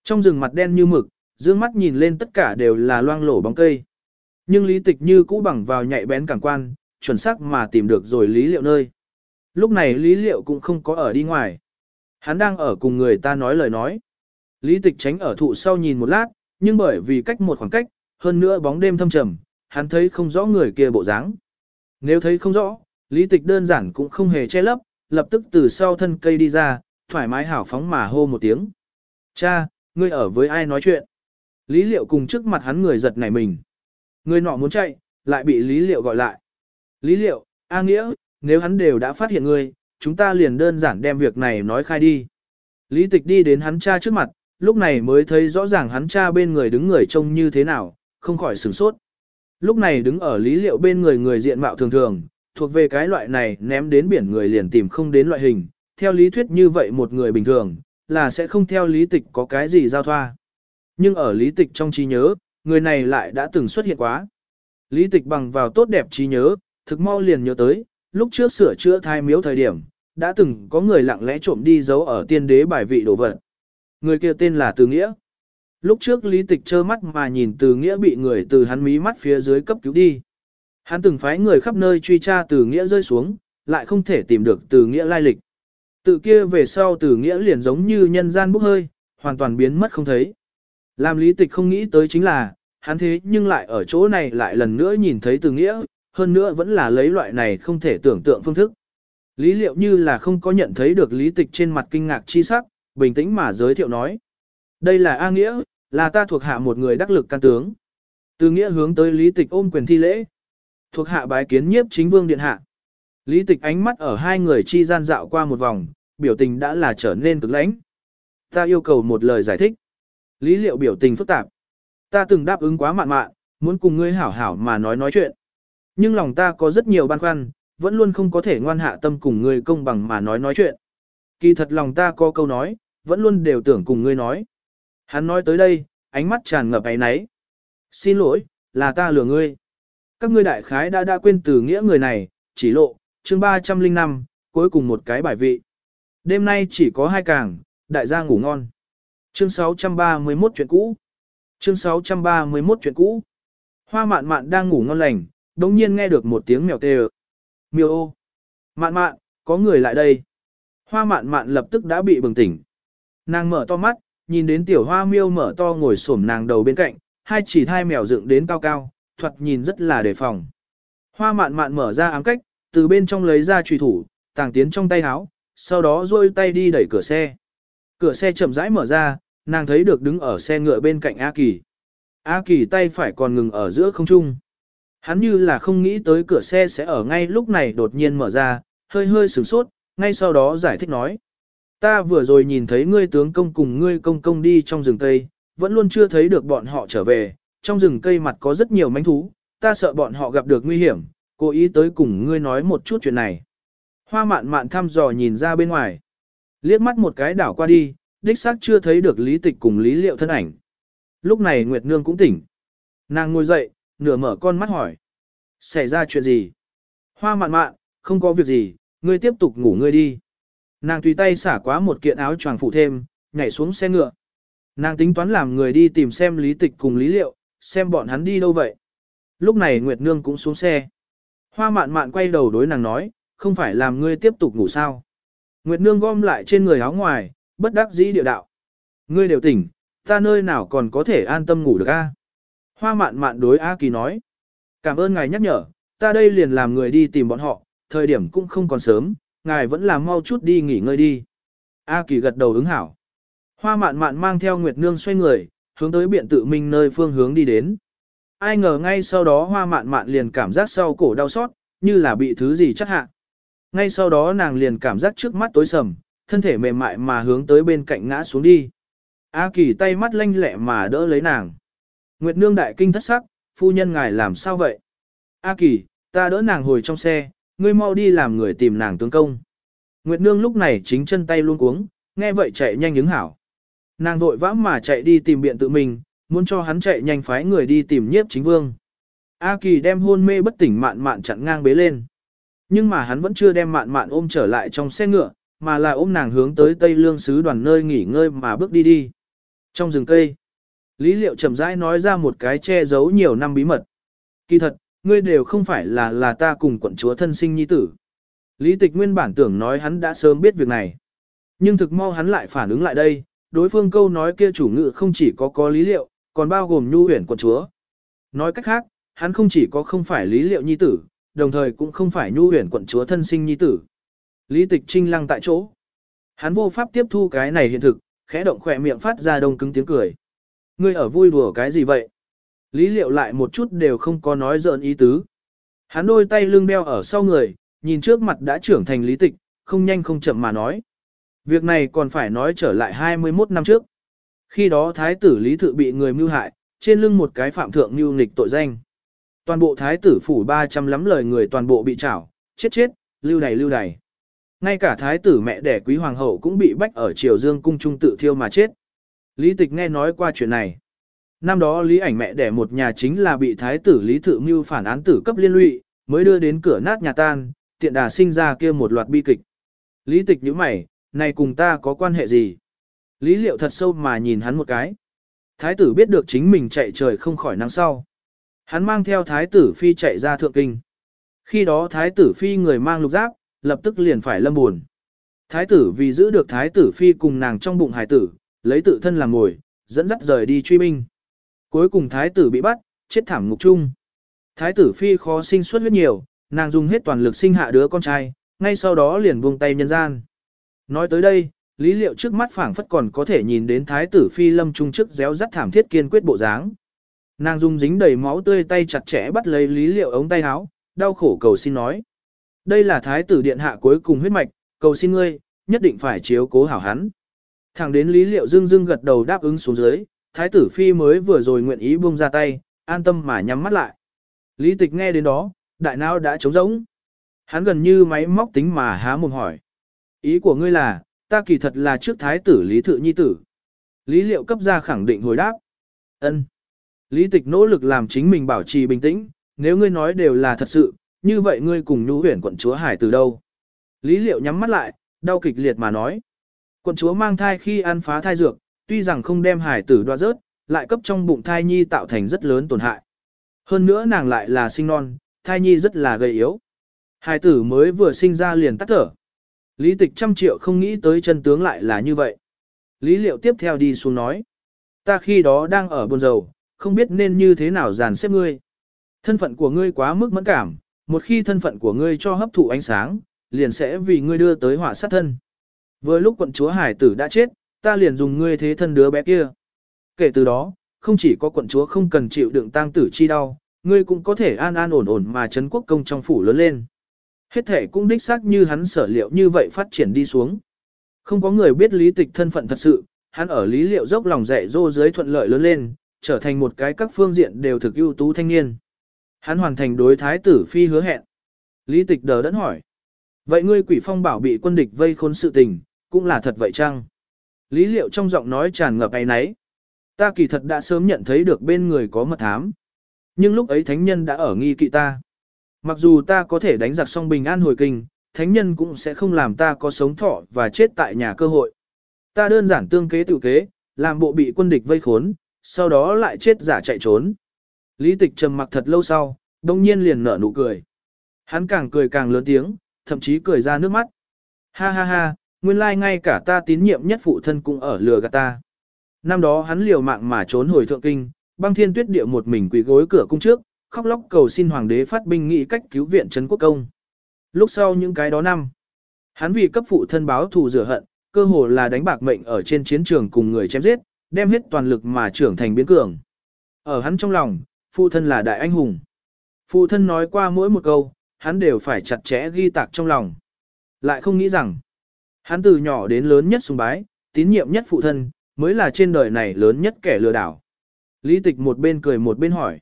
Trong rừng mặt đen như mực, dương mắt nhìn lên tất cả đều là loang lổ bóng cây. Nhưng lý tịch như cũ bằng vào nhạy bén cảm quan, chuẩn xác mà tìm được rồi lý liệu nơi. Lúc này lý liệu cũng không có ở đi ngoài. Hắn đang ở cùng người ta nói lời nói. Lý tịch tránh ở thụ sau nhìn một lát, nhưng bởi vì cách một khoảng cách, hơn nữa bóng đêm thâm trầm, hắn thấy không rõ người kia bộ dáng. Nếu thấy không rõ, lý tịch đơn giản cũng không hề che lấp, lập tức từ sau thân cây đi ra, thoải mái hảo phóng mà hô một tiếng. Cha, ngươi ở với ai nói chuyện? Lý liệu cùng trước mặt hắn người giật nảy mình. Người nọ muốn chạy, lại bị lý liệu gọi lại. Lý liệu, A Nghĩa, nếu hắn đều đã phát hiện ngươi, chúng ta liền đơn giản đem việc này nói khai đi. Lý tịch đi đến hắn cha trước mặt, lúc này mới thấy rõ ràng hắn cha bên người đứng người trông như thế nào, không khỏi sửng sốt. Lúc này đứng ở lý liệu bên người người diện mạo thường thường, thuộc về cái loại này ném đến biển người liền tìm không đến loại hình, theo lý thuyết như vậy một người bình thường, là sẽ không theo lý tịch có cái gì giao thoa. Nhưng ở lý tịch trong trí nhớ, người này lại đã từng xuất hiện quá. Lý tịch bằng vào tốt đẹp trí nhớ, thực mau liền nhớ tới, lúc trước sửa chữa thai miếu thời điểm, đã từng có người lặng lẽ trộm đi giấu ở tiên đế bài vị đồ vật. Người kia tên là Từ Nghĩa. Lúc trước lý tịch trơ mắt mà nhìn Từ Nghĩa bị người từ hắn mí mắt phía dưới cấp cứu đi. Hắn từng phái người khắp nơi truy tra Từ Nghĩa rơi xuống, lại không thể tìm được Từ Nghĩa lai lịch. Từ kia về sau Từ Nghĩa liền giống như nhân gian bốc hơi, hoàn toàn biến mất không thấy. Làm lý tịch không nghĩ tới chính là, hắn thế nhưng lại ở chỗ này lại lần nữa nhìn thấy Từ Nghĩa, hơn nữa vẫn là lấy loại này không thể tưởng tượng phương thức. Lý liệu như là không có nhận thấy được lý tịch trên mặt kinh ngạc chi sắc, bình tĩnh mà giới thiệu nói. Đây là A Nghĩa, là ta thuộc hạ một người đắc lực can tướng. Từ Nghĩa hướng tới lý tịch ôm quyền thi lễ. Thuộc hạ bái kiến nhiếp chính vương điện hạ. Lý tịch ánh mắt ở hai người chi gian dạo qua một vòng, biểu tình đã là trở nên cực lãnh. Ta yêu cầu một lời giải thích. Lý liệu biểu tình phức tạp. Ta từng đáp ứng quá mạn mạn, muốn cùng ngươi hảo hảo mà nói nói chuyện. Nhưng lòng ta có rất nhiều băn khoăn, vẫn luôn không có thể ngoan hạ tâm cùng ngươi công bằng mà nói nói chuyện. Kỳ thật lòng ta có câu nói, vẫn luôn đều tưởng cùng ngươi nói. Hắn nói tới đây, ánh mắt tràn ngập ấy náy. Xin lỗi, là ta lừa ngươi. Các ngươi đại khái đã đã quên từ nghĩa người này, chỉ lộ, chương 305, cuối cùng một cái bài vị. Đêm nay chỉ có hai càng, đại gia ngủ ngon. Chương 631 chuyện cũ. Chương 631 chuyện cũ. Hoa mạn mạn đang ngủ ngon lành, đồng nhiên nghe được một tiếng mèo kêu. Miêu ô. Mạn mạn, có người lại đây. Hoa mạn mạn lập tức đã bị bừng tỉnh. Nàng mở to mắt, nhìn đến tiểu hoa miêu mở to ngồi xổm nàng đầu bên cạnh, hai chỉ thai mèo dựng đến cao cao, thuật nhìn rất là đề phòng. Hoa mạn mạn mở ra ám cách, từ bên trong lấy ra trùy thủ, tàng tiến trong tay áo, sau đó rôi tay đi đẩy cửa xe. Cửa xe chậm rãi mở ra, nàng thấy được đứng ở xe ngựa bên cạnh A Kỳ. A Kỳ tay phải còn ngừng ở giữa không trung. Hắn như là không nghĩ tới cửa xe sẽ ở ngay lúc này đột nhiên mở ra, hơi hơi sửng sốt, ngay sau đó giải thích nói. Ta vừa rồi nhìn thấy ngươi tướng công cùng ngươi công công đi trong rừng cây, vẫn luôn chưa thấy được bọn họ trở về, trong rừng cây mặt có rất nhiều manh thú, ta sợ bọn họ gặp được nguy hiểm, cố ý tới cùng ngươi nói một chút chuyện này. Hoa mạn mạn thăm dò nhìn ra bên ngoài. Liếc mắt một cái đảo qua đi, đích xác chưa thấy được lý tịch cùng lý liệu thân ảnh. Lúc này Nguyệt Nương cũng tỉnh. Nàng ngồi dậy, nửa mở con mắt hỏi. Xảy ra chuyện gì? Hoa mạn mạn, không có việc gì, ngươi tiếp tục ngủ ngươi đi. Nàng tùy tay xả quá một kiện áo choàng phụ thêm, nhảy xuống xe ngựa. Nàng tính toán làm người đi tìm xem lý tịch cùng lý liệu, xem bọn hắn đi đâu vậy. Lúc này Nguyệt Nương cũng xuống xe. Hoa mạn mạn quay đầu đối nàng nói, không phải làm ngươi tiếp tục ngủ sao. Nguyệt Nương gom lại trên người áo ngoài, bất đắc dĩ địa đạo. Ngươi đều tỉnh, ta nơi nào còn có thể an tâm ngủ được a? Hoa mạn mạn đối A Kỳ nói. Cảm ơn ngài nhắc nhở, ta đây liền làm người đi tìm bọn họ, thời điểm cũng không còn sớm, ngài vẫn làm mau chút đi nghỉ ngơi đi. A Kỳ gật đầu ứng hảo. Hoa mạn mạn mang theo Nguyệt Nương xoay người, hướng tới biện tự mình nơi phương hướng đi đến. Ai ngờ ngay sau đó hoa mạn mạn liền cảm giác sau cổ đau xót, như là bị thứ gì chắc hạ. Ngay sau đó nàng liền cảm giác trước mắt tối sầm, thân thể mềm mại mà hướng tới bên cạnh ngã xuống đi. A Kỳ tay mắt lanh lẹ mà đỡ lấy nàng. Nguyệt Nương đại kinh thất sắc, phu nhân ngài làm sao vậy? A Kỳ, ta đỡ nàng hồi trong xe, ngươi mau đi làm người tìm nàng tướng công. Nguyệt Nương lúc này chính chân tay luôn cuống, nghe vậy chạy nhanh ứng hảo. Nàng vội vã mà chạy đi tìm biện tự mình, muốn cho hắn chạy nhanh phái người đi tìm nhiếp chính vương. A Kỳ đem hôn mê bất tỉnh mạn mạn chặn ngang bế lên. Nhưng mà hắn vẫn chưa đem mạn mạn ôm trở lại trong xe ngựa, mà là ôm nàng hướng tới Tây Lương Sứ đoàn nơi nghỉ ngơi mà bước đi đi. Trong rừng cây, Lý Liệu chậm rãi nói ra một cái che giấu nhiều năm bí mật. Kỳ thật, ngươi đều không phải là là ta cùng quận chúa thân sinh nhi tử. Lý Tịch nguyên bản tưởng nói hắn đã sớm biết việc này. Nhưng thực mau hắn lại phản ứng lại đây, đối phương câu nói kia chủ ngữ không chỉ có có lý liệu, còn bao gồm nhu huyển quận chúa. Nói cách khác, hắn không chỉ có không phải lý liệu nhi tử, đồng thời cũng không phải nhu huyển quận chúa thân sinh nhi tử. Lý tịch trinh lăng tại chỗ. Hắn vô pháp tiếp thu cái này hiện thực, khẽ động khỏe miệng phát ra đông cứng tiếng cười. Ngươi ở vui đùa cái gì vậy? Lý liệu lại một chút đều không có nói giỡn ý tứ. Hắn đôi tay lưng đeo ở sau người, nhìn trước mặt đã trưởng thành lý tịch, không nhanh không chậm mà nói. Việc này còn phải nói trở lại 21 năm trước. Khi đó thái tử lý thự bị người mưu hại, trên lưng một cái phạm thượng mưu nghịch tội danh. Toàn bộ thái tử phủ 300 lắm lời người toàn bộ bị trảo, chết chết, lưu này lưu này. Ngay cả thái tử mẹ đẻ quý hoàng hậu cũng bị bách ở triều dương cung trung tự thiêu mà chết. Lý tịch nghe nói qua chuyện này. Năm đó lý ảnh mẹ đẻ một nhà chính là bị thái tử lý thự mưu phản án tử cấp liên lụy, mới đưa đến cửa nát nhà tan, tiện đà sinh ra kia một loạt bi kịch. Lý tịch nhíu mày, này cùng ta có quan hệ gì? Lý liệu thật sâu mà nhìn hắn một cái. Thái tử biết được chính mình chạy trời không khỏi nắng sau. Hắn mang theo thái tử phi chạy ra thượng kinh. Khi đó thái tử phi người mang lục giáp, lập tức liền phải lâm buồn. Thái tử vì giữ được thái tử phi cùng nàng trong bụng hải tử, lấy tự thân làm ngồi, dẫn dắt rời đi truy binh. Cuối cùng thái tử bị bắt, chết thảm ngục chung. Thái tử phi khó sinh suất huyết nhiều, nàng dùng hết toàn lực sinh hạ đứa con trai, ngay sau đó liền buông tay nhân gian. Nói tới đây, lý liệu trước mắt phảng phất còn có thể nhìn đến thái tử phi lâm trung trước réo rắt thảm thiết kiên quyết bộ dáng. Nàng dùng dính đầy máu tươi tay chặt chẽ bắt lấy lý liệu ống tay áo, đau khổ cầu xin nói. Đây là thái tử điện hạ cuối cùng huyết mạch, cầu xin ngươi, nhất định phải chiếu cố hảo hắn. Thẳng đến lý liệu dưng dưng gật đầu đáp ứng xuống dưới, thái tử phi mới vừa rồi nguyện ý buông ra tay, an tâm mà nhắm mắt lại. Lý tịch nghe đến đó, đại não đã trống rỗng. Hắn gần như máy móc tính mà há mồm hỏi. Ý của ngươi là, ta kỳ thật là trước thái tử Lý Thự Nhi tử. Lý liệu cấp ra khẳng định hồi đáp. ân Lý tịch nỗ lực làm chính mình bảo trì bình tĩnh, nếu ngươi nói đều là thật sự, như vậy ngươi cùng nhũ huyển quận chúa hải từ đâu? Lý liệu nhắm mắt lại, đau kịch liệt mà nói. Quận chúa mang thai khi ăn phá thai dược, tuy rằng không đem hải tử đoa rớt, lại cấp trong bụng thai nhi tạo thành rất lớn tổn hại. Hơn nữa nàng lại là sinh non, thai nhi rất là gầy yếu. Hải tử mới vừa sinh ra liền tắt thở. Lý tịch trăm triệu không nghĩ tới chân tướng lại là như vậy. Lý liệu tiếp theo đi xuống nói. Ta khi đó đang ở buồn rầu, không biết nên như thế nào dàn xếp ngươi. Thân phận của ngươi quá mức mẫn cảm, một khi thân phận của ngươi cho hấp thụ ánh sáng, liền sẽ vì ngươi đưa tới họa sát thân. Vừa lúc quận chúa hải tử đã chết, ta liền dùng ngươi thế thân đứa bé kia. Kể từ đó, không chỉ có quận chúa không cần chịu đựng tang tử chi đau, ngươi cũng có thể an an ổn ổn mà chấn quốc công trong phủ lớn lên. Hết thể cũng đích xác như hắn sở liệu như vậy phát triển đi xuống. Không có người biết lý tịch thân phận thật sự, hắn ở lý liệu dốc lòng dạy dô dưới thuận lợi lớn lên, trở thành một cái các phương diện đều thực ưu tú thanh niên. Hắn hoàn thành đối thái tử phi hứa hẹn. Lý tịch đờ đẫn hỏi. Vậy ngươi quỷ phong bảo bị quân địch vây khốn sự tình, cũng là thật vậy chăng? Lý liệu trong giọng nói tràn ngập ấy nấy. Ta kỳ thật đã sớm nhận thấy được bên người có mật thám. Nhưng lúc ấy thánh nhân đã ở nghi kỵ ta. Mặc dù ta có thể đánh giặc xong bình an hồi kinh, thánh nhân cũng sẽ không làm ta có sống thọ và chết tại nhà cơ hội. Ta đơn giản tương kế tự kế, làm bộ bị quân địch vây khốn, sau đó lại chết giả chạy trốn. Lý tịch trầm mặc thật lâu sau, đông nhiên liền nở nụ cười. Hắn càng cười càng lớn tiếng, thậm chí cười ra nước mắt. Ha ha ha, nguyên lai like ngay cả ta tín nhiệm nhất phụ thân cũng ở lừa gạt ta. Năm đó hắn liều mạng mà trốn hồi thượng kinh, băng thiên tuyết địa một mình quỳ gối cửa cung trước, khóc lóc cầu xin hoàng đế phát binh nghị cách cứu viện trấn quốc công. Lúc sau những cái đó năm, hắn vì cấp phụ thân báo thù rửa hận, cơ hồ là đánh bạc mệnh ở trên chiến trường cùng người chém giết, đem hết toàn lực mà trưởng thành biến cường. Ở hắn trong lòng, phụ thân là đại anh hùng. Phụ thân nói qua mỗi một câu, hắn đều phải chặt chẽ ghi tạc trong lòng. Lại không nghĩ rằng, hắn từ nhỏ đến lớn nhất sùng bái, tín nhiệm nhất phụ thân, mới là trên đời này lớn nhất kẻ lừa đảo. Lý tịch một bên cười một bên hỏi.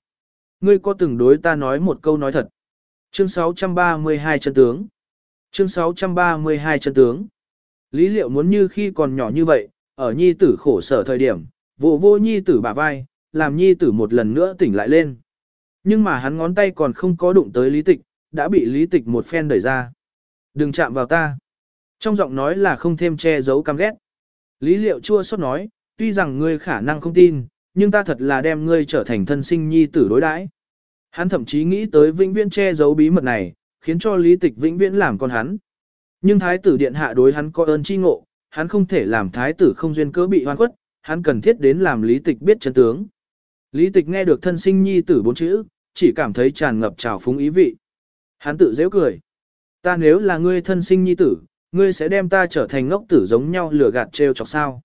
Ngươi có từng đối ta nói một câu nói thật. Chương 632 chân tướng. Chương 632 chân tướng. Lý liệu muốn như khi còn nhỏ như vậy, ở nhi tử khổ sở thời điểm, vô vô nhi tử bả vai, làm nhi tử một lần nữa tỉnh lại lên. Nhưng mà hắn ngón tay còn không có đụng tới lý tịch, đã bị lý tịch một phen đẩy ra. Đừng chạm vào ta. Trong giọng nói là không thêm che giấu căm ghét. Lý liệu chua xót nói, tuy rằng ngươi khả năng không tin, nhưng ta thật là đem ngươi trở thành thân sinh nhi tử đối đãi. Hắn thậm chí nghĩ tới vĩnh viễn che giấu bí mật này, khiến cho lý tịch vĩnh viễn làm con hắn. Nhưng thái tử điện hạ đối hắn có ơn chi ngộ, hắn không thể làm thái tử không duyên cớ bị hoan quất hắn cần thiết đến làm lý tịch biết chân tướng. Lý tịch nghe được thân sinh nhi tử bốn chữ, chỉ cảm thấy tràn ngập trào phúng ý vị. Hắn tự dễ cười. Ta nếu là ngươi thân sinh nhi tử, ngươi sẽ đem ta trở thành ngốc tử giống nhau lừa gạt trêu chọc sao.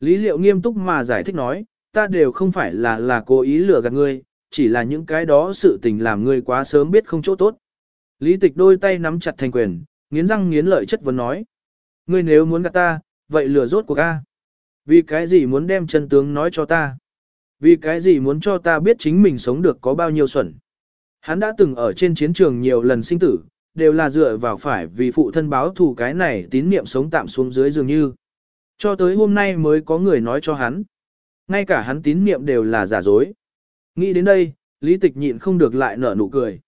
Lý liệu nghiêm túc mà giải thích nói, ta đều không phải là là cố ý lừa gạt ngươi, chỉ là những cái đó sự tình làm ngươi quá sớm biết không chỗ tốt. Lý tịch đôi tay nắm chặt thành quyền, nghiến răng nghiến lợi chất vấn nói. Ngươi nếu muốn gạt ta, vậy lừa rốt của ta. Vì cái gì muốn đem chân tướng nói cho ta? Vì cái gì muốn cho ta biết chính mình sống được có bao nhiêu xuẩn? Hắn đã từng ở trên chiến trường nhiều lần sinh tử, đều là dựa vào phải vì phụ thân báo thù cái này tín niệm sống tạm xuống dưới dường như. Cho tới hôm nay mới có người nói cho hắn. Ngay cả hắn tín niệm đều là giả dối. Nghĩ đến đây, lý tịch nhịn không được lại nở nụ cười.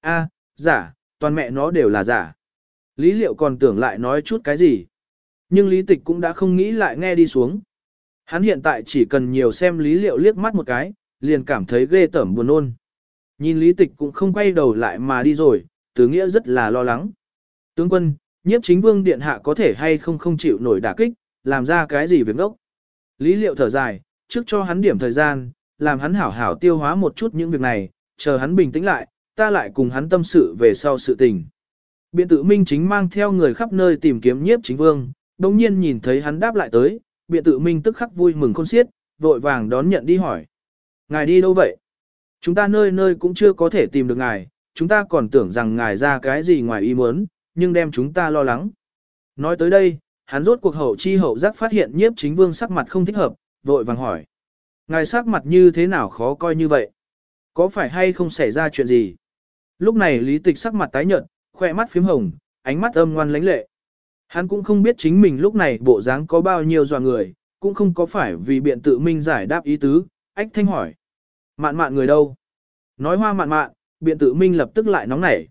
a giả, toàn mẹ nó đều là giả. Lý liệu còn tưởng lại nói chút cái gì. Nhưng lý tịch cũng đã không nghĩ lại nghe đi xuống. Hắn hiện tại chỉ cần nhiều xem lý liệu liếc mắt một cái, liền cảm thấy ghê tởm buồn nôn. Nhìn lý tịch cũng không quay đầu lại mà đi rồi, từ nghĩa rất là lo lắng. Tướng quân, nhiếp chính vương điện hạ có thể hay không không chịu nổi đả kích, làm ra cái gì việc ngốc. Lý liệu thở dài, trước cho hắn điểm thời gian, làm hắn hảo hảo tiêu hóa một chút những việc này, chờ hắn bình tĩnh lại, ta lại cùng hắn tâm sự về sau sự tình. Biện tự minh chính mang theo người khắp nơi tìm kiếm nhiếp chính vương, đồng nhiên nhìn thấy hắn đáp lại tới, biện tự minh tức khắc vui mừng khôn xiết, vội vàng đón nhận đi hỏi. Ngài đi đâu vậy? Chúng ta nơi nơi cũng chưa có thể tìm được ngài, chúng ta còn tưởng rằng ngài ra cái gì ngoài ý muốn, nhưng đem chúng ta lo lắng. Nói tới đây, hắn rốt cuộc hậu chi hậu giác phát hiện nhiếp chính vương sắc mặt không thích hợp, vội vàng hỏi. Ngài sắc mặt như thế nào khó coi như vậy? Có phải hay không xảy ra chuyện gì? Lúc này lý tịch sắc mặt tái nhợt, khoe mắt phím hồng, ánh mắt âm ngoan lãnh lệ. Hắn cũng không biết chính mình lúc này bộ dáng có bao nhiêu dò người, cũng không có phải vì biện tự minh giải đáp ý tứ, ách thanh hỏi. Mạn mạn người đâu? Nói hoa mạn mạn, biện tự minh lập tức lại nóng nảy.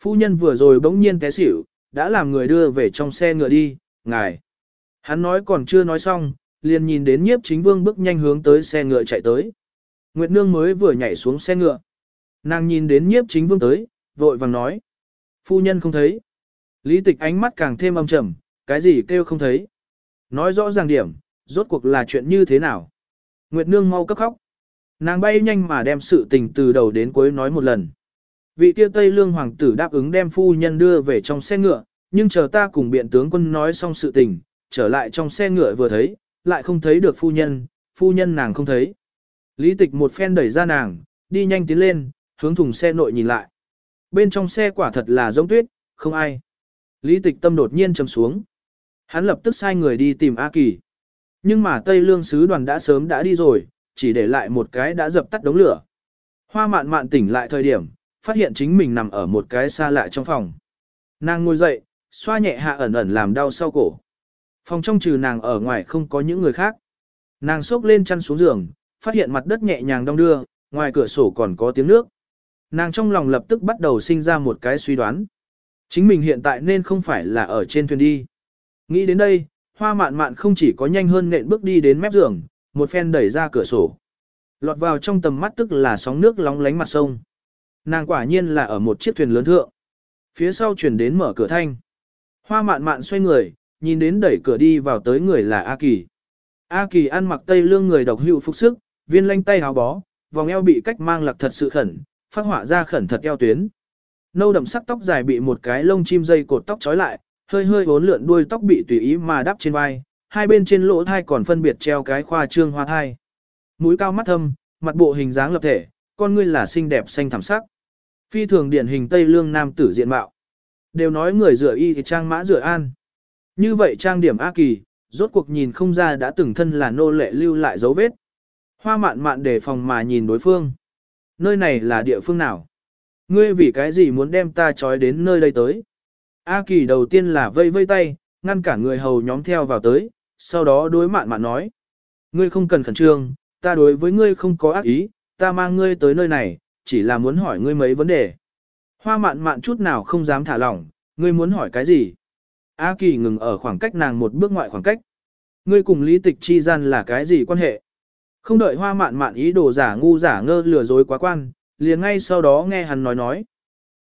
Phu nhân vừa rồi bỗng nhiên té xỉu, đã làm người đưa về trong xe ngựa đi, ngài. Hắn nói còn chưa nói xong, liền nhìn đến nhiếp chính vương bước nhanh hướng tới xe ngựa chạy tới. Nguyệt Nương mới vừa nhảy xuống xe ngựa. Nàng nhìn đến nhiếp chính vương tới, vội vàng nói. Phu nhân không thấy. Lý tịch ánh mắt càng thêm âm trầm, cái gì kêu không thấy. Nói rõ ràng điểm, rốt cuộc là chuyện như thế nào. Nguyệt Nương mau cấp khóc. Nàng bay nhanh mà đem sự tình từ đầu đến cuối nói một lần. Vị kia Tây Lương Hoàng tử đáp ứng đem phu nhân đưa về trong xe ngựa, nhưng chờ ta cùng biện tướng quân nói xong sự tình, trở lại trong xe ngựa vừa thấy, lại không thấy được phu nhân, phu nhân nàng không thấy. Lý tịch một phen đẩy ra nàng, đi nhanh tiến lên, hướng thùng xe nội nhìn lại. Bên trong xe quả thật là giống tuyết, không ai. Lý tịch tâm đột nhiên trầm xuống. Hắn lập tức sai người đi tìm A Kỳ. Nhưng mà Tây Lương sứ đoàn đã sớm đã đi rồi, chỉ để lại một cái đã dập tắt đống lửa. Hoa mạn mạn tỉnh lại thời điểm, phát hiện chính mình nằm ở một cái xa lạ trong phòng. Nàng ngồi dậy, xoa nhẹ hạ ẩn ẩn làm đau sau cổ. Phòng trong trừ nàng ở ngoài không có những người khác. Nàng xốc lên chăn xuống giường, phát hiện mặt đất nhẹ nhàng đong đưa, ngoài cửa sổ còn có tiếng nước. Nàng trong lòng lập tức bắt đầu sinh ra một cái suy đoán. Chính mình hiện tại nên không phải là ở trên thuyền đi. Nghĩ đến đây, hoa mạn mạn không chỉ có nhanh hơn nện bước đi đến mép giường, một phen đẩy ra cửa sổ. Lọt vào trong tầm mắt tức là sóng nước lóng lánh mặt sông. Nàng quả nhiên là ở một chiếc thuyền lớn thượng. Phía sau chuyển đến mở cửa thanh. Hoa mạn mạn xoay người, nhìn đến đẩy cửa đi vào tới người là A Kỳ. A Kỳ ăn mặc tây lương người độc hữu phục sức, viên lanh tay áo bó, vòng eo bị cách mang lặc thật sự khẩn, phát họa ra khẩn thật eo tuyến. Nâu đậm sắc tóc dài bị một cái lông chim dây cột tóc trói lại, hơi hơi bốn lượn đuôi tóc bị tùy ý mà đắp trên vai, hai bên trên lỗ thai còn phân biệt treo cái khoa trương hoa thai. Mũi cao mắt thâm, mặt bộ hình dáng lập thể, con ngươi là xinh đẹp xanh thẳm sắc. Phi thường điển hình Tây Lương nam tử diện mạo. Đều nói người rửa y thì trang mã rửa an. Như vậy trang điểm A Kỳ, rốt cuộc nhìn không ra đã từng thân là nô lệ lưu lại dấu vết. Hoa mạn mạn đề phòng mà nhìn đối phương. Nơi này là địa phương nào? Ngươi vì cái gì muốn đem ta trói đến nơi đây tới? A Kỳ đầu tiên là vây vây tay, ngăn cả người hầu nhóm theo vào tới, sau đó đối mạn mạn nói. Ngươi không cần khẩn trương, ta đối với ngươi không có ác ý, ta mang ngươi tới nơi này, chỉ là muốn hỏi ngươi mấy vấn đề. Hoa mạn mạn chút nào không dám thả lỏng, ngươi muốn hỏi cái gì? A Kỳ ngừng ở khoảng cách nàng một bước ngoại khoảng cách. Ngươi cùng lý tịch chi gian là cái gì quan hệ? Không đợi hoa mạn mạn ý đồ giả ngu giả ngơ lừa dối quá quan, liền ngay sau đó nghe hắn nói nói.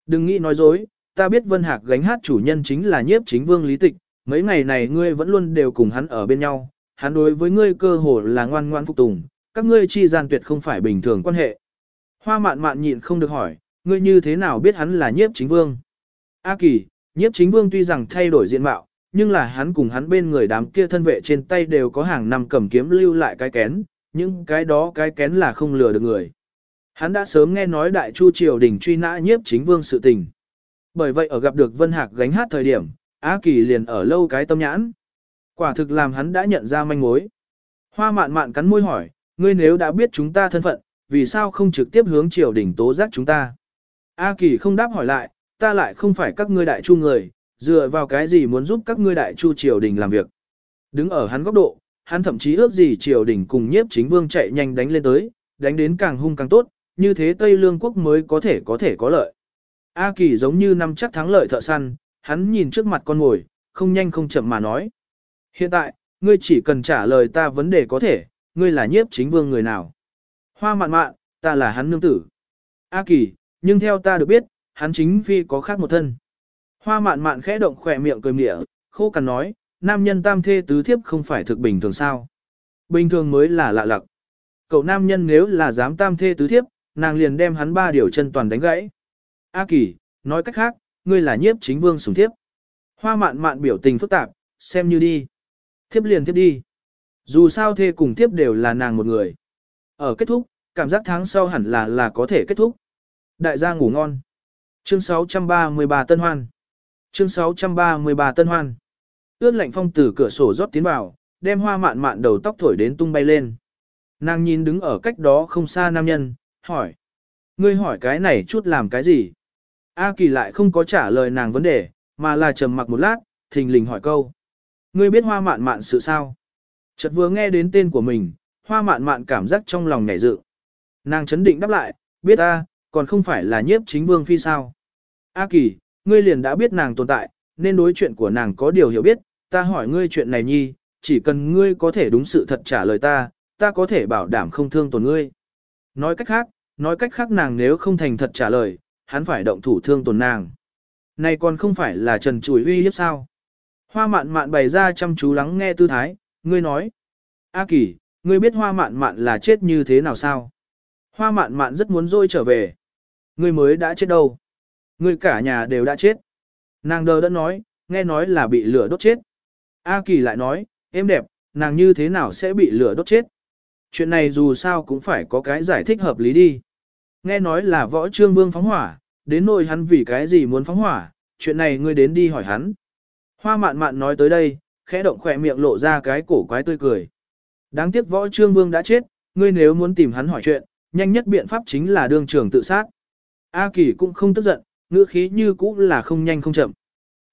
Đừng nghĩ nói dối, ta biết Vân Hạc gánh hát chủ nhân chính là nhiếp chính vương lý tịch, mấy ngày này ngươi vẫn luôn đều cùng hắn ở bên nhau, hắn đối với ngươi cơ hồ là ngoan ngoan phục tùng, các ngươi chi gian tuyệt không phải bình thường quan hệ. Hoa mạn mạn nhịn không được hỏi, ngươi như thế nào biết hắn là nhiếp chính vương? A kỳ, nhiếp chính vương tuy rằng thay đổi diện mạo, nhưng là hắn cùng hắn bên người đám kia thân vệ trên tay đều có hàng năm cầm kiếm lưu lại cái kén, những cái đó cái kén là không lừa được người. Hắn đã sớm nghe nói đại chu triều đình truy nã nhiếp chính vương sự tình. Bởi vậy ở gặp được Vân Hạc gánh hát thời điểm, A Kỳ liền ở lâu cái tâm nhãn. Quả thực làm hắn đã nhận ra manh mối. Hoa mạn mạn cắn môi hỏi, ngươi nếu đã biết chúng ta thân phận, vì sao không trực tiếp hướng triều đình tố giác chúng ta? A Kỳ không đáp hỏi lại, ta lại không phải các ngươi đại chu người, dựa vào cái gì muốn giúp các ngươi đại chu triều đình làm việc. Đứng ở hắn góc độ, hắn thậm chí ước gì triều đình cùng nhiếp chính vương chạy nhanh đánh lên tới, đánh đến càng hung càng tốt, như thế Tây Lương quốc mới có thể có thể có lợi. A Kỳ giống như năm chắc thắng lợi thợ săn, hắn nhìn trước mặt con ngồi, không nhanh không chậm mà nói. Hiện tại, ngươi chỉ cần trả lời ta vấn đề có thể, ngươi là nhiếp chính vương người nào. Hoa mạn mạn, ta là hắn nương tử. A Kỳ, nhưng theo ta được biết, hắn chính phi có khác một thân. Hoa mạn mạn khẽ động khỏe miệng cười mỉa, khô cằn nói, nam nhân tam thê tứ thiếp không phải thực bình thường sao. Bình thường mới là lạ lặc. Cậu nam nhân nếu là dám tam thê tứ thiếp, nàng liền đem hắn ba điều chân toàn đánh gãy. A Kỳ, nói cách khác, ngươi là nhiếp chính vương sủng thiếp. Hoa mạn mạn biểu tình phức tạp, xem như đi. Thiếp liền thiếp đi. Dù sao thê cùng thiếp đều là nàng một người. Ở kết thúc, cảm giác tháng sau hẳn là là có thể kết thúc. Đại gia ngủ ngon. Chương 633 Tân Hoan. Chương 633 Tân Hoan. Ướt lạnh phong từ cửa sổ rót tiến vào, đem hoa mạn mạn đầu tóc thổi đến tung bay lên. Nàng nhìn đứng ở cách đó không xa nam nhân, hỏi. Ngươi hỏi cái này chút làm cái gì? A Kỳ lại không có trả lời nàng vấn đề, mà là trầm mặc một lát, thình lình hỏi câu. Ngươi biết hoa mạn mạn sự sao? Chợt vừa nghe đến tên của mình, hoa mạn mạn cảm giác trong lòng nhảy dự. Nàng chấn định đáp lại, biết ta, còn không phải là nhiếp chính vương phi sao. A Kỳ, ngươi liền đã biết nàng tồn tại, nên đối chuyện của nàng có điều hiểu biết, ta hỏi ngươi chuyện này nhi, chỉ cần ngươi có thể đúng sự thật trả lời ta, ta có thể bảo đảm không thương tổn ngươi. Nói cách khác, nói cách khác nàng nếu không thành thật trả lời, hắn phải động thủ thương tổn nàng. Này còn không phải là trần chùi uy hiếp sao? Hoa mạn mạn bày ra chăm chú lắng nghe tư thái, ngươi nói. A kỳ, ngươi biết hoa mạn mạn là chết như thế nào sao? Hoa mạn mạn rất muốn rôi trở về. Ngươi mới đã chết đâu? Ngươi cả nhà đều đã chết. Nàng đờ đã nói, nghe nói là bị lửa đốt chết. A kỳ lại nói, em đẹp, nàng như thế nào sẽ bị lửa đốt chết? Chuyện này dù sao cũng phải có cái giải thích hợp lý đi. Nghe nói là võ trương vương phóng hỏa, đến nỗi hắn vì cái gì muốn phóng hỏa, chuyện này ngươi đến đi hỏi hắn. Hoa mạn mạn nói tới đây, khẽ động khỏe miệng lộ ra cái cổ quái tươi cười. Đáng tiếc võ trương vương đã chết, ngươi nếu muốn tìm hắn hỏi chuyện, nhanh nhất biện pháp chính là đương trường tự sát. A Kỳ cũng không tức giận, ngữ khí như cũ là không nhanh không chậm.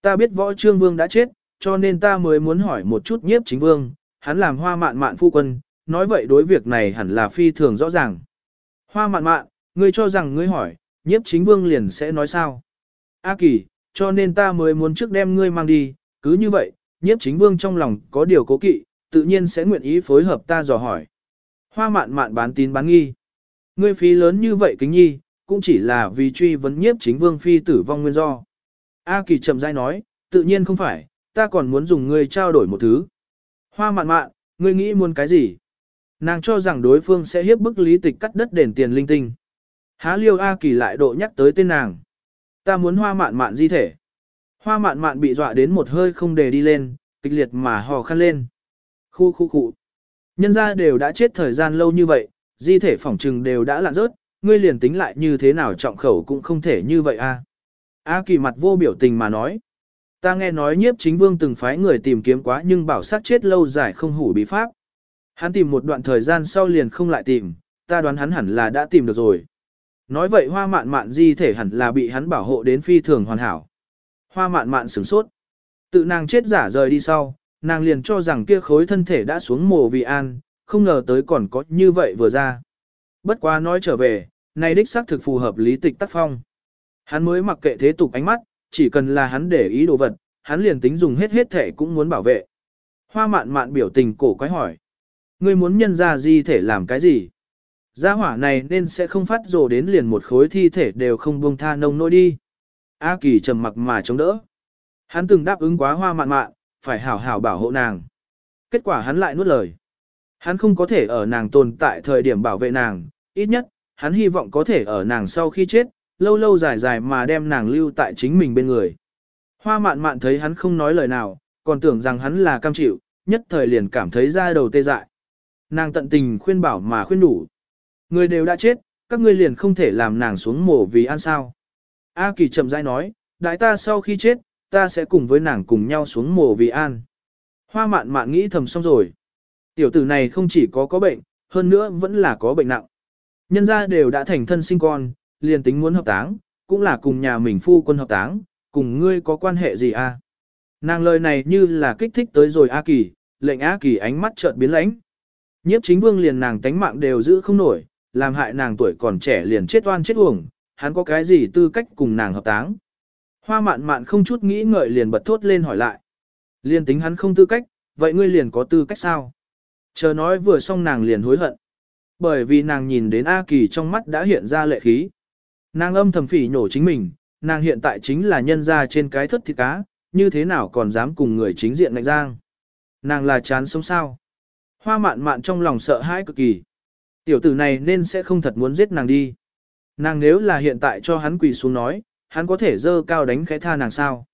Ta biết võ trương vương đã chết, cho nên ta mới muốn hỏi một chút nhiếp chính vương, hắn làm hoa mạn mạn phu quân, nói vậy đối việc này hẳn là phi thường rõ ràng. Hoa mạn mạn, ngươi cho rằng ngươi hỏi, nhiếp chính vương liền sẽ nói sao? A kỳ, cho nên ta mới muốn trước đem ngươi mang đi, cứ như vậy, nhiếp chính vương trong lòng có điều cố kỵ, tự nhiên sẽ nguyện ý phối hợp ta dò hỏi. Hoa mạn mạn bán tín bán nghi. Ngươi phí lớn như vậy kính nhi, cũng chỉ là vì truy vấn nhiếp chính vương phi tử vong nguyên do. A kỳ chậm rãi nói, tự nhiên không phải, ta còn muốn dùng ngươi trao đổi một thứ. Hoa mạn mạn, ngươi nghĩ muốn cái gì? Nàng cho rằng đối phương sẽ hiếp bức lý tịch cắt đất đền tiền linh tinh. Há liêu A kỳ lại độ nhắc tới tên nàng. Ta muốn hoa mạn mạn di thể. Hoa mạn mạn bị dọa đến một hơi không để đi lên, kịch liệt mà hò khăn lên. Khu khu khu. Nhân ra đều đã chết thời gian lâu như vậy, di thể phỏng trừng đều đã lạn rớt, ngươi liền tính lại như thế nào trọng khẩu cũng không thể như vậy a. A kỳ mặt vô biểu tình mà nói. Ta nghe nói nhiếp chính vương từng phái người tìm kiếm quá nhưng bảo sát chết lâu dài không hủ bí pháp. Hắn tìm một đoạn thời gian sau liền không lại tìm, ta đoán hắn hẳn là đã tìm được rồi. Nói vậy hoa mạn mạn di thể hẳn là bị hắn bảo hộ đến phi thường hoàn hảo. Hoa mạn mạn sửng sốt. Tự nàng chết giả rời đi sau, Nàng liền cho rằng kia khối thân thể đã xuống mồ vì an, không ngờ tới còn có như vậy vừa ra. Bất quá nói trở về, này đích xác thực phù hợp lý tịch tác phong. Hắn mới mặc kệ thế tục ánh mắt, chỉ cần là hắn để ý đồ vật, hắn liền tính dùng hết hết thể cũng muốn bảo vệ. Hoa mạn mạn biểu tình cổ quái hỏi. Ngươi muốn nhân ra di thể làm cái gì? Gia hỏa này nên sẽ không phát rồ đến liền một khối thi thể đều không buông tha nông nỗi đi. A Kỳ trầm mặc mà chống đỡ. Hắn từng đáp ứng quá hoa mạn mạn, phải hảo hảo bảo hộ nàng. Kết quả hắn lại nuốt lời. Hắn không có thể ở nàng tồn tại thời điểm bảo vệ nàng, ít nhất, hắn hy vọng có thể ở nàng sau khi chết, lâu lâu dài dài mà đem nàng lưu tại chính mình bên người. Hoa mạn mạn thấy hắn không nói lời nào, còn tưởng rằng hắn là cam chịu, nhất thời liền cảm thấy da đầu tê dại. Nàng tận tình khuyên bảo mà khuyên đủ. Người đều đã chết, các ngươi liền không thể làm nàng xuống mổ vì ăn sao. A Kỳ chậm rãi nói, đại ta sau khi chết, ta sẽ cùng với nàng cùng nhau xuống mổ vì an. Hoa mạn mạn nghĩ thầm xong rồi. Tiểu tử này không chỉ có có bệnh, hơn nữa vẫn là có bệnh nặng. Nhân gia đều đã thành thân sinh con, liền tính muốn hợp táng, cũng là cùng nhà mình phu quân hợp táng, cùng ngươi có quan hệ gì à? Nàng lời này như là kích thích tới rồi A Kỳ, lệnh A Kỳ ánh mắt chợt biến lãnh. Nhiếp chính vương liền nàng tánh mạng đều giữ không nổi, làm hại nàng tuổi còn trẻ liền chết oan chết uổng, hắn có cái gì tư cách cùng nàng hợp táng. Hoa mạn mạn không chút nghĩ ngợi liền bật thốt lên hỏi lại. Liên tính hắn không tư cách, vậy ngươi liền có tư cách sao? Chờ nói vừa xong nàng liền hối hận. Bởi vì nàng nhìn đến A Kỳ trong mắt đã hiện ra lệ khí. Nàng âm thầm phỉ nhổ chính mình, nàng hiện tại chính là nhân ra trên cái thất thịt cá, như thế nào còn dám cùng người chính diện ngạnh giang. Nàng là chán sống sao. Hoa mạn mạn trong lòng sợ hãi cực kỳ. Tiểu tử này nên sẽ không thật muốn giết nàng đi. Nàng nếu là hiện tại cho hắn quỳ xuống nói, hắn có thể dơ cao đánh khẽ tha nàng sao.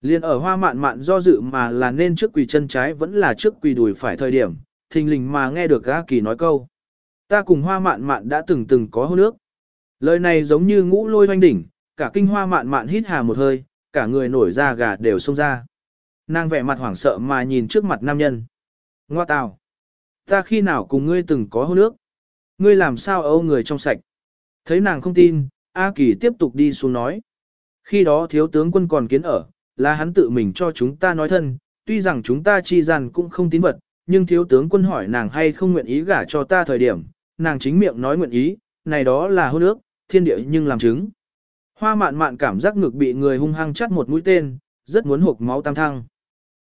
Liên ở hoa mạn mạn do dự mà là nên trước quỳ chân trái vẫn là trước quỳ đùi phải thời điểm, thình lình mà nghe được A Kỳ nói câu. Ta cùng hoa mạn mạn đã từng từng có hôn nước. Lời này giống như ngũ lôi hoanh đỉnh, cả kinh hoa mạn mạn hít hà một hơi, cả người nổi da gà đều xông ra. Nàng vẻ mặt hoảng sợ mà nhìn trước mặt nam nhân. Ngoa tào. Ta khi nào cùng ngươi từng có hôn nước? Ngươi làm sao âu người trong sạch? Thấy nàng không tin, A Kỳ tiếp tục đi xuống nói. Khi đó thiếu tướng quân còn kiến ở, là hắn tự mình cho chúng ta nói thân, tuy rằng chúng ta chi rằng cũng không tín vật, nhưng thiếu tướng quân hỏi nàng hay không nguyện ý gả cho ta thời điểm, nàng chính miệng nói nguyện ý, này đó là hôn ước, thiên địa nhưng làm chứng. Hoa mạn mạn cảm giác ngực bị người hung hăng chắt một mũi tên, rất muốn hộp máu tam thăng.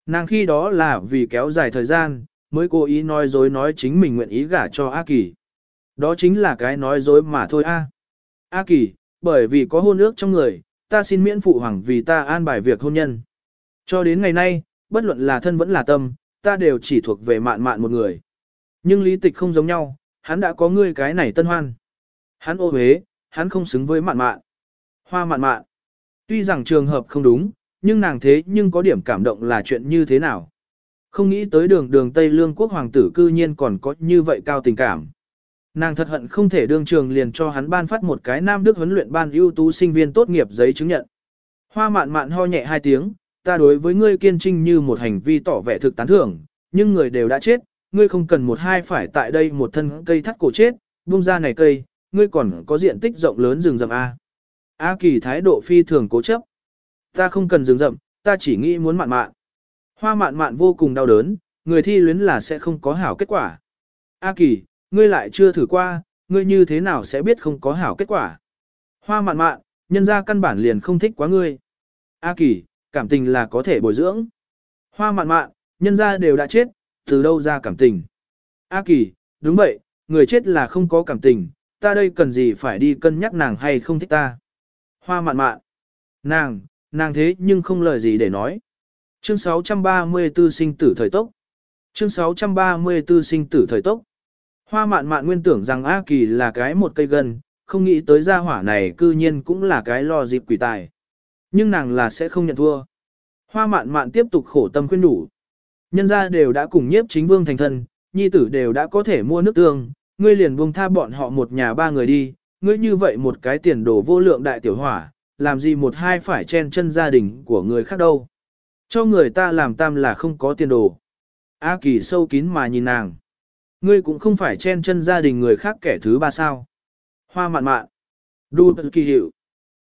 Nàng khi đó là vì kéo dài thời gian, mới cố ý nói dối nói chính mình nguyện ý gả cho A Kỳ. Đó chính là cái nói dối mà thôi A. A Kỳ, bởi vì có hôn ước trong người, ta xin miễn phụ hoàng vì ta an bài việc hôn nhân. Cho đến ngày nay, bất luận là thân vẫn là tâm, ta đều chỉ thuộc về mạn mạn một người. Nhưng lý tịch không giống nhau, hắn đã có ngươi cái này tân hoan. Hắn ô huế, hắn không xứng với mạn mạn. Hoa mạn mạn. Tuy rằng trường hợp không đúng, nhưng nàng thế nhưng có điểm cảm động là chuyện như thế nào. Không nghĩ tới đường đường Tây Lương quốc hoàng tử cư nhiên còn có như vậy cao tình cảm. Nàng thật hận không thể đương trường liền cho hắn ban phát một cái Nam Đức huấn luyện ban ưu tú sinh viên tốt nghiệp giấy chứng nhận. Hoa mạn mạn ho nhẹ hai tiếng, ta đối với ngươi kiên trinh như một hành vi tỏ vẻ thực tán thưởng, nhưng người đều đã chết, ngươi không cần một hai phải tại đây một thân cây thắt cổ chết, buông ra này cây, ngươi còn có diện tích rộng lớn rừng rậm A. A kỳ thái độ phi thường cố chấp. Ta không cần rừng rậm, ta chỉ nghĩ muốn mạn mạn. Hoa mạn mạn vô cùng đau đớn, người thi luyến là sẽ không có hảo kết quả. A kỳ, ngươi lại chưa thử qua, ngươi như thế nào sẽ biết không có hảo kết quả. Hoa mạn mạn, nhân ra căn bản liền không thích quá ngươi. A kỳ, cảm tình là có thể bồi dưỡng. Hoa mạn mạn, nhân ra đều đã chết, từ đâu ra cảm tình. A kỳ, đúng vậy, người chết là không có cảm tình, ta đây cần gì phải đi cân nhắc nàng hay không thích ta. Hoa mạn mạn, nàng, nàng thế nhưng không lời gì để nói. Chương 634 sinh tử thời tốc. Chương 634 sinh tử thời tốc. Hoa mạn mạn nguyên tưởng rằng A Kỳ là cái một cây gân, không nghĩ tới gia hỏa này cư nhiên cũng là cái lo dịp quỷ tài. Nhưng nàng là sẽ không nhận thua. Hoa mạn mạn tiếp tục khổ tâm khuyên đủ. Nhân gia đều đã cùng nhiếp chính vương thành thân, nhi tử đều đã có thể mua nước tương, ngươi liền buông tha bọn họ một nhà ba người đi, ngươi như vậy một cái tiền đồ vô lượng đại tiểu hỏa, làm gì một hai phải chen chân gia đình của người khác đâu. Cho người ta làm tam là không có tiền đồ. A kỳ sâu kín mà nhìn nàng. Ngươi cũng không phải chen chân gia đình người khác kẻ thứ ba sao. Hoa mạn mạn. Đu kỳ hiệu.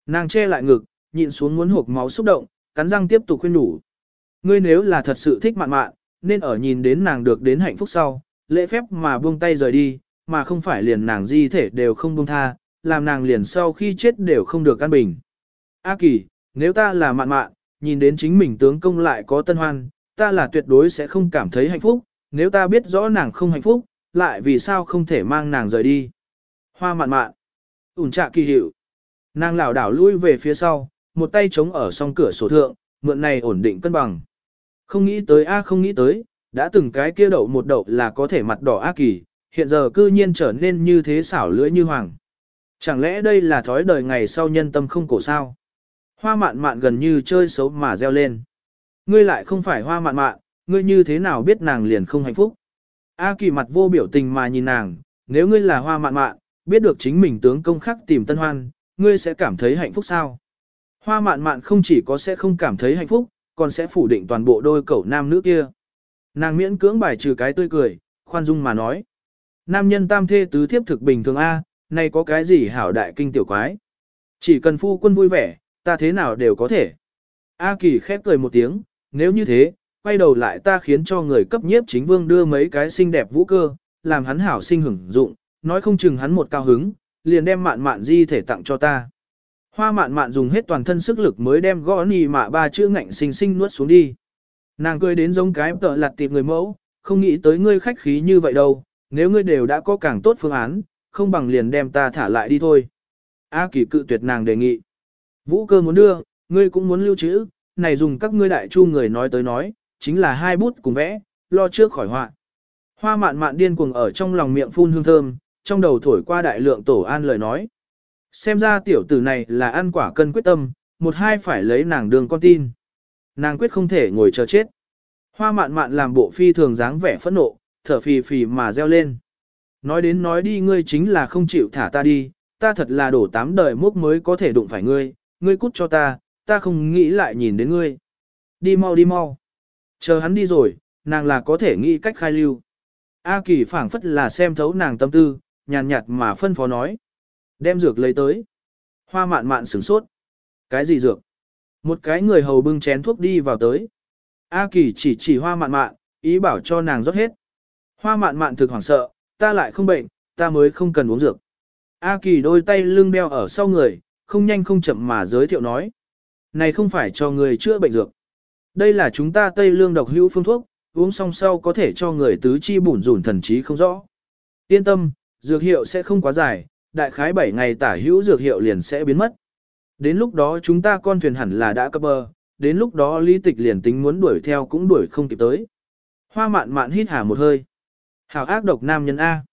Nàng che lại ngực, nhịn xuống muốn hộp máu xúc động, cắn răng tiếp tục khuyên đủ. Ngươi nếu là thật sự thích mạn mạn, nên ở nhìn đến nàng được đến hạnh phúc sau, lễ phép mà buông tay rời đi, mà không phải liền nàng di thể đều không buông tha, làm nàng liền sau khi chết đều không được căn bình. A kỳ, nếu ta là mạn mạn, nhìn đến chính mình tướng công lại có tân hoan, ta là tuyệt đối sẽ không cảm thấy hạnh phúc, nếu ta biết rõ nàng không hạnh phúc, lại vì sao không thể mang nàng rời đi. Hoa mạn mạn, ủn trạ kỳ hiệu. Nàng lảo đảo lui về phía sau, một tay chống ở song cửa sổ thượng, mượn này ổn định cân bằng. Không nghĩ tới a không nghĩ tới, đã từng cái kia đậu một đậu là có thể mặt đỏ ác kỳ, hiện giờ cư nhiên trở nên như thế xảo lưỡi như hoàng. Chẳng lẽ đây là thói đời ngày sau nhân tâm không cổ sao? Hoa mạn mạn gần như chơi xấu mà reo lên. Ngươi lại không phải hoa mạn mạn, ngươi như thế nào biết nàng liền không hạnh phúc? A kỳ mặt vô biểu tình mà nhìn nàng, nếu ngươi là hoa mạn mạn, biết được chính mình tướng công khắc tìm tân hoan, ngươi sẽ cảm thấy hạnh phúc sao? Hoa mạn mạn không chỉ có sẽ không cảm thấy hạnh phúc, còn sẽ phủ định toàn bộ đôi cậu nam nữ kia. Nàng miễn cưỡng bài trừ cái tươi cười, khoan dung mà nói. Nam nhân tam thê tứ thiếp thực bình thường A, này có cái gì hảo đại kinh tiểu quái. Chỉ cần phu quân vui vẻ, ta thế nào đều có thể. A kỳ khép cười một tiếng, nếu như thế, quay đầu lại ta khiến cho người cấp nhiếp chính vương đưa mấy cái xinh đẹp vũ cơ, làm hắn hảo sinh hưởng dụng, nói không chừng hắn một cao hứng, liền đem mạn mạn di thể tặng cho ta. Hoa mạn mạn dùng hết toàn thân sức lực mới đem gõ nì mạ ba chữ ngạnh xinh xinh nuốt xuống đi. Nàng cười đến giống cái tợ lặt tiệp người mẫu, không nghĩ tới ngươi khách khí như vậy đâu, nếu ngươi đều đã có càng tốt phương án, không bằng liền đem ta thả lại đi thôi. A kỳ cự tuyệt nàng đề nghị. Vũ cơ muốn đưa, ngươi cũng muốn lưu trữ, này dùng các ngươi đại chu người nói tới nói, chính là hai bút cùng vẽ, lo trước khỏi họa. Hoa mạn mạn điên cuồng ở trong lòng miệng phun hương thơm, trong đầu thổi qua đại lượng tổ an lời nói. Xem ra tiểu tử này là ăn quả cân quyết tâm, một hai phải lấy nàng đường con tin. Nàng quyết không thể ngồi chờ chết. Hoa mạn mạn làm bộ phi thường dáng vẻ phẫn nộ, thở phì phì mà reo lên. Nói đến nói đi ngươi chính là không chịu thả ta đi, ta thật là đổ tám đời mốc mới có thể đụng phải ngươi, ngươi cút cho ta, ta không nghĩ lại nhìn đến ngươi. Đi mau đi mau. Chờ hắn đi rồi, nàng là có thể nghĩ cách khai lưu. A kỳ phảng phất là xem thấu nàng tâm tư, nhàn nhạt mà phân phó nói. Đem dược lấy tới. Hoa mạn mạn sửng sốt. Cái gì dược? Một cái người hầu bưng chén thuốc đi vào tới. A kỳ chỉ chỉ hoa mạn mạn, ý bảo cho nàng rót hết. Hoa mạn mạn thực hoảng sợ, ta lại không bệnh, ta mới không cần uống dược. A kỳ đôi tay lưng đeo ở sau người, không nhanh không chậm mà giới thiệu nói. Này không phải cho người chữa bệnh dược. Đây là chúng ta Tây Lương độc hữu phương thuốc, uống xong sau có thể cho người tứ chi bủn rủn thần trí không rõ. Yên tâm, dược hiệu sẽ không quá dài, đại khái 7 ngày tả hữu dược hiệu liền sẽ biến mất. Đến lúc đó chúng ta con thuyền hẳn là đã cập bờ, đến lúc đó lý tịch liền tính muốn đuổi theo cũng đuổi không kịp tới. Hoa mạn mạn hít hà một hơi. Hảo ác độc nam nhân A.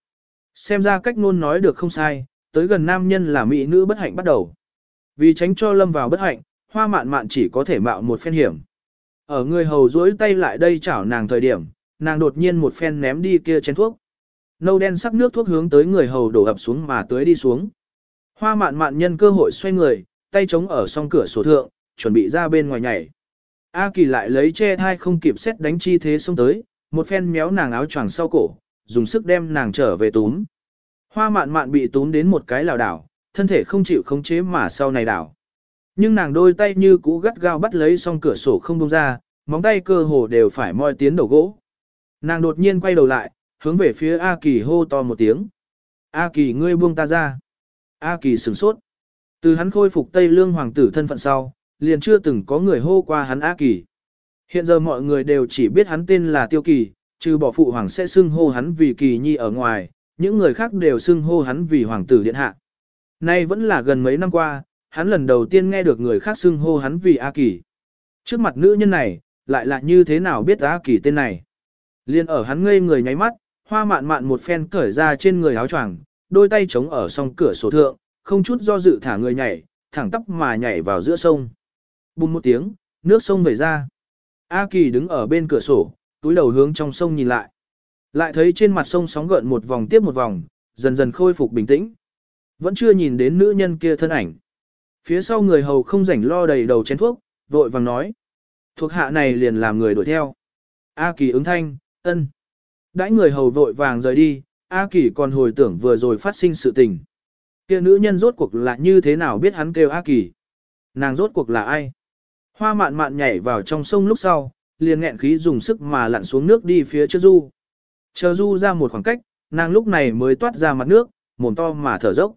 Xem ra cách ngôn nói được không sai, tới gần nam nhân là mỹ nữ bất hạnh bắt đầu. Vì tránh cho lâm vào bất hạnh, hoa mạn mạn chỉ có thể mạo một phen hiểm. Ở người hầu duỗi tay lại đây chảo nàng thời điểm, nàng đột nhiên một phen ném đi kia chén thuốc. Nâu đen sắc nước thuốc hướng tới người hầu đổ ập xuống mà tưới đi xuống. Hoa mạn mạn nhân cơ hội xoay người, tay chống ở song cửa sổ thượng, chuẩn bị ra bên ngoài nhảy. A kỳ lại lấy che thai không kịp xét đánh chi thế xông tới, một phen méo nàng áo choàng sau cổ, dùng sức đem nàng trở về túm. Hoa mạn mạn bị túm đến một cái lảo đảo, thân thể không chịu khống chế mà sau này đảo. Nhưng nàng đôi tay như cũ gắt gao bắt lấy song cửa sổ không buông ra, móng tay cơ hồ đều phải moi tiến đầu gỗ. Nàng đột nhiên quay đầu lại, hướng về phía A Kỳ hô to một tiếng. A Kỳ ngươi buông ta ra. A Kỳ sửng sốt. Từ hắn khôi phục Tây Lương hoàng tử thân phận sau, liền chưa từng có người hô qua hắn A Kỳ. Hiện giờ mọi người đều chỉ biết hắn tên là Tiêu Kỳ, trừ bỏ phụ hoàng sẽ xưng hô hắn vì Kỳ Nhi ở ngoài, những người khác đều xưng hô hắn vì hoàng tử điện hạ. Nay vẫn là gần mấy năm qua, hắn lần đầu tiên nghe được người khác xưng hô hắn vì A Kỳ. Trước mặt nữ nhân này, lại là như thế nào biết A Kỳ tên này. Liên ở hắn ngây người nháy mắt, hoa mạn mạn một phen cởi ra trên người áo choàng, đôi tay chống ở song cửa sổ thượng, không chút do dự thả người nhảy, thẳng tóc mà nhảy vào giữa sông. Bùm một tiếng, nước sông vẩy ra. A Kỳ đứng ở bên cửa sổ, túi đầu hướng trong sông nhìn lại. Lại thấy trên mặt sông sóng gợn một vòng tiếp một vòng, dần dần khôi phục bình tĩnh. Vẫn chưa nhìn đến nữ nhân kia thân ảnh. Phía sau người hầu không rảnh lo đầy đầu chén thuốc, vội vàng nói. Thuộc hạ này liền làm người đuổi theo. A Kỳ ứng thanh, ân. Đãi người hầu vội vàng rời đi, A Kỳ còn hồi tưởng vừa rồi phát sinh sự tình. Kia nữ nhân rốt cuộc là như thế nào biết hắn kêu A Kỳ? Nàng rốt cuộc là ai? Hoa mạn mạn nhảy vào trong sông lúc sau, liền nghẹn khí dùng sức mà lặn xuống nước đi phía trước du. Chờ du ra một khoảng cách, nàng lúc này mới toát ra mặt nước, mồm to mà thở dốc.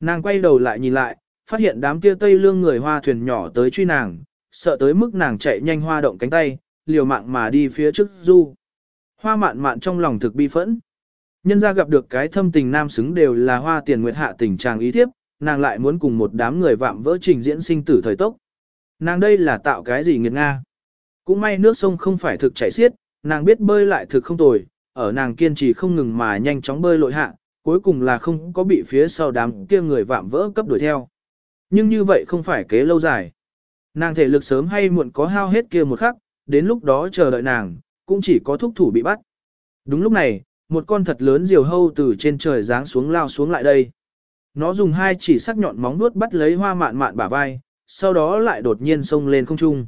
Nàng quay đầu lại nhìn lại, phát hiện đám kia tây lương người hoa thuyền nhỏ tới truy nàng, sợ tới mức nàng chạy nhanh hoa động cánh tay, liều mạng mà đi phía trước du. Hoa mạn mạn trong lòng thực bi phẫn. Nhân ra gặp được cái thâm tình nam xứng đều là hoa tiền nguyệt hạ tình trạng ý thiếp, nàng lại muốn cùng một đám người vạm vỡ trình diễn sinh tử thời tốc. Nàng đây là tạo cái gì nghiệt nga. Cũng may nước sông không phải thực chảy xiết, nàng biết bơi lại thực không tồi, ở nàng kiên trì không ngừng mà nhanh chóng bơi lội hạ, cuối cùng là không có bị phía sau đám kia người vạm vỡ cấp đuổi theo. Nhưng như vậy không phải kế lâu dài. Nàng thể lực sớm hay muộn có hao hết kia một khắc, đến lúc đó chờ đợi nàng, cũng chỉ có thúc thủ bị bắt. Đúng lúc này, một con thật lớn diều hâu từ trên trời giáng xuống lao xuống lại đây. Nó dùng hai chỉ sắc nhọn móng vuốt bắt lấy hoa mạn mạn bả vai, sau đó lại đột nhiên xông lên không trung.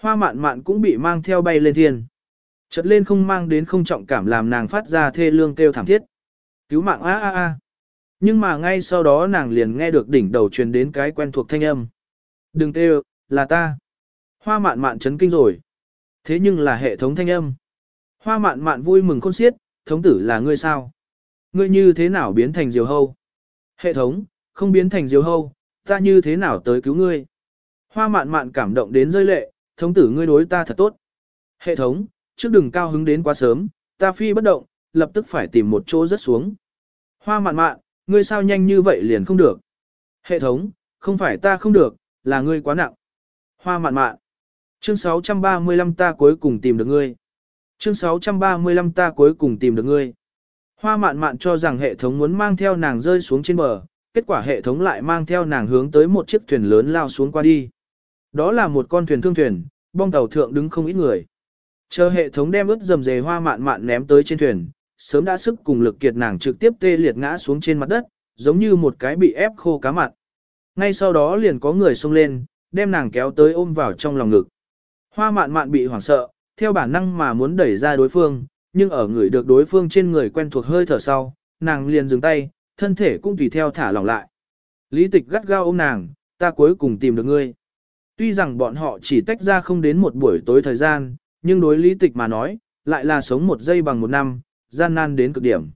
Hoa mạn mạn cũng bị mang theo bay lên thiên. Chật lên không mang đến không trọng cảm làm nàng phát ra thê lương kêu thảm thiết. Cứu mạng a a a. Nhưng mà ngay sau đó nàng liền nghe được đỉnh đầu truyền đến cái quen thuộc thanh âm. Đừng tê là ta. Hoa mạn mạn chấn kinh rồi. Thế nhưng là hệ thống thanh âm. Hoa mạn mạn vui mừng khôn xiết, thống tử là ngươi sao? Ngươi như thế nào biến thành diều hâu? Hệ thống, không biến thành diều hâu, ta như thế nào tới cứu ngươi? Hoa mạn mạn cảm động đến rơi lệ, thống tử ngươi đối ta thật tốt. Hệ thống, trước đừng cao hứng đến quá sớm, ta phi bất động, lập tức phải tìm một chỗ rất xuống. Hoa mạn mạn, ngươi sao nhanh như vậy liền không được. Hệ thống, không phải ta không được, là ngươi quá nặng. Hoa mạn mạn. Chương 635 ta cuối cùng tìm được ngươi. Chương 635 ta cuối cùng tìm được ngươi. Hoa mạn mạn cho rằng hệ thống muốn mang theo nàng rơi xuống trên bờ, kết quả hệ thống lại mang theo nàng hướng tới một chiếc thuyền lớn lao xuống qua đi. Đó là một con thuyền thương thuyền, bong tàu thượng đứng không ít người. Chờ hệ thống đem ướt dầm dề hoa mạn mạn ném tới trên thuyền, sớm đã sức cùng lực kiệt nàng trực tiếp tê liệt ngã xuống trên mặt đất, giống như một cái bị ép khô cá mặn. Ngay sau đó liền có người xông lên, đem nàng kéo tới ôm vào trong lòng ngực. Hoa mạn mạn bị hoảng sợ, theo bản năng mà muốn đẩy ra đối phương, nhưng ở người được đối phương trên người quen thuộc hơi thở sau, nàng liền dừng tay, thân thể cũng tùy theo thả lỏng lại. Lý tịch gắt gao ôm nàng, ta cuối cùng tìm được ngươi. Tuy rằng bọn họ chỉ tách ra không đến một buổi tối thời gian, nhưng đối lý tịch mà nói, lại là sống một giây bằng một năm, gian nan đến cực điểm.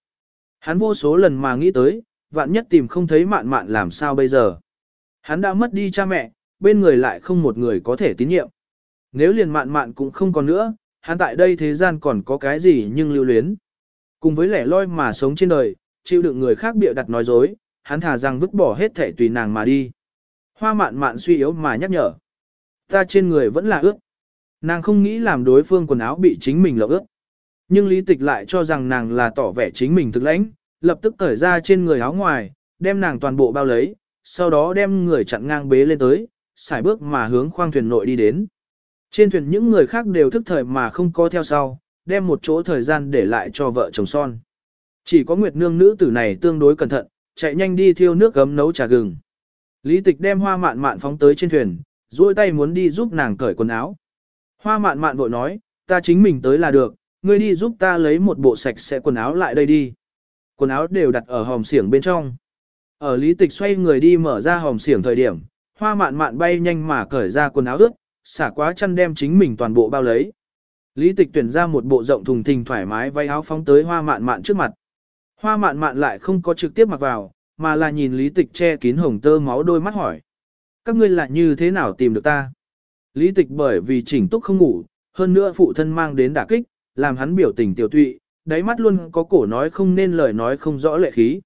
Hắn vô số lần mà nghĩ tới, vạn nhất tìm không thấy mạn mạn làm sao bây giờ. Hắn đã mất đi cha mẹ, bên người lại không một người có thể tín nhiệm. Nếu liền mạn mạn cũng không còn nữa, hắn tại đây thế gian còn có cái gì nhưng lưu luyến. Cùng với lẻ loi mà sống trên đời, chịu đựng người khác bịa đặt nói dối, hắn thà rằng vứt bỏ hết thể tùy nàng mà đi. Hoa mạn mạn suy yếu mà nhắc nhở. Ta trên người vẫn là ướt. Nàng không nghĩ làm đối phương quần áo bị chính mình lộng ướt. Nhưng lý tịch lại cho rằng nàng là tỏ vẻ chính mình thực lãnh, lập tức cởi ra trên người áo ngoài, đem nàng toàn bộ bao lấy, sau đó đem người chặn ngang bế lên tới, xài bước mà hướng khoang thuyền nội đi đến. Trên thuyền những người khác đều thức thời mà không có theo sau, đem một chỗ thời gian để lại cho vợ chồng son. Chỉ có Nguyệt Nương nữ tử này tương đối cẩn thận, chạy nhanh đi thiêu nước gấm nấu trà gừng. Lý tịch đem hoa mạn mạn phóng tới trên thuyền, duỗi tay muốn đi giúp nàng cởi quần áo. Hoa mạn mạn vội nói, ta chính mình tới là được, ngươi đi giúp ta lấy một bộ sạch sẽ quần áo lại đây đi. Quần áo đều đặt ở hòm xiển bên trong. Ở lý tịch xoay người đi mở ra hòm xiển thời điểm, hoa mạn mạn bay nhanh mà cởi ra quần áo ướt, xả quá chăn đem chính mình toàn bộ bao lấy. Lý tịch tuyển ra một bộ rộng thùng thình thoải mái váy áo phóng tới hoa mạn mạn trước mặt. Hoa mạn mạn lại không có trực tiếp mặc vào, mà là nhìn lý tịch che kín hồng tơ máu đôi mắt hỏi. Các ngươi lại như thế nào tìm được ta? Lý tịch bởi vì chỉnh túc không ngủ, hơn nữa phụ thân mang đến đả kích, làm hắn biểu tình tiểu tụy, đáy mắt luôn có cổ nói không nên lời nói không rõ lệ khí.